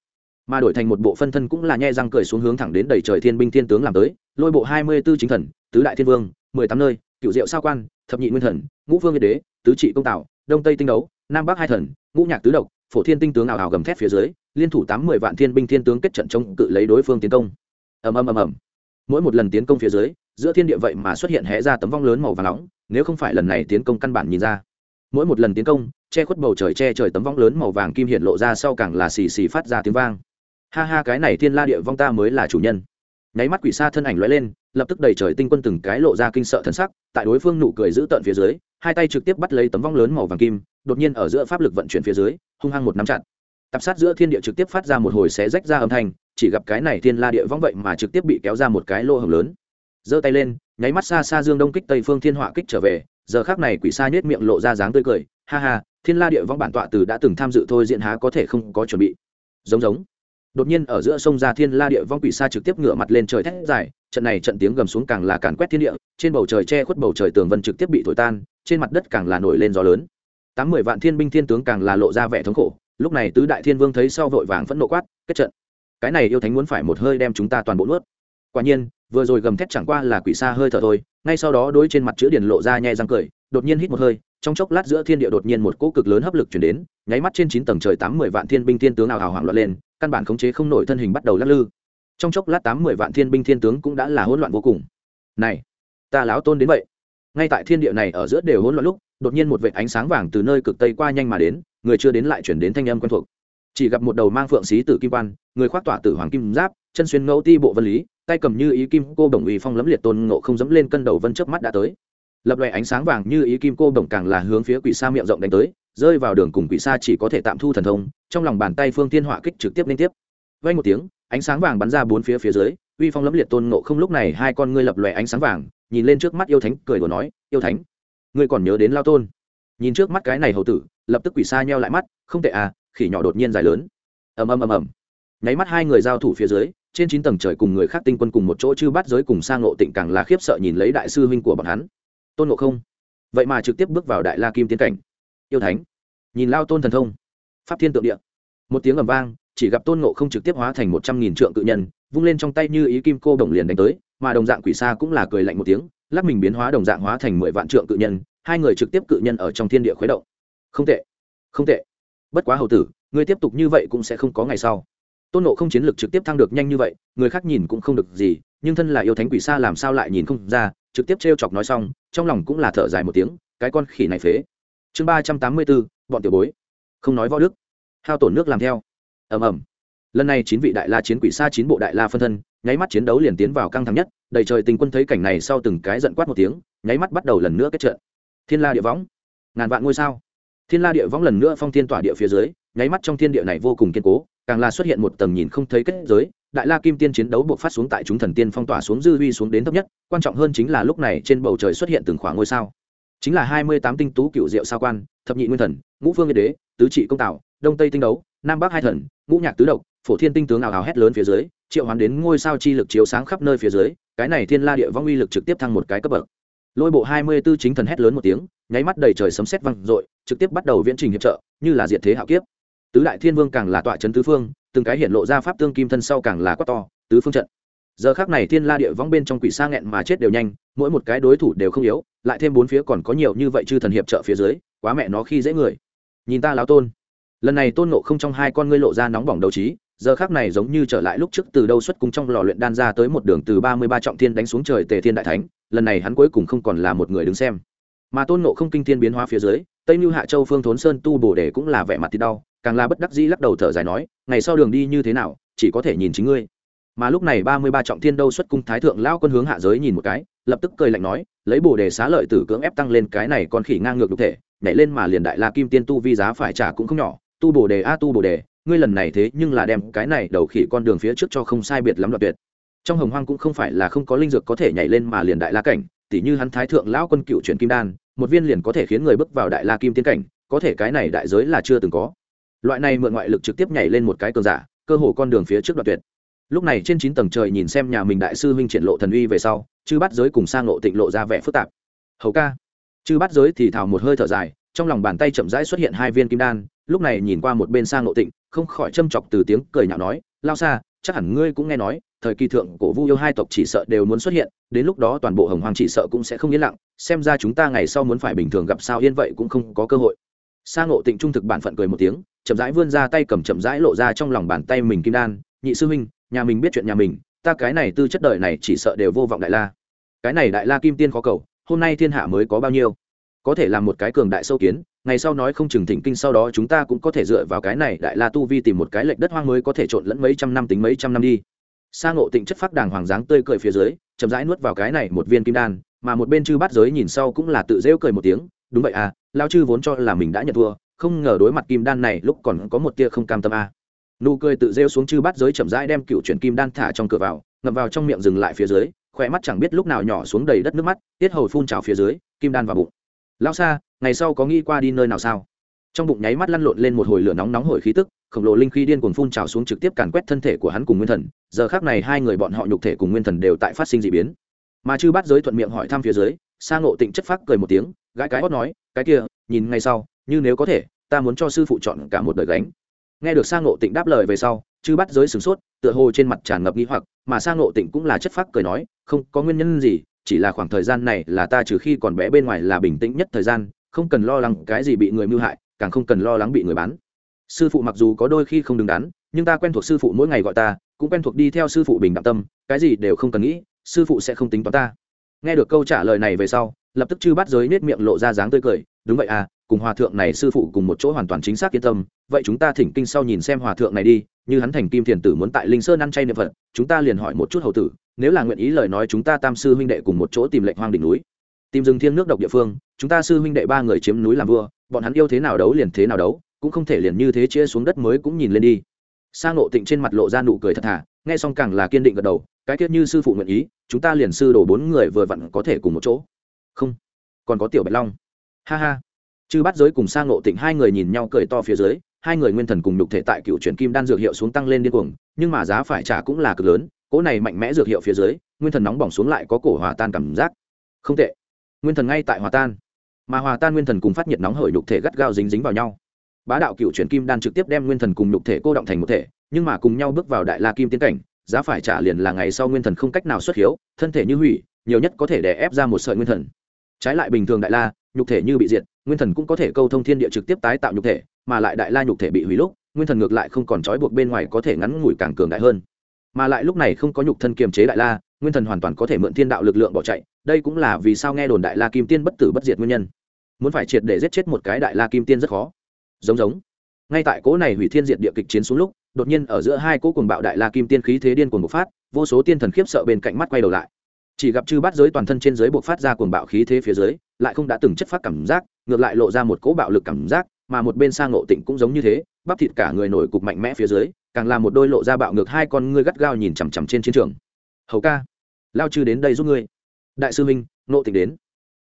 mà đổi thành một bộ phân thân cũng là nhe răng cười xuống hướng thẳng đến đầy trời thiên binh thiên tướng làm tới, lôi bộ hai mươi b ố chính thần, tứ đại thiên vương, mười tám nơi, cựu diệu sao quan, thập nhị nguyên thần, ngũ vương yên đế, tứ trị công tạo, đông tây tinh đấu, nam bắc hai thần, ngũ nhạc tứ độc, phổ thiên tinh tướng ảo ảo gầm thét phía dưới, liên thủ tám mươi vạn thiên binh thiên tướng kết trận chống cự lấy đối phương tiến công. Ầm ầm ầm ầm. Mỗi một lần tiến công phía dưới, giữa thiên địa vậy mà xuất hiện hé ra tấm vong lớn màu và nóng, nếu không phải lần này tiến công căn bản nhìn ra. Mỗi một lần tiến công, che khuất bầu trời che trời tấm vong lớn màu vàng kim hiện lộ ra sau càng là xì xì phát ra tiếng vang ha ha, cái này thiên la địa vong ta mới là chủ nhân. Nháy mắt quỷ xa thân ảnh lóe lên, lập tức đầy trời tinh quân từng cái lộ ra kinh sợ thân sắc, tại đối phương nụ cười giữ tợn phía dưới, hai tay trực tiếp bắt lấy tấm vong lớn màu vàng kim, đột nhiên ở giữa pháp lực vận chuyển phía dưới, hung hăng một nắm chặt. Tập sát giữa thiên địa trực tiếp phát ra một hồi xé rách ra âm thanh, chỉ gặp cái này thiên la địa vong vậy mà trực tiếp bị kéo ra một cái lỗ hồng lớn. Giơ tay lên, nháy mắt xa xa dương đông kích tây phương thiên họa kích trở về, giờ khác này quỷ sa nhếch miệng lộ ra dáng tươi cười, ha ha, thiên la địa vong bản tọa từ đã từng tham dự thôi diện há có thể không có chuẩn bị. Giống giống đột nhiên ở giữa sông ra thiên la địa vong quỷ sa trực tiếp ngửa mặt lên trời thét dài, trận này trận tiếng gầm xuống càng là càn quét thiên địa, trên bầu trời che khuất bầu trời tường vân trực tiếp bị thổi tan, trên mặt đất càng là nổi lên gió lớn. Tám mười vạn thiên binh thiên tướng càng là lộ ra vẻ thống khổ, lúc này tứ đại thiên vương thấy sau vội vàng phẫn nộ quát, kết trận! Cái này yêu thánh muốn phải một hơi đem chúng ta toàn bộ nuốt. Quả nhiên, vừa rồi gầm thét chẳng qua là quỷ xa hơi thở thôi, ngay sau đó đối trên mặt chữ điền lộ ra nhai răng cười, đột nhiên hít một hơi, trong chốc lát giữa thiên địa đột nhiên một cỗ cực lớn hấp lực chuyển đến, nháy mắt trên chín tầng trời tám mười vạn thiên binh thiên tướng nào hào hoảng loạn lên căn bản khống chế không nổi thân hình bắt đầu lắc lư. Trong chốc lát tám mười vạn thiên binh thiên tướng cũng đã là hỗn loạn vô cùng. Này, ta láo tôn đến vậy. Ngay tại thiên địa này ở giữa đều hỗn loạn lúc, đột nhiên một vệt ánh sáng vàng từ nơi cực tây qua nhanh mà đến, người chưa đến lại chuyển đến thanh âm quen thuộc. Chỉ gặp một đầu mang phượng xí tử kim quan, người khoác tỏa tử hoàng kim giáp, chân xuyên ngẫu ti bộ vân lý, tay cầm như ý kim cô đồng uy phong lấm liệt tôn ngộ không dẫm lên cân đầu vân chớp mắt đã tới. Lập loè ánh sáng vàng như ý kim cô đồng càng là hướng phía quỷ sa miệng rộng đánh tới rơi vào đường cùng quỷ sa chỉ có thể tạm thu thần thông, trong lòng bàn tay phương tiên họa kích trực tiếp liên tiếp. Vay một tiếng, ánh sáng vàng bắn ra bốn phía phía dưới, uy phong lấm liệt tôn ngộ không lúc này hai con ngươi lập loè ánh sáng vàng, nhìn lên trước mắt yêu thánh, cười đùa nói, yêu thánh, ngươi còn nhớ đến lao tôn? Nhìn trước mắt cái này hầu tử, lập tức quỷ sa nheo lại mắt, không tệ à khỉ nhỏ đột nhiên dài lớn. Ầm ầm ầm ầm. Nháy mắt hai người giao thủ phía dưới, trên chín tầng trời cùng người khác tinh quân cùng một chỗ chư bắt giới cùng sang ngộ tịnh càng là khiếp sợ nhìn lấy đại sư huynh của bọn hắn. Tôn ngộ không. Vậy mà trực tiếp bước vào đại la kim tiến cảnh yêu thánh. Nhìn lao tôn thần thông. Pháp thiên tượng địa. Một tiếng ầm vang, chỉ gặp tôn ngộ không trực tiếp hóa thành một trăm nghìn trượng cự nhân, vung lên trong tay như ý kim cô đồng liền đánh tới, mà đồng dạng quỷ xa cũng là cười lạnh một tiếng, lắc mình biến hóa đồng dạng hóa thành mười vạn trượng cự nhân, hai người trực tiếp cự nhân ở trong thiên địa khuấy động. Không tệ không tệ. Bất quá hầu tử, ngươi tiếp tục như vậy cũng sẽ không có ngày sau. Tôn nộ không chiến lược trực tiếp thăng được nhanh như vậy, người khác nhìn cũng không được gì, nhưng thân là yêu thánh quỷ xa làm sao lại nhìn không ra, trực tiếp t r e o chọc nói xong, trong lòng cũng là thở dài một tiếng, cái con khỉ này phế chương ba trăm tám mươi bốn, bọn tiểu bối. Không nói võ đức, hao tổn nước làm theo. Ầm ầm. Lần này chín vị đại la chiến quỷ xa chín bộ đại la phân thân, nháy mắt chiến đấu liền tiến vào căng thẳng nhất, đầy trời tình quân thấy cảnh này sau từng cái giận quát một tiếng, nháy mắt bắt đầu lần nữa kết trận. Thiên la địa võng. Ngàn vạn ngôi sao. Thiên la địa võng lần nữa phong thiên tỏa địa phía dưới, nháy mắt trong thiên địa này vô cùng kiên cố, càng là xuất hiện một tầm nhìn không thấy kết giới, đại la kim tiên chiến đấu buộc phát xuống tại chúng thần tiên phong tỏa xuống dư huy xuống đến thấp nhất, quan trọng hơn chính là lúc này trên bầu trời xuất hiện từng khoảng ngôi sao chính là hai mươi tám tinh tú cựu diệu sao quan, thập nhị nguyên thần, ngũ phương nguyên đế, tứ trị công tạo, đông tây tinh đấu, nam bắc hai thần, ngũ nhạc tứ độc, phổ thiên tinh tướng ảo hào hét lớn phía dưới, triệu hoán đến ngôi sao chi lực chiếu sáng khắp nơi phía dưới, cái này thiên la địa vong uy lực trực tiếp thăng một cái cấp bậc. Lôi bộ hai mươi b ố chính thần hét lớn một tiếng, nháy mắt đầy trời sấm sét vang dội, trực tiếp bắt đầu viễn trình hiệp trợ, như là diệt thế hạo kiếp. Tứ đại thiên vương càng là tọa trấn tứ phương, từng cái hiện lộ ra pháp tương kim thân sau càng là quát to, tứ phương trận. Giờ khác này thiên la địa vong bên trong quỷ sa nghẹn mà chết đều nhanh, mỗi một cái đối thủ đều không yếu lại thêm bốn phía còn có nhiều như vậy chư thần hiệp trợ phía dưới, quá mẹ nó khi dễ người. Nhìn ta láo tôn. Lần này tôn nộ không trong hai con ngươi lộ ra nóng bỏng đầu trí, giờ khác này giống như trở lại lúc trước từ đâu xuất cung trong lò luyện đan ra tới một đường từ ba mươi ba trọng thiên đánh xuống trời tề thiên đại thánh, lần này hắn cuối cùng không còn là một người đứng xem. Mà tôn nộ không kinh thiên biến hóa phía dưới, tây mưu hạ châu phương thốn sơn tu bổ để cũng là vẻ mặt thì đau, càng là bất đắc dĩ lắc đầu thở dài nói, ngày sau đường đi như thế nào, chỉ có thể nhìn chính ngươi. Mà lúc này ba mươi ba trọng thiên đâu xuất cung thái thượng lao quân hướng hạ giới nhìn một cái, lập tức cười lạnh nói lấy bồ đề xá lợi tử cưỡng ép tăng lên cái này còn khỉ ngang ngược đục thể, nhảy lên mà liền đại la kim tiên tu vi giá phải trả cũng không nhỏ, tu bồ đề a tu bồ đề, ngươi lần này thế nhưng là đem cái này đầu khỉ con đường phía trước cho không sai biệt lắm đoạt tuyệt. Trong hồng hoang cũng không phải là không có linh dược có thể nhảy lên mà liền đại la cảnh, tỉ như hắn thái thượng lão quân cựu truyền kim đan, một viên liền có thể khiến người bước vào đại la kim tiến cảnh, có thể cái này đại giới là chưa từng có. Loại này mượn ngoại lực trực tiếp nhảy lên một cái cường giả, cơ hồ con đường phía trước đoạt tuyệt lúc này trên chín tầng trời nhìn xem nhà mình đại sư huynh triển lộ thần uy về sau, chư bắt giới cùng sang lộ tịnh lộ ra vẻ phức tạp. Hầu ca. Chư bắt giới thì thào một hơi thở dài, trong lòng bàn tay chậm rãi xuất hiện hai viên kim đan, lúc này nhìn qua một bên sang lộ tịnh, không khỏi châm chọc từ tiếng cười nhạo nói, lao xa chắc hẳn ngươi cũng nghe nói, thời kỳ thượng cổ vu yêu hai tộc chỉ sợ đều muốn xuất hiện, đến lúc đó toàn bộ hồng hoàng chỉ sợ cũng sẽ không yên lặng, xem ra chúng ta ngày sau muốn phải bình thường gặp sao yên vậy cũng không có cơ hội. Sang ngộ tịnh trung thực bản phận cười một tiếng, chậm rãi vươn ra tay cầm chậm rãi lộ ra trong lòng bàn tay mình kim đan, nhị sư huynh nhà mình biết chuyện nhà mình, ta cái này tư chất đời này chỉ sợ đều vô vọng đại la. Cái này đại la kim tiên khó cầu, hôm nay thiên hạ mới có bao nhiêu? Có thể làm một cái cường đại sâu kiến, ngày sau nói không chừng thỉnh kinh sau đó chúng ta cũng có thể dựa vào cái này đại la tu vi tìm một cái lệch đất hoang mới có thể trộn lẫn mấy trăm năm tính mấy trăm năm đi. Sa ngộ tịnh chất phát đàng hoàng dáng tươi cười phía dưới, chậm rãi nuốt vào cái này một viên kim đan, mà một bên chư bát giới nhìn sau cũng là tự rêu cười một tiếng, đúng vậy à lao chư vốn cho là mình đã nhận thua, không ngờ đối mặt kim đan này lúc còn có một tia không cam tâm à nụ cười tự rêu xuống chư bát giới chậm rãi đem cựu chuyển kim đan thả trong cửa vào, ngậm vào trong miệng dừng lại phía dưới, khỏe mắt chẳng biết lúc nào nhỏ xuống đầy đất nước mắt, tiết hầu phun trào phía dưới, kim đan vào bụng. Lao xa ngày sau có nghĩ qua đi nơi nào sao? Trong bụng nháy mắt lăn lộn lên một hồi lửa nóng nóng hổi khí tức, khổng lồ linh khí điên cuồng phun trào xuống trực tiếp càn quét thân thể của hắn cùng nguyên thần, giờ khác này hai người bọn họ nhục thể cùng nguyên thần đều tại phát sinh d ị biến. Mà chư bát giới thuận miệng hỏi thăm phía dưới sang ngộ tịnh chất phác cười một tiếng, gãi cái hót nói, cái kia, nhìn ngay sau, như nếu có thể, ta muốn cho sư phụ chọn cả một đời gánh nghe được sang ngộ tịnh đáp lời về sau, chư bát giới sửng sốt, tựa hồ trên mặt tràn ngập nghi hoặc, mà sang ngộ tịnh cũng là chất phác cười nói, không, có nguyên nhân gì, chỉ là khoảng thời gian này là ta trừ khi còn bé bên ngoài là bình tĩnh nhất thời gian, không cần lo lắng cái gì bị người mưu hại, càng không cần lo lắng bị người bán. Sư phụ mặc dù có đôi khi không đứng đắn, nhưng ta quen thuộc sư phụ mỗi ngày gọi ta, cũng quen thuộc đi theo sư phụ bình đẳng tâm, cái gì đều không cần nghĩ, sư phụ sẽ không tính toán ta. Nghe được câu trả lời này về sau, lập tức chư bắt giới nết miệng lộ ra dáng tươi cười, đúng vậy à cùng hòa thượng này sư phụ cùng một chỗ hoàn toàn chính xác yên tâm, vậy chúng ta thỉnh kinh sau nhìn xem hòa thượng này đi, như hắn thành kim thiền tử muốn tại linh sơn ăn chay niệm phật, chúng ta liền hỏi một chút hầu tử, nếu là nguyện ý lời nói chúng ta tam sư huynh đệ cùng một chỗ tìm lệnh hoang đỉnh núi, tìm rừng thiên nước độc địa phương, chúng ta sư huynh đệ ba người chiếm núi làm vua, bọn hắn yêu thế nào đấu liền thế nào đấu, cũng không thể liền như thế chia xuống đất mới cũng nhìn lên đi. Sa ngộ tịnh trên mặt lộ ra nụ cười thật thà, nghe xong càng là kiên định gật đầu, cái tiết như sư phụ nguyện ý, chúng ta liền sư đổ bốn người vừa vặn có thể cùng một chỗ. Không, còn có tiểu bạch long. Ha ha chư bắt giới cùng sang ngộ tịnh hai người nhìn nhau cười to phía dưới, hai người nguyên thần cùng đục thể tại cựu chuyển kim đan dược hiệu xuống tăng lên điên cuồng, nhưng mà giá phải trả cũng là cực lớn, cỗ này mạnh mẽ dược hiệu phía dưới, nguyên thần nóng bỏng xuống lại có cổ hòa tan cảm giác. Không tệ. Nguyên thần ngay tại hòa tan. Mà hòa tan nguyên thần cùng phát nhiệt nóng hởi nhục thể gắt gao dính dính vào nhau. Bá đạo cựu chuyển kim đan trực tiếp đem nguyên thần cùng nhục thể cô động thành một thể, nhưng mà cùng nhau bước vào đại la kim tiến cảnh, giá phải trả liền là ngày sau nguyên thần không cách nào xuất hiếu, thân thể như hủy, nhiều nhất có thể đè ép ra một sợi nguyên thần. Trái lại bình thường đại la, nhục thể như bị diệt nguyên thần cũng có thể câu thông thiên địa trực tiếp tái tạo nhục thể, mà lại đại la nhục thể bị hủy lúc, nguyên thần ngược lại không còn trói buộc bên ngoài có thể ngắn ngủi càng cường đại hơn. Mà lại lúc này không có nhục thân kiềm chế đại la, nguyên thần hoàn toàn có thể mượn thiên đạo lực lượng bỏ chạy, đây cũng là vì sao nghe đồn đại la kim tiên bất tử bất diệt nguyên nhân. Muốn phải triệt để giết chết một cái đại la kim tiên rất khó. Giống giống. Ngay tại cỗ này hủy thiên diệt địa kịch chiến xuống lúc, đột nhiên ở giữa hai cỗ cùng bạo đại la kim tiên khí thế điên cuồng bộc phát, vô số tiên thần khiếp sợ bên cạnh mắt quay đầu lại. Chỉ gặp chư bát giới toàn thân trên giới bộc phát ra cuồng bạo khí thế phía dưới, lại không đã từng chất phát cảm giác ngược lại lộ ra một cỗ bạo lực cảm giác, mà một bên sang ngộ tịnh cũng giống như thế, bắp thịt cả người nổi cục mạnh mẽ phía dưới, càng làm một đôi lộ ra bạo ngược hai con ngươi gắt gao nhìn chằm chằm trên chiến trường. Hầu ca, lao chư đến đây giúp ngươi. Đại sư minh Ngộ tịnh đến.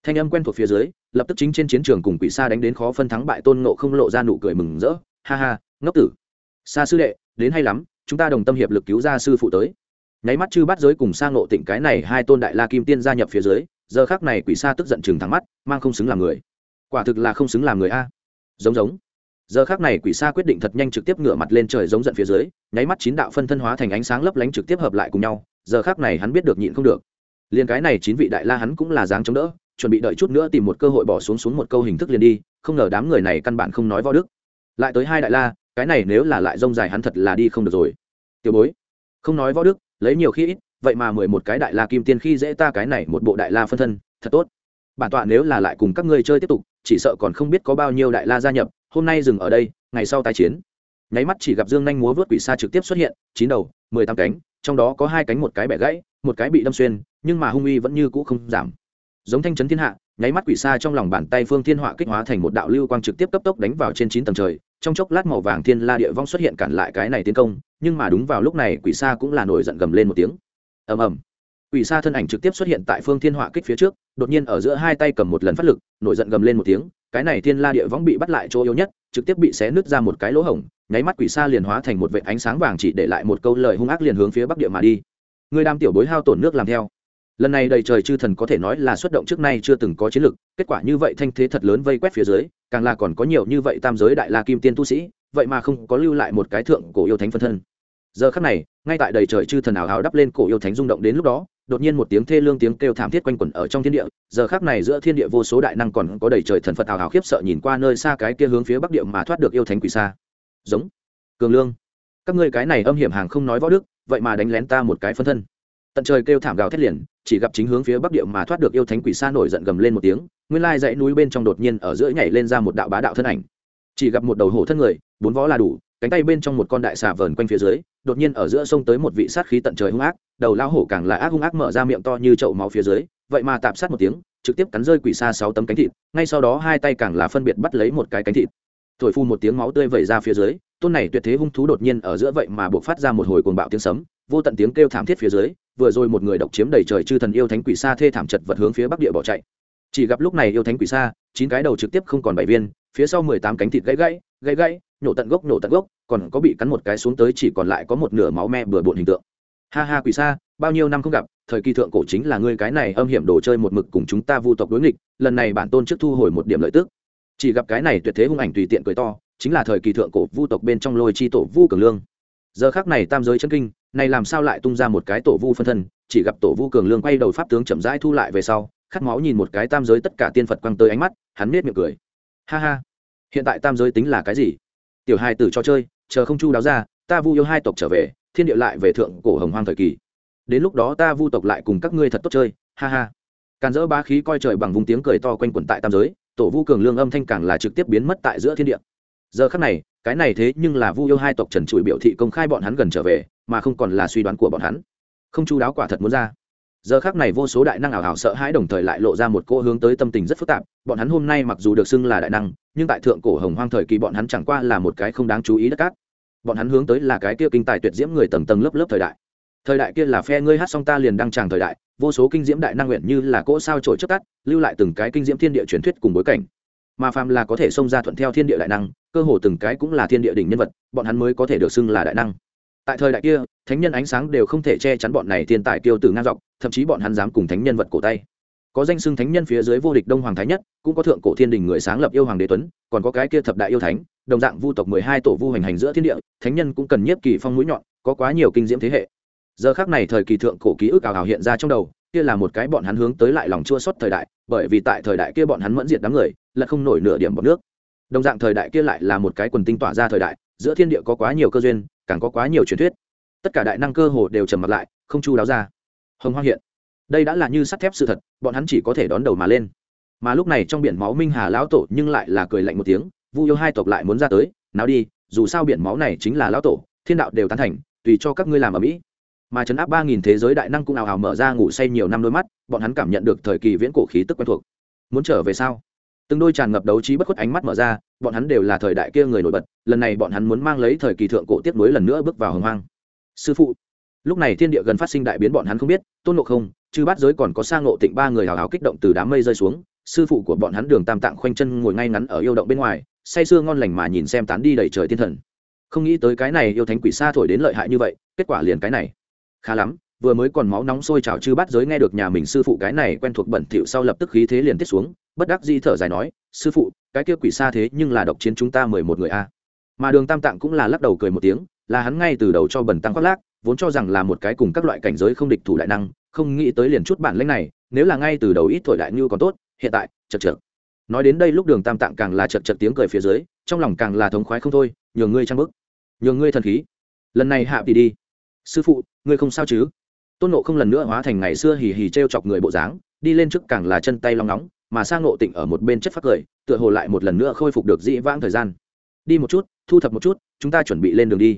Thanh âm quen thuộc phía dưới, lập tức chính trên chiến trường cùng quỷ sa đánh đến khó phân thắng bại, tôn ngộ không lộ ra nụ cười mừng rỡ. Ha ha, ngốc tử. Sa sư đệ, đến hay lắm, chúng ta đồng tâm hiệp lực cứu ra sư phụ tới. Nháy mắt chư bắt giới cùng sang ngộ tịnh cái này hai tôn đại la kim tiên gia nhập phía dưới, giờ khác này quỷ sa tức giận chừng thắng mắt, mang không xứng làm người quả thực là không xứng làm người a. Giống giống. Giờ khác này quỷ sa quyết định thật nhanh trực tiếp ngửa mặt lên trời giống giận phía dưới, nháy mắt chín đạo phân thân hóa thành ánh sáng lấp lánh trực tiếp hợp lại cùng nhau, giờ khác này hắn biết được nhịn không được. Liền cái này chín vị đại la hắn cũng là dáng chống đỡ, chuẩn bị đợi chút nữa tìm một cơ hội bỏ xuống xuống một câu hình thức liền đi, không ngờ đám người này căn bản không nói võ đức. Lại tới hai đại la, cái này nếu là lại rông dài hắn thật là đi không được rồi. Tiểu bối, không nói võ đức, lấy nhiều khi ít, vậy mà mười một cái đại la kim tiên khi dễ ta cái này một bộ đại la phân thân, thật tốt bản tọa nếu là lại cùng các ngươi chơi tiếp tục, chỉ sợ còn không biết có bao nhiêu đại la gia nhập, hôm nay dừng ở đây, ngày sau tái chiến. Nháy mắt chỉ gặp dương nhanh múa vớt quỷ xa trực tiếp xuất hiện, chín đầu, mười tám cánh, trong đó có hai cánh một cái bẻ gãy, một cái bị đâm xuyên, nhưng mà hung uy vẫn như cũ không giảm. Giống thanh chấn thiên hạ, nháy mắt quỷ xa trong lòng bàn tay phương thiên họa kích hóa thành một đạo lưu quang trực tiếp cấp tốc đánh vào trên chín tầng trời, trong chốc lát màu vàng thiên la địa vong xuất hiện cản lại cái này tiến công, nhưng mà đúng vào lúc này quỷ xa cũng là nổi giận gầm lên một tiếng. Ầm ầm quỷ xa thân ảnh trực tiếp xuất hiện tại phương thiên họa kích phía trước, đột nhiên ở giữa hai tay cầm một lần phát lực, nổi giận gầm lên một tiếng, cái này thiên la địa võng bị bắt lại chỗ yếu nhất, trực tiếp bị xé nứt ra một cái lỗ hổng, nháy mắt quỷ xa liền hóa thành một vệ ánh sáng vàng chỉ để lại một câu lời hung ác liền hướng phía bắc địa mà đi. Người đam tiểu bối hao tổn nước làm theo. Lần này đầy trời chư thần có thể nói là xuất động trước nay chưa từng có chiến lực, kết quả như vậy thanh thế thật lớn vây quét phía dưới, càng là còn có nhiều như vậy tam giới đại la kim tiên tu sĩ, vậy mà không có lưu lại một cái thượng cổ yêu thánh phân thân. Giờ khắc này, ngay tại đầy trời chư thần ảo hào đắp lên cổ yêu thánh rung động đến lúc đó đột nhiên một tiếng thê lương tiếng kêu thảm thiết quanh quẩn ở trong thiên địa, giờ khắc này giữa thiên địa vô số đại năng còn có đầy trời thần phật hào hào khiếp sợ nhìn qua nơi xa cái kia hướng phía bắc địa mà thoát được yêu thánh quỷ xa. Giống. Cường lương. Các ngươi cái này âm hiểm hàng không nói võ đức, vậy mà đánh lén ta một cái phân thân. Tận trời kêu thảm gào thét liền, chỉ gặp chính hướng phía bắc địa mà thoát được yêu thánh quỷ xa nổi giận gầm lên một tiếng, nguyên lai dãy núi bên trong đột nhiên ở giữa nhảy lên ra một đạo bá đạo thân ảnh. Chỉ gặp một đầu hổ thân người, bốn võ là đủ cánh tay bên trong một con đại xà vờn quanh phía dưới, đột nhiên ở giữa sông tới một vị sát khí tận trời hung ác, đầu lao hổ càng là ác hung ác mở ra miệng to như chậu máu phía dưới, vậy mà tạm sát một tiếng, trực tiếp cắn rơi quỷ xa sáu tấm cánh thịt, ngay sau đó hai tay càng là phân biệt bắt lấy một cái cánh thịt. Thổi phu một tiếng máu tươi vẩy ra phía dưới, tôn này tuyệt thế hung thú đột nhiên ở giữa vậy mà buộc phát ra một hồi cuồng bạo tiếng sấm, vô tận tiếng kêu thảm thiết phía dưới, vừa rồi một người độc chiếm đầy trời chư thần yêu thánh quỷ xa thê thảm chật vật hướng phía bắc địa bỏ chạy. Chỉ gặp lúc này yêu thánh quỷ xa, chín cái đầu trực tiếp không còn bảy viên, phía sau mười tám cánh thịt gãy gãy gãy gãy, nhổ tận gốc, nhổ tận gốc còn có bị cắn một cái xuống tới chỉ còn lại có một nửa máu me bừa bộn hình tượng. Ha ha quỷ xa bao nhiêu năm không gặp, thời kỳ thượng cổ chính là ngươi cái này âm hiểm đồ chơi một mực cùng chúng ta vu tộc đối nghịch, lần này bản tôn trước thu hồi một điểm lợi tức. Chỉ gặp cái này tuyệt thế hung ảnh tùy tiện cười to, chính là thời kỳ thượng cổ vu tộc bên trong lôi chi tổ vu cường lương. Giờ khác này tam giới chân kinh, này làm sao lại tung ra một cái tổ vu phân thân, chỉ gặp tổ vu cường lương quay đầu pháp tướng chậm rãi thu lại về sau, khát máu nhìn một cái tam giới tất cả tiên phật quăng tới ánh mắt, hắn nết miệng cười. Ha ha, hiện tại tam giới tính là cái gì? Tiểu hai tử cho chơi, chờ không chu đáo ra, ta vu yêu hai tộc trở về, thiên địa lại về thượng cổ hồng hoang thời kỳ. Đến lúc đó ta vu tộc lại cùng các ngươi thật tốt chơi, ha ha. Càn dỡ ba khí coi trời bằng vùng tiếng cười to quanh quẩn tại tam giới, tổ vu cường lương âm thanh càng là trực tiếp biến mất tại giữa thiên địa. Giờ khắc này, cái này thế nhưng là vu yêu hai tộc trần trụi biểu thị công khai bọn hắn gần trở về, mà không còn là suy đoán của bọn hắn. Không chu đáo quả thật muốn ra giờ khác này vô số đại năng ảo ảo sợ hãi đồng thời lại lộ ra một cô hướng tới tâm tình rất phức tạp. Bọn hắn hôm nay mặc dù được xưng là đại năng, nhưng tại thượng cổ hồng hoang thời kỳ bọn hắn chẳng qua là một cái không đáng chú ý đất cát. Bọn hắn hướng tới là cái kia kinh tài tuyệt diễm người tầng tầng lớp lớp thời đại. Thời đại kia là phe ngươi hát xong ta liền đăng tràng thời đại, vô số kinh diễm đại năng nguyện như là cỗ sao trổi chất tắt, lưu lại từng cái kinh diễm thiên địa truyền thuyết cùng bối cảnh. Mà phàm là có thể xông ra thuận theo thiên địa đại năng, cơ hồ từng cái cũng là thiên địa đỉnh nhân vật, bọn hắn mới có thể được xưng là đại năng tại thời đại kia, thánh nhân ánh sáng đều không thể che chắn bọn này thiên tài kiêu tử ngang dọc, thậm chí bọn hắn dám cùng thánh nhân vật cổ tay. Có danh xưng thánh nhân phía dưới vô địch đông hoàng thái nhất, cũng có thượng cổ thiên đình người sáng lập yêu hoàng đế tuấn, còn có cái kia thập đại yêu thánh, đồng dạng vu tộc mười hai tổ vu hành hành giữa thiên địa, thánh nhân cũng cần nhiếp kỳ phong mũi nhọn, có quá nhiều kinh diễm thế hệ. Giờ khác này thời kỳ thượng cổ ký ức ảo ảo hiện ra trong đầu, kia là một cái bọn hắn hướng tới lại lòng chua xót thời đại, bởi vì tại thời đại kia bọn hắn mẫn diệt đám người là không nổi nửa điểm bọc nước. Đồng dạng thời đại kia lại là một cái quần tinh tỏa ra thời đại, giữa thiên địa có quá nhiều cơ duyên càng có quá nhiều truyền thuyết. Tất cả đại năng cơ hồ đều trầm mặt lại, không chu đáo ra. Hồng hoang hiện. Đây đã là như sắt thép sự thật, bọn hắn chỉ có thể đón đầu mà lên. Mà lúc này trong biển máu minh hà lão tổ nhưng lại là cười lạnh một tiếng, vu yêu hai tộc lại muốn ra tới, nào đi, dù sao biển máu này chính là lão tổ, thiên đạo đều tán thành, tùy cho các ngươi làm ở mỹ. Mà chấn áp ba nghìn thế giới đại năng cũng ảo ảo mở ra ngủ say nhiều năm đôi mắt, bọn hắn cảm nhận được thời kỳ viễn cổ khí tức quen thuộc. Muốn trở về sao? Từng đôi tràn ngập đấu trí bất khuất ánh mắt mở ra, bọn hắn đều là thời đại kia người nổi bật, lần này bọn hắn muốn mang lấy thời kỳ thượng cổ tiếp nối lần nữa bước vào hồng hoang. Sư phụ, lúc này thiên địa gần phát sinh đại biến bọn hắn không biết, tôn ngộ không chứ bát giới còn có sang ngộ tịnh ba người hào hào kích động từ đám mây rơi xuống, sư phụ của bọn hắn đường tam tạng khoanh chân ngồi ngay ngắn ở yêu động bên ngoài, say sưa ngon lành mà nhìn xem tán đi đầy trời thiên thần. Không nghĩ tới cái này yêu thánh quỷ xa thổi đến lợi hại như vậy, kết quả liền cái này. Khá lắm vừa mới còn máu nóng sôi trào chư bát giới nghe được nhà mình sư phụ cái này quen thuộc bẩn thỉu sau lập tức khí thế liền tiết xuống, bất đắc di thở dài nói, sư phụ, cái kia quỷ xa thế nhưng là độc chiến chúng ta mười một người a. Mà đường tam tạng cũng là lắc đầu cười một tiếng, là hắn ngay từ đầu cho bẩn tăng khoác lác, vốn cho rằng là một cái cùng các loại cảnh giới không địch thủ đại năng, không nghĩ tới liền chút bản lĩnh này, nếu là ngay từ đầu ít thổi đại như còn tốt, hiện tại, chật chật nói đến đây lúc đường tam tạng càng là chật chật tiếng cười phía dưới, trong lòng càng là thống khoái không thôi, nhường ngươi trang bức, nhường ngươi thần khí. Lần này hạ thì đi. Sư phụ, ngươi không sao chứ? Tôn nộ không lần nữa hóa thành ngày xưa hì hì t r e o chọc người bộ dáng, đi lên trước càng là chân tay long nóng, mà sang nộ tịnh ở một bên chất phát cười, tựa hồ lại một lần nữa khôi phục được dĩ vãng thời gian. Đi một chút, thu thập một chút, chúng ta chuẩn bị lên đường đi.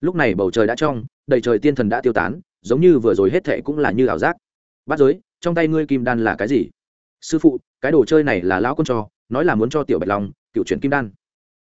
Lúc này bầu trời đã trong, đầy trời tiên thần đã tiêu tán, giống như vừa rồi hết thệ cũng là như ảo giác. Bắt giới, trong tay ngươi kim đan là cái gì? Sư phụ, cái đồ chơi này là lão con cho, nói là muốn cho tiểu bạch long, cựu chuyển kim đan.